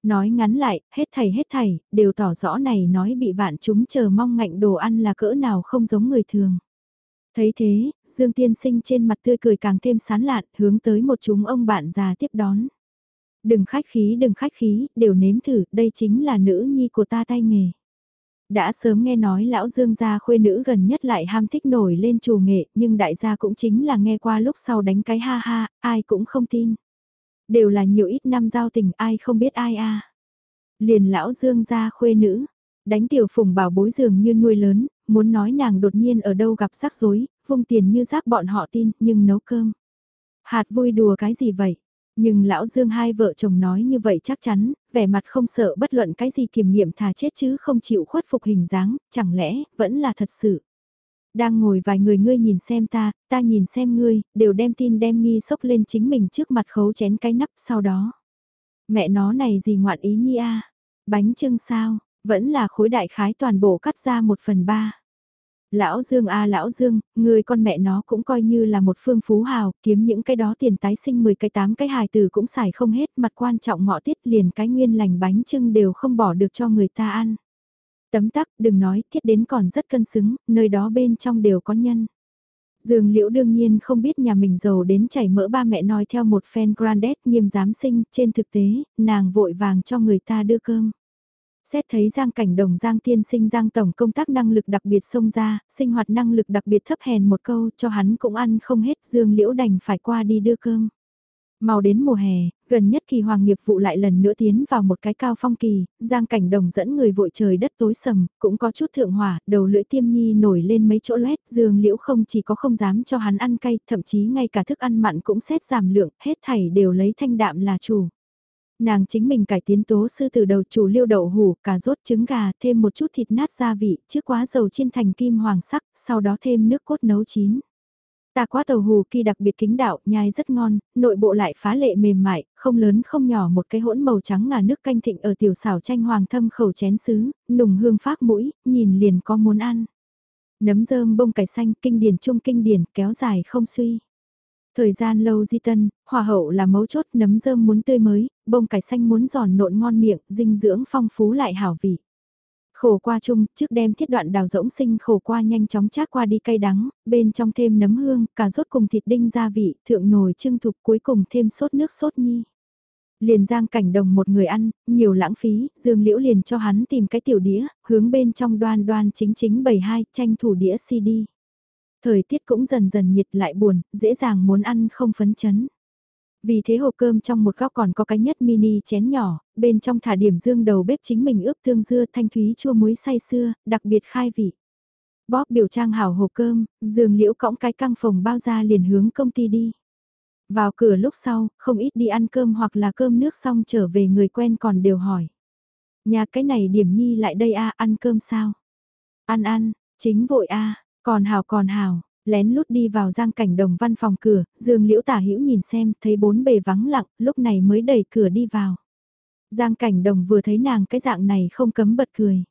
Nói ngắn lại, hết thầy hết thầy, đều tỏ rõ này nói bị vạn chúng chờ mong ngạnh đồ ăn là cỡ nào không giống người thường. Thấy thế, Dương Tiên Sinh trên mặt tươi cười càng thêm sán lạn, hướng tới một chúng ông bạn già tiếp đón. Đừng khách khí đừng khách khí, đều nếm thử, đây chính là nữ nhi của ta tay nghề. Đã sớm nghe nói lão Dương gia khuê nữ gần nhất lại ham thích nổi lên chủ nghệ, nhưng đại gia cũng chính là nghe qua lúc sau đánh cái ha ha, ai cũng không tin. Đều là nhiều ít năm giao tình ai không biết ai a Liền lão dương gia khuê nữ, đánh tiểu phùng bảo bối dường như nuôi lớn, muốn nói nàng đột nhiên ở đâu gặp rắc rối, vung tiền như rác bọn họ tin, nhưng nấu cơm. Hạt vui đùa cái gì vậy? Nhưng lão Dương hai vợ chồng nói như vậy chắc chắn, vẻ mặt không sợ bất luận cái gì kiềm nghiệm thà chết chứ không chịu khuất phục hình dáng, chẳng lẽ vẫn là thật sự. Đang ngồi vài người ngươi nhìn xem ta, ta nhìn xem ngươi, đều đem tin đem nghi sốc lên chính mình trước mặt khấu chén cái nắp sau đó. Mẹ nó này gì ngoạn ý nhi a Bánh trưng sao, vẫn là khối đại khái toàn bộ cắt ra một phần ba. Lão Dương a lão Dương, người con mẹ nó cũng coi như là một phương phú hào, kiếm những cái đó tiền tái sinh 10 cái 8 cái hài từ cũng xài không hết, mặt quan trọng ngọ tiết liền cái nguyên lành bánh trưng đều không bỏ được cho người ta ăn. Tấm tắc, đừng nói, thiết đến còn rất cân xứng, nơi đó bên trong đều có nhân. Dương Liễu đương nhiên không biết nhà mình giàu đến chảy mỡ ba mẹ nói theo một fan grandet nghiêm giám sinh, trên thực tế, nàng vội vàng cho người ta đưa cơm. Xét thấy Giang Cảnh Đồng Giang Tiên Sinh Giang Tổng công tác năng lực đặc biệt xông ra, sinh hoạt năng lực đặc biệt thấp hèn một câu cho hắn cũng ăn không hết Dương Liễu đành phải qua đi đưa cơm. Mau đến mùa hè, gần nhất kỳ hoàng nghiệp vụ lại lần nữa tiến vào một cái cao phong kỳ, giang cảnh đồng dẫn người vội trời đất tối sầm, cũng có chút thượng hỏa, đầu lưỡi tiêm nhi nổi lên mấy chỗ loét, dương liễu không chỉ có không dám cho hắn ăn cay, thậm chí ngay cả thức ăn mặn cũng xét giảm lượng, hết thảy đều lấy thanh đạm là chủ. Nàng chính mình cải tiến tố sư từ đầu chủ liêu đậu hủ, cà rốt trứng gà, thêm một chút thịt nát gia vị, trước quá dầu chiên thành kim hoàng sắc, sau đó thêm nước cốt nấu chín. Ta quá tàu hù kỳ đặc biệt kính đạo, nhai rất ngon, nội bộ lại phá lệ mềm mại, không lớn không nhỏ một cái hỗn màu trắng ngà nước canh thịnh ở tiểu xảo tranh hoàng thâm khẩu chén sứ, nùng hương phát mũi, nhìn liền có muốn ăn. Nấm rơm bông cải xanh kinh điển trung kinh điển kéo dài không suy. Thời gian lâu di tân, hòa hậu là mấu chốt nấm rơm muốn tươi mới, bông cải xanh muốn giòn nộn ngon miệng, dinh dưỡng phong phú lại hảo vị. Khổ qua chung, trước đem thiết đoạn đào rỗng sinh khổ qua nhanh chóng chát qua đi cay đắng, bên trong thêm nấm hương, cà rốt cùng thịt đinh gia vị, thượng nồi trưng thục cuối cùng thêm sốt nước sốt nhi. Liền giang cảnh đồng một người ăn, nhiều lãng phí, dương liễu liền cho hắn tìm cái tiểu đĩa, hướng bên trong đoan đoan chính chính 72, tranh thủ đĩa CD. Thời tiết cũng dần dần nhiệt lại buồn, dễ dàng muốn ăn không phấn chấn. Vì thế hộp cơm trong một góc còn có cái nhất mini chén nhỏ, bên trong thả điểm dương đầu bếp chính mình ướp tương dưa thanh thúy chua muối say xưa, đặc biệt khai vị. Bóp biểu trang hảo hộp cơm, dương liễu cõng cái căng phòng bao ra liền hướng công ty đi. Vào cửa lúc sau, không ít đi ăn cơm hoặc là cơm nước xong trở về người quen còn đều hỏi. Nhà cái này điểm nhi lại đây a ăn cơm sao? Ăn ăn, chính vội a còn hào còn hào, lén lút đi vào giang cảnh đồng văn phòng cửa, dương liễu tả hữu nhìn xem, thấy bốn bề vắng lặng, lúc này mới đẩy cửa đi vào. Giang cảnh đồng vừa thấy nàng cái dạng này không cấm bật cười.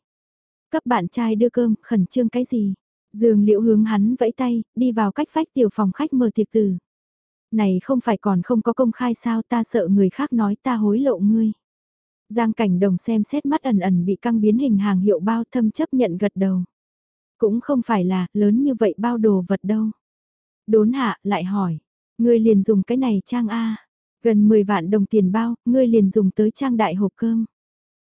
Cấp bạn trai đưa cơm, khẩn trương cái gì? Dương liễu hướng hắn vẫy tay, đi vào cách phách tiểu phòng khách mở tiệc từ Này không phải còn không có công khai sao ta sợ người khác nói ta hối lộ ngươi. Giang cảnh đồng xem xét mắt ẩn ẩn bị căng biến hình hàng hiệu bao thâm chấp nhận gật đầu. Cũng không phải là lớn như vậy bao đồ vật đâu. Đốn hạ lại hỏi, ngươi liền dùng cái này trang A. Gần 10 vạn đồng tiền bao, ngươi liền dùng tới trang đại hộp cơm.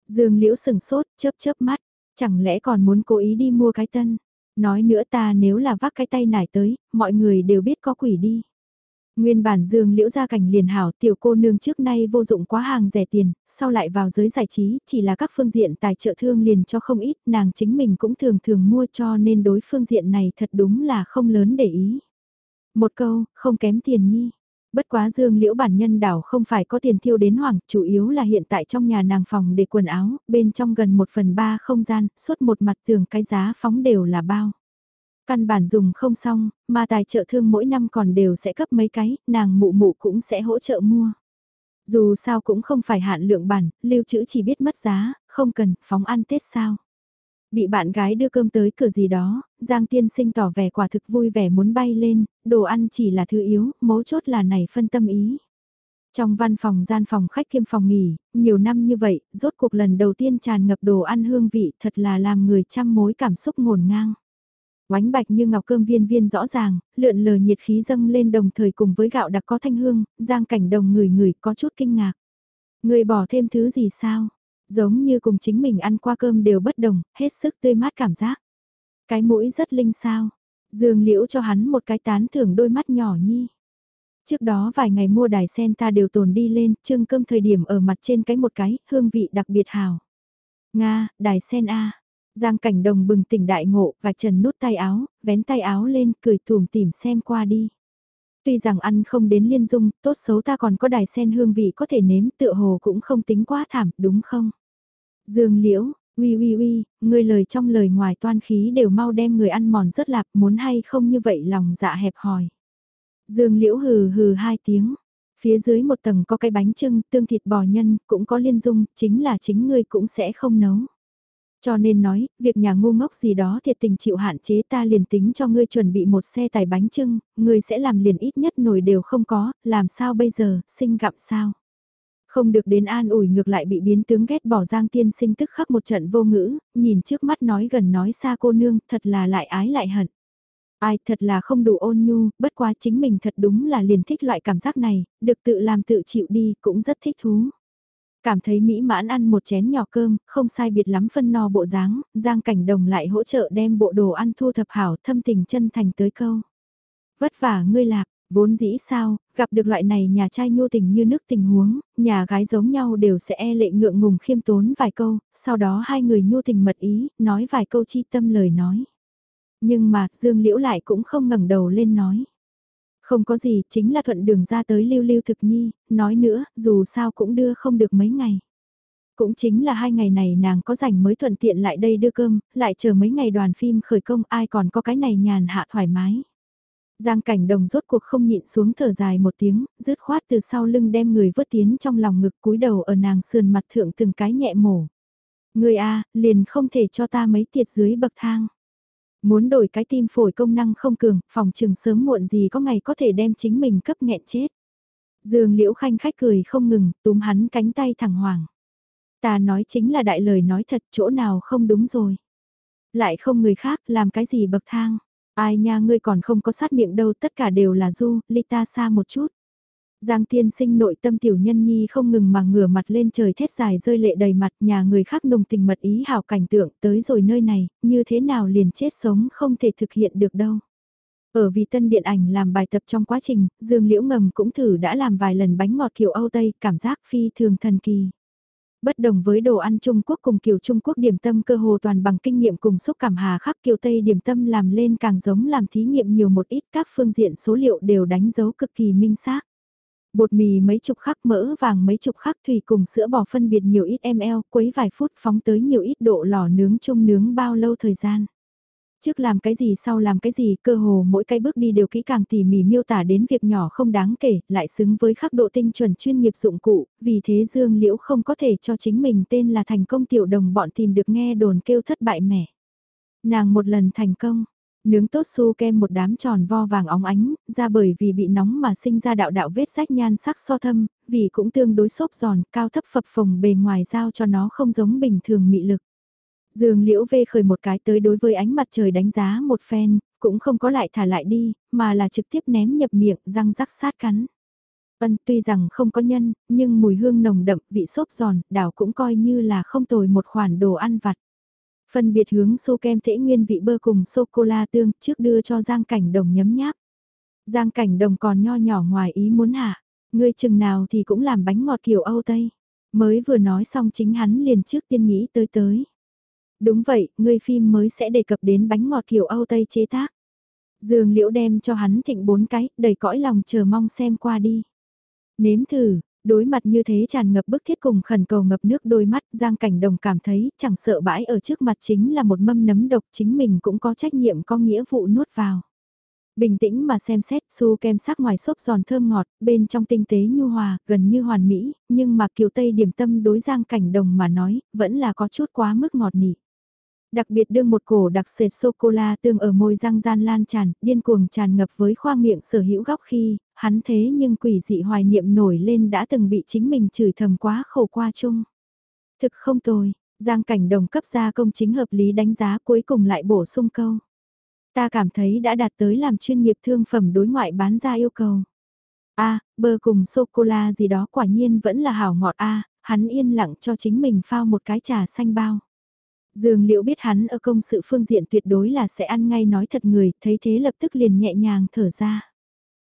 Dương liễu sừng sốt, chớp chớp mắt, chẳng lẽ còn muốn cố ý đi mua cái tân. Nói nữa ta nếu là vác cái tay nải tới, mọi người đều biết có quỷ đi. Nguyên bản dương liễu gia cảnh liền hảo tiểu cô nương trước nay vô dụng quá hàng rẻ tiền, sau lại vào giới giải trí, chỉ là các phương diện tài trợ thương liền cho không ít, nàng chính mình cũng thường thường mua cho nên đối phương diện này thật đúng là không lớn để ý. Một câu, không kém tiền nhi. Bất quá dương liễu bản nhân đảo không phải có tiền tiêu đến hoảng, chủ yếu là hiện tại trong nhà nàng phòng để quần áo, bên trong gần một phần ba không gian, suốt một mặt tường cái giá phóng đều là bao. Căn bản dùng không xong, mà tài trợ thương mỗi năm còn đều sẽ cấp mấy cái, nàng mụ mụ cũng sẽ hỗ trợ mua. Dù sao cũng không phải hạn lượng bản, lưu trữ chỉ biết mất giá, không cần, phóng ăn Tết sao. Bị bạn gái đưa cơm tới cửa gì đó, Giang Tiên Sinh tỏ vẻ quả thực vui vẻ muốn bay lên, đồ ăn chỉ là thứ yếu, mấu chốt là này phân tâm ý. Trong văn phòng gian phòng khách kiêm phòng nghỉ, nhiều năm như vậy, rốt cuộc lần đầu tiên tràn ngập đồ ăn hương vị thật là làm người trăm mối cảm xúc ngổn ngang. Oánh bạch như ngọc cơm viên viên rõ ràng, lượn lờ nhiệt khí dâng lên đồng thời cùng với gạo đặc có thanh hương, giang cảnh đồng người người có chút kinh ngạc. Người bỏ thêm thứ gì sao? Giống như cùng chính mình ăn qua cơm đều bất đồng, hết sức tươi mát cảm giác. Cái mũi rất linh sao. Dương liễu cho hắn một cái tán thưởng đôi mắt nhỏ nhi. Trước đó vài ngày mua đài sen ta đều tồn đi lên, trưng cơm thời điểm ở mặt trên cái một cái, hương vị đặc biệt hào. Nga, đài sen A, Giang cảnh đồng bừng tỉnh đại ngộ và trần nút tay áo, vén tay áo lên cười thùm tìm xem qua đi. Tuy rằng ăn không đến liên dung, tốt xấu ta còn có đài sen hương vị có thể nếm tựa hồ cũng không tính quá thảm, đúng không? Dương liễu, uy uy uy, người lời trong lời ngoài toan khí đều mau đem người ăn mòn rất lạp muốn hay không như vậy lòng dạ hẹp hòi. Dương liễu hừ hừ hai tiếng, phía dưới một tầng có cái bánh trưng, tương thịt bò nhân, cũng có liên dung, chính là chính ngươi cũng sẽ không nấu. Cho nên nói, việc nhà ngu ngốc gì đó thiệt tình chịu hạn chế ta liền tính cho ngươi chuẩn bị một xe tải bánh trưng, ngươi sẽ làm liền ít nhất nổi đều không có, làm sao bây giờ, sinh gặm sao. Không được đến an ủi ngược lại bị biến tướng ghét bỏ giang tiên sinh tức khắc một trận vô ngữ, nhìn trước mắt nói gần nói xa cô nương, thật là lại ái lại hận. Ai thật là không đủ ôn nhu, bất quá chính mình thật đúng là liền thích loại cảm giác này, được tự làm tự chịu đi, cũng rất thích thú. Cảm thấy mỹ mãn ăn một chén nhỏ cơm, không sai biệt lắm phân no bộ dáng, Giang Cảnh Đồng lại hỗ trợ đem bộ đồ ăn thu thập hảo thâm tình chân thành tới câu. Vất vả ngươi lạc, vốn dĩ sao, gặp được loại này nhà trai nhu tình như nước tình huống, nhà gái giống nhau đều sẽ e lệ ngượng ngùng khiêm tốn vài câu, sau đó hai người nhu tình mật ý, nói vài câu chi tâm lời nói. Nhưng mà, Dương Liễu lại cũng không ngẩng đầu lên nói. Không có gì, chính là thuận đường ra tới lưu lưu thực nhi, nói nữa, dù sao cũng đưa không được mấy ngày. Cũng chính là hai ngày này nàng có rảnh mới thuận tiện lại đây đưa cơm, lại chờ mấy ngày đoàn phim khởi công ai còn có cái này nhàn hạ thoải mái. Giang cảnh đồng rốt cuộc không nhịn xuống thở dài một tiếng, rứt khoát từ sau lưng đem người vớt tiến trong lòng ngực cúi đầu ở nàng sườn mặt thượng từng cái nhẹ mổ. Người A, liền không thể cho ta mấy tiệt dưới bậc thang. Muốn đổi cái tim phổi công năng không cường, phòng trường sớm muộn gì có ngày có thể đem chính mình cấp nghẹn chết. Dương Liễu Khanh khách cười không ngừng, túm hắn cánh tay thẳng hoàng. Ta nói chính là đại lời nói thật chỗ nào không đúng rồi. Lại không người khác làm cái gì bậc thang. Ai nha ngươi còn không có sát miệng đâu tất cả đều là du, ly ta xa một chút. Giang tiên sinh nội tâm tiểu nhân nhi không ngừng mà ngửa mặt lên trời thét dài rơi lệ đầy mặt nhà người khác nồng tình mật ý hào cảnh tượng tới rồi nơi này, như thế nào liền chết sống không thể thực hiện được đâu. Ở vì tân điện ảnh làm bài tập trong quá trình, Dương Liễu Ngầm cũng thử đã làm vài lần bánh ngọt kiểu Âu Tây, cảm giác phi thường thần kỳ. Bất đồng với đồ ăn Trung Quốc cùng kiểu Trung Quốc điểm tâm cơ hồ toàn bằng kinh nghiệm cùng xúc cảm hà khắc kiểu Tây điểm tâm làm lên càng giống làm thí nghiệm nhiều một ít các phương diện số liệu đều đánh dấu cực kỳ minh xác. Bột mì mấy chục khắc mỡ vàng mấy chục khắc thủy cùng sữa bò phân biệt nhiều ít ml, quấy vài phút phóng tới nhiều ít độ lò nướng chung nướng bao lâu thời gian. Trước làm cái gì sau làm cái gì cơ hồ mỗi cái bước đi đều kỹ càng tỉ mỉ miêu tả đến việc nhỏ không đáng kể, lại xứng với khắc độ tinh chuẩn chuyên nghiệp dụng cụ, vì thế Dương Liễu không có thể cho chính mình tên là thành công tiểu đồng bọn tìm được nghe đồn kêu thất bại mẻ. Nàng một lần thành công, Nướng tốt su kem một đám tròn vo vàng óng ánh, ra bởi vì bị nóng mà sinh ra đạo đạo vết rách nhan sắc so thâm, vì cũng tương đối xốp giòn, cao thấp phập phồng bề ngoài giao cho nó không giống bình thường mị lực. Dương liễu vê khởi một cái tới đối với ánh mặt trời đánh giá một phen, cũng không có lại thả lại đi, mà là trực tiếp ném nhập miệng, răng rắc sát cắn. Ân tuy rằng không có nhân, nhưng mùi hương nồng đậm, vị xốp giòn, đảo cũng coi như là không tồi một khoản đồ ăn vặt. Phân biệt hướng xô kem tễ nguyên vị bơ cùng sô-cô-la tương trước đưa cho Giang Cảnh Đồng nhấm nháp. Giang Cảnh Đồng còn nho nhỏ ngoài ý muốn hạ, ngươi chừng nào thì cũng làm bánh ngọt kiểu Âu Tây. Mới vừa nói xong chính hắn liền trước tiên nghĩ tới tới. Đúng vậy, ngươi phim mới sẽ đề cập đến bánh ngọt kiểu Âu Tây chế tác. Dương Liễu đem cho hắn thịnh bốn cái, đầy cõi lòng chờ mong xem qua đi. Nếm thử, Đối mặt như thế tràn ngập bức thiết cùng khẩn cầu ngập nước đôi mắt Giang Cảnh Đồng cảm thấy chẳng sợ bãi ở trước mặt chính là một mâm nấm độc chính mình cũng có trách nhiệm có nghĩa vụ nuốt vào. Bình tĩnh mà xem xét su kem sắc ngoài xốp giòn thơm ngọt, bên trong tinh tế nhu hòa, gần như hoàn mỹ, nhưng mà kiều tây điểm tâm đối Giang Cảnh Đồng mà nói, vẫn là có chút quá mức ngọt nị. Đặc biệt đương một cổ đặc sệt sô-cô-la tương ở môi răng gian lan tràn, điên cuồng tràn ngập với khoang miệng sở hữu góc khi, hắn thế nhưng quỷ dị hoài niệm nổi lên đã từng bị chính mình chửi thầm quá khổ qua chung. Thực không tồi, Giang cảnh đồng cấp ra công chính hợp lý đánh giá cuối cùng lại bổ sung câu. Ta cảm thấy đã đạt tới làm chuyên nghiệp thương phẩm đối ngoại bán ra yêu cầu. a bơ cùng sô-cô-la gì đó quả nhiên vẫn là hảo ngọt a hắn yên lặng cho chính mình phao một cái trà xanh bao. Dương Liễu biết hắn ở công sự phương diện tuyệt đối là sẽ ăn ngay nói thật người, thấy thế lập tức liền nhẹ nhàng thở ra.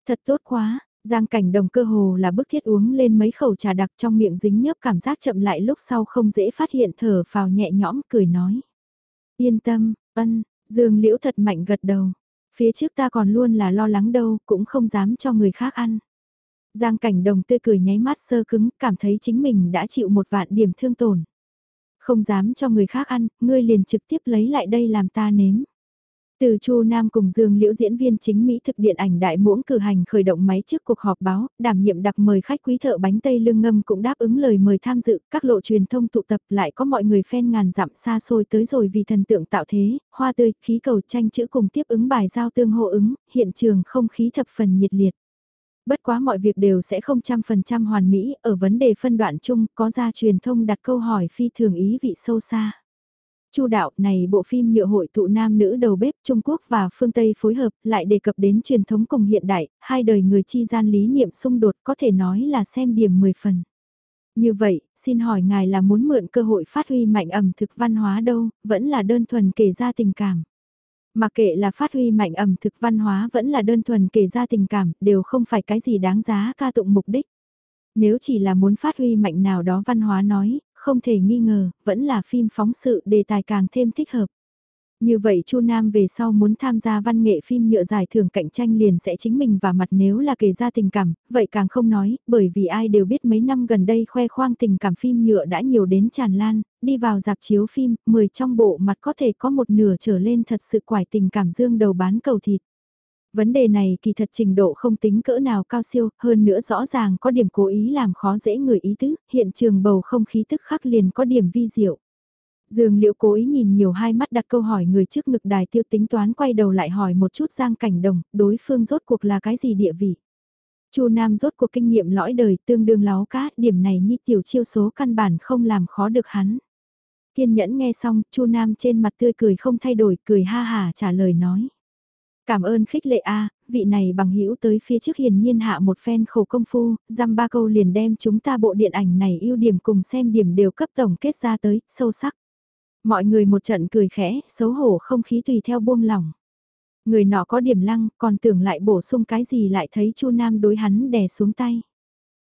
Thật tốt quá, Giang cảnh đồng cơ hồ là bức thiết uống lên mấy khẩu trà đặc trong miệng dính nhớp cảm giác chậm lại lúc sau không dễ phát hiện thở vào nhẹ nhõm cười nói. Yên tâm, ân, Dương Liễu thật mạnh gật đầu. Phía trước ta còn luôn là lo lắng đâu, cũng không dám cho người khác ăn. Giang cảnh đồng tươi cười nháy mắt sơ cứng, cảm thấy chính mình đã chịu một vạn điểm thương tổn. Không dám cho người khác ăn, ngươi liền trực tiếp lấy lại đây làm ta nếm. Từ Chu Nam cùng Dương Liễu diễn viên chính Mỹ thực điện ảnh đại muỗng cử hành khởi động máy trước cuộc họp báo, đảm nhiệm đặc mời khách quý thợ bánh tây lương ngâm cũng đáp ứng lời mời tham dự, các lộ truyền thông tụ tập lại có mọi người fan ngàn dặm xa xôi tới rồi vì thần tượng tạo thế, hoa tươi, khí cầu tranh chữ cùng tiếp ứng bài giao tương hô ứng, hiện trường không khí thập phần nhiệt liệt. Bất quá mọi việc đều sẽ không trăm phần trăm hoàn mỹ, ở vấn đề phân đoạn chung có ra truyền thông đặt câu hỏi phi thường ý vị sâu xa. Chu đạo này bộ phim nhựa hội tụ nam nữ đầu bếp Trung Quốc và phương Tây phối hợp lại đề cập đến truyền thống cùng hiện đại, hai đời người chi gian lý niệm xung đột có thể nói là xem điểm 10 phần. Như vậy, xin hỏi ngài là muốn mượn cơ hội phát huy mạnh ẩm thực văn hóa đâu, vẫn là đơn thuần kể ra tình cảm. Mà kệ là phát huy mạnh ẩm thực văn hóa vẫn là đơn thuần kể ra tình cảm, đều không phải cái gì đáng giá ca tụng mục đích. Nếu chỉ là muốn phát huy mạnh nào đó văn hóa nói, không thể nghi ngờ, vẫn là phim phóng sự đề tài càng thêm thích hợp. Như vậy Chu Nam về sau muốn tham gia văn nghệ phim nhựa giải thưởng cạnh tranh liền sẽ chính mình và mặt nếu là kể ra tình cảm, vậy càng không nói, bởi vì ai đều biết mấy năm gần đây khoe khoang tình cảm phim nhựa đã nhiều đến tràn lan, đi vào dạp chiếu phim, 10 trong bộ mặt có thể có một nửa trở lên thật sự quải tình cảm dương đầu bán cầu thịt. Vấn đề này kỳ thật trình độ không tính cỡ nào cao siêu, hơn nữa rõ ràng có điểm cố ý làm khó dễ người ý tứ, hiện trường bầu không khí tức khắc liền có điểm vi diệu. Dương Liễu cố ý nhìn nhiều hai mắt đặt câu hỏi người trước ngực đài tiêu tính toán quay đầu lại hỏi một chút Giang Cảnh Đồng, đối phương rốt cuộc là cái gì địa vị. Chu Nam rốt cuộc kinh nghiệm lõi đời tương đương láo cá, điểm này như tiểu chiêu số căn bản không làm khó được hắn. Kiên nhẫn nghe xong, Chu Nam trên mặt tươi cười không thay đổi, cười ha hà trả lời nói. Cảm ơn khích lệ A, vị này bằng hữu tới phía trước hiền nhiên hạ một phen khổ công phu, dăm ba câu liền đem chúng ta bộ điện ảnh này ưu điểm cùng xem điểm đều cấp tổng kết ra tới, sâu sắc. Mọi người một trận cười khẽ, xấu hổ không khí tùy theo buông lỏng. Người nọ có điểm lăng, còn tưởng lại bổ sung cái gì lại thấy Chu Nam đối hắn đè xuống tay.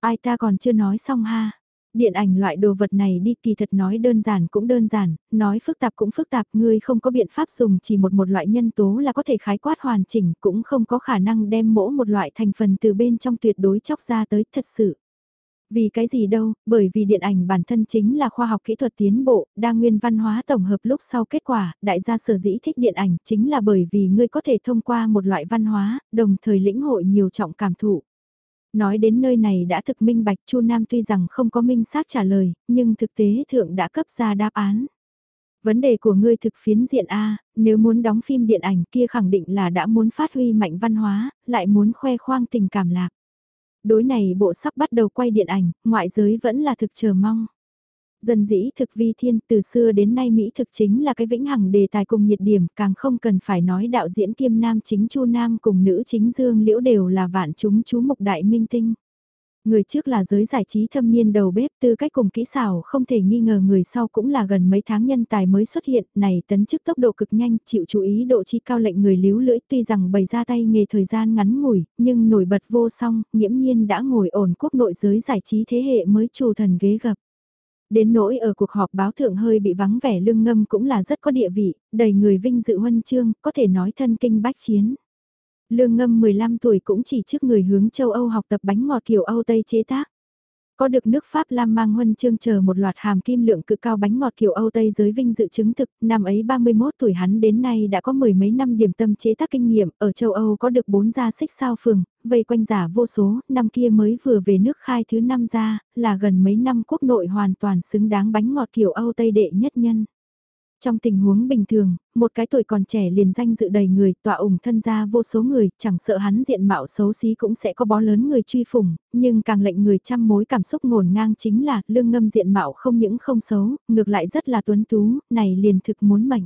Ai ta còn chưa nói xong ha. Điện ảnh loại đồ vật này đi kỳ thật nói đơn giản cũng đơn giản, nói phức tạp cũng phức tạp, ngươi không có biện pháp dùng chỉ một một loại nhân tố là có thể khái quát hoàn chỉnh, cũng không có khả năng đem mỗi một loại thành phần từ bên trong tuyệt đối chóc ra tới thật sự. Vì cái gì đâu, bởi vì điện ảnh bản thân chính là khoa học kỹ thuật tiến bộ, đa nguyên văn hóa tổng hợp lúc sau kết quả, đại gia sở dĩ thích điện ảnh chính là bởi vì ngươi có thể thông qua một loại văn hóa, đồng thời lĩnh hội nhiều trọng cảm thụ. Nói đến nơi này đã thực minh bạch Chu Nam tuy rằng không có minh xác trả lời, nhưng thực tế thượng đã cấp ra đáp án. Vấn đề của ngươi thực phiến diện A, nếu muốn đóng phim điện ảnh kia khẳng định là đã muốn phát huy mạnh văn hóa, lại muốn khoe khoang tình cảm lạc đối này bộ sắp bắt đầu quay điện ảnh, ngoại giới vẫn là thực chờ mong. Dân dĩ thực vi thiên từ xưa đến nay Mỹ thực chính là cái vĩnh hằng đề tài cùng nhiệt điểm, càng không cần phải nói đạo diễn kiêm nam chính Chu Nam cùng nữ chính Dương Liễu đều là vạn chúng chú mục đại minh tinh. Người trước là giới giải trí thâm niên đầu bếp tư cách cùng kỹ xảo không thể nghi ngờ người sau cũng là gần mấy tháng nhân tài mới xuất hiện này tấn chức tốc độ cực nhanh chịu chú ý độ chi cao lệnh người líu lưỡi tuy rằng bày ra tay nghề thời gian ngắn ngủi nhưng nổi bật vô song nghiễm nhiên đã ngồi ổn quốc nội giới giải trí thế hệ mới trù thần ghế gập. Đến nỗi ở cuộc họp báo thượng hơi bị vắng vẻ lương ngâm cũng là rất có địa vị, đầy người vinh dự huân chương, có thể nói thân kinh bách chiến. Lương ngâm 15 tuổi cũng chỉ trước người hướng châu Âu học tập bánh ngọt kiểu Âu Tây chế tác. Có được nước Pháp Lam mang huân chương chờ một loạt hàm kim lượng cực cao bánh ngọt kiểu Âu Tây giới vinh dự chứng thực, năm ấy 31 tuổi hắn đến nay đã có mười mấy năm điểm tâm chế tác kinh nghiệm, ở châu Âu có được bốn gia xích sao phường, vây quanh giả vô số, năm kia mới vừa về nước khai thứ năm ra, là gần mấy năm quốc nội hoàn toàn xứng đáng bánh ngọt kiểu Âu Tây đệ nhất nhân. Trong tình huống bình thường, một cái tuổi còn trẻ liền danh dự đầy người, tọa ủng thân ra vô số người, chẳng sợ hắn diện mạo xấu xí cũng sẽ có bó lớn người truy phủng, nhưng càng lệnh người trăm mối cảm xúc ngổn ngang chính là lương ngâm diện mạo không những không xấu, ngược lại rất là tuấn tú, này liền thực muốn mảnh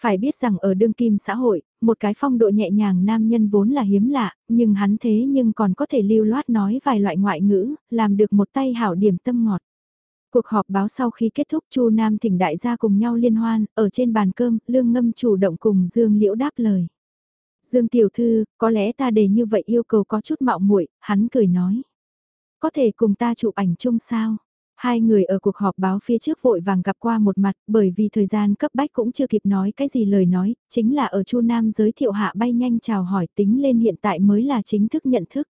Phải biết rằng ở đương kim xã hội, một cái phong độ nhẹ nhàng nam nhân vốn là hiếm lạ, nhưng hắn thế nhưng còn có thể lưu loát nói vài loại ngoại ngữ, làm được một tay hảo điểm tâm ngọt. Cuộc họp báo sau khi kết thúc Chu Nam thỉnh đại gia cùng nhau liên hoan, ở trên bàn cơm, Lương Ngâm chủ động cùng Dương Liễu đáp lời. Dương Tiểu Thư, có lẽ ta đề như vậy yêu cầu có chút mạo muội hắn cười nói. Có thể cùng ta chụp ảnh chung sao? Hai người ở cuộc họp báo phía trước vội vàng gặp qua một mặt bởi vì thời gian cấp bách cũng chưa kịp nói cái gì lời nói, chính là ở Chu Nam giới thiệu hạ bay nhanh chào hỏi tính lên hiện tại mới là chính thức nhận thức.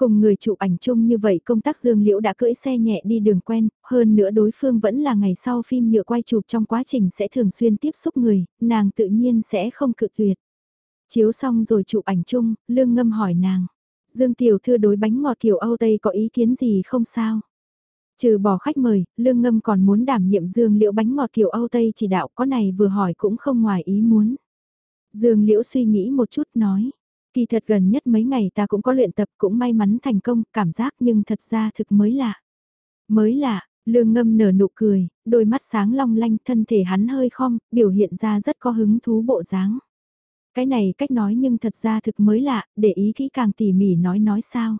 Cùng người chụp ảnh chung như vậy công tác Dương Liễu đã cưỡi xe nhẹ đi đường quen, hơn nữa đối phương vẫn là ngày sau phim nhựa quay chụp trong quá trình sẽ thường xuyên tiếp xúc người, nàng tự nhiên sẽ không cự tuyệt. Chiếu xong rồi chụp ảnh chung, Lương Ngâm hỏi nàng, Dương Tiểu Thư đối bánh ngọt kiểu Âu Tây có ý kiến gì không sao? Trừ bỏ khách mời, Lương Ngâm còn muốn đảm nhiệm Dương Liễu bánh ngọt kiểu Âu Tây chỉ đạo có này vừa hỏi cũng không ngoài ý muốn. Dương Liễu suy nghĩ một chút nói, Kỳ thật gần nhất mấy ngày ta cũng có luyện tập cũng may mắn thành công, cảm giác nhưng thật ra thực mới lạ. Mới lạ, Lương ngâm nở nụ cười, đôi mắt sáng long lanh thân thể hắn hơi khom, biểu hiện ra rất có hứng thú bộ dáng. Cái này cách nói nhưng thật ra thực mới lạ, để ý kỹ càng tỉ mỉ nói nói sao.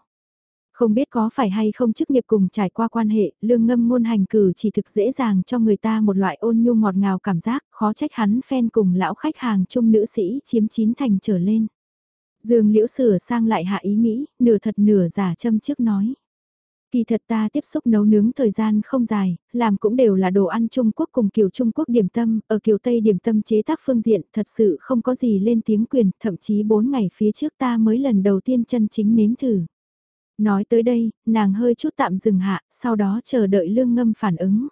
Không biết có phải hay không chức nghiệp cùng trải qua quan hệ, lương ngâm ngôn hành cử chỉ thực dễ dàng cho người ta một loại ôn nhu ngọt ngào cảm giác, khó trách hắn phen cùng lão khách hàng chung nữ sĩ chiếm chín thành trở lên. Dương liễu sửa sang lại hạ ý nghĩ, nửa thật nửa giả châm trước nói. Kỳ thật ta tiếp xúc nấu nướng thời gian không dài, làm cũng đều là đồ ăn Trung Quốc cùng kiểu Trung Quốc điểm tâm, ở kiểu Tây điểm tâm chế tác phương diện thật sự không có gì lên tiếng quyền, thậm chí 4 ngày phía trước ta mới lần đầu tiên chân chính nếm thử. Nói tới đây, nàng hơi chút tạm dừng hạ, sau đó chờ đợi lương ngâm phản ứng.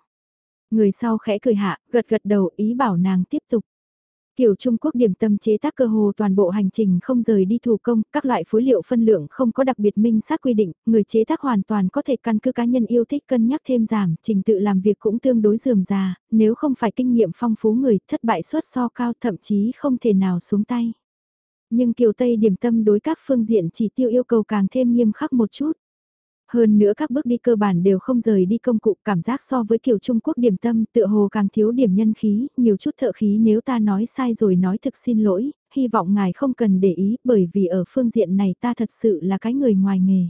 Người sau khẽ cười hạ, gật gật đầu ý bảo nàng tiếp tục. Kiểu Trung Quốc điểm tâm chế tác cơ hồ toàn bộ hành trình không rời đi thủ công, các loại phối liệu phân lượng không có đặc biệt minh xác quy định, người chế tác hoàn toàn có thể căn cứ cá nhân yêu thích cân nhắc thêm giảm, trình tự làm việc cũng tương đối dườm già, nếu không phải kinh nghiệm phong phú người, thất bại suất so cao thậm chí không thể nào xuống tay. Nhưng Kiều Tây điểm tâm đối các phương diện chỉ tiêu yêu cầu càng thêm nghiêm khắc một chút. Hơn nữa các bước đi cơ bản đều không rời đi công cụ cảm giác so với kiểu Trung Quốc điểm tâm tựa hồ càng thiếu điểm nhân khí, nhiều chút thợ khí nếu ta nói sai rồi nói thực xin lỗi, hy vọng ngài không cần để ý bởi vì ở phương diện này ta thật sự là cái người ngoài nghề.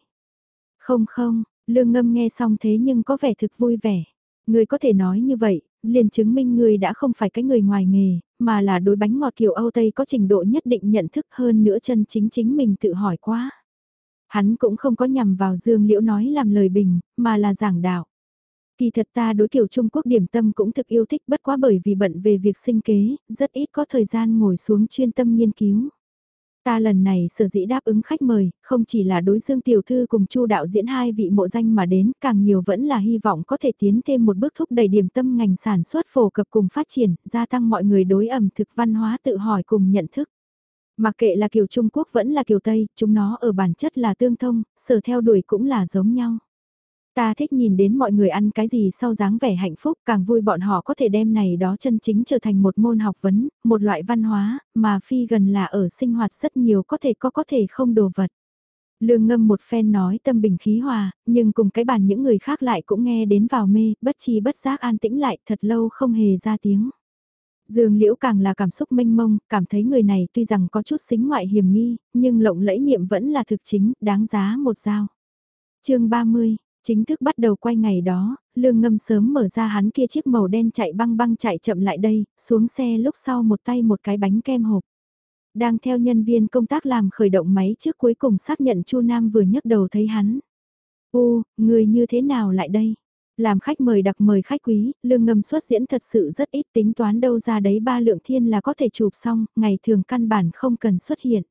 Không không, lương ngâm nghe xong thế nhưng có vẻ thực vui vẻ. Người có thể nói như vậy, liền chứng minh người đã không phải cái người ngoài nghề, mà là đối bánh ngọt kiểu Âu Tây có trình độ nhất định nhận thức hơn nữa chân chính chính mình tự hỏi quá. Hắn cũng không có nhằm vào Dương Liễu nói làm lời bình, mà là giảng đạo. Kỳ thật ta đối kiểu Trung Quốc điểm tâm cũng thực yêu thích bất quá bởi vì bận về việc sinh kế, rất ít có thời gian ngồi xuống chuyên tâm nghiên cứu. Ta lần này sở dĩ đáp ứng khách mời, không chỉ là đối Dương Tiểu Thư cùng Chu đạo diễn hai vị mộ danh mà đến, càng nhiều vẫn là hy vọng có thể tiến thêm một bước thúc đẩy điểm tâm ngành sản xuất phổ cập cùng phát triển, gia tăng mọi người đối ẩm thực văn hóa tự hỏi cùng nhận thức. Mặc kệ là kiểu Trung Quốc vẫn là kiểu Tây, chúng nó ở bản chất là tương thông, sở theo đuổi cũng là giống nhau. Ta thích nhìn đến mọi người ăn cái gì sau dáng vẻ hạnh phúc, càng vui bọn họ có thể đem này đó chân chính trở thành một môn học vấn, một loại văn hóa, mà phi gần là ở sinh hoạt rất nhiều có thể có có thể không đồ vật. Lương ngâm một phen nói tâm bình khí hòa, nhưng cùng cái bàn những người khác lại cũng nghe đến vào mê, bất chi bất giác an tĩnh lại thật lâu không hề ra tiếng. Dương Liễu càng là cảm xúc mênh mông, cảm thấy người này tuy rằng có chút xính ngoại hiểm nghi, nhưng lộng lẫy niệm vẫn là thực chính, đáng giá một dao. chương 30, chính thức bắt đầu quay ngày đó, lương ngâm sớm mở ra hắn kia chiếc màu đen chạy băng băng chạy chậm lại đây, xuống xe lúc sau một tay một cái bánh kem hộp. Đang theo nhân viên công tác làm khởi động máy trước cuối cùng xác nhận Chu Nam vừa nhấc đầu thấy hắn. U, người như thế nào lại đây? Làm khách mời đặc mời khách quý, lương ngâm xuất diễn thật sự rất ít tính toán đâu ra đấy ba lượng thiên là có thể chụp xong, ngày thường căn bản không cần xuất hiện.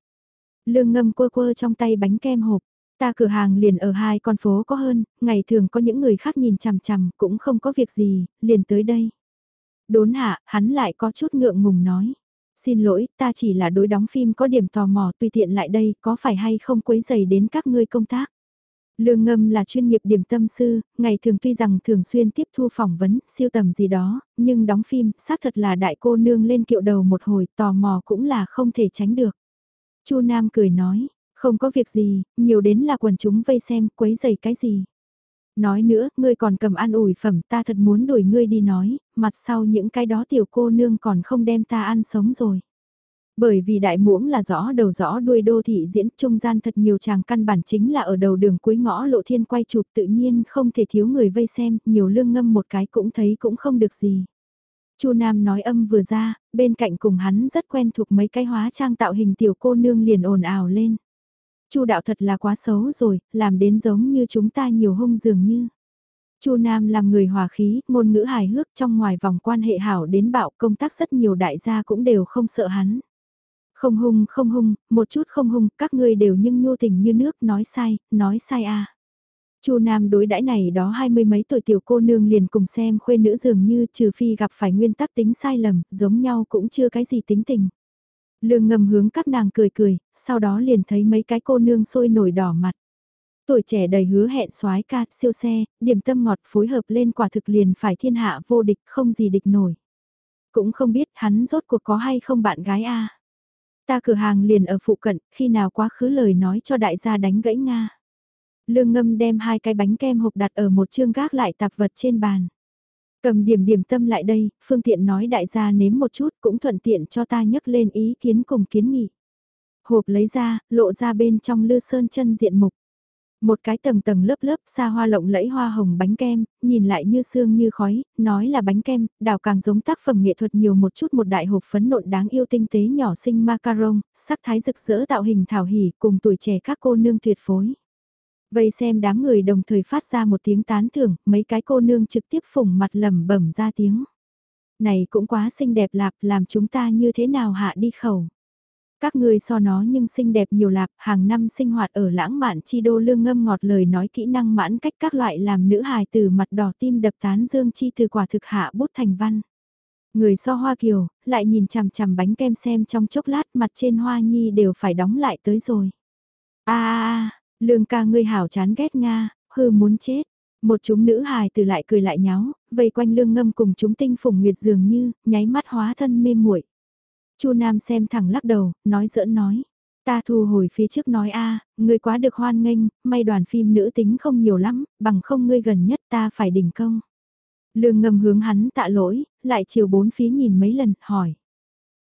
Lương ngâm quơ quơ trong tay bánh kem hộp, ta cửa hàng liền ở hai con phố có hơn, ngày thường có những người khác nhìn chằm chằm cũng không có việc gì, liền tới đây. Đốn hạ, hắn lại có chút ngượng ngùng nói. Xin lỗi, ta chỉ là đối đóng phim có điểm tò mò tùy tiện lại đây, có phải hay không quấy dày đến các ngươi công tác. Lương Ngâm là chuyên nghiệp điểm tâm sư, ngày thường tuy rằng thường xuyên tiếp thu phỏng vấn, siêu tầm gì đó, nhưng đóng phim, xác thật là đại cô nương lên kiệu đầu một hồi, tò mò cũng là không thể tránh được. Chu Nam cười nói, không có việc gì, nhiều đến là quần chúng vây xem, quấy giày cái gì. Nói nữa, ngươi còn cầm an ủi phẩm, ta thật muốn đuổi ngươi đi nói, mặt sau những cái đó tiểu cô nương còn không đem ta ăn sống rồi. Bởi vì đại muỗng là rõ đầu rõ đuôi đô thị diễn trung gian thật nhiều chàng căn bản chính là ở đầu đường cuối ngõ lộ thiên quay chụp tự nhiên không thể thiếu người vây xem, nhiều lương ngâm một cái cũng thấy cũng không được gì. Chu Nam nói âm vừa ra, bên cạnh cùng hắn rất quen thuộc mấy cái hóa trang tạo hình tiểu cô nương liền ồn ào lên. Chu đạo thật là quá xấu rồi, làm đến giống như chúng ta nhiều hung dường như. Chu Nam làm người hòa khí, ngôn ngữ hài hước trong ngoài vòng quan hệ hảo đến bạo công tác rất nhiều đại gia cũng đều không sợ hắn. Không hung không hung, một chút không hung, các ngươi đều nhưng nhu tình như nước, nói sai, nói sai a. À. Chu Nam đối đãi này đó hai mươi mấy tuổi tiểu cô nương liền cùng xem khuê nữ dường như trừ phi gặp phải nguyên tắc tính sai lầm, giống nhau cũng chưa cái gì tính tình. Lương ngầm hướng các nàng cười cười, sau đó liền thấy mấy cái cô nương sôi nổi đỏ mặt. Tuổi trẻ đầy hứa hẹn soái ca, siêu xe, điểm tâm ngọt phối hợp lên quả thực liền phải thiên hạ vô địch không gì địch nổi. Cũng không biết hắn rốt cuộc có hay không bạn gái a Ta cửa hàng liền ở phụ cận, khi nào quá khứ lời nói cho đại gia đánh gãy Nga. Lương ngâm đem hai cái bánh kem hộp đặt ở một chương gác lại tạp vật trên bàn. Cầm điểm điểm tâm lại đây, phương tiện nói đại gia nếm một chút cũng thuận tiện cho ta nhấc lên ý kiến cùng kiến nghị. Hộp lấy ra, lộ ra bên trong lư sơn chân diện mục. Một cái tầng tầng lớp lớp xa hoa lộng lẫy hoa hồng bánh kem, nhìn lại như xương như khói, nói là bánh kem, đảo càng giống tác phẩm nghệ thuật nhiều một chút một đại hộp phấn nộn đáng yêu tinh tế nhỏ xinh macaron, sắc thái rực rỡ tạo hình thảo hỉ cùng tuổi trẻ các cô nương tuyệt phối. Vây xem đám người đồng thời phát ra một tiếng tán thưởng, mấy cái cô nương trực tiếp phủng mặt lẩm bẩm ra tiếng. Này cũng quá xinh đẹp lạp, làm chúng ta như thế nào hạ đi khẩu. Các người so nó nhưng xinh đẹp nhiều lạp, hàng năm sinh hoạt ở lãng mạn chi đô lương ngâm ngọt lời nói kỹ năng mãn cách các loại làm nữ hài từ mặt đỏ tim đập tán dương chi từ quả thực hạ bút thành văn. Người so hoa kiều, lại nhìn chằm chằm bánh kem xem trong chốc lát mặt trên hoa nhi đều phải đóng lại tới rồi. a a lương ca ngươi hảo chán ghét Nga, hư muốn chết. Một chúng nữ hài từ lại cười lại nháo, vây quanh lương ngâm cùng chúng tinh phùng nguyệt dường như, nháy mắt hóa thân mê muội Chu Nam xem thẳng lắc đầu, nói giỡn nói. Ta thu hồi phía trước nói a, ngươi quá được hoan nghênh, may đoàn phim nữ tính không nhiều lắm, bằng không ngươi gần nhất ta phải đỉnh công. Lương ngầm hướng hắn tạ lỗi, lại chiều bốn phía nhìn mấy lần, hỏi.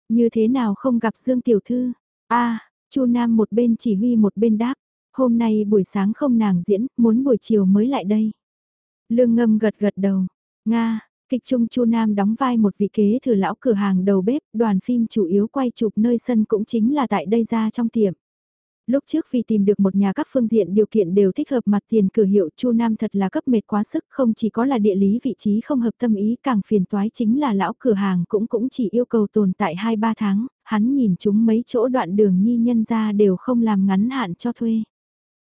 Như thế nào không gặp Dương Tiểu Thư? a Chu Nam một bên chỉ huy một bên đáp. Hôm nay buổi sáng không nàng diễn, muốn buổi chiều mới lại đây. Lương ngâm gật gật đầu. Nga, Kịch trung Chu Nam đóng vai một vị kế thừa lão cửa hàng đầu bếp, đoàn phim chủ yếu quay chụp nơi sân cũng chính là tại đây ra trong tiệm. Lúc trước vì tìm được một nhà các phương diện điều kiện đều thích hợp mặt tiền cửa hiệu Chu Nam thật là cấp mệt quá sức không chỉ có là địa lý vị trí không hợp tâm ý càng phiền toái chính là lão cửa hàng cũng cũng chỉ yêu cầu tồn tại 2-3 tháng, hắn nhìn chúng mấy chỗ đoạn đường nhi nhân ra đều không làm ngắn hạn cho thuê.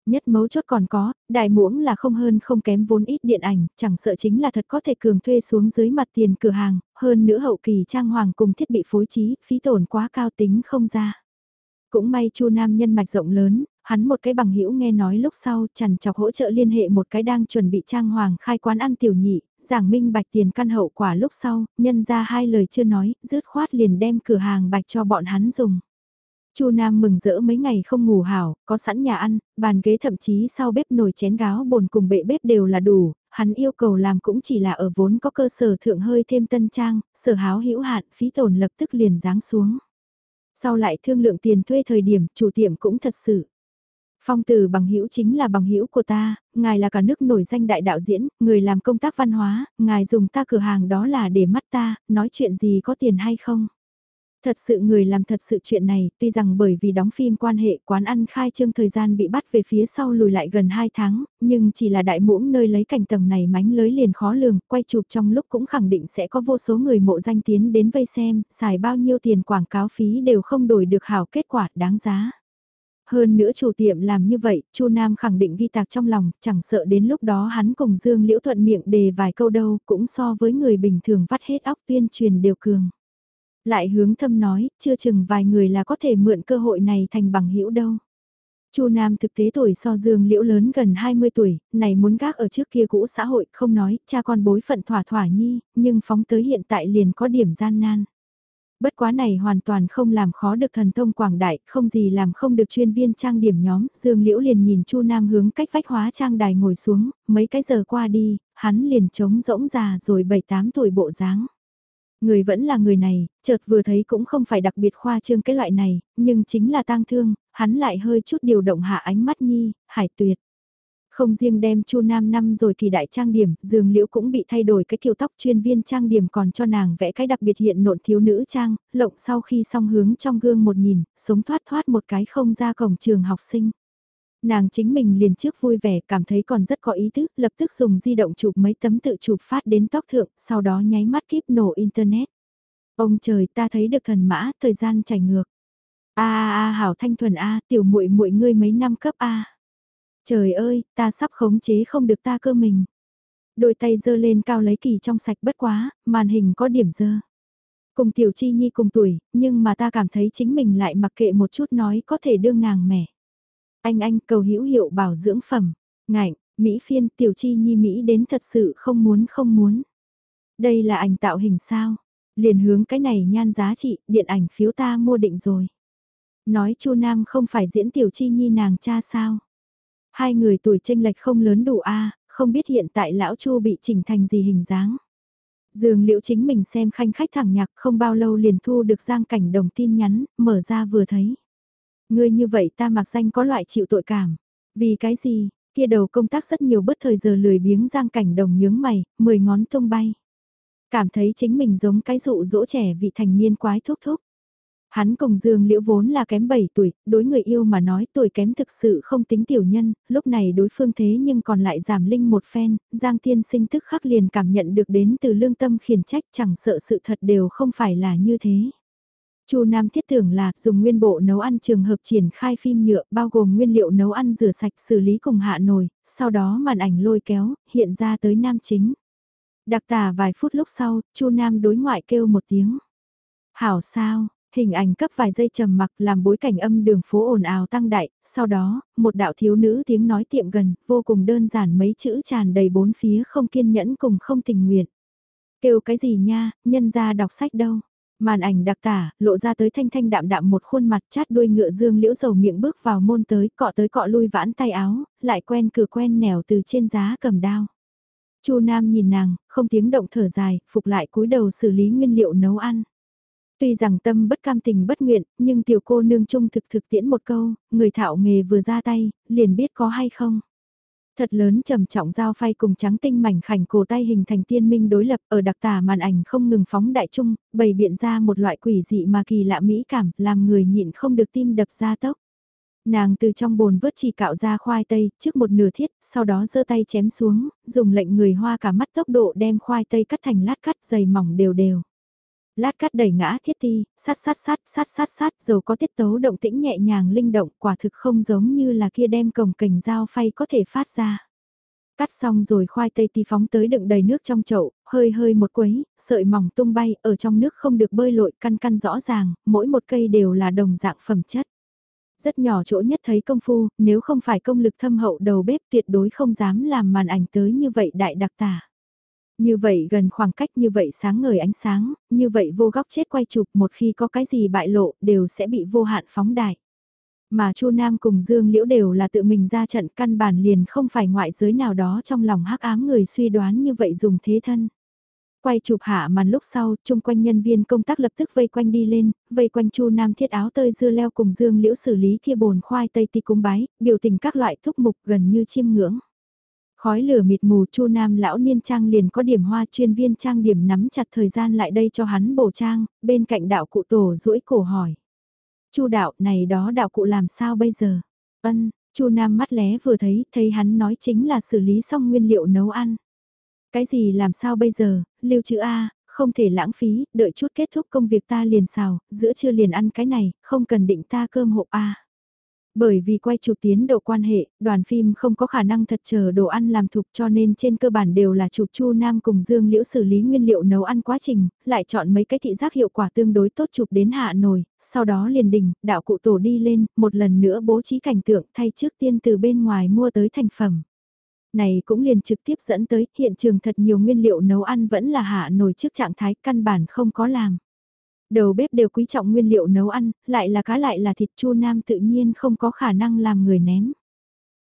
Nhất mấu chốt còn có, đại muỗng là không hơn không kém vốn ít điện ảnh, chẳng sợ chính là thật có thể cường thuê xuống dưới mặt tiền cửa hàng, hơn nữa hậu kỳ trang hoàng cùng thiết bị phối trí, phí tổn quá cao tính không ra. Cũng may Chu Nam nhân mạch rộng lớn, hắn một cái bằng hữu nghe nói lúc sau chằn chọc hỗ trợ liên hệ một cái đang chuẩn bị trang hoàng khai quán ăn tiểu nhị, giảng minh bạch tiền căn hậu quả lúc sau, nhân ra hai lời chưa nói, rứt khoát liền đem cửa hàng bạch cho bọn hắn dùng. Chu Nam mừng rỡ mấy ngày không ngủ hảo, có sẵn nhà ăn, bàn ghế thậm chí sau bếp nồi chén gáo bồn cùng bệ bếp đều là đủ, hắn yêu cầu làm cũng chỉ là ở vốn có cơ sở thượng hơi thêm tân trang, sở háo hữu hạn, phí tổn lập tức liền giáng xuống. Sau lại thương lượng tiền thuê thời điểm, chủ tiệm cũng thật sự. Phong từ bằng hữu chính là bằng hữu của ta, ngài là cả nước nổi danh đại đạo diễn, người làm công tác văn hóa, ngài dùng ta cửa hàng đó là để mắt ta, nói chuyện gì có tiền hay không. Thật sự người làm thật sự chuyện này, tuy rằng bởi vì đóng phim quan hệ quán ăn khai trương thời gian bị bắt về phía sau lùi lại gần 2 tháng, nhưng chỉ là đại muỗng nơi lấy cảnh tầng này mánh lới liền khó lường, quay chụp trong lúc cũng khẳng định sẽ có vô số người mộ danh tiến đến vây xem, xài bao nhiêu tiền quảng cáo phí đều không đổi được hảo kết quả đáng giá. Hơn nữa chủ tiệm làm như vậy, Chu Nam khẳng định ghi tạc trong lòng, chẳng sợ đến lúc đó hắn cùng Dương Liễu thuận miệng đề vài câu đâu, cũng so với người bình thường vắt hết óc tuyên truyền đều cường. Lại hướng thâm nói, chưa chừng vài người là có thể mượn cơ hội này thành bằng hữu đâu. Chu Nam thực tế tuổi so Dương Liễu lớn gần 20 tuổi, này muốn gác ở trước kia cũ xã hội, không nói, cha con bối phận thỏa thỏa nhi, nhưng phóng tới hiện tại liền có điểm gian nan. Bất quá này hoàn toàn không làm khó được thần thông quảng đại, không gì làm không được chuyên viên trang điểm nhóm, Dương Liễu liền nhìn Chu Nam hướng cách vách hóa trang đài ngồi xuống, mấy cái giờ qua đi, hắn liền trống rỗng già rồi 7-8 tuổi bộ dáng. Người vẫn là người này, chợt vừa thấy cũng không phải đặc biệt khoa trương cái loại này, nhưng chính là tang thương, hắn lại hơi chút điều động hạ ánh mắt nhi, hải tuyệt. Không riêng đem chu nam năm rồi kỳ đại trang điểm, dường liễu cũng bị thay đổi cái kiểu tóc chuyên viên trang điểm còn cho nàng vẽ cái đặc biệt hiện nộn thiếu nữ trang, lộng sau khi xong hướng trong gương một nhìn, sống thoát thoát một cái không ra cổng trường học sinh. Nàng chính mình liền trước vui vẻ cảm thấy còn rất có ý thức, lập tức dùng di động chụp mấy tấm tự chụp phát đến tóc thượng, sau đó nháy mắt kíp nổ internet. Ông trời ta thấy được thần mã, thời gian chảy ngược. A a a hảo thanh thuần a, tiểu muội muội ngươi mấy năm cấp a. Trời ơi, ta sắp khống chế không được ta cơ mình. Đôi tay giơ lên cao lấy kỳ trong sạch bất quá, màn hình có điểm dơ. Cùng tiểu chi nhi cùng tuổi, nhưng mà ta cảm thấy chính mình lại mặc kệ một chút nói có thể đương nàng mẹ. Anh anh cầu hữu hiệu bảo dưỡng phẩm. Ngạnh, Mỹ phiên tiểu chi nhi Mỹ đến thật sự không muốn không muốn. Đây là ảnh tạo hình sao? Liền hướng cái này nhan giá trị, điện ảnh phiếu ta mua định rồi. Nói chu Nam không phải diễn tiểu chi nhi nàng cha sao? Hai người tuổi tranh lệch không lớn đủ a không biết hiện tại lão Chu bị chỉnh thành gì hình dáng. Dương Liễu chính mình xem khanh khách thẳng nhạc không bao lâu liền thu được giang cảnh đồng tin nhắn, mở ra vừa thấy. Ngươi như vậy ta mặc danh có loại chịu tội cảm. Vì cái gì, kia đầu công tác rất nhiều bất thời giờ lười biếng giang cảnh đồng nhướng mày, mười ngón tung bay. Cảm thấy chính mình giống cái dụ dỗ trẻ vị thành niên quái thúc thúc. Hắn cùng Dương Liễu vốn là kém 7 tuổi, đối người yêu mà nói tuổi kém thực sự không tính tiểu nhân, lúc này đối phương thế nhưng còn lại giảm linh một phen, Giang Tiên sinh tức khắc liền cảm nhận được đến từ lương tâm khiển trách chẳng sợ sự thật đều không phải là như thế. Chu Nam thiết tưởng là dùng nguyên bộ nấu ăn trường hợp triển khai phim nhựa bao gồm nguyên liệu nấu ăn rửa sạch xử lý cùng hạ nồi, sau đó màn ảnh lôi kéo, hiện ra tới nam chính. Đặc tả vài phút lúc sau, Chu Nam đối ngoại kêu một tiếng. Hảo sao, Hình ảnh cấp vài giây trầm mặc làm bối cảnh âm đường phố ồn ào tăng đại, sau đó, một đạo thiếu nữ tiếng nói tiệm gần, vô cùng đơn giản mấy chữ tràn đầy bốn phía không kiên nhẫn cùng không tình nguyện. Kêu cái gì nha, nhân ra đọc sách đâu. Màn ảnh đặc tả, lộ ra tới thanh thanh đạm đạm một khuôn mặt chát đuôi ngựa dương liễu dầu miệng bước vào môn tới, cọ tới cọ lui vãn tay áo, lại quen cửa quen nẻo từ trên giá cầm đao. Chu Nam nhìn nàng, không tiếng động thở dài, phục lại cúi đầu xử lý nguyên liệu nấu ăn. Tuy rằng tâm bất cam tình bất nguyện, nhưng tiểu cô nương trung thực thực tiễn một câu, người thạo nghề vừa ra tay, liền biết có hay không. Thật lớn trầm trọng giao phay cùng trắng tinh mảnh khảnh cổ tay hình thành tiên minh đối lập ở đặc tả màn ảnh không ngừng phóng đại trung, bày biện ra một loại quỷ dị mà kỳ lạ mỹ cảm, làm người nhịn không được tim đập ra tốc. Nàng từ trong bồn vớt chỉ cạo ra khoai tây, trước một nửa thiết, sau đó giơ tay chém xuống, dùng lệnh người hoa cả mắt tốc độ đem khoai tây cắt thành lát cắt dày mỏng đều đều lát cắt đẩy ngã thiết ti, sát sát sát sát sát sát dầu có tiết tấu động tĩnh nhẹ nhàng linh động quả thực không giống như là kia đem cổng cành dao phay có thể phát ra. Cắt xong rồi khoai tây ti phóng tới đựng đầy nước trong chậu, hơi hơi một quấy, sợi mỏng tung bay ở trong nước không được bơi lội căn căn rõ ràng, mỗi một cây đều là đồng dạng phẩm chất. Rất nhỏ chỗ nhất thấy công phu, nếu không phải công lực thâm hậu đầu bếp tuyệt đối không dám làm màn ảnh tới như vậy đại đặc tả. Như vậy gần khoảng cách như vậy sáng ngời ánh sáng, như vậy vô góc chết quay chụp một khi có cái gì bại lộ đều sẽ bị vô hạn phóng đại. Mà Chu Nam cùng Dương Liễu đều là tự mình ra trận căn bản liền không phải ngoại giới nào đó trong lòng hắc ám người suy đoán như vậy dùng thế thân. Quay chụp hạ màn lúc sau, chung quanh nhân viên công tác lập tức vây quanh đi lên, vây quanh Chu Nam thiết áo tơi dưa leo cùng Dương Liễu xử lý kia bồn khoai tây ti cúng bái, biểu tình các loại thúc mục gần như chiêm ngưỡng. Khói lửa mịt mù chu nam lão niên trang liền có điểm hoa chuyên viên trang điểm nắm chặt thời gian lại đây cho hắn bổ trang, bên cạnh đạo cụ tổ duỗi cổ hỏi. chu đạo này đó đạo cụ làm sao bây giờ? Ân, chu nam mắt lé vừa thấy, thấy hắn nói chính là xử lý xong nguyên liệu nấu ăn. Cái gì làm sao bây giờ, lưu trữ A, không thể lãng phí, đợi chút kết thúc công việc ta liền xào, giữa trưa liền ăn cái này, không cần định ta cơm hộp A. Bởi vì quay chụp tiến độ quan hệ, đoàn phim không có khả năng thật chờ đồ ăn làm thục cho nên trên cơ bản đều là chụp Chu Nam cùng Dương Liễu xử lý nguyên liệu nấu ăn quá trình, lại chọn mấy cái thị giác hiệu quả tương đối tốt chụp đến hạ nồi, sau đó liền đỉnh, đạo cụ tổ đi lên, một lần nữa bố trí cảnh tượng thay trước tiên từ bên ngoài mua tới thành phẩm. Này cũng liền trực tiếp dẫn tới hiện trường thật nhiều nguyên liệu nấu ăn vẫn là hạ nồi trước trạng thái căn bản không có làm. Đầu bếp đều quý trọng nguyên liệu nấu ăn, lại là cá lại là thịt chu nam tự nhiên không có khả năng làm người ném.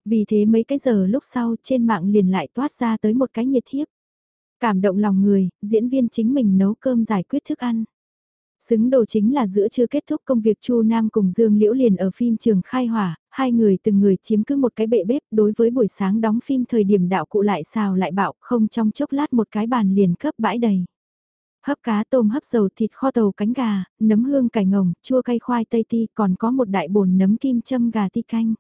Vì thế mấy cái giờ lúc sau trên mạng liền lại toát ra tới một cái nhiệt thiếp. Cảm động lòng người, diễn viên chính mình nấu cơm giải quyết thức ăn. Xứng đồ chính là giữa chưa kết thúc công việc Chu Nam cùng Dương Liễu liền ở phim trường khai hỏa, hai người từng người chiếm cứ một cái bệ bếp đối với buổi sáng đóng phim thời điểm đạo cụ lại xào lại bạo không trong chốc lát một cái bàn liền cấp bãi đầy hấp cá tôm hấp dầu thịt kho tàu cánh gà, nấm hương cải ngồng, chua cay khoai tây ti, còn có một đại bồn nấm kim châm gà ti canh.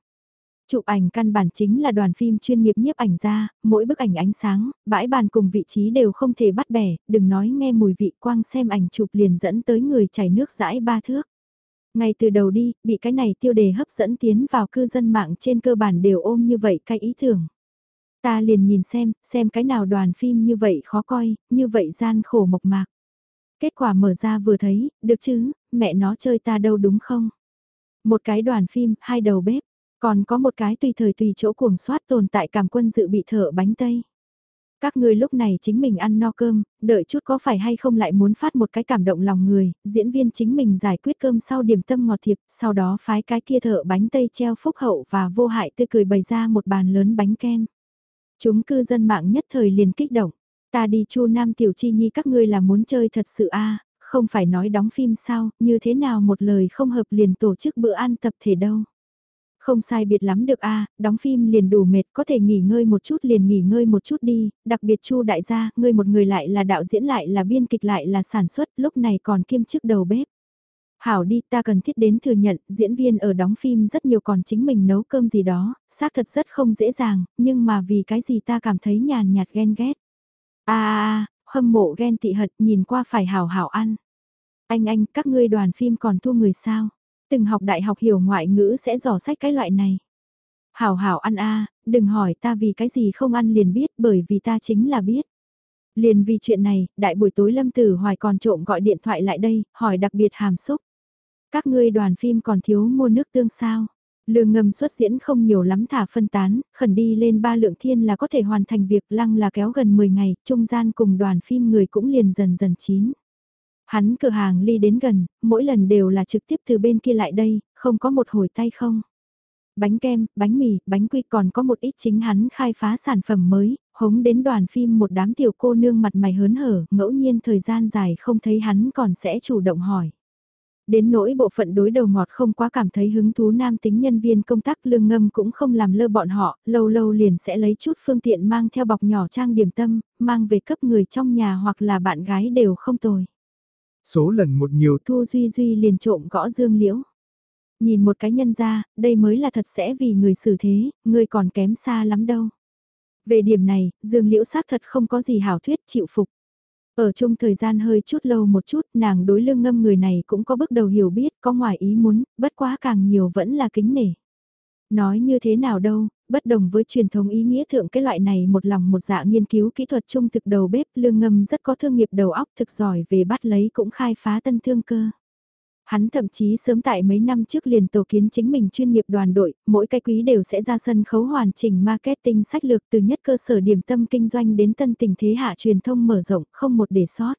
Chụp ảnh căn bản chính là đoàn phim chuyên nghiệp nhiếp ảnh ra, mỗi bức ảnh ánh sáng, bãi bàn cùng vị trí đều không thể bắt bẻ, đừng nói nghe mùi vị quang xem ảnh chụp liền dẫn tới người chảy nước dãi ba thước. Ngay từ đầu đi, bị cái này tiêu đề hấp dẫn tiến vào cư dân mạng trên cơ bản đều ôm như vậy cái ý tưởng. Ta liền nhìn xem, xem cái nào đoàn phim như vậy khó coi, như vậy gian khổ mộc mạc. Kết quả mở ra vừa thấy, được chứ, mẹ nó chơi ta đâu đúng không? Một cái đoàn phim, hai đầu bếp, còn có một cái tùy thời tùy chỗ cuồng soát tồn tại cảm quân dự bị thở bánh tây. Các ngươi lúc này chính mình ăn no cơm, đợi chút có phải hay không lại muốn phát một cái cảm động lòng người, diễn viên chính mình giải quyết cơm sau điểm tâm ngọt thiệp, sau đó phái cái kia thợ bánh tây treo phúc hậu và vô hại tươi cười bày ra một bàn lớn bánh kem. Chúng cư dân mạng nhất thời liền kích động, ta đi chu Nam Tiểu Chi Nhi các ngươi là muốn chơi thật sự a không phải nói đóng phim sao, như thế nào một lời không hợp liền tổ chức bữa ăn tập thể đâu. Không sai biệt lắm được a, đóng phim liền đủ mệt, có thể nghỉ ngơi một chút liền nghỉ ngơi một chút đi, đặc biệt Chu đại gia, ngươi một người lại là đạo diễn lại là biên kịch lại là sản xuất, lúc này còn kiêm chức đầu bếp. Hảo đi, ta cần thiết đến thừa nhận, diễn viên ở đóng phim rất nhiều còn chính mình nấu cơm gì đó, xác thật rất không dễ dàng, nhưng mà vì cái gì ta cảm thấy nhàn nhạt ghen ghét a a hâm mộ ghen tị hận, nhìn qua phải hảo hảo ăn. Anh anh, các ngươi đoàn phim còn thu người sao? Từng học đại học hiểu ngoại ngữ sẽ dò sách cái loại này. Hảo hảo ăn a, đừng hỏi ta vì cái gì không ăn liền biết bởi vì ta chính là biết. Liền vì chuyện này, đại buổi tối Lâm Tử Hoài còn trộm gọi điện thoại lại đây, hỏi đặc biệt hàm xúc. Các ngươi đoàn phim còn thiếu mua nước tương sao? Lương ngầm xuất diễn không nhiều lắm thả phân tán, khẩn đi lên ba lượng thiên là có thể hoàn thành việc lăng là kéo gần 10 ngày, trung gian cùng đoàn phim người cũng liền dần dần chín. Hắn cửa hàng ly đến gần, mỗi lần đều là trực tiếp từ bên kia lại đây, không có một hồi tay không. Bánh kem, bánh mì, bánh quy còn có một ít chính hắn khai phá sản phẩm mới, hống đến đoàn phim một đám tiểu cô nương mặt mày hớn hở, ngẫu nhiên thời gian dài không thấy hắn còn sẽ chủ động hỏi. Đến nỗi bộ phận đối đầu ngọt không quá cảm thấy hứng thú nam tính nhân viên công tác lương ngâm cũng không làm lơ bọn họ, lâu lâu liền sẽ lấy chút phương tiện mang theo bọc nhỏ trang điểm tâm, mang về cấp người trong nhà hoặc là bạn gái đều không tồi. Số lần một nhiều Thu Duy Duy liền trộm gõ dương liễu. Nhìn một cái nhân ra, đây mới là thật sẽ vì người xử thế, người còn kém xa lắm đâu. Về điểm này, dương liễu xác thật không có gì hảo thuyết chịu phục. Ở chung thời gian hơi chút lâu một chút, nàng đối lương ngâm người này cũng có bước đầu hiểu biết, có ngoài ý muốn, bất quá càng nhiều vẫn là kính nể. Nói như thế nào đâu, bất đồng với truyền thống ý nghĩa thượng cái loại này một lòng một dạ nghiên cứu kỹ thuật trung thực đầu bếp lương ngâm rất có thương nghiệp đầu óc thực giỏi về bắt lấy cũng khai phá tân thương cơ. Hắn thậm chí sớm tại mấy năm trước liền tổ kiến chính mình chuyên nghiệp đoàn đội, mỗi cái quý đều sẽ ra sân khấu hoàn chỉnh marketing sách lược từ nhất cơ sở điểm tâm kinh doanh đến tân tình thế hạ truyền thông mở rộng, không một để sót.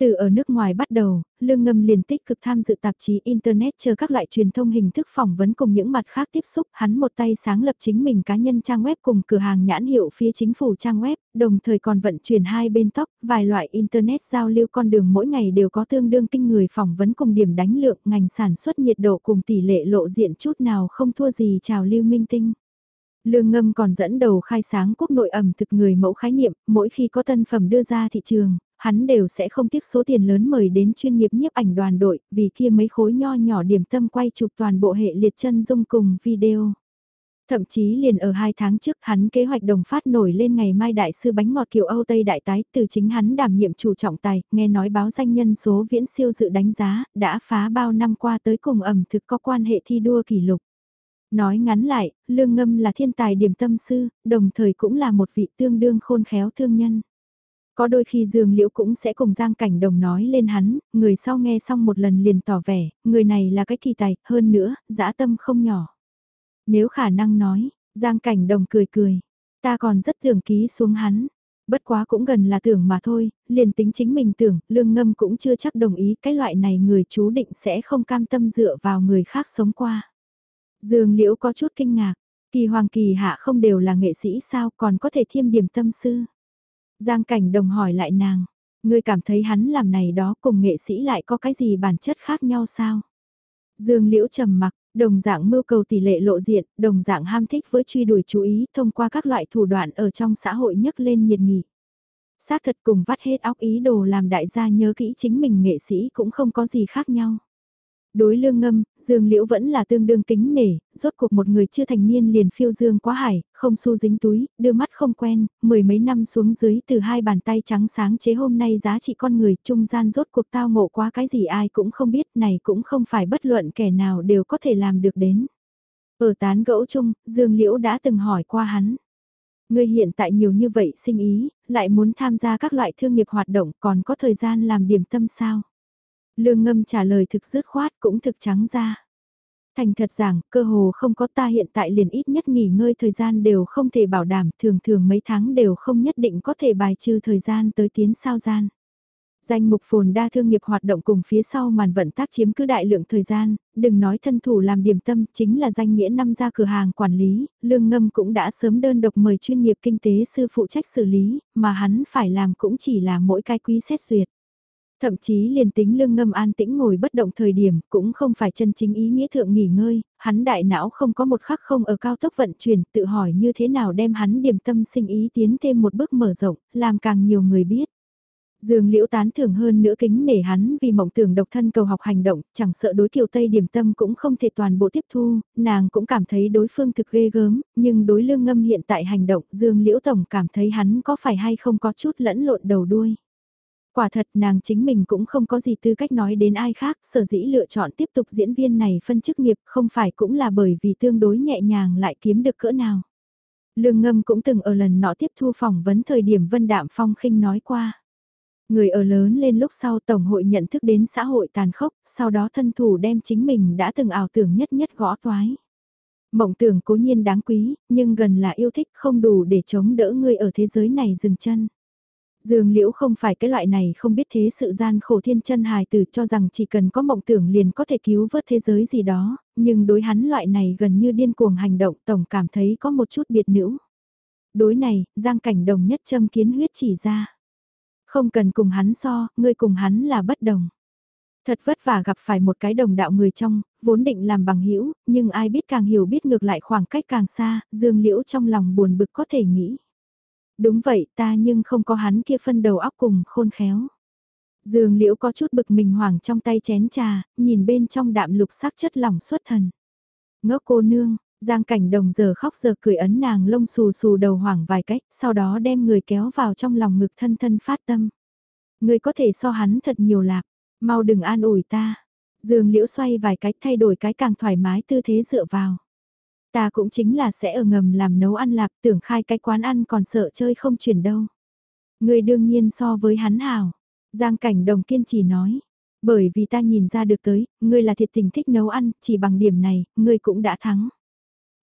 Từ ở nước ngoài bắt đầu, Lương Ngâm liền tích cực tham dự tạp chí Internet chờ các loại truyền thông hình thức phỏng vấn cùng những mặt khác tiếp xúc. Hắn một tay sáng lập chính mình cá nhân trang web cùng cửa hàng nhãn hiệu phía chính phủ trang web, đồng thời còn vận chuyển hai bên tóc, vài loại Internet giao lưu con đường mỗi ngày đều có tương đương kinh người phỏng vấn cùng điểm đánh lượng ngành sản xuất nhiệt độ cùng tỷ lệ lộ diện chút nào không thua gì trào lưu minh tinh. Lương Ngâm còn dẫn đầu khai sáng quốc nội ẩm thực người mẫu khái niệm, mỗi khi có tân phẩm đưa ra thị trường, hắn đều sẽ không tiếc số tiền lớn mời đến chuyên nghiệp nhiếp ảnh đoàn đội, vì kia mấy khối nho nhỏ điểm tâm quay chụp toàn bộ hệ liệt chân dung cùng video. Thậm chí liền ở hai tháng trước hắn kế hoạch đồng phát nổi lên ngày mai đại sư bánh ngọt kiểu Âu Tây đại tái từ chính hắn đảm nhiệm chủ trọng tài, nghe nói báo danh nhân số viễn siêu dự đánh giá, đã phá bao năm qua tới cùng ẩm thực có quan hệ thi đua kỷ lục. Nói ngắn lại, Lương Ngâm là thiên tài điểm tâm sư, đồng thời cũng là một vị tương đương khôn khéo thương nhân. Có đôi khi Dương Liễu cũng sẽ cùng Giang Cảnh Đồng nói lên hắn, người sau nghe xong một lần liền tỏ vẻ, người này là cái kỳ tài, hơn nữa, dã tâm không nhỏ. Nếu khả năng nói, Giang Cảnh Đồng cười cười, ta còn rất tưởng ký xuống hắn. Bất quá cũng gần là tưởng mà thôi, liền tính chính mình tưởng, lương ngâm cũng chưa chắc đồng ý cái loại này người chú định sẽ không cam tâm dựa vào người khác sống qua. Dương Liễu có chút kinh ngạc, kỳ hoàng kỳ hạ không đều là nghệ sĩ sao còn có thể thiêm điểm tâm sư. Giang cảnh đồng hỏi lại nàng, ngươi cảm thấy hắn làm này đó cùng nghệ sĩ lại có cái gì bản chất khác nhau sao? Dương Liễu trầm mặc, đồng dạng mưu cầu tỷ lệ lộ diện, đồng dạng ham thích với truy đuổi chú ý thông qua các loại thủ đoạn ở trong xã hội nhấc lên nhiệt nghị. Xác thật cùng vắt hết óc ý đồ làm đại gia nhớ kỹ chính mình nghệ sĩ cũng không có gì khác nhau. Đối lương ngâm, Dương Liễu vẫn là tương đương kính nể, rốt cuộc một người chưa thành niên liền phiêu dương quá hải, không xu dính túi, đưa mắt không quen, mười mấy năm xuống dưới từ hai bàn tay trắng sáng chế hôm nay giá trị con người trung gian rốt cuộc tao ngộ quá cái gì ai cũng không biết này cũng không phải bất luận kẻ nào đều có thể làm được đến. Ở tán gẫu chung, Dương Liễu đã từng hỏi qua hắn. Người hiện tại nhiều như vậy sinh ý, lại muốn tham gia các loại thương nghiệp hoạt động còn có thời gian làm điểm tâm sao? Lương ngâm trả lời thực dứt khoát cũng thực trắng ra. Thành thật rằng, cơ hồ không có ta hiện tại liền ít nhất nghỉ ngơi thời gian đều không thể bảo đảm, thường thường mấy tháng đều không nhất định có thể bài trừ thời gian tới tiến sao gian. Danh mục phồn đa thương nghiệp hoạt động cùng phía sau màn vận tác chiếm cứ đại lượng thời gian, đừng nói thân thủ làm điểm tâm, chính là danh nghĩa năm ra cửa hàng quản lý, lương ngâm cũng đã sớm đơn độc mời chuyên nghiệp kinh tế sư phụ trách xử lý, mà hắn phải làm cũng chỉ là mỗi cái quý xét duyệt. Thậm chí liền tính lương ngâm an tĩnh ngồi bất động thời điểm cũng không phải chân chính ý nghĩa thượng nghỉ ngơi, hắn đại não không có một khắc không ở cao tốc vận chuyển tự hỏi như thế nào đem hắn điểm tâm sinh ý tiến thêm một bước mở rộng, làm càng nhiều người biết. Dương Liễu tán thưởng hơn nữa kính nể hắn vì mộng tưởng độc thân cầu học hành động, chẳng sợ đối kiều Tây điểm tâm cũng không thể toàn bộ tiếp thu, nàng cũng cảm thấy đối phương thực ghê gớm, nhưng đối lương ngâm hiện tại hành động Dương Liễu Tổng cảm thấy hắn có phải hay không có chút lẫn lộn đầu đuôi. Quả thật nàng chính mình cũng không có gì tư cách nói đến ai khác, sở dĩ lựa chọn tiếp tục diễn viên này phân chức nghiệp không phải cũng là bởi vì tương đối nhẹ nhàng lại kiếm được cỡ nào. Lương ngâm cũng từng ở lần nọ tiếp thu phỏng vấn thời điểm Vân Đạm Phong khinh nói qua. Người ở lớn lên lúc sau Tổng hội nhận thức đến xã hội tàn khốc, sau đó thân thủ đem chính mình đã từng ảo tưởng nhất nhất gõ toái. Mộng tưởng cố nhiên đáng quý, nhưng gần là yêu thích không đủ để chống đỡ người ở thế giới này dừng chân. Dương Liễu không phải cái loại này không biết thế sự gian khổ thiên chân hài tử cho rằng chỉ cần có mộng tưởng liền có thể cứu vớt thế giới gì đó, nhưng đối hắn loại này gần như điên cuồng hành động tổng cảm thấy có một chút biệt nữ. Đối này, Giang Cảnh Đồng nhất châm kiến huyết chỉ ra. Không cần cùng hắn so, ngươi cùng hắn là bất đồng. Thật vất vả gặp phải một cái đồng đạo người trong, vốn định làm bằng hữu nhưng ai biết càng hiểu biết ngược lại khoảng cách càng xa, Dương Liễu trong lòng buồn bực có thể nghĩ. Đúng vậy ta nhưng không có hắn kia phân đầu óc cùng khôn khéo. Dương liễu có chút bực mình hoảng trong tay chén trà, nhìn bên trong đạm lục sắc chất lỏng xuất thần. Ngốc cô nương, Giang cảnh đồng giờ khóc giờ cười ấn nàng lông xù xù đầu hoảng vài cách, sau đó đem người kéo vào trong lòng ngực thân thân phát tâm. Người có thể so hắn thật nhiều lạc, mau đừng an ủi ta. Dương liễu xoay vài cách thay đổi cái càng thoải mái tư thế dựa vào. Ta cũng chính là sẽ ở ngầm làm nấu ăn lạp tưởng khai cái quán ăn còn sợ chơi không chuyển đâu. Người đương nhiên so với hắn hào. Giang cảnh đồng kiên trì nói. Bởi vì ta nhìn ra được tới, ngươi là thiệt tình thích nấu ăn, chỉ bằng điểm này, ngươi cũng đã thắng.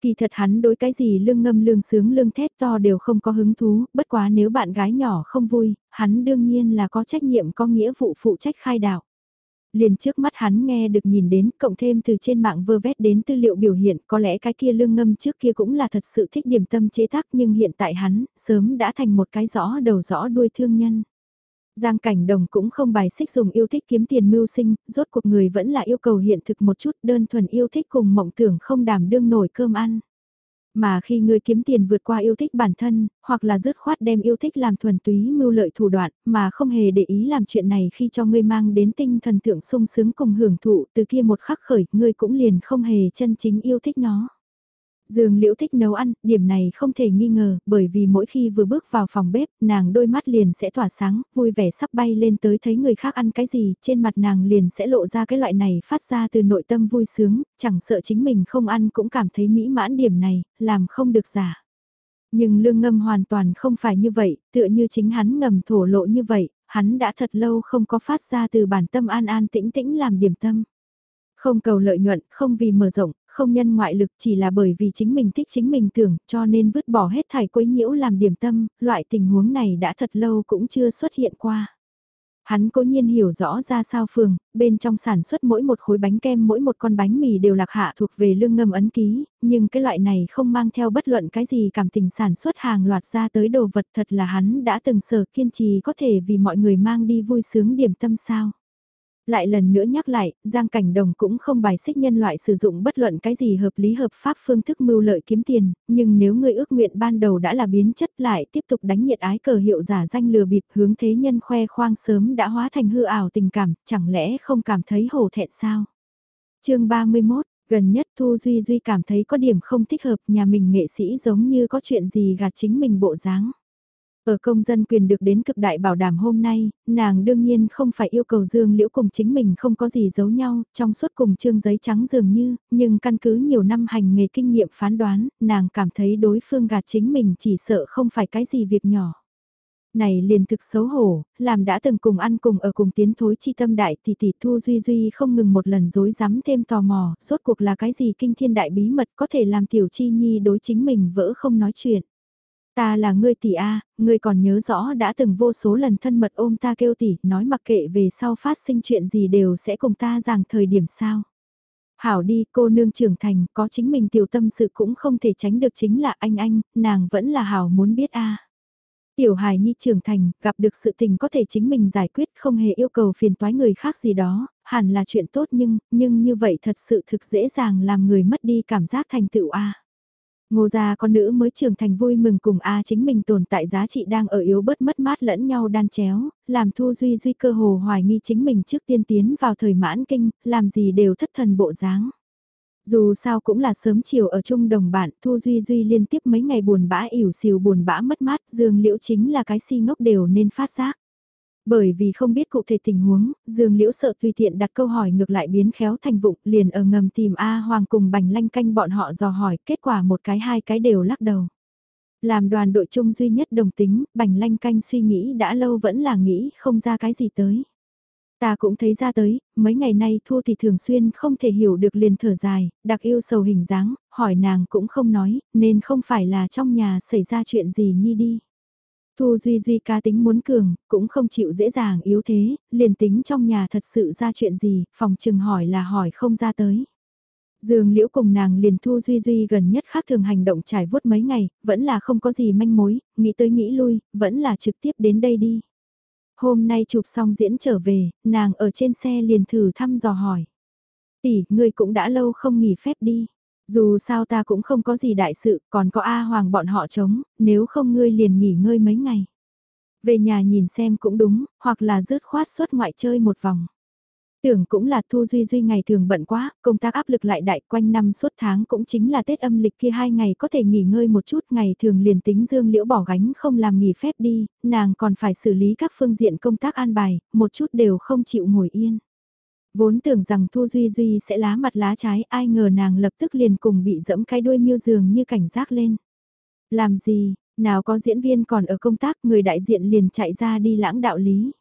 Kỳ thật hắn đối cái gì lương ngâm lương sướng lương thét to đều không có hứng thú, bất quá nếu bạn gái nhỏ không vui, hắn đương nhiên là có trách nhiệm có nghĩa vụ phụ trách khai đạo liền trước mắt hắn nghe được nhìn đến, cộng thêm từ trên mạng vơ vét đến tư liệu biểu hiện, có lẽ cái kia lương ngâm trước kia cũng là thật sự thích điểm tâm chế tác nhưng hiện tại hắn, sớm đã thành một cái rõ đầu rõ đuôi thương nhân. Giang cảnh đồng cũng không bài xích dùng yêu thích kiếm tiền mưu sinh, rốt cuộc người vẫn là yêu cầu hiện thực một chút đơn thuần yêu thích cùng mộng tưởng không đảm đương nổi cơm ăn. Mà khi ngươi kiếm tiền vượt qua yêu thích bản thân, hoặc là dứt khoát đem yêu thích làm thuần túy mưu lợi thủ đoạn, mà không hề để ý làm chuyện này khi cho ngươi mang đến tinh thần thượng sung sướng cùng hưởng thụ, từ kia một khắc khởi, ngươi cũng liền không hề chân chính yêu thích nó. Dương Liễu thích nấu ăn, điểm này không thể nghi ngờ, bởi vì mỗi khi vừa bước vào phòng bếp, nàng đôi mắt liền sẽ tỏa sáng, vui vẻ sắp bay lên tới thấy người khác ăn cái gì, trên mặt nàng liền sẽ lộ ra cái loại này phát ra từ nội tâm vui sướng, chẳng sợ chính mình không ăn cũng cảm thấy mỹ mãn điểm này, làm không được giả. Nhưng lương ngâm hoàn toàn không phải như vậy, tựa như chính hắn ngầm thổ lộ như vậy, hắn đã thật lâu không có phát ra từ bản tâm an an tĩnh tĩnh làm điểm tâm. Không cầu lợi nhuận, không vì mở rộng, không nhân ngoại lực chỉ là bởi vì chính mình thích chính mình tưởng cho nên vứt bỏ hết thải quấy nhiễu làm điểm tâm, loại tình huống này đã thật lâu cũng chưa xuất hiện qua. Hắn cố nhiên hiểu rõ ra sao phường, bên trong sản xuất mỗi một khối bánh kem mỗi một con bánh mì đều lạc hạ thuộc về lương ngâm ấn ký, nhưng cái loại này không mang theo bất luận cái gì cảm tình sản xuất hàng loạt ra tới đồ vật thật là hắn đã từng sở kiên trì có thể vì mọi người mang đi vui sướng điểm tâm sao. Lại lần nữa nhắc lại, Giang Cảnh Đồng cũng không bài xích nhân loại sử dụng bất luận cái gì hợp lý hợp pháp phương thức mưu lợi kiếm tiền, nhưng nếu người ước nguyện ban đầu đã là biến chất lại tiếp tục đánh nhiệt ái cờ hiệu giả danh lừa bịp hướng thế nhân khoe khoang sớm đã hóa thành hư ảo tình cảm, chẳng lẽ không cảm thấy hổ thẹn sao? chương 31, gần nhất Thu Duy Duy cảm thấy có điểm không thích hợp nhà mình nghệ sĩ giống như có chuyện gì gạt chính mình bộ dáng. Ở công dân quyền được đến cực đại bảo đảm hôm nay, nàng đương nhiên không phải yêu cầu Dương Liễu cùng chính mình không có gì giấu nhau, trong suốt cùng trương giấy trắng dường như, nhưng căn cứ nhiều năm hành nghề kinh nghiệm phán đoán, nàng cảm thấy đối phương gạt chính mình chỉ sợ không phải cái gì việc nhỏ. Này liền thực xấu hổ, làm đã từng cùng ăn cùng ở cùng tiến thối chi tâm đại tỷ tỷ Thu Duy Duy không ngừng một lần dối rắm thêm tò mò, rốt cuộc là cái gì kinh thiên đại bí mật có thể làm tiểu chi nhi đối chính mình vỡ không nói chuyện. Ta là ngươi tỷ A, ngươi còn nhớ rõ đã từng vô số lần thân mật ôm ta kêu tỷ, nói mặc kệ về sau phát sinh chuyện gì đều sẽ cùng ta rằng thời điểm sao. Hảo đi, cô nương trưởng thành, có chính mình tiểu tâm sự cũng không thể tránh được chính là anh anh, nàng vẫn là Hảo muốn biết A. Tiểu hài nhi trưởng thành, gặp được sự tình có thể chính mình giải quyết không hề yêu cầu phiền toái người khác gì đó, hẳn là chuyện tốt nhưng, nhưng như vậy thật sự thực dễ dàng làm người mất đi cảm giác thành tựu A. Ngô gia con nữ mới trưởng thành vui mừng cùng A chính mình tồn tại giá trị đang ở yếu bớt mất mát lẫn nhau đan chéo, làm Thu Duy Duy cơ hồ hoài nghi chính mình trước tiên tiến vào thời mãn kinh, làm gì đều thất thần bộ dáng. Dù sao cũng là sớm chiều ở chung đồng bạn, Thu Duy Duy liên tiếp mấy ngày buồn bã ỉu xìu buồn bã mất mát, Dương Liễu chính là cái si ngốc đều nên phát giác. Bởi vì không biết cụ thể tình huống, Dương Liễu sợ tùy tiện đặt câu hỏi ngược lại biến khéo thành vụng, liền ở ngầm tìm A Hoàng cùng Bành Lanh canh bọn họ dò hỏi, kết quả một cái hai cái đều lắc đầu. Làm đoàn đội chung duy nhất đồng tính, Bành Lanh canh suy nghĩ đã lâu vẫn là nghĩ không ra cái gì tới. Ta cũng thấy ra tới, mấy ngày nay Thu thì thường xuyên không thể hiểu được liền thở dài, đặc yêu sầu hình dáng, hỏi nàng cũng không nói, nên không phải là trong nhà xảy ra chuyện gì nhi đi. Thu Duy Duy ca tính muốn cường, cũng không chịu dễ dàng yếu thế, liền tính trong nhà thật sự ra chuyện gì, phòng trừng hỏi là hỏi không ra tới. Dương Liễu cùng nàng liền Thu Duy Duy gần nhất khác thường hành động trải vuốt mấy ngày, vẫn là không có gì manh mối, nghĩ tới nghĩ lui, vẫn là trực tiếp đến đây đi. Hôm nay chụp xong diễn trở về, nàng ở trên xe liền thử thăm dò hỏi. Tỷ, ngươi cũng đã lâu không nghỉ phép đi. Dù sao ta cũng không có gì đại sự, còn có A Hoàng bọn họ chống, nếu không ngươi liền nghỉ ngơi mấy ngày. Về nhà nhìn xem cũng đúng, hoặc là rớt khoát suốt ngoại chơi một vòng. Tưởng cũng là Thu Duy Duy ngày thường bận quá, công tác áp lực lại đại quanh năm suốt tháng cũng chính là Tết âm lịch kia hai ngày có thể nghỉ ngơi một chút ngày thường liền tính dương liễu bỏ gánh không làm nghỉ phép đi, nàng còn phải xử lý các phương diện công tác an bài, một chút đều không chịu ngồi yên. Vốn tưởng rằng Thu Duy Duy sẽ lá mặt lá trái ai ngờ nàng lập tức liền cùng bị dẫm cái đuôi miêu giường như cảnh giác lên. Làm gì, nào có diễn viên còn ở công tác người đại diện liền chạy ra đi lãng đạo lý.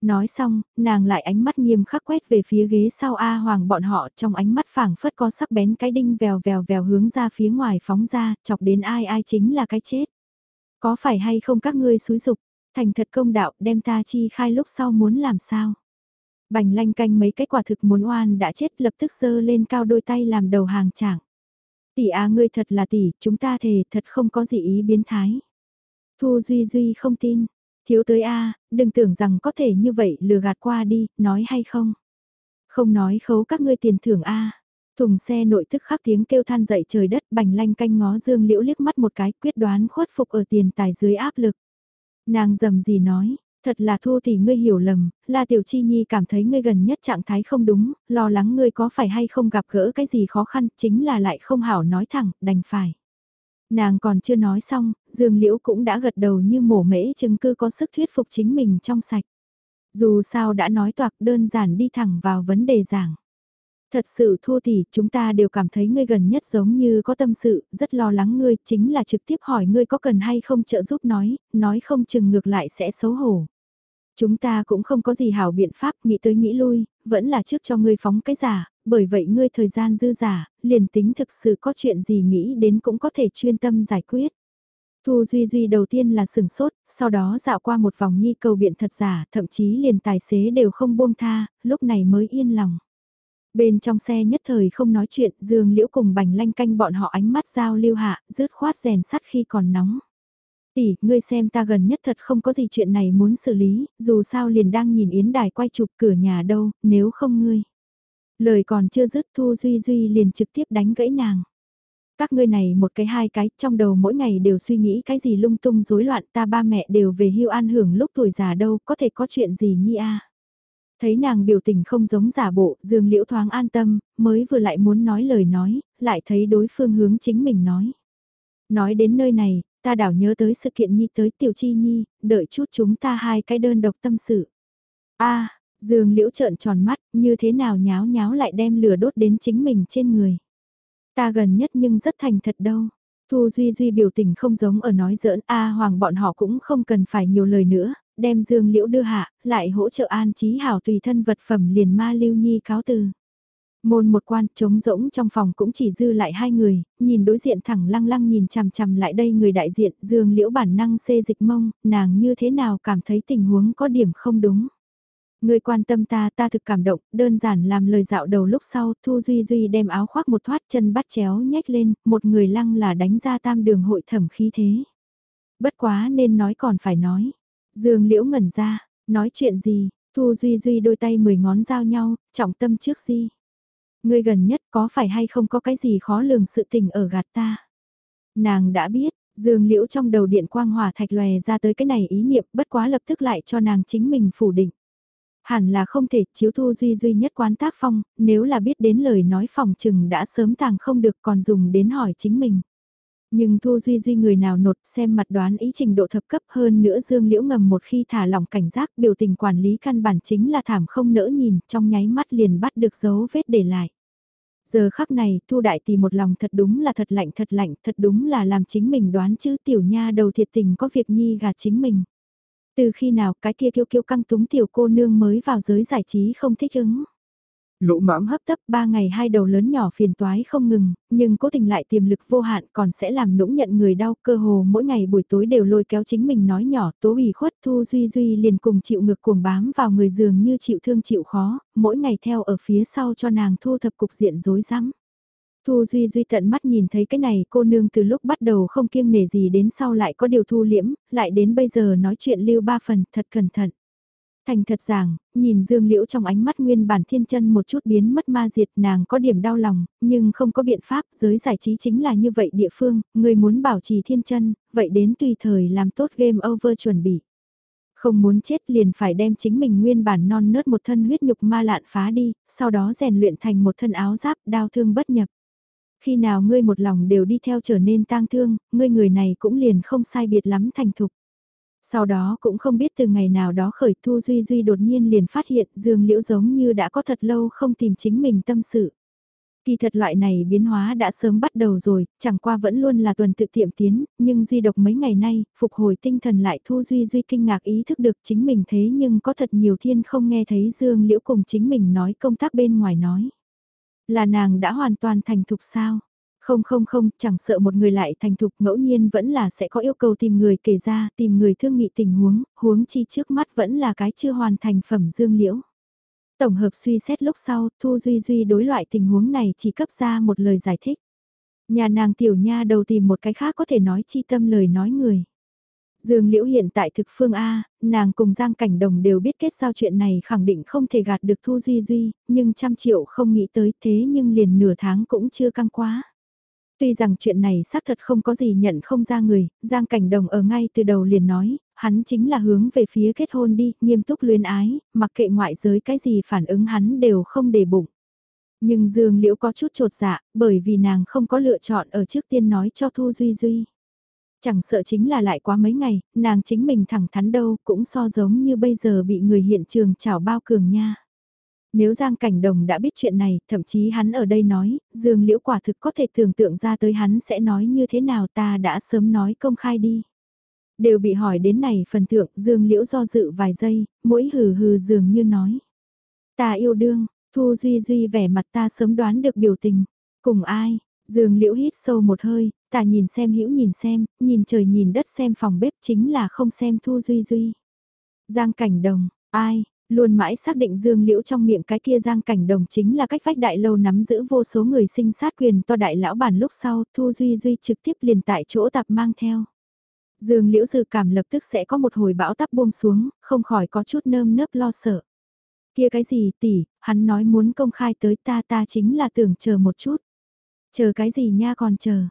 Nói xong, nàng lại ánh mắt nghiêm khắc quét về phía ghế sau A Hoàng bọn họ trong ánh mắt phảng phất có sắc bén cái đinh vèo vèo vèo hướng ra phía ngoài phóng ra, chọc đến ai ai chính là cái chết. Có phải hay không các ngươi xúi dục thành thật công đạo đem ta chi khai lúc sau muốn làm sao? Bành lanh canh mấy cái quả thực muốn oan đã chết lập tức giơ lên cao đôi tay làm đầu hàng chẳng. Tỷ á ngươi thật là tỷ, chúng ta thề thật không có gì ý biến thái. Thu Duy Duy không tin, Thiếu tới a đừng tưởng rằng có thể như vậy lừa gạt qua đi, nói hay không. Không nói khấu các ngươi tiền thưởng a Thùng xe nội tức khắc tiếng kêu than dậy trời đất bành lanh canh ngó dương liễu liếc mắt một cái quyết đoán khuất phục ở tiền tài dưới áp lực. Nàng dầm gì nói, thật là thu thì ngươi hiểu lầm, là tiểu chi nhi cảm thấy ngươi gần nhất trạng thái không đúng, lo lắng ngươi có phải hay không gặp gỡ cái gì khó khăn, chính là lại không hảo nói thẳng, đành phải. Nàng còn chưa nói xong, Dương Liễu cũng đã gật đầu như mổ mễ chứng cư có sức thuyết phục chính mình trong sạch. Dù sao đã nói toạc đơn giản đi thẳng vào vấn đề giảng. Thật sự thua thì chúng ta đều cảm thấy ngươi gần nhất giống như có tâm sự, rất lo lắng ngươi, chính là trực tiếp hỏi ngươi có cần hay không trợ giúp nói, nói không chừng ngược lại sẽ xấu hổ. Chúng ta cũng không có gì hảo biện pháp nghĩ tới nghĩ lui, vẫn là trước cho ngươi phóng cái giả, bởi vậy ngươi thời gian dư giả, liền tính thực sự có chuyện gì nghĩ đến cũng có thể chuyên tâm giải quyết. Thu Duy Duy đầu tiên là sừng sốt, sau đó dạo qua một vòng nhi cầu biện thật giả, thậm chí liền tài xế đều không buông tha, lúc này mới yên lòng. Bên trong xe nhất thời không nói chuyện, Dương Liễu cùng Bành Lanh canh bọn họ ánh mắt giao lưu hạ, rớt khoát rèn sắt khi còn nóng. Tỷ, ngươi xem ta gần nhất thật không có gì chuyện này muốn xử lý, dù sao liền đang nhìn Yến Đài quay chụp cửa nhà đâu, nếu không ngươi. Lời còn chưa dứt Thu Duy Duy liền trực tiếp đánh gãy nàng. Các ngươi này một cái hai cái, trong đầu mỗi ngày đều suy nghĩ cái gì lung tung rối loạn ta ba mẹ đều về hưu an hưởng lúc tuổi già đâu, có thể có chuyện gì nhi a Thấy nàng biểu tình không giống giả bộ, Dương Liễu thoáng an tâm, mới vừa lại muốn nói lời nói, lại thấy đối phương hướng chính mình nói. Nói đến nơi này, ta đảo nhớ tới sự kiện nhi tới tiểu chi nhi, đợi chút chúng ta hai cái đơn độc tâm sự. a Dương Liễu trợn tròn mắt, như thế nào nháo nháo lại đem lửa đốt đến chính mình trên người. Ta gần nhất nhưng rất thành thật đâu. Thu Duy Duy biểu tình không giống ở nói giỡn, A Hoàng bọn họ cũng không cần phải nhiều lời nữa, đem Dương Liễu đưa hạ, lại hỗ trợ an trí hảo tùy thân vật phẩm liền ma lưu nhi cáo từ. Môn một quan trống rỗng trong phòng cũng chỉ dư lại hai người, nhìn đối diện thẳng lăng lăng nhìn chằm chằm lại đây người đại diện Dương Liễu bản năng xê dịch mông, nàng như thế nào cảm thấy tình huống có điểm không đúng. Người quan tâm ta ta thực cảm động, đơn giản làm lời dạo đầu lúc sau, Thu Duy Duy đem áo khoác một thoát chân bắt chéo nhếch lên, một người lăng là đánh ra tam đường hội thẩm khí thế. Bất quá nên nói còn phải nói. Dương Liễu ngẩn ra, nói chuyện gì, Thu Duy Duy đôi tay mười ngón giao nhau, trọng tâm trước gì. Ngươi gần nhất có phải hay không có cái gì khó lường sự tình ở gạt ta. Nàng đã biết, Dương Liễu trong đầu điện quang hòa thạch lòe ra tới cái này ý niệm bất quá lập tức lại cho nàng chính mình phủ định. Hẳn là không thể chiếu thu duy duy nhất quán tác phong, nếu là biết đến lời nói phòng chừng đã sớm tàng không được còn dùng đến hỏi chính mình. Nhưng Thu Duy Duy người nào nột xem mặt đoán ý trình độ thập cấp hơn nữa Dương Liễu ngầm một khi thả lỏng cảnh giác biểu tình quản lý căn bản chính là thảm không nỡ nhìn trong nháy mắt liền bắt được dấu vết để lại. Giờ khắc này, Thu Đại Tỷ một lòng thật đúng là thật lạnh thật lạnh, thật đúng là làm chính mình đoán chứ, tiểu nha đầu thiệt tình có việc nhi gạt chính mình. Từ khi nào, cái kia kiêu kiêu căng túng tiểu cô nương mới vào giới giải trí không thích ứng. Lỗ mãng hấp tấp ba ngày hai đầu lớn nhỏ phiền toái không ngừng, nhưng cố tình lại tiềm lực vô hạn còn sẽ làm nũng nhận người đau cơ hồ mỗi ngày buổi tối đều lôi kéo chính mình nói nhỏ tố ủy khuất thu duy duy liền cùng chịu ngược cuồng bám vào người giường như chịu thương chịu khó, mỗi ngày theo ở phía sau cho nàng thu thập cục diện rối rắm. Thu Duy Duy tận mắt nhìn thấy cái này cô nương từ lúc bắt đầu không kiêng nể gì đến sau lại có điều thu liễm, lại đến bây giờ nói chuyện lưu ba phần thật cẩn thận. Thành thật giảng, nhìn Dương Liễu trong ánh mắt nguyên bản thiên chân một chút biến mất ma diệt nàng có điểm đau lòng, nhưng không có biện pháp, giới giải trí chính là như vậy địa phương, người muốn bảo trì thiên chân, vậy đến tùy thời làm tốt game over chuẩn bị. Không muốn chết liền phải đem chính mình nguyên bản non nớt một thân huyết nhục ma lạn phá đi, sau đó rèn luyện thành một thân áo giáp đau thương bất nhập. Khi nào ngươi một lòng đều đi theo trở nên tang thương, ngươi người này cũng liền không sai biệt lắm thành thục. Sau đó cũng không biết từ ngày nào đó khởi Thu Duy Duy đột nhiên liền phát hiện Dương Liễu giống như đã có thật lâu không tìm chính mình tâm sự. Kỳ thật loại này biến hóa đã sớm bắt đầu rồi, chẳng qua vẫn luôn là tuần tự tiệm tiến, nhưng duy độc mấy ngày nay, phục hồi tinh thần lại Thu Duy Duy kinh ngạc ý thức được chính mình thế nhưng có thật nhiều thiên không nghe thấy Dương Liễu cùng chính mình nói công tác bên ngoài nói. Là nàng đã hoàn toàn thành thục sao? Không không không, chẳng sợ một người lại thành thục ngẫu nhiên vẫn là sẽ có yêu cầu tìm người kể ra, tìm người thương nghị tình huống, huống chi trước mắt vẫn là cái chưa hoàn thành phẩm dương liễu. Tổng hợp suy xét lúc sau, Thu Duy Duy đối loại tình huống này chỉ cấp ra một lời giải thích. Nhà nàng tiểu nha đầu tìm một cái khác có thể nói chi tâm lời nói người. Dương Liễu hiện tại thực phương A, nàng cùng Giang Cảnh Đồng đều biết kết giao chuyện này khẳng định không thể gạt được Thu Duy Duy, nhưng trăm triệu không nghĩ tới thế nhưng liền nửa tháng cũng chưa căng quá. Tuy rằng chuyện này xác thật không có gì nhận không ra người, Giang Cảnh Đồng ở ngay từ đầu liền nói, hắn chính là hướng về phía kết hôn đi, nghiêm túc luyến ái, mặc kệ ngoại giới cái gì phản ứng hắn đều không để bụng. Nhưng Dương Liễu có chút trột dạ, bởi vì nàng không có lựa chọn ở trước tiên nói cho Thu Duy Duy. Chẳng sợ chính là lại quá mấy ngày, nàng chính mình thẳng thắn đâu cũng so giống như bây giờ bị người hiện trường chảo bao cường nha. Nếu Giang Cảnh Đồng đã biết chuyện này, thậm chí hắn ở đây nói, Dương Liễu quả thực có thể tưởng tượng ra tới hắn sẽ nói như thế nào ta đã sớm nói công khai đi. Đều bị hỏi đến này phần thượng, Dương Liễu do dự vài giây, mỗi hừ hừ dường như nói. Ta yêu đương, Thu Duy Duy vẻ mặt ta sớm đoán được biểu tình. Cùng ai? Dương Liễu hít sâu một hơi, ta nhìn xem hữu nhìn xem, nhìn trời nhìn đất xem phòng bếp chính là không xem Thu Duy Duy. Giang Cảnh Đồng, ai, Luôn mãi xác định Dương Liễu trong miệng cái kia giang cảnh đồng chính là cách vách đại lâu nắm giữ vô số người sinh sát quyền to đại lão bản lúc sau Thu Duy Duy trực tiếp liền tại chỗ tạp mang theo. Dương Liễu dự cảm lập tức sẽ có một hồi bão tắp buông xuống, không khỏi có chút nơm nớp lo sợ. Kia cái gì tỷ, hắn nói muốn công khai tới ta ta chính là tưởng chờ một chút. Chờ cái gì nha còn chờ.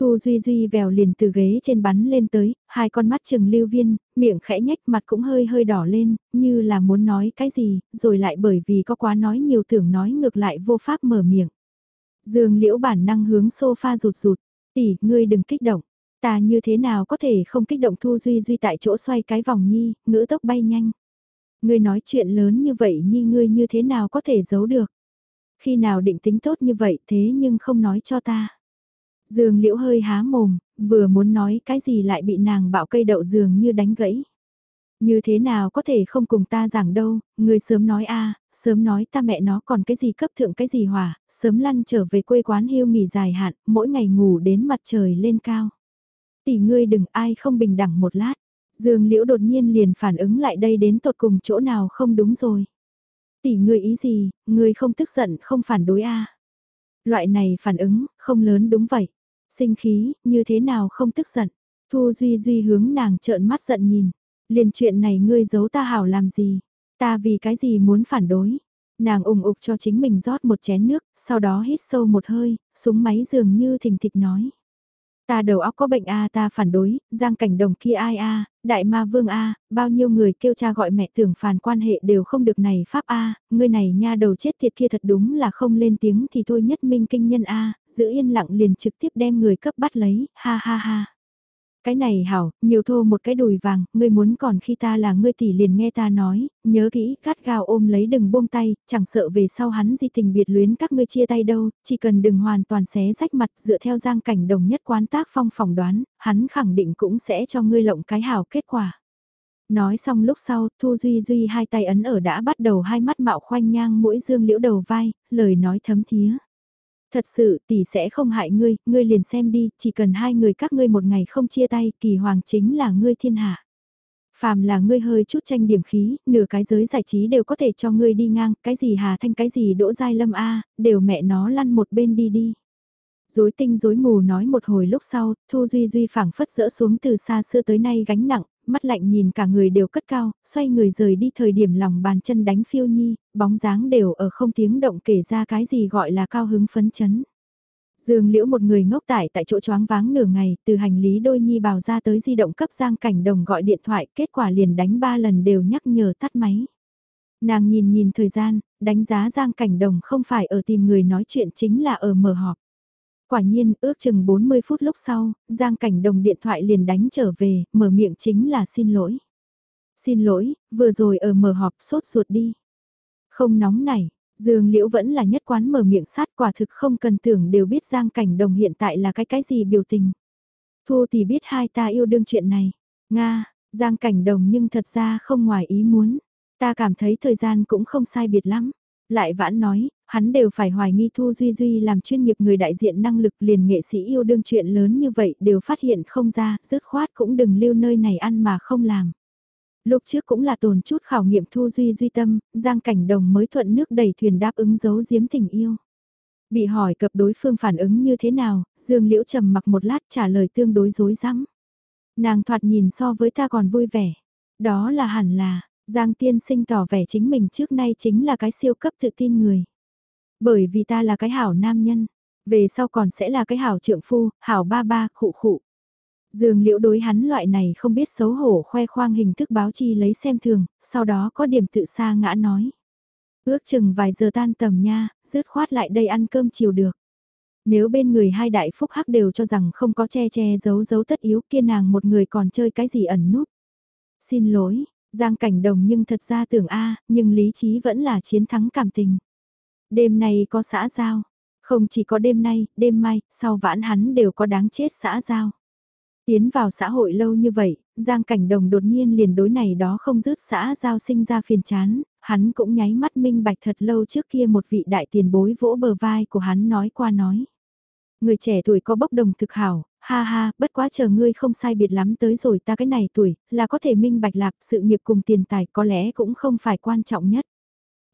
Thu Duy Duy vèo liền từ ghế trên bắn lên tới, hai con mắt trừng lưu viên, miệng khẽ nhách mặt cũng hơi hơi đỏ lên, như là muốn nói cái gì, rồi lại bởi vì có quá nói nhiều tưởng nói ngược lại vô pháp mở miệng. Dương liễu bản năng hướng sofa rụt rụt, tỷ, ngươi đừng kích động, ta như thế nào có thể không kích động Thu Duy Duy tại chỗ xoay cái vòng nhi, ngữ tốc bay nhanh. Ngươi nói chuyện lớn như vậy nhi ngươi như thế nào có thể giấu được. Khi nào định tính tốt như vậy thế nhưng không nói cho ta. Dương Liễu hơi há mồm, vừa muốn nói cái gì lại bị nàng bạo cây đậu dường như đánh gãy. Như thế nào có thể không cùng ta giảng đâu, người sớm nói a sớm nói ta mẹ nó còn cái gì cấp thượng cái gì hỏa, sớm lăn trở về quê quán hưu nghỉ dài hạn, mỗi ngày ngủ đến mặt trời lên cao. Tỷ ngươi đừng ai không bình đẳng một lát. Dương Liễu đột nhiên liền phản ứng lại đây đến tột cùng chỗ nào không đúng rồi. Tỷ ngươi ý gì, ngươi không tức giận không phản đối a Loại này phản ứng, không lớn đúng vậy. Sinh khí, như thế nào không tức giận. Thu Duy Duy hướng nàng trợn mắt giận nhìn. Liền chuyện này ngươi giấu ta hảo làm gì? Ta vì cái gì muốn phản đối? Nàng ủng ục cho chính mình rót một chén nước, sau đó hít sâu một hơi, súng máy dường như thình thịch nói. Ta đầu óc có bệnh a ta phản đối, giang cảnh đồng kia ai a đại ma vương a bao nhiêu người kêu cha gọi mẹ tưởng phản quan hệ đều không được này pháp a ngươi này nha đầu chết thiệt kia thật đúng là không lên tiếng thì thôi nhất minh kinh nhân a giữ yên lặng liền trực tiếp đem người cấp bắt lấy, ha ha ha. Cái này hảo, nhiều thô một cái đùi vàng, ngươi muốn còn khi ta là ngươi tỷ liền nghe ta nói, nhớ kỹ, cắt gao ôm lấy đừng buông tay, chẳng sợ về sau hắn di tình biệt luyến các ngươi chia tay đâu, chỉ cần đừng hoàn toàn xé rách mặt dựa theo giang cảnh đồng nhất quán tác phong phỏng đoán, hắn khẳng định cũng sẽ cho ngươi lộng cái hảo kết quả. Nói xong lúc sau, Thu Duy Duy hai tay ấn ở đã bắt đầu hai mắt mạo khoanh nhang mũi dương liễu đầu vai, lời nói thấm thía. Thật sự tỷ sẽ không hại ngươi, ngươi liền xem đi, chỉ cần hai người các ngươi một ngày không chia tay, kỳ hoàng chính là ngươi thiên hạ. Phàm là ngươi hơi chút tranh điểm khí, nửa cái giới giải trí đều có thể cho ngươi đi ngang, cái gì Hà Thanh cái gì Đỗ Giai Lâm A, đều mẹ nó lăn một bên đi đi. Dối tinh dối mù nói một hồi lúc sau, Thu Duy Duy phảng phất rỡ xuống từ xa xưa tới nay gánh nặng, mắt lạnh nhìn cả người đều cất cao, xoay người rời đi thời điểm lòng bàn chân đánh phiêu nhi, bóng dáng đều ở không tiếng động kể ra cái gì gọi là cao hứng phấn chấn. Dương liễu một người ngốc tại tại chỗ choáng váng nửa ngày, từ hành lý đôi nhi bào ra tới di động cấp giang cảnh đồng gọi điện thoại, kết quả liền đánh ba lần đều nhắc nhở tắt máy. Nàng nhìn nhìn thời gian, đánh giá giang cảnh đồng không phải ở tìm người nói chuyện chính là ở mở họp. Quả nhiên, ước chừng 40 phút lúc sau, Giang Cảnh Đồng điện thoại liền đánh trở về, mở miệng chính là xin lỗi. Xin lỗi, vừa rồi ở mở họp sốt ruột đi. Không nóng này, Dương Liễu vẫn là nhất quán mở miệng sát quả thực không cần tưởng đều biết Giang Cảnh Đồng hiện tại là cái cái gì biểu tình. Thu thì biết hai ta yêu đương chuyện này. Nga, Giang Cảnh Đồng nhưng thật ra không ngoài ý muốn. Ta cảm thấy thời gian cũng không sai biệt lắm. Lại vãn nói, hắn đều phải hoài nghi Thu Duy Duy làm chuyên nghiệp người đại diện năng lực liền nghệ sĩ yêu đương chuyện lớn như vậy đều phát hiện không ra, dứt khoát cũng đừng lưu nơi này ăn mà không làm. Lúc trước cũng là tồn chút khảo nghiệm Thu Duy Duy tâm, Giang Cảnh Đồng mới thuận nước đẩy thuyền đáp ứng giấu giếm tình yêu. Bị hỏi cập đối phương phản ứng như thế nào, Dương Liễu trầm mặc một lát trả lời tương đối dối rắm Nàng thoạt nhìn so với ta còn vui vẻ. Đó là hẳn là, Giang tiên sinh tỏ vẻ chính mình trước nay chính là cái siêu cấp tự tin người. Bởi vì ta là cái hảo nam nhân, về sau còn sẽ là cái hảo trượng phu, hảo ba ba, khụ khụ. Dương liễu đối hắn loại này không biết xấu hổ khoe khoang hình thức báo chi lấy xem thường, sau đó có điểm tự xa ngã nói. Ước chừng vài giờ tan tầm nha, rứt khoát lại đây ăn cơm chiều được. Nếu bên người hai đại phúc hắc đều cho rằng không có che che giấu giấu tất yếu kia nàng một người còn chơi cái gì ẩn núp Xin lỗi, Giang cảnh đồng nhưng thật ra tưởng A, nhưng lý trí vẫn là chiến thắng cảm tình. Đêm nay có xã giao, không chỉ có đêm nay, đêm mai, sau vãn hắn đều có đáng chết xã giao. Tiến vào xã hội lâu như vậy, Giang Cảnh Đồng đột nhiên liền đối này đó không dứt xã giao sinh ra phiền chán, hắn cũng nháy mắt minh bạch thật lâu trước kia một vị đại tiền bối vỗ bờ vai của hắn nói qua nói. Người trẻ tuổi có bốc đồng thực hảo, ha ha, bất quá chờ ngươi không sai biệt lắm tới rồi ta cái này tuổi, là có thể minh bạch lạc sự nghiệp cùng tiền tài có lẽ cũng không phải quan trọng nhất.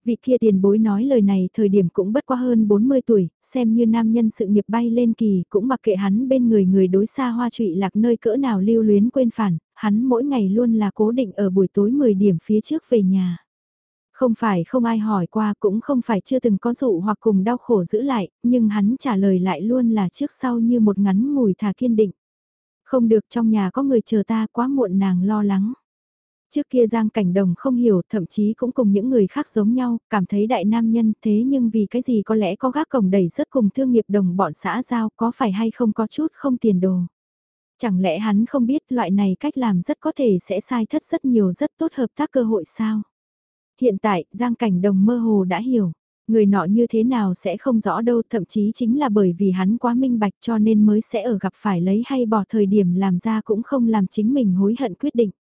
Vị kia tiền bối nói lời này thời điểm cũng bất quá hơn 40 tuổi, xem như nam nhân sự nghiệp bay lên kỳ, cũng mặc kệ hắn bên người người đối xa hoa trụy lạc nơi cỡ nào lưu luyến quên phản, hắn mỗi ngày luôn là cố định ở buổi tối 10 điểm phía trước về nhà. Không phải không ai hỏi qua cũng không phải chưa từng có dụ hoặc cùng đau khổ giữ lại, nhưng hắn trả lời lại luôn là trước sau như một ngắn ngủi thà kiên định. Không được trong nhà có người chờ ta quá muộn nàng lo lắng. Trước kia Giang Cảnh Đồng không hiểu, thậm chí cũng cùng những người khác giống nhau, cảm thấy đại nam nhân thế nhưng vì cái gì có lẽ có gác cổng đẩy rất cùng thương nghiệp đồng bọn xã giao có phải hay không có chút không tiền đồ. Chẳng lẽ hắn không biết loại này cách làm rất có thể sẽ sai thất rất nhiều rất tốt hợp tác cơ hội sao? Hiện tại, Giang Cảnh Đồng mơ hồ đã hiểu. Người nọ như thế nào sẽ không rõ đâu, thậm chí chính là bởi vì hắn quá minh bạch cho nên mới sẽ ở gặp phải lấy hay bỏ thời điểm làm ra cũng không làm chính mình hối hận quyết định.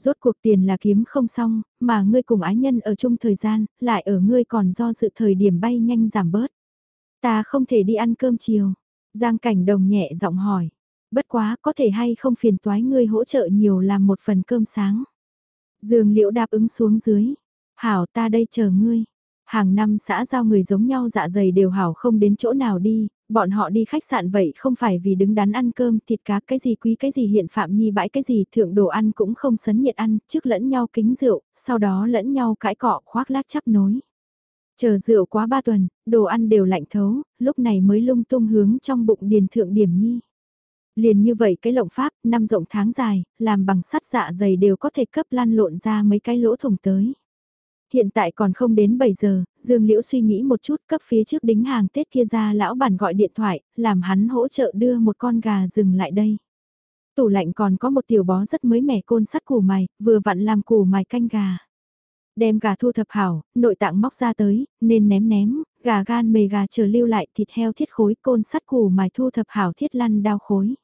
Rốt cuộc tiền là kiếm không xong, mà ngươi cùng ái nhân ở chung thời gian, lại ở ngươi còn do dự thời điểm bay nhanh giảm bớt. Ta không thể đi ăn cơm chiều. Giang cảnh đồng nhẹ giọng hỏi. Bất quá có thể hay không phiền toái ngươi hỗ trợ nhiều làm một phần cơm sáng. Dương liễu đáp ứng xuống dưới. Hảo ta đây chờ ngươi. Hàng năm xã giao người giống nhau dạ dày đều hảo không đến chỗ nào đi, bọn họ đi khách sạn vậy không phải vì đứng đắn ăn cơm, thịt cá cái gì quý cái gì hiện phạm nhi bãi cái gì thượng đồ ăn cũng không sấn nhiệt ăn, trước lẫn nhau kính rượu, sau đó lẫn nhau cãi cọ khoác lác chắp nối. Chờ rượu quá ba tuần, đồ ăn đều lạnh thấu, lúc này mới lung tung hướng trong bụng điền thượng điểm nhi. Liền như vậy cái lộng pháp, năm rộng tháng dài, làm bằng sắt dạ dày đều có thể cấp lan lộn ra mấy cái lỗ thủng tới. Hiện tại còn không đến 7 giờ, Dương Liễu suy nghĩ một chút cấp phía trước đính hàng Tết kia ra lão bản gọi điện thoại, làm hắn hỗ trợ đưa một con gà rừng lại đây. Tủ lạnh còn có một tiểu bó rất mới mẻ côn sắt củ mài, vừa vặn làm củ mài canh gà. Đem gà thu thập hảo, nội tạng móc ra tới, nên ném ném, gà gan mề gà chờ lưu lại thịt heo thiết khối côn sắt củ mài thu thập hảo thiết lăn đao khối.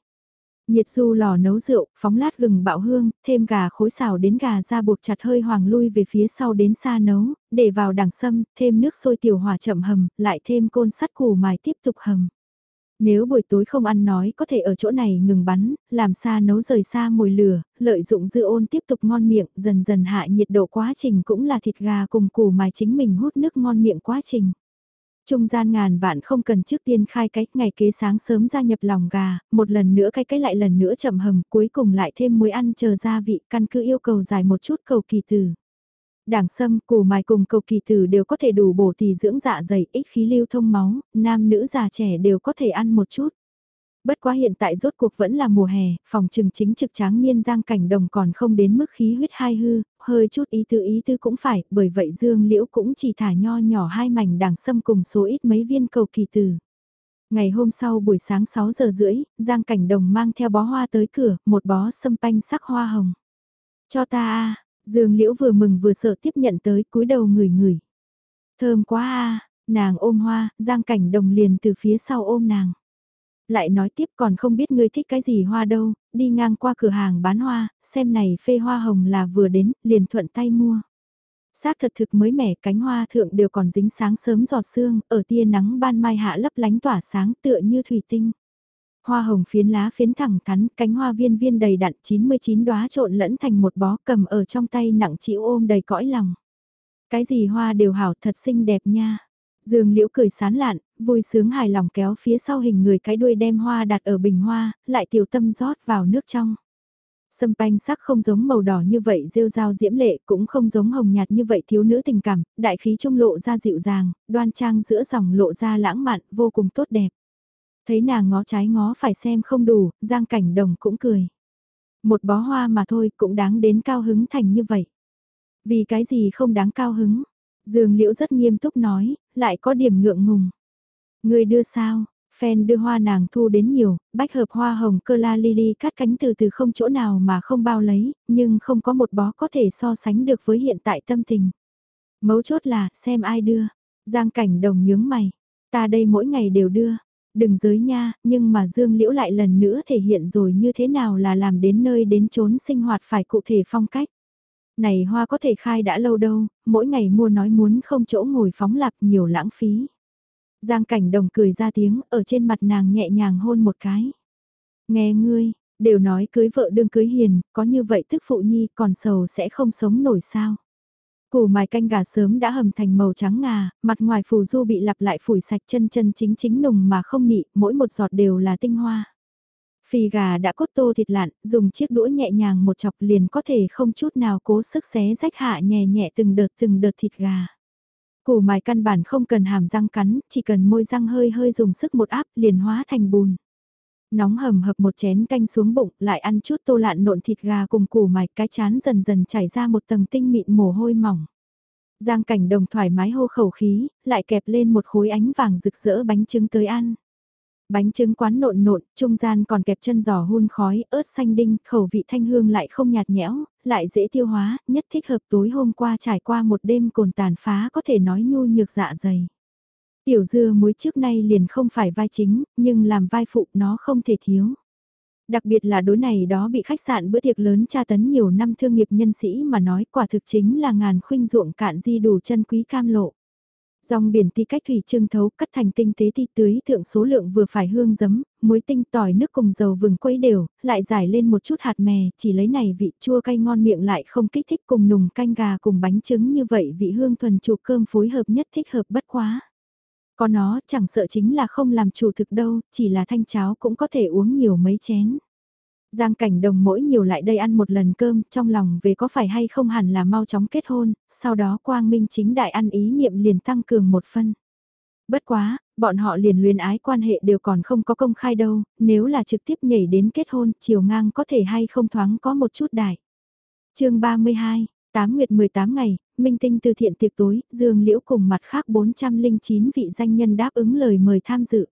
Nhiệt du lò nấu rượu, phóng lát gừng bạo hương, thêm gà khối xào đến gà ra buộc chặt hơi hoàng lui về phía sau đến xa nấu, để vào đằng sâm, thêm nước sôi tiểu hòa chậm hầm, lại thêm côn sắt củ mài tiếp tục hầm. Nếu buổi tối không ăn nói có thể ở chỗ này ngừng bắn, làm xa nấu rời xa mồi lửa, lợi dụng dư ôn tiếp tục ngon miệng, dần dần hạ nhiệt độ quá trình cũng là thịt gà cùng củ mài chính mình hút nước ngon miệng quá trình. Trung gian ngàn vạn không cần trước tiên khai cách ngày kế sáng sớm gia nhập lòng gà, một lần nữa cái cái lại lần nữa chậm hầm cuối cùng lại thêm muối ăn chờ gia vị căn cứ yêu cầu dài một chút cầu kỳ từ. Đảng sâm, củ mài cùng cầu kỳ từ đều có thể đủ bổ tỳ dưỡng dạ dày, ích khí lưu thông máu, nam nữ già trẻ đều có thể ăn một chút. Bất quá hiện tại rốt cuộc vẫn là mùa hè, phòng trừng chính trực tráng niên giang cảnh đồng còn không đến mức khí huyết hai hư, hơi chút ý tư ý tư cũng phải, bởi vậy dương liễu cũng chỉ thả nho nhỏ hai mảnh đảng sâm cùng số ít mấy viên cầu kỳ tử. Ngày hôm sau buổi sáng 6 giờ rưỡi, Giang Cảnh Đồng mang theo bó hoa tới cửa, một bó sâm panh sắc hoa hồng. Cho ta a Dương Liễu vừa mừng vừa sợ tiếp nhận tới cúi đầu người người. Thơm quá a nàng ôm hoa, Giang Cảnh Đồng liền từ phía sau ôm nàng. Lại nói tiếp còn không biết ngươi thích cái gì hoa đâu, đi ngang qua cửa hàng bán hoa, xem này phê hoa hồng là vừa đến, liền thuận tay mua. Xác thật thực mới mẻ cánh hoa thượng đều còn dính sáng sớm giọt sương, ở tia nắng ban mai hạ lấp lánh tỏa sáng tựa như thủy tinh. Hoa hồng phiến lá phiến thẳng thắn, cánh hoa viên viên đầy đặn 99 đóa trộn lẫn thành một bó cầm ở trong tay nặng chịu ôm đầy cõi lòng. Cái gì hoa đều hảo thật xinh đẹp nha. Dương Liễu cười sán lạn, vui sướng hài lòng kéo phía sau hình người cái đuôi đem hoa đặt ở bình hoa, lại tiểu tâm rót vào nước trong. Sâm panh sắc không giống màu đỏ như vậy rêu rao diễm lệ cũng không giống hồng nhạt như vậy thiếu nữ tình cảm, đại khí trung lộ ra dịu dàng, đoan trang giữa dòng lộ ra lãng mạn, vô cùng tốt đẹp. Thấy nàng ngó trái ngó phải xem không đủ, Giang Cảnh Đồng cũng cười. Một bó hoa mà thôi cũng đáng đến cao hứng thành như vậy. Vì cái gì không đáng cao hứng? Dương Liễu rất nghiêm túc nói, lại có điểm ngượng ngùng. Người đưa sao? phen đưa hoa nàng thu đến nhiều, bách hợp hoa hồng cơ la lily cắt cánh từ từ không chỗ nào mà không bao lấy, nhưng không có một bó có thể so sánh được với hiện tại tâm tình. Mấu chốt là, xem ai đưa. Giang cảnh đồng nhướng mày. Ta đây mỗi ngày đều đưa. Đừng giới nha, nhưng mà Dương Liễu lại lần nữa thể hiện rồi như thế nào là làm đến nơi đến chốn sinh hoạt phải cụ thể phong cách. Này hoa có thể khai đã lâu đâu, mỗi ngày mua nói muốn không chỗ ngồi phóng lạc nhiều lãng phí. Giang cảnh đồng cười ra tiếng, ở trên mặt nàng nhẹ nhàng hôn một cái. Nghe ngươi, đều nói cưới vợ đương cưới hiền, có như vậy tức phụ nhi còn sầu sẽ không sống nổi sao. Củ mài canh gà sớm đã hầm thành màu trắng ngà, mặt ngoài phù du bị lặp lại phủi sạch chân chân chính chính nùng mà không nị, mỗi một giọt đều là tinh hoa. Phì gà đã cốt tô thịt lạn, dùng chiếc đũa nhẹ nhàng một chọc liền có thể không chút nào cố sức xé rách hạ nhẹ nhẹ từng đợt từng đợt thịt gà. Củ mài căn bản không cần hàm răng cắn, chỉ cần môi răng hơi hơi dùng sức một áp liền hóa thành bùn. Nóng hầm hập một chén canh xuống bụng, lại ăn chút tô lạn nộn thịt gà cùng củ mài cái chán dần dần chảy ra một tầng tinh mịn mồ hôi mỏng. Giang cảnh đồng thoải mái hô khẩu khí, lại kẹp lên một khối ánh vàng rực rỡ bánh trứng tới ăn. Bánh trứng quán nộn nộn, trung gian còn kẹp chân giò hun khói, ớt xanh đinh, khẩu vị thanh hương lại không nhạt nhẽo, lại dễ tiêu hóa, nhất thích hợp tối hôm qua trải qua một đêm cồn tàn phá có thể nói nhu nhược dạ dày. Tiểu dưa muối trước nay liền không phải vai chính, nhưng làm vai phụ nó không thể thiếu. Đặc biệt là đối này đó bị khách sạn bữa tiệc lớn tra tấn nhiều năm thương nghiệp nhân sĩ mà nói quả thực chính là ngàn khuynh ruộng cạn di đủ chân quý cam lộ. Dòng biển ti cách thủy trưng thấu cắt thành tinh tế ti tưới thượng số lượng vừa phải hương giấm, muối tinh tỏi nước cùng dầu vừng quấy đều, lại giải lên một chút hạt mè, chỉ lấy này vị chua cay ngon miệng lại không kích thích cùng nùng canh gà cùng bánh trứng như vậy vị hương thuần chụp cơm phối hợp nhất thích hợp bất quá. Có nó chẳng sợ chính là không làm chủ thực đâu, chỉ là thanh cháo cũng có thể uống nhiều mấy chén. Giang cảnh đồng mỗi nhiều lại đây ăn một lần cơm, trong lòng về có phải hay không hẳn là mau chóng kết hôn, sau đó quang minh chính đại ăn ý niệm liền tăng cường một phân. Bất quá, bọn họ liền luyến ái quan hệ đều còn không có công khai đâu, nếu là trực tiếp nhảy đến kết hôn, chiều ngang có thể hay không thoáng có một chút đại. chương 32, 8 nguyệt 18 ngày, minh tinh từ thiện tiệc tối, Dương Liễu cùng mặt khác 409 vị danh nhân đáp ứng lời mời tham dự.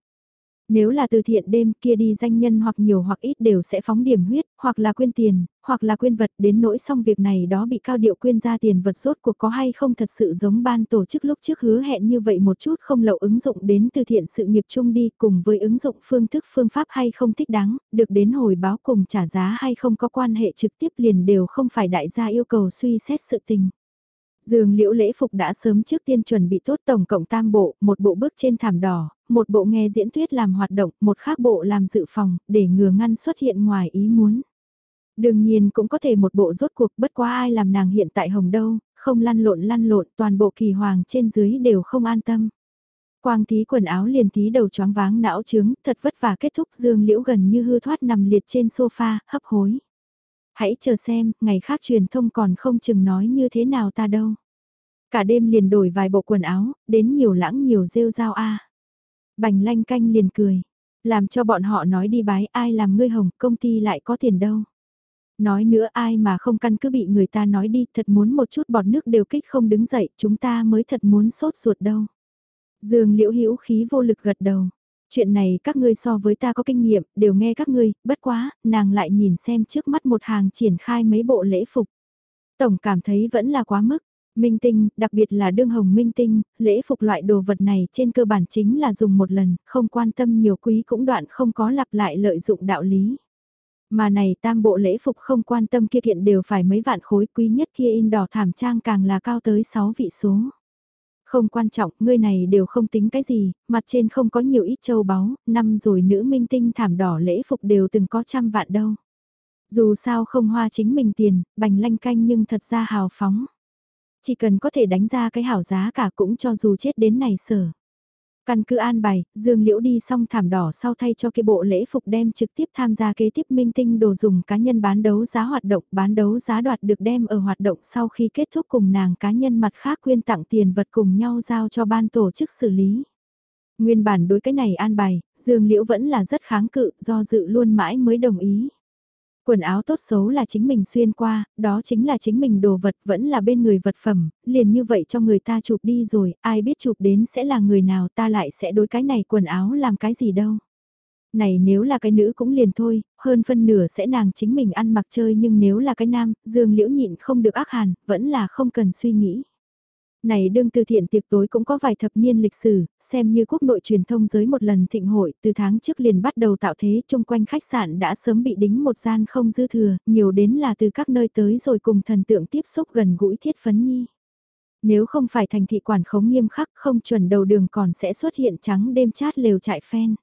Nếu là từ thiện đêm kia đi danh nhân hoặc nhiều hoặc ít đều sẽ phóng điểm huyết, hoặc là quyên tiền, hoặc là quyên vật đến nỗi xong việc này đó bị cao điệu quyên ra tiền vật rốt cuộc có hay không thật sự giống ban tổ chức lúc trước hứa hẹn như vậy một chút không lậu ứng dụng đến từ thiện sự nghiệp chung đi cùng với ứng dụng phương thức phương pháp hay không thích đáng, được đến hồi báo cùng trả giá hay không có quan hệ trực tiếp liền đều không phải đại gia yêu cầu suy xét sự tình. Dương liễu lễ phục đã sớm trước tiên chuẩn bị tốt tổng cộng tam bộ, một bộ bước trên thảm đỏ, một bộ nghe diễn thuyết làm hoạt động, một khác bộ làm dự phòng, để ngừa ngăn xuất hiện ngoài ý muốn. Đương nhiên cũng có thể một bộ rốt cuộc bất quá ai làm nàng hiện tại hồng đâu, không lăn lộn lăn lộn toàn bộ kỳ hoàng trên dưới đều không an tâm. Quang thí quần áo liền tí đầu choáng váng não trướng, thật vất vả kết thúc dương liễu gần như hư thoát nằm liệt trên sofa, hấp hối. Hãy chờ xem, ngày khác truyền thông còn không chừng nói như thế nào ta đâu. Cả đêm liền đổi vài bộ quần áo, đến nhiều lãng nhiều rêu rao a. Bành lanh canh liền cười, làm cho bọn họ nói đi bái ai làm ngươi hồng, công ty lại có tiền đâu. Nói nữa ai mà không căn cứ bị người ta nói đi, thật muốn một chút bọt nước đều kích không đứng dậy, chúng ta mới thật muốn sốt ruột đâu. Dương liễu hữu khí vô lực gật đầu. Chuyện này các ngươi so với ta có kinh nghiệm, đều nghe các ngươi, bất quá, nàng lại nhìn xem trước mắt một hàng triển khai mấy bộ lễ phục. Tổng cảm thấy vẫn là quá mức, Minh tinh, đặc biệt là đương hồng minh tinh, lễ phục loại đồ vật này trên cơ bản chính là dùng một lần, không quan tâm nhiều quý cũng đoạn không có lặp lại lợi dụng đạo lý. Mà này tam bộ lễ phục không quan tâm kia kiện đều phải mấy vạn khối quý nhất kia in đỏ thảm trang càng là cao tới 6 vị số. Không quan trọng, ngươi này đều không tính cái gì, mặt trên không có nhiều ít châu báu, năm rồi nữ minh tinh thảm đỏ lễ phục đều từng có trăm vạn đâu. Dù sao không hoa chính mình tiền, bành lanh canh nhưng thật ra hào phóng. Chỉ cần có thể đánh ra cái hảo giá cả cũng cho dù chết đến này sở. Căn cứ an bài, Dương Liễu đi xong thảm đỏ sau thay cho cái bộ lễ phục đem trực tiếp tham gia kế tiếp minh tinh đồ dùng cá nhân bán đấu giá hoạt động, bán đấu giá đoạt được đem ở hoạt động sau khi kết thúc cùng nàng cá nhân mặt khác quyên tặng tiền vật cùng nhau giao cho ban tổ chức xử lý. Nguyên bản đối cái này an bài, Dương Liễu vẫn là rất kháng cự, do dự luôn mãi mới đồng ý. Quần áo tốt xấu là chính mình xuyên qua, đó chính là chính mình đồ vật vẫn là bên người vật phẩm, liền như vậy cho người ta chụp đi rồi, ai biết chụp đến sẽ là người nào ta lại sẽ đối cái này quần áo làm cái gì đâu. Này nếu là cái nữ cũng liền thôi, hơn phân nửa sẽ nàng chính mình ăn mặc chơi nhưng nếu là cái nam, dương liễu nhịn không được ác hàn, vẫn là không cần suy nghĩ. Này đương từ thiện tiệc tối cũng có vài thập niên lịch sử, xem như quốc nội truyền thông giới một lần thịnh hội, từ tháng trước liền bắt đầu tạo thế, chung quanh khách sạn đã sớm bị đính một gian không dư thừa, nhiều đến là từ các nơi tới rồi cùng thần tượng tiếp xúc gần gũi thiết phấn nhi. Nếu không phải thành thị quản khống nghiêm khắc không chuẩn đầu đường còn sẽ xuất hiện trắng đêm chát lều trại phen.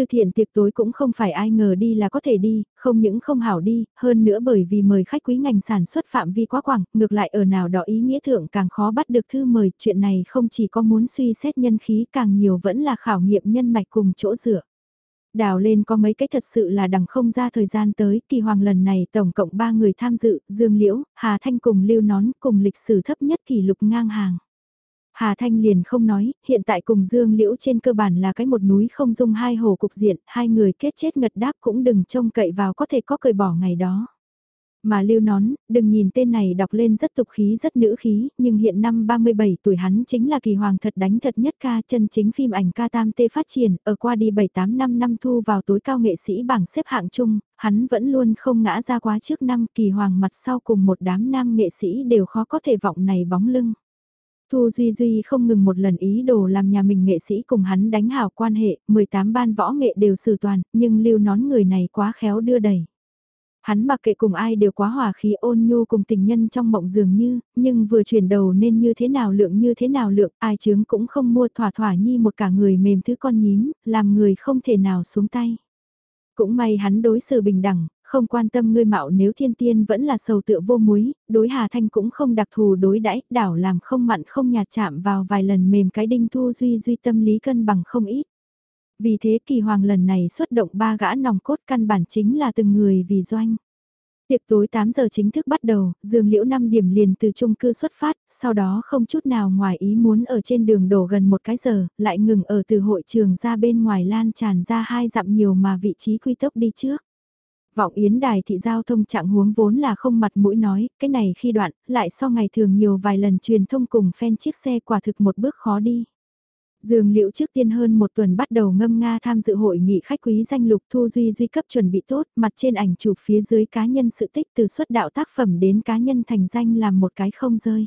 Từ thiện tiệc tối cũng không phải ai ngờ đi là có thể đi, không những không hảo đi, hơn nữa bởi vì mời khách quý ngành sản xuất phạm vi quá quảng, ngược lại ở nào đó ý nghĩa thượng càng khó bắt được thư mời, chuyện này không chỉ có muốn suy xét nhân khí càng nhiều vẫn là khảo nghiệm nhân mạch cùng chỗ dựa. Đào lên có mấy cái thật sự là đằng không ra thời gian tới, kỳ hoàng lần này tổng cộng 3 người tham dự, Dương Liễu, Hà Thanh cùng Lưu Nón cùng lịch sử thấp nhất kỷ lục ngang hàng. Hà Thanh liền không nói, hiện tại cùng Dương Liễu trên cơ bản là cái một núi không dung hai hồ cục diện, hai người kết chết ngật đáp cũng đừng trông cậy vào có thể có cởi bỏ ngày đó. Mà lưu nón, đừng nhìn tên này đọc lên rất tục khí rất nữ khí, nhưng hiện năm 37 tuổi hắn chính là kỳ hoàng thật đánh thật nhất ca chân chính phim ảnh ca tam tê phát triển, ở qua đi 7-8 năm năm thu vào tối cao nghệ sĩ bảng xếp hạng chung, hắn vẫn luôn không ngã ra quá trước năm kỳ hoàng mặt sau cùng một đám nam nghệ sĩ đều khó có thể vọng này bóng lưng. Thu Duy Duy không ngừng một lần ý đồ làm nhà mình nghệ sĩ cùng hắn đánh hảo quan hệ, 18 ban võ nghệ đều xử toàn, nhưng lưu nón người này quá khéo đưa đẩy. Hắn mặc kệ cùng ai đều quá hòa khí ôn nhu cùng tình nhân trong mộng dường như, nhưng vừa chuyển đầu nên như thế nào lượng như thế nào lượng, ai chướng cũng không mua thỏa thỏa nhi một cả người mềm thứ con nhím, làm người không thể nào xuống tay. Cũng may hắn đối xử bình đẳng, không quan tâm ngươi mạo nếu thiên tiên vẫn là sầu tựa vô muối, đối Hà Thanh cũng không đặc thù đối đãi đảo làm không mặn không nhạt chạm vào vài lần mềm cái đinh thu duy duy tâm lý cân bằng không ít. Vì thế kỳ hoàng lần này xuất động ba gã nòng cốt căn bản chính là từng người vì doanh. Tiệc tối 8 giờ chính thức bắt đầu, dương liễu 5 điểm liền từ chung cư xuất phát, sau đó không chút nào ngoài ý muốn ở trên đường đổ gần một cái giờ, lại ngừng ở từ hội trường ra bên ngoài lan tràn ra hai dặm nhiều mà vị trí quy tốc đi trước. Vọng Yến Đài thị giao thông trạng huống vốn là không mặt mũi nói, cái này khi đoạn, lại so ngày thường nhiều vài lần truyền thông cùng phen chiếc xe quả thực một bước khó đi. dường liệu trước tiên hơn một tuần bắt đầu ngâm nga tham dự hội nghị khách quý danh lục thu duy duy cấp chuẩn bị tốt, mặt trên ảnh chụp phía dưới cá nhân sự tích từ xuất đạo tác phẩm đến cá nhân thành danh làm một cái không rơi.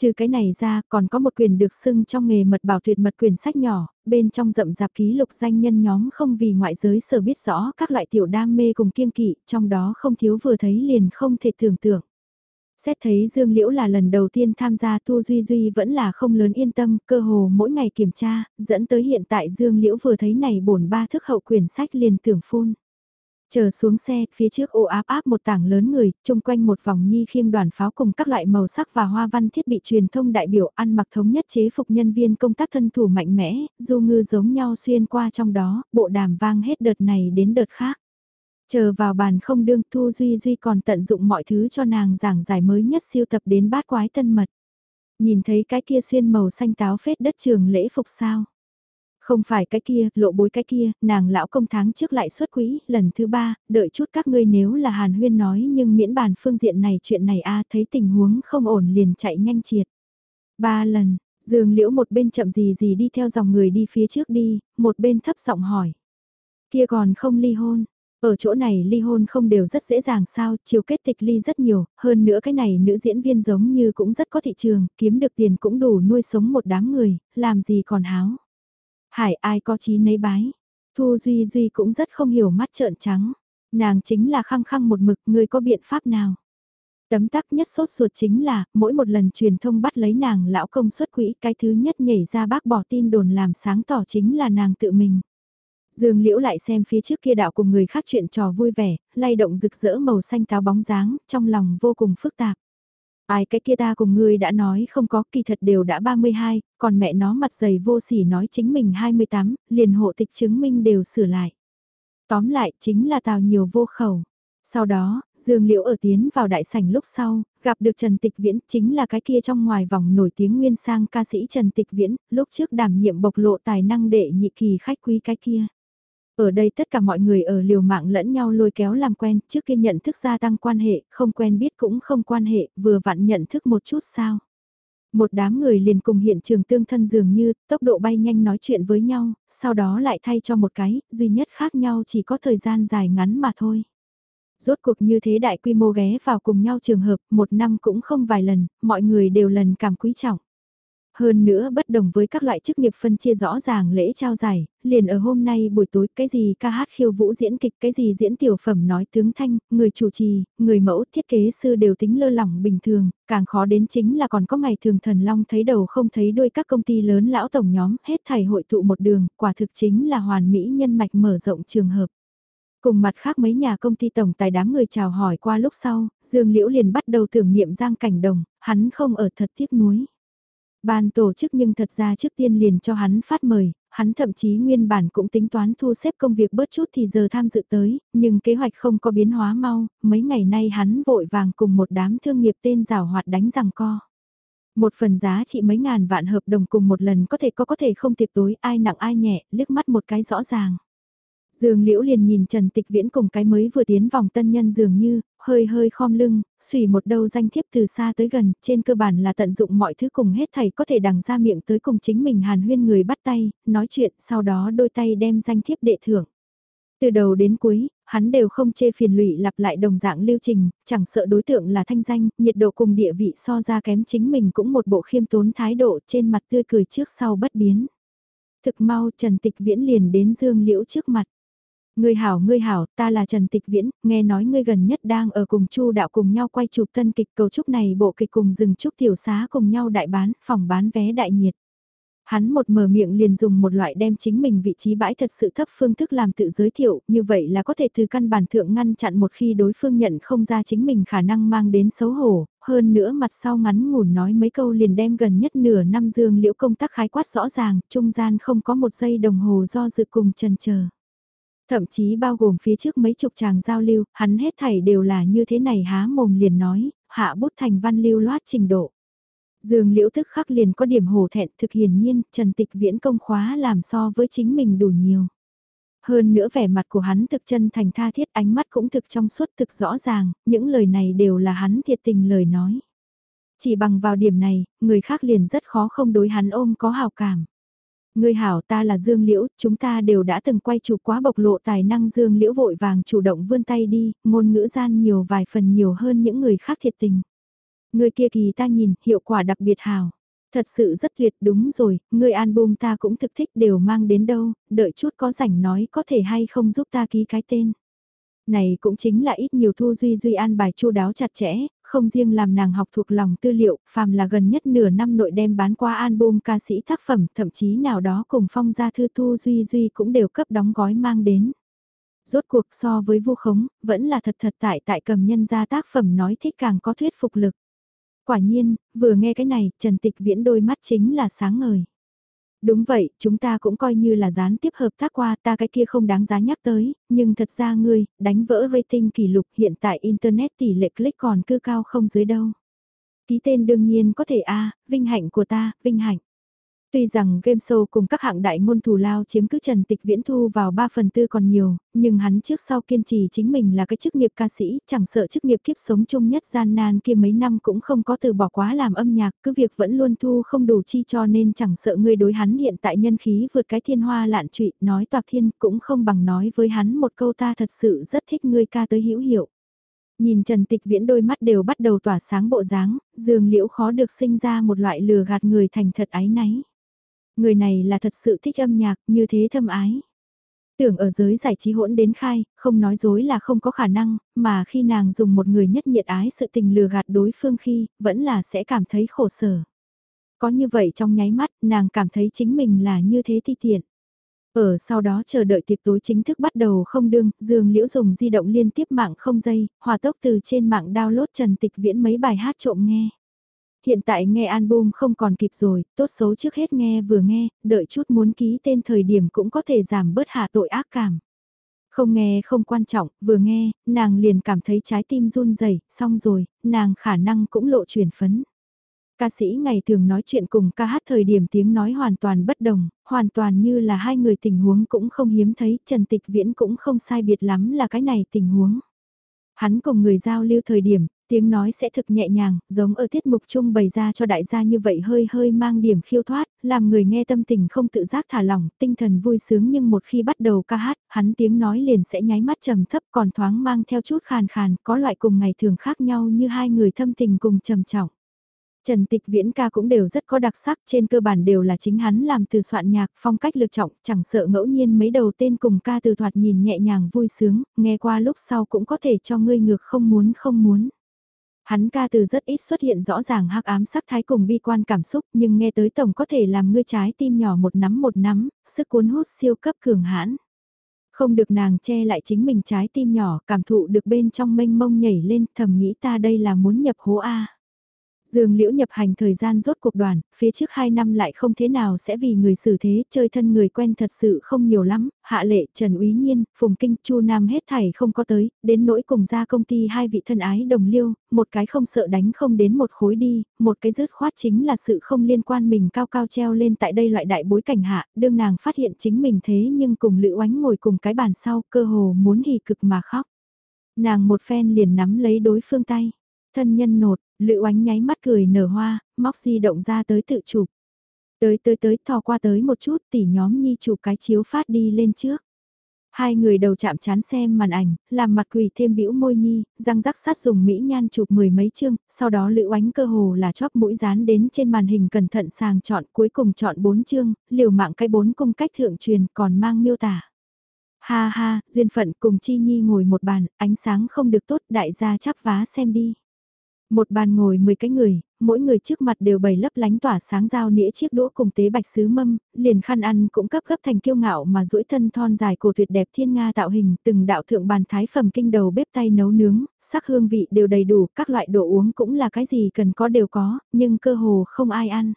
Trừ cái này ra, còn có một quyền được xưng trong nghề mật bảo tuyệt mật quyền sách nhỏ, bên trong rậm rạp ký lục danh nhân nhóm không vì ngoại giới sở biết rõ các loại tiểu đam mê cùng kiêng kỵ, trong đó không thiếu vừa thấy liền không thể tưởng tượng. Xét thấy Dương Liễu là lần đầu tiên tham gia tu Duy Duy vẫn là không lớn yên tâm, cơ hồ mỗi ngày kiểm tra, dẫn tới hiện tại Dương Liễu vừa thấy này bổn ba thức hậu quyển sách liền tưởng phun. Chờ xuống xe, phía trước ô áp áp một tảng lớn người, chung quanh một vòng nhi khiêng đoàn pháo cùng các loại màu sắc và hoa văn thiết bị truyền thông đại biểu ăn mặc thống nhất chế phục nhân viên công tác thân thủ mạnh mẽ, du ngư giống nhau xuyên qua trong đó, bộ đàm vang hết đợt này đến đợt khác. Chờ vào bàn không đương Thu Duy Duy còn tận dụng mọi thứ cho nàng giảng giải mới nhất siêu tập đến bát quái tân mật. Nhìn thấy cái kia xuyên màu xanh táo phết đất trường lễ phục sao. Không phải cái kia, lộ bối cái kia, nàng lão công tháng trước lại xuất quỹ, lần thứ ba, đợi chút các ngươi nếu là Hàn Huyên nói nhưng miễn bàn phương diện này chuyện này a thấy tình huống không ổn liền chạy nhanh triệt. Ba lần, Dương Liễu một bên chậm gì gì đi theo dòng người đi phía trước đi, một bên thấp giọng hỏi. Kia còn không ly hôn, ở chỗ này ly hôn không đều rất dễ dàng sao, chiều kết tịch ly rất nhiều, hơn nữa cái này nữ diễn viên giống như cũng rất có thị trường, kiếm được tiền cũng đủ nuôi sống một đám người, làm gì còn háo. Hải ai có chí nấy bái. Thu Duy Duy cũng rất không hiểu mắt trợn trắng. Nàng chính là khăng khăng một mực người có biện pháp nào. Tấm tắc nhất sốt ruột chính là, mỗi một lần truyền thông bắt lấy nàng lão công xuất quỹ, cái thứ nhất nhảy ra bác bỏ tin đồn làm sáng tỏ chính là nàng tự mình. Dương Liễu lại xem phía trước kia đạo cùng người khác chuyện trò vui vẻ, lay động rực rỡ màu xanh táo bóng dáng, trong lòng vô cùng phức tạp. Ai cái kia ta cùng ngươi đã nói không có kỳ thật đều đã 32, còn mẹ nó mặt dày vô sỉ nói chính mình 28, liền hộ tịch chứng minh đều sửa lại. Tóm lại chính là tào nhiều vô khẩu. Sau đó, Dương Liễu ở tiến vào đại sảnh lúc sau, gặp được Trần Tịch Viễn chính là cái kia trong ngoài vòng nổi tiếng nguyên sang ca sĩ Trần Tịch Viễn, lúc trước đảm nhiệm bộc lộ tài năng đệ nhị kỳ khách quý cái kia. Ở đây tất cả mọi người ở liều mạng lẫn nhau lôi kéo làm quen, trước kia nhận thức gia tăng quan hệ, không quen biết cũng không quan hệ, vừa vặn nhận thức một chút sao. Một đám người liền cùng hiện trường tương thân dường như, tốc độ bay nhanh nói chuyện với nhau, sau đó lại thay cho một cái, duy nhất khác nhau chỉ có thời gian dài ngắn mà thôi. Rốt cuộc như thế đại quy mô ghé vào cùng nhau trường hợp, một năm cũng không vài lần, mọi người đều lần cảm quý trọng. Hơn nữa bất đồng với các loại chức nghiệp phân chia rõ ràng lễ trao giải, liền ở hôm nay buổi tối cái gì ca hát khiêu vũ diễn kịch cái gì diễn tiểu phẩm nói tướng thanh, người chủ trì, người mẫu thiết kế sư đều tính lơ lỏng bình thường, càng khó đến chính là còn có ngày thường thần long thấy đầu không thấy đuôi các công ty lớn lão tổng nhóm hết thầy hội tụ một đường, quả thực chính là hoàn mỹ nhân mạch mở rộng trường hợp. Cùng mặt khác mấy nhà công ty tổng tài đám người chào hỏi qua lúc sau, Dương Liễu liền bắt đầu tưởng niệm Giang Cảnh Đồng, hắn không ở thật tiếc nuối. Ban tổ chức nhưng thật ra trước tiên liền cho hắn phát mời, hắn thậm chí nguyên bản cũng tính toán thu xếp công việc bớt chút thì giờ tham dự tới, nhưng kế hoạch không có biến hóa mau, mấy ngày nay hắn vội vàng cùng một đám thương nghiệp tên rào hoạt đánh rằng co. Một phần giá trị mấy ngàn vạn hợp đồng cùng một lần có thể có có thể không tiệc tối ai nặng ai nhẹ, liếc mắt một cái rõ ràng. Dương Liễu liền nhìn Trần Tịch Viễn cùng cái mới vừa tiến vòng tân nhân dường như, hơi hơi khom lưng, xủy một đầu danh thiếp từ xa tới gần, trên cơ bản là tận dụng mọi thứ cùng hết thầy có thể đằng ra miệng tới cùng chính mình hàn huyên người bắt tay, nói chuyện, sau đó đôi tay đem danh thiếp đệ thưởng. Từ đầu đến cuối, hắn đều không chê phiền lụy lặp lại đồng dạng lưu trình, chẳng sợ đối tượng là thanh danh, nhiệt độ cùng địa vị so ra kém chính mình cũng một bộ khiêm tốn thái độ trên mặt tươi cười trước sau bất biến. Thực mau Trần Tịch Viễn liền đến Dương Liễu trước mặt. Ngươi hảo, ngươi hảo, ta là Trần Tịch Viễn, nghe nói ngươi gần nhất đang ở cùng Chu đạo cùng nhau quay chụp tân kịch cầu trúc này bộ kịch cùng dừng trúc tiểu xá cùng nhau đại bán, phòng bán vé đại nhiệt. Hắn một mở miệng liền dùng một loại đem chính mình vị trí bãi thật sự thấp phương thức làm tự giới thiệu, như vậy là có thể từ căn bản thượng ngăn chặn một khi đối phương nhận không ra chính mình khả năng mang đến xấu hổ, hơn nữa mặt sau ngắn ngủn nói mấy câu liền đem gần nhất nửa năm dương liễu công tác khái quát rõ ràng, trung gian không có một giây đồng hồ do dự cùng trần chờ. Thậm chí bao gồm phía trước mấy chục chàng giao lưu, hắn hết thảy đều là như thế này há mồm liền nói, hạ bút thành văn lưu loát trình độ. Dương liễu thức khắc liền có điểm hổ thẹn thực hiển nhiên, Trần Tịch Viễn công khóa làm so với chính mình đủ nhiều. Hơn nữa vẻ mặt của hắn thực chân thành tha thiết ánh mắt cũng thực trong suốt thực rõ ràng, những lời này đều là hắn thiệt tình lời nói. Chỉ bằng vào điểm này, người khác liền rất khó không đối hắn ôm có hào cảm. Ngươi hảo ta là Dương Liễu, chúng ta đều đã từng quay chụp quá bộc lộ tài năng Dương Liễu vội vàng chủ động vươn tay đi, ngôn ngữ gian nhiều vài phần nhiều hơn những người khác thiệt tình. Người kia kỳ ta nhìn, hiệu quả đặc biệt hảo. Thật sự rất tuyệt đúng rồi, người album ta cũng thực thích đều mang đến đâu, đợi chút có rảnh nói có thể hay không giúp ta ký cái tên. Này cũng chính là ít nhiều thu duy duy an bài chu đáo chặt chẽ, không riêng làm nàng học thuộc lòng tư liệu, phàm là gần nhất nửa năm nội đem bán qua album ca sĩ tác phẩm, thậm chí nào đó cùng phong gia thư thu duy duy cũng đều cấp đóng gói mang đến. Rốt cuộc so với vu khống, vẫn là thật thật tại tại cầm nhân gia tác phẩm nói thích càng có thuyết phục lực. Quả nhiên, vừa nghe cái này, Trần Tịch Viễn đôi mắt chính là sáng ngời. Đúng vậy, chúng ta cũng coi như là gián tiếp hợp tác qua ta cái kia không đáng giá nhắc tới, nhưng thật ra ngươi, đánh vỡ rating kỷ lục hiện tại Internet tỷ lệ click còn cư cao không dưới đâu. Ký tên đương nhiên có thể a vinh hạnh của ta, vinh hạnh. Tuy rằng game show cùng các hạng đại môn thù lao chiếm cứ Trần Tịch Viễn thu vào 3 phần tư còn nhiều, nhưng hắn trước sau kiên trì chính mình là cái chức nghiệp ca sĩ, chẳng sợ chức nghiệp kiếp sống chung nhất gian nan kia mấy năm cũng không có từ bỏ quá làm âm nhạc, cứ việc vẫn luôn thu không đủ chi cho nên chẳng sợ người đối hắn hiện tại nhân khí vượt cái thiên hoa lạn trụy, nói toạc thiên cũng không bằng nói với hắn một câu ta thật sự rất thích ngươi ca tới hữu hiệu. Nhìn Trần Tịch Viễn đôi mắt đều bắt đầu tỏa sáng bộ dáng, dường liễu khó được sinh ra một loại lừa gạt người thành thật ái náy. Người này là thật sự thích âm nhạc, như thế thâm ái. Tưởng ở giới giải trí hỗn đến khai, không nói dối là không có khả năng, mà khi nàng dùng một người nhất nhiệt ái sự tình lừa gạt đối phương khi, vẫn là sẽ cảm thấy khổ sở. Có như vậy trong nháy mắt, nàng cảm thấy chính mình là như thế thi tiện. Ở sau đó chờ đợi tiệc tối chính thức bắt đầu không đương, Dương Liễu dùng di động liên tiếp mạng không dây, hòa tốc từ trên mạng download Trần Tịch Viễn mấy bài hát trộm nghe. Hiện tại nghe album không còn kịp rồi, tốt xấu trước hết nghe vừa nghe, đợi chút muốn ký tên thời điểm cũng có thể giảm bớt hạ tội ác cảm. Không nghe không quan trọng, vừa nghe, nàng liền cảm thấy trái tim run rẩy xong rồi, nàng khả năng cũng lộ chuyển phấn. Ca sĩ ngày thường nói chuyện cùng ca hát thời điểm tiếng nói hoàn toàn bất đồng, hoàn toàn như là hai người tình huống cũng không hiếm thấy, Trần Tịch Viễn cũng không sai biệt lắm là cái này tình huống. Hắn cùng người giao lưu thời điểm, Tiếng nói sẽ thực nhẹ nhàng, giống ở tiết mục chung bày ra cho đại gia như vậy hơi hơi mang điểm khiêu thoát, làm người nghe tâm tình không tự giác thả lỏng, tinh thần vui sướng nhưng một khi bắt đầu ca hát, hắn tiếng nói liền sẽ nháy mắt trầm thấp còn thoáng mang theo chút khàn khàn, có loại cùng ngày thường khác nhau như hai người thâm tình cùng trầm trọng. Trần Tịch Viễn ca cũng đều rất có đặc sắc, trên cơ bản đều là chính hắn làm từ soạn nhạc, phong cách lược trọng, chẳng sợ ngẫu nhiên mấy đầu tên cùng ca từ thoạt nhìn nhẹ nhàng vui sướng, nghe qua lúc sau cũng có thể cho ngươi ngược không muốn không muốn. Hắn ca từ rất ít xuất hiện rõ ràng hắc ám sắc thái cùng bi quan cảm xúc nhưng nghe tới tổng có thể làm ngươi trái tim nhỏ một nắm một nắm, sức cuốn hút siêu cấp cường hãn. Không được nàng che lại chính mình trái tim nhỏ cảm thụ được bên trong mênh mông nhảy lên thầm nghĩ ta đây là muốn nhập hố A. Dương Liễu nhập hành thời gian rốt cuộc đoàn, phía trước 2 năm lại không thế nào sẽ vì người xử thế, chơi thân người quen thật sự không nhiều lắm, Hạ Lệ, Trần Úy Nhiên, Phùng Kinh, Chu Nam hết thảy không có tới, đến nỗi cùng ra công ty hai vị thân ái đồng liêu, một cái không sợ đánh không đến một khối đi, một cái rớt khoát chính là sự không liên quan mình cao cao treo lên tại đây loại đại bối cảnh hạ, đương nàng phát hiện chính mình thế nhưng cùng Lữ Oánh ngồi cùng cái bàn sau, cơ hồ muốn hì cực mà khóc. Nàng một phen liền nắm lấy đối phương tay. Thân nhân nột, Lữ oánh nháy mắt cười nở hoa, móc di động ra tới tự chụp. Tới tới tới thò qua tới một chút tỉ nhóm nhi chụp cái chiếu phát đi lên trước. Hai người đầu chạm chán xem màn ảnh, làm mặt quỳ thêm bĩu môi nhi, răng rắc sát dùng mỹ nhan chụp mười mấy chương, sau đó lữ oánh cơ hồ là chóp mũi dán đến trên màn hình cẩn thận sàng chọn cuối cùng chọn bốn chương, liều mạng cái bốn cung cách thượng truyền còn mang miêu tả. Ha ha, duyên phận cùng chi nhi ngồi một bàn, ánh sáng không được tốt đại gia chắp vá xem đi. Một bàn ngồi 10 cái người, mỗi người trước mặt đều bày lấp lánh tỏa sáng dao nĩa chiếc đũa cùng tế bạch sứ mâm, liền khăn ăn cũng cấp gấp thành kiêu ngạo mà duỗi thân thon dài cổ tuyệt đẹp thiên nga tạo hình, từng đạo thượng bàn thái phẩm kinh đầu bếp tay nấu nướng, sắc hương vị đều đầy đủ, các loại đồ uống cũng là cái gì cần có đều có, nhưng cơ hồ không ai ăn.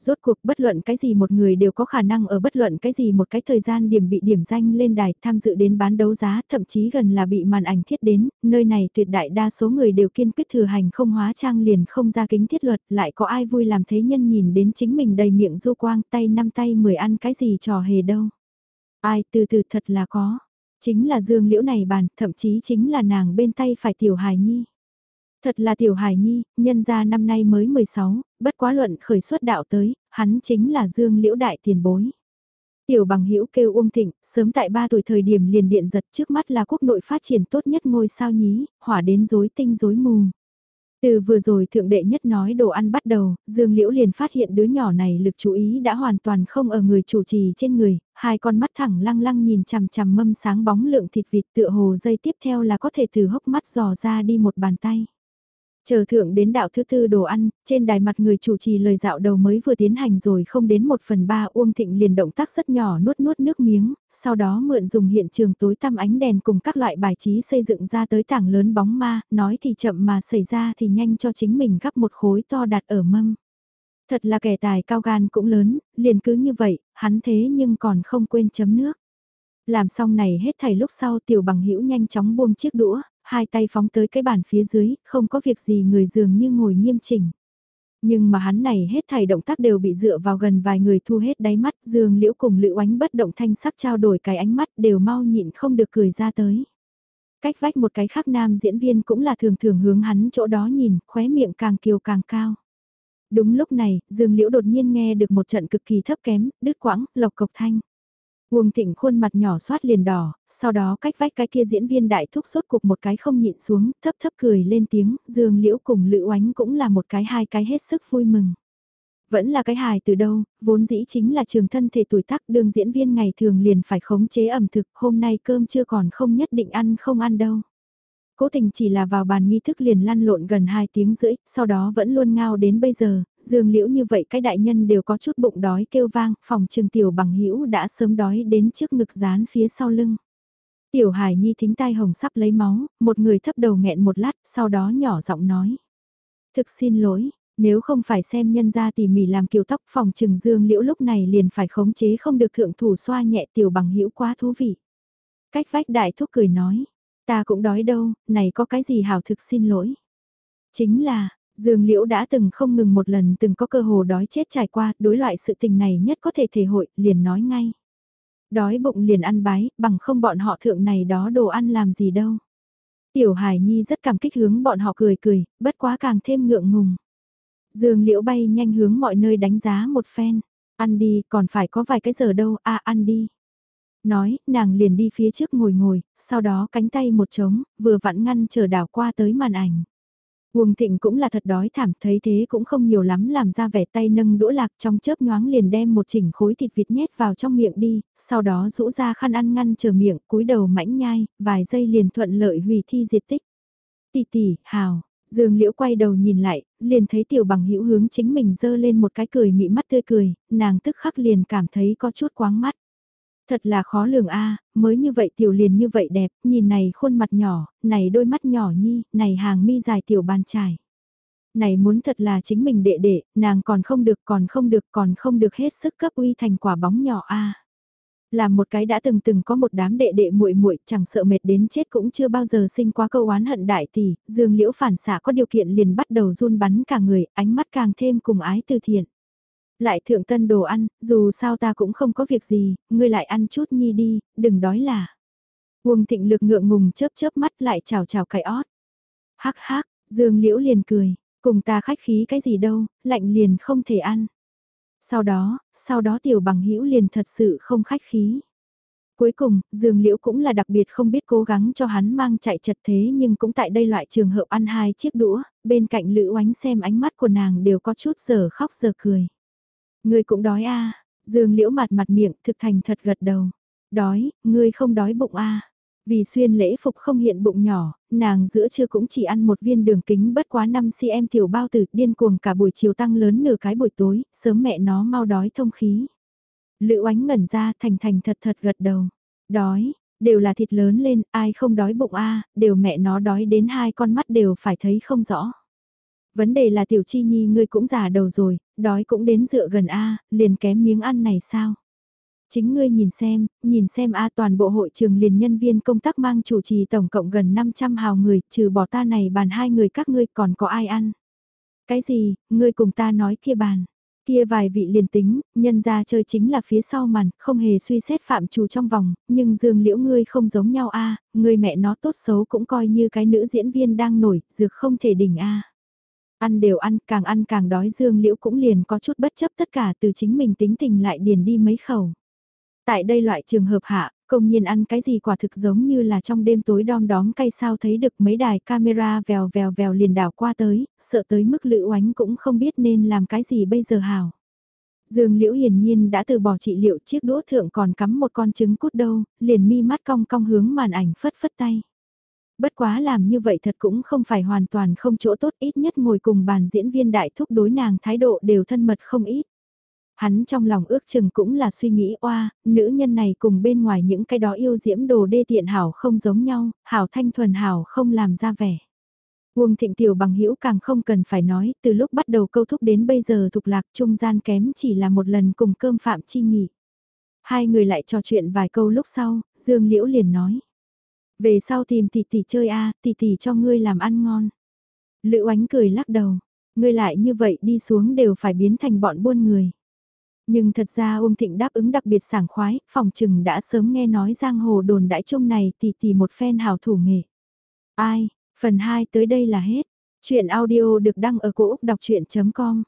Rốt cuộc bất luận cái gì một người đều có khả năng ở bất luận cái gì một cái thời gian điểm bị điểm danh lên đài tham dự đến bán đấu giá thậm chí gần là bị màn ảnh thiết đến, nơi này tuyệt đại đa số người đều kiên quyết thừa hành không hóa trang liền không ra kính thiết luật lại có ai vui làm thế nhân nhìn đến chính mình đầy miệng du quang tay năm tay mười ăn cái gì trò hề đâu. Ai từ từ thật là có, chính là dương liễu này bàn thậm chí chính là nàng bên tay phải tiểu hài nhi. Thật là tiểu hài nhi, nhân gia năm nay mới 16, bất quá luận khởi xuất đạo tới, hắn chính là Dương Liễu đại tiền bối. Tiểu bằng hữu kêu Uông Thịnh, sớm tại 3 tuổi thời điểm liền điện giật trước mắt là quốc nội phát triển tốt nhất ngôi sao nhí, hỏa đến rối tinh rối mù. Từ vừa rồi thượng đệ nhất nói đồ ăn bắt đầu, Dương Liễu liền phát hiện đứa nhỏ này lực chú ý đã hoàn toàn không ở người chủ trì trên người, hai con mắt thẳng lăng lăng nhìn chằm chằm mâm sáng bóng lượng thịt vịt tựa hồ dây tiếp theo là có thể từ hốc mắt dò ra đi một bàn tay. Chờ thượng đến đạo thứ tư đồ ăn, trên đài mặt người chủ trì lời dạo đầu mới vừa tiến hành rồi không đến một phần ba Uông Thịnh liền động tác rất nhỏ nuốt nuốt nước miếng, sau đó mượn dùng hiện trường tối tăm ánh đèn cùng các loại bài trí xây dựng ra tới tảng lớn bóng ma, nói thì chậm mà xảy ra thì nhanh cho chính mình gắp một khối to đặt ở mâm. Thật là kẻ tài cao gan cũng lớn, liền cứ như vậy, hắn thế nhưng còn không quên chấm nước. Làm xong này hết thầy lúc sau tiểu bằng hữu nhanh chóng buông chiếc đũa, hai tay phóng tới cái bàn phía dưới, không có việc gì người dường như ngồi nghiêm chỉnh. Nhưng mà hắn này hết thảy động tác đều bị dựa vào gần vài người thu hết đáy mắt, dương liễu cùng lữ oánh bất động thanh sắc trao đổi cái ánh mắt đều mau nhịn không được cười ra tới. Cách vách một cái khác nam diễn viên cũng là thường thường hướng hắn chỗ đó nhìn, khóe miệng càng kiều càng cao. Đúng lúc này, Dương Liễu đột nhiên nghe được một trận cực kỳ thấp kém, đứt quãng, lộc cộc thanh. Uông Thịnh khuôn mặt nhỏ soát liền đỏ, sau đó cách vách cái kia diễn viên đại thúc sốt cục một cái không nhịn xuống, thấp thấp cười lên tiếng, Dương Liễu cùng Lữ Oánh cũng là một cái hai cái hết sức vui mừng. Vẫn là cái hài từ đâu, vốn dĩ chính là trường thân thể tuổi tác đương diễn viên ngày thường liền phải khống chế ẩm thực, hôm nay cơm chưa còn không nhất định ăn không ăn đâu. Cố tình chỉ là vào bàn nghi thức liền lăn lộn gần 2 tiếng rưỡi, sau đó vẫn luôn ngao đến bây giờ, dương liễu như vậy cái đại nhân đều có chút bụng đói kêu vang, phòng trường tiểu bằng hữu đã sớm đói đến trước ngực dán phía sau lưng. Tiểu hải nhi thính tai hồng sắp lấy máu, một người thấp đầu nghẹn một lát, sau đó nhỏ giọng nói. Thực xin lỗi, nếu không phải xem nhân ra tỉ mỉ làm kiều tóc phòng trừng dương liễu lúc này liền phải khống chế không được thượng thủ xoa nhẹ tiểu bằng hữu quá thú vị. Cách vách đại thúc cười nói Ta cũng đói đâu, này có cái gì hảo thực xin lỗi. Chính là, Dương Liễu đã từng không ngừng một lần từng có cơ hồ đói chết trải qua, đối loại sự tình này nhất có thể thể hội, liền nói ngay. Đói bụng liền ăn bái, bằng không bọn họ thượng này đó đồ ăn làm gì đâu. Tiểu Hải Nhi rất cảm kích hướng bọn họ cười cười, bất quá càng thêm ngượng ngùng. Dương Liễu bay nhanh hướng mọi nơi đánh giá một phen. Ăn đi, còn phải có vài cái giờ đâu, a à, ăn đi nói, nàng liền đi phía trước ngồi ngồi, sau đó cánh tay một trống, vừa vặn ngăn chờ đảo qua tới màn ảnh. Uông Thịnh cũng là thật đói thảm, thấy thế cũng không nhiều lắm làm ra vẻ tay nâng đũa lạc trong chớp nhoáng liền đem một chỉnh khối thịt vịt nhét vào trong miệng đi, sau đó rũ ra khăn ăn ngăn chờ miệng, cúi đầu mãnh nhai, vài giây liền thuận lợi hủy thi diệt tích. Tỷ tỷ, hào, Dương Liễu quay đầu nhìn lại, liền thấy tiểu bằng hữu hướng chính mình dơ lên một cái cười mị mắt tươi cười, nàng tức khắc liền cảm thấy có chút quáng mắt. Thật là khó lường a mới như vậy tiểu liền như vậy đẹp, nhìn này khuôn mặt nhỏ, này đôi mắt nhỏ nhi, này hàng mi dài tiểu bàn trải. Này muốn thật là chính mình đệ đệ, nàng còn không được còn không được còn không được hết sức cấp uy thành quả bóng nhỏ a Là một cái đã từng từng có một đám đệ đệ muội muội chẳng sợ mệt đến chết cũng chưa bao giờ sinh qua câu oán hận đại tỷ, dương liễu phản xạ có điều kiện liền bắt đầu run bắn cả người, ánh mắt càng thêm cùng ái từ thiện. Lại thượng tân đồ ăn, dù sao ta cũng không có việc gì, ngươi lại ăn chút nhi đi, đừng đói là. Uông Thịnh Lực ngượng ngùng chớp chớp mắt lại chào chào cái ót. Hắc hắc, Dương Liễu liền cười, cùng ta khách khí cái gì đâu, lạnh liền không thể ăn. Sau đó, sau đó tiểu bằng hữu liền thật sự không khách khí. Cuối cùng, Dương Liễu cũng là đặc biệt không biết cố gắng cho hắn mang chạy chật thế nhưng cũng tại đây loại trường hợp ăn hai chiếc đũa, bên cạnh Lữ Oánh xem ánh mắt của nàng đều có chút giờ khóc giờ cười ngươi cũng đói a à. Dương Liễu mặt mặt miệng thực thành thật gật đầu. Đói, ngươi không đói bụng a à. Vì xuyên lễ phục không hiện bụng nhỏ, nàng giữa trưa cũng chỉ ăn một viên đường kính bất quá 5cm tiểu bao tử điên cuồng cả buổi chiều tăng lớn nửa cái buổi tối, sớm mẹ nó mau đói thông khí. Lữ oánh ngẩn ra thành thành thật thật gật đầu. Đói, đều là thịt lớn lên, ai không đói bụng a đều mẹ nó đói đến hai con mắt đều phải thấy không rõ. Vấn đề là tiểu chi nhi ngươi cũng già đầu rồi, đói cũng đến dựa gần a liền kém miếng ăn này sao? Chính ngươi nhìn xem, nhìn xem a toàn bộ hội trường liền nhân viên công tác mang chủ trì tổng cộng gần 500 hào người, trừ bỏ ta này bàn hai người các ngươi còn có ai ăn? Cái gì, ngươi cùng ta nói kia bàn. Kia vài vị liền tính, nhân ra chơi chính là phía sau màn, không hề suy xét phạm chủ trong vòng, nhưng dương liễu ngươi không giống nhau a ngươi mẹ nó tốt xấu cũng coi như cái nữ diễn viên đang nổi, dược không thể đỉnh a Ăn đều ăn, càng ăn càng đói dương liễu cũng liền có chút bất chấp tất cả từ chính mình tính tình lại điền đi mấy khẩu. Tại đây loại trường hợp hạ, công nhiên ăn cái gì quả thực giống như là trong đêm tối đom đóm cay sao thấy được mấy đài camera vèo vèo vèo liền đảo qua tới, sợ tới mức lữ oánh cũng không biết nên làm cái gì bây giờ hào. Dương Liễu hiển nhiên đã từ bỏ trị liệu chiếc đũa thượng còn cắm một con trứng cút đâu, liền mi mắt cong cong hướng màn ảnh phất phất tay. Bất quá làm như vậy thật cũng không phải hoàn toàn không chỗ tốt ít nhất ngồi cùng bàn diễn viên đại thúc đối nàng thái độ đều thân mật không ít. Hắn trong lòng ước chừng cũng là suy nghĩ oa, nữ nhân này cùng bên ngoài những cái đó yêu diễm đồ đê tiện hảo không giống nhau, hảo thanh thuần hảo không làm ra vẻ. Uông thịnh tiểu bằng hữu càng không cần phải nói, từ lúc bắt đầu câu thúc đến bây giờ thục lạc trung gian kém chỉ là một lần cùng cơm phạm chi nghỉ. Hai người lại trò chuyện vài câu lúc sau, Dương Liễu liền nói. Về sau tìm tỷ tỷ chơi a tỷ tỷ cho ngươi làm ăn ngon. Lữ oánh cười lắc đầu, ngươi lại như vậy đi xuống đều phải biến thành bọn buôn người. Nhưng thật ra Uông Thịnh đáp ứng đặc biệt sảng khoái, phòng trừng đã sớm nghe nói giang hồ đồn đãi chung này tỷ tỷ một phen hào thủ nghề. Ai, phần 2 tới đây là hết. Chuyện audio được đăng ở cổ Úc đọc chuyện.com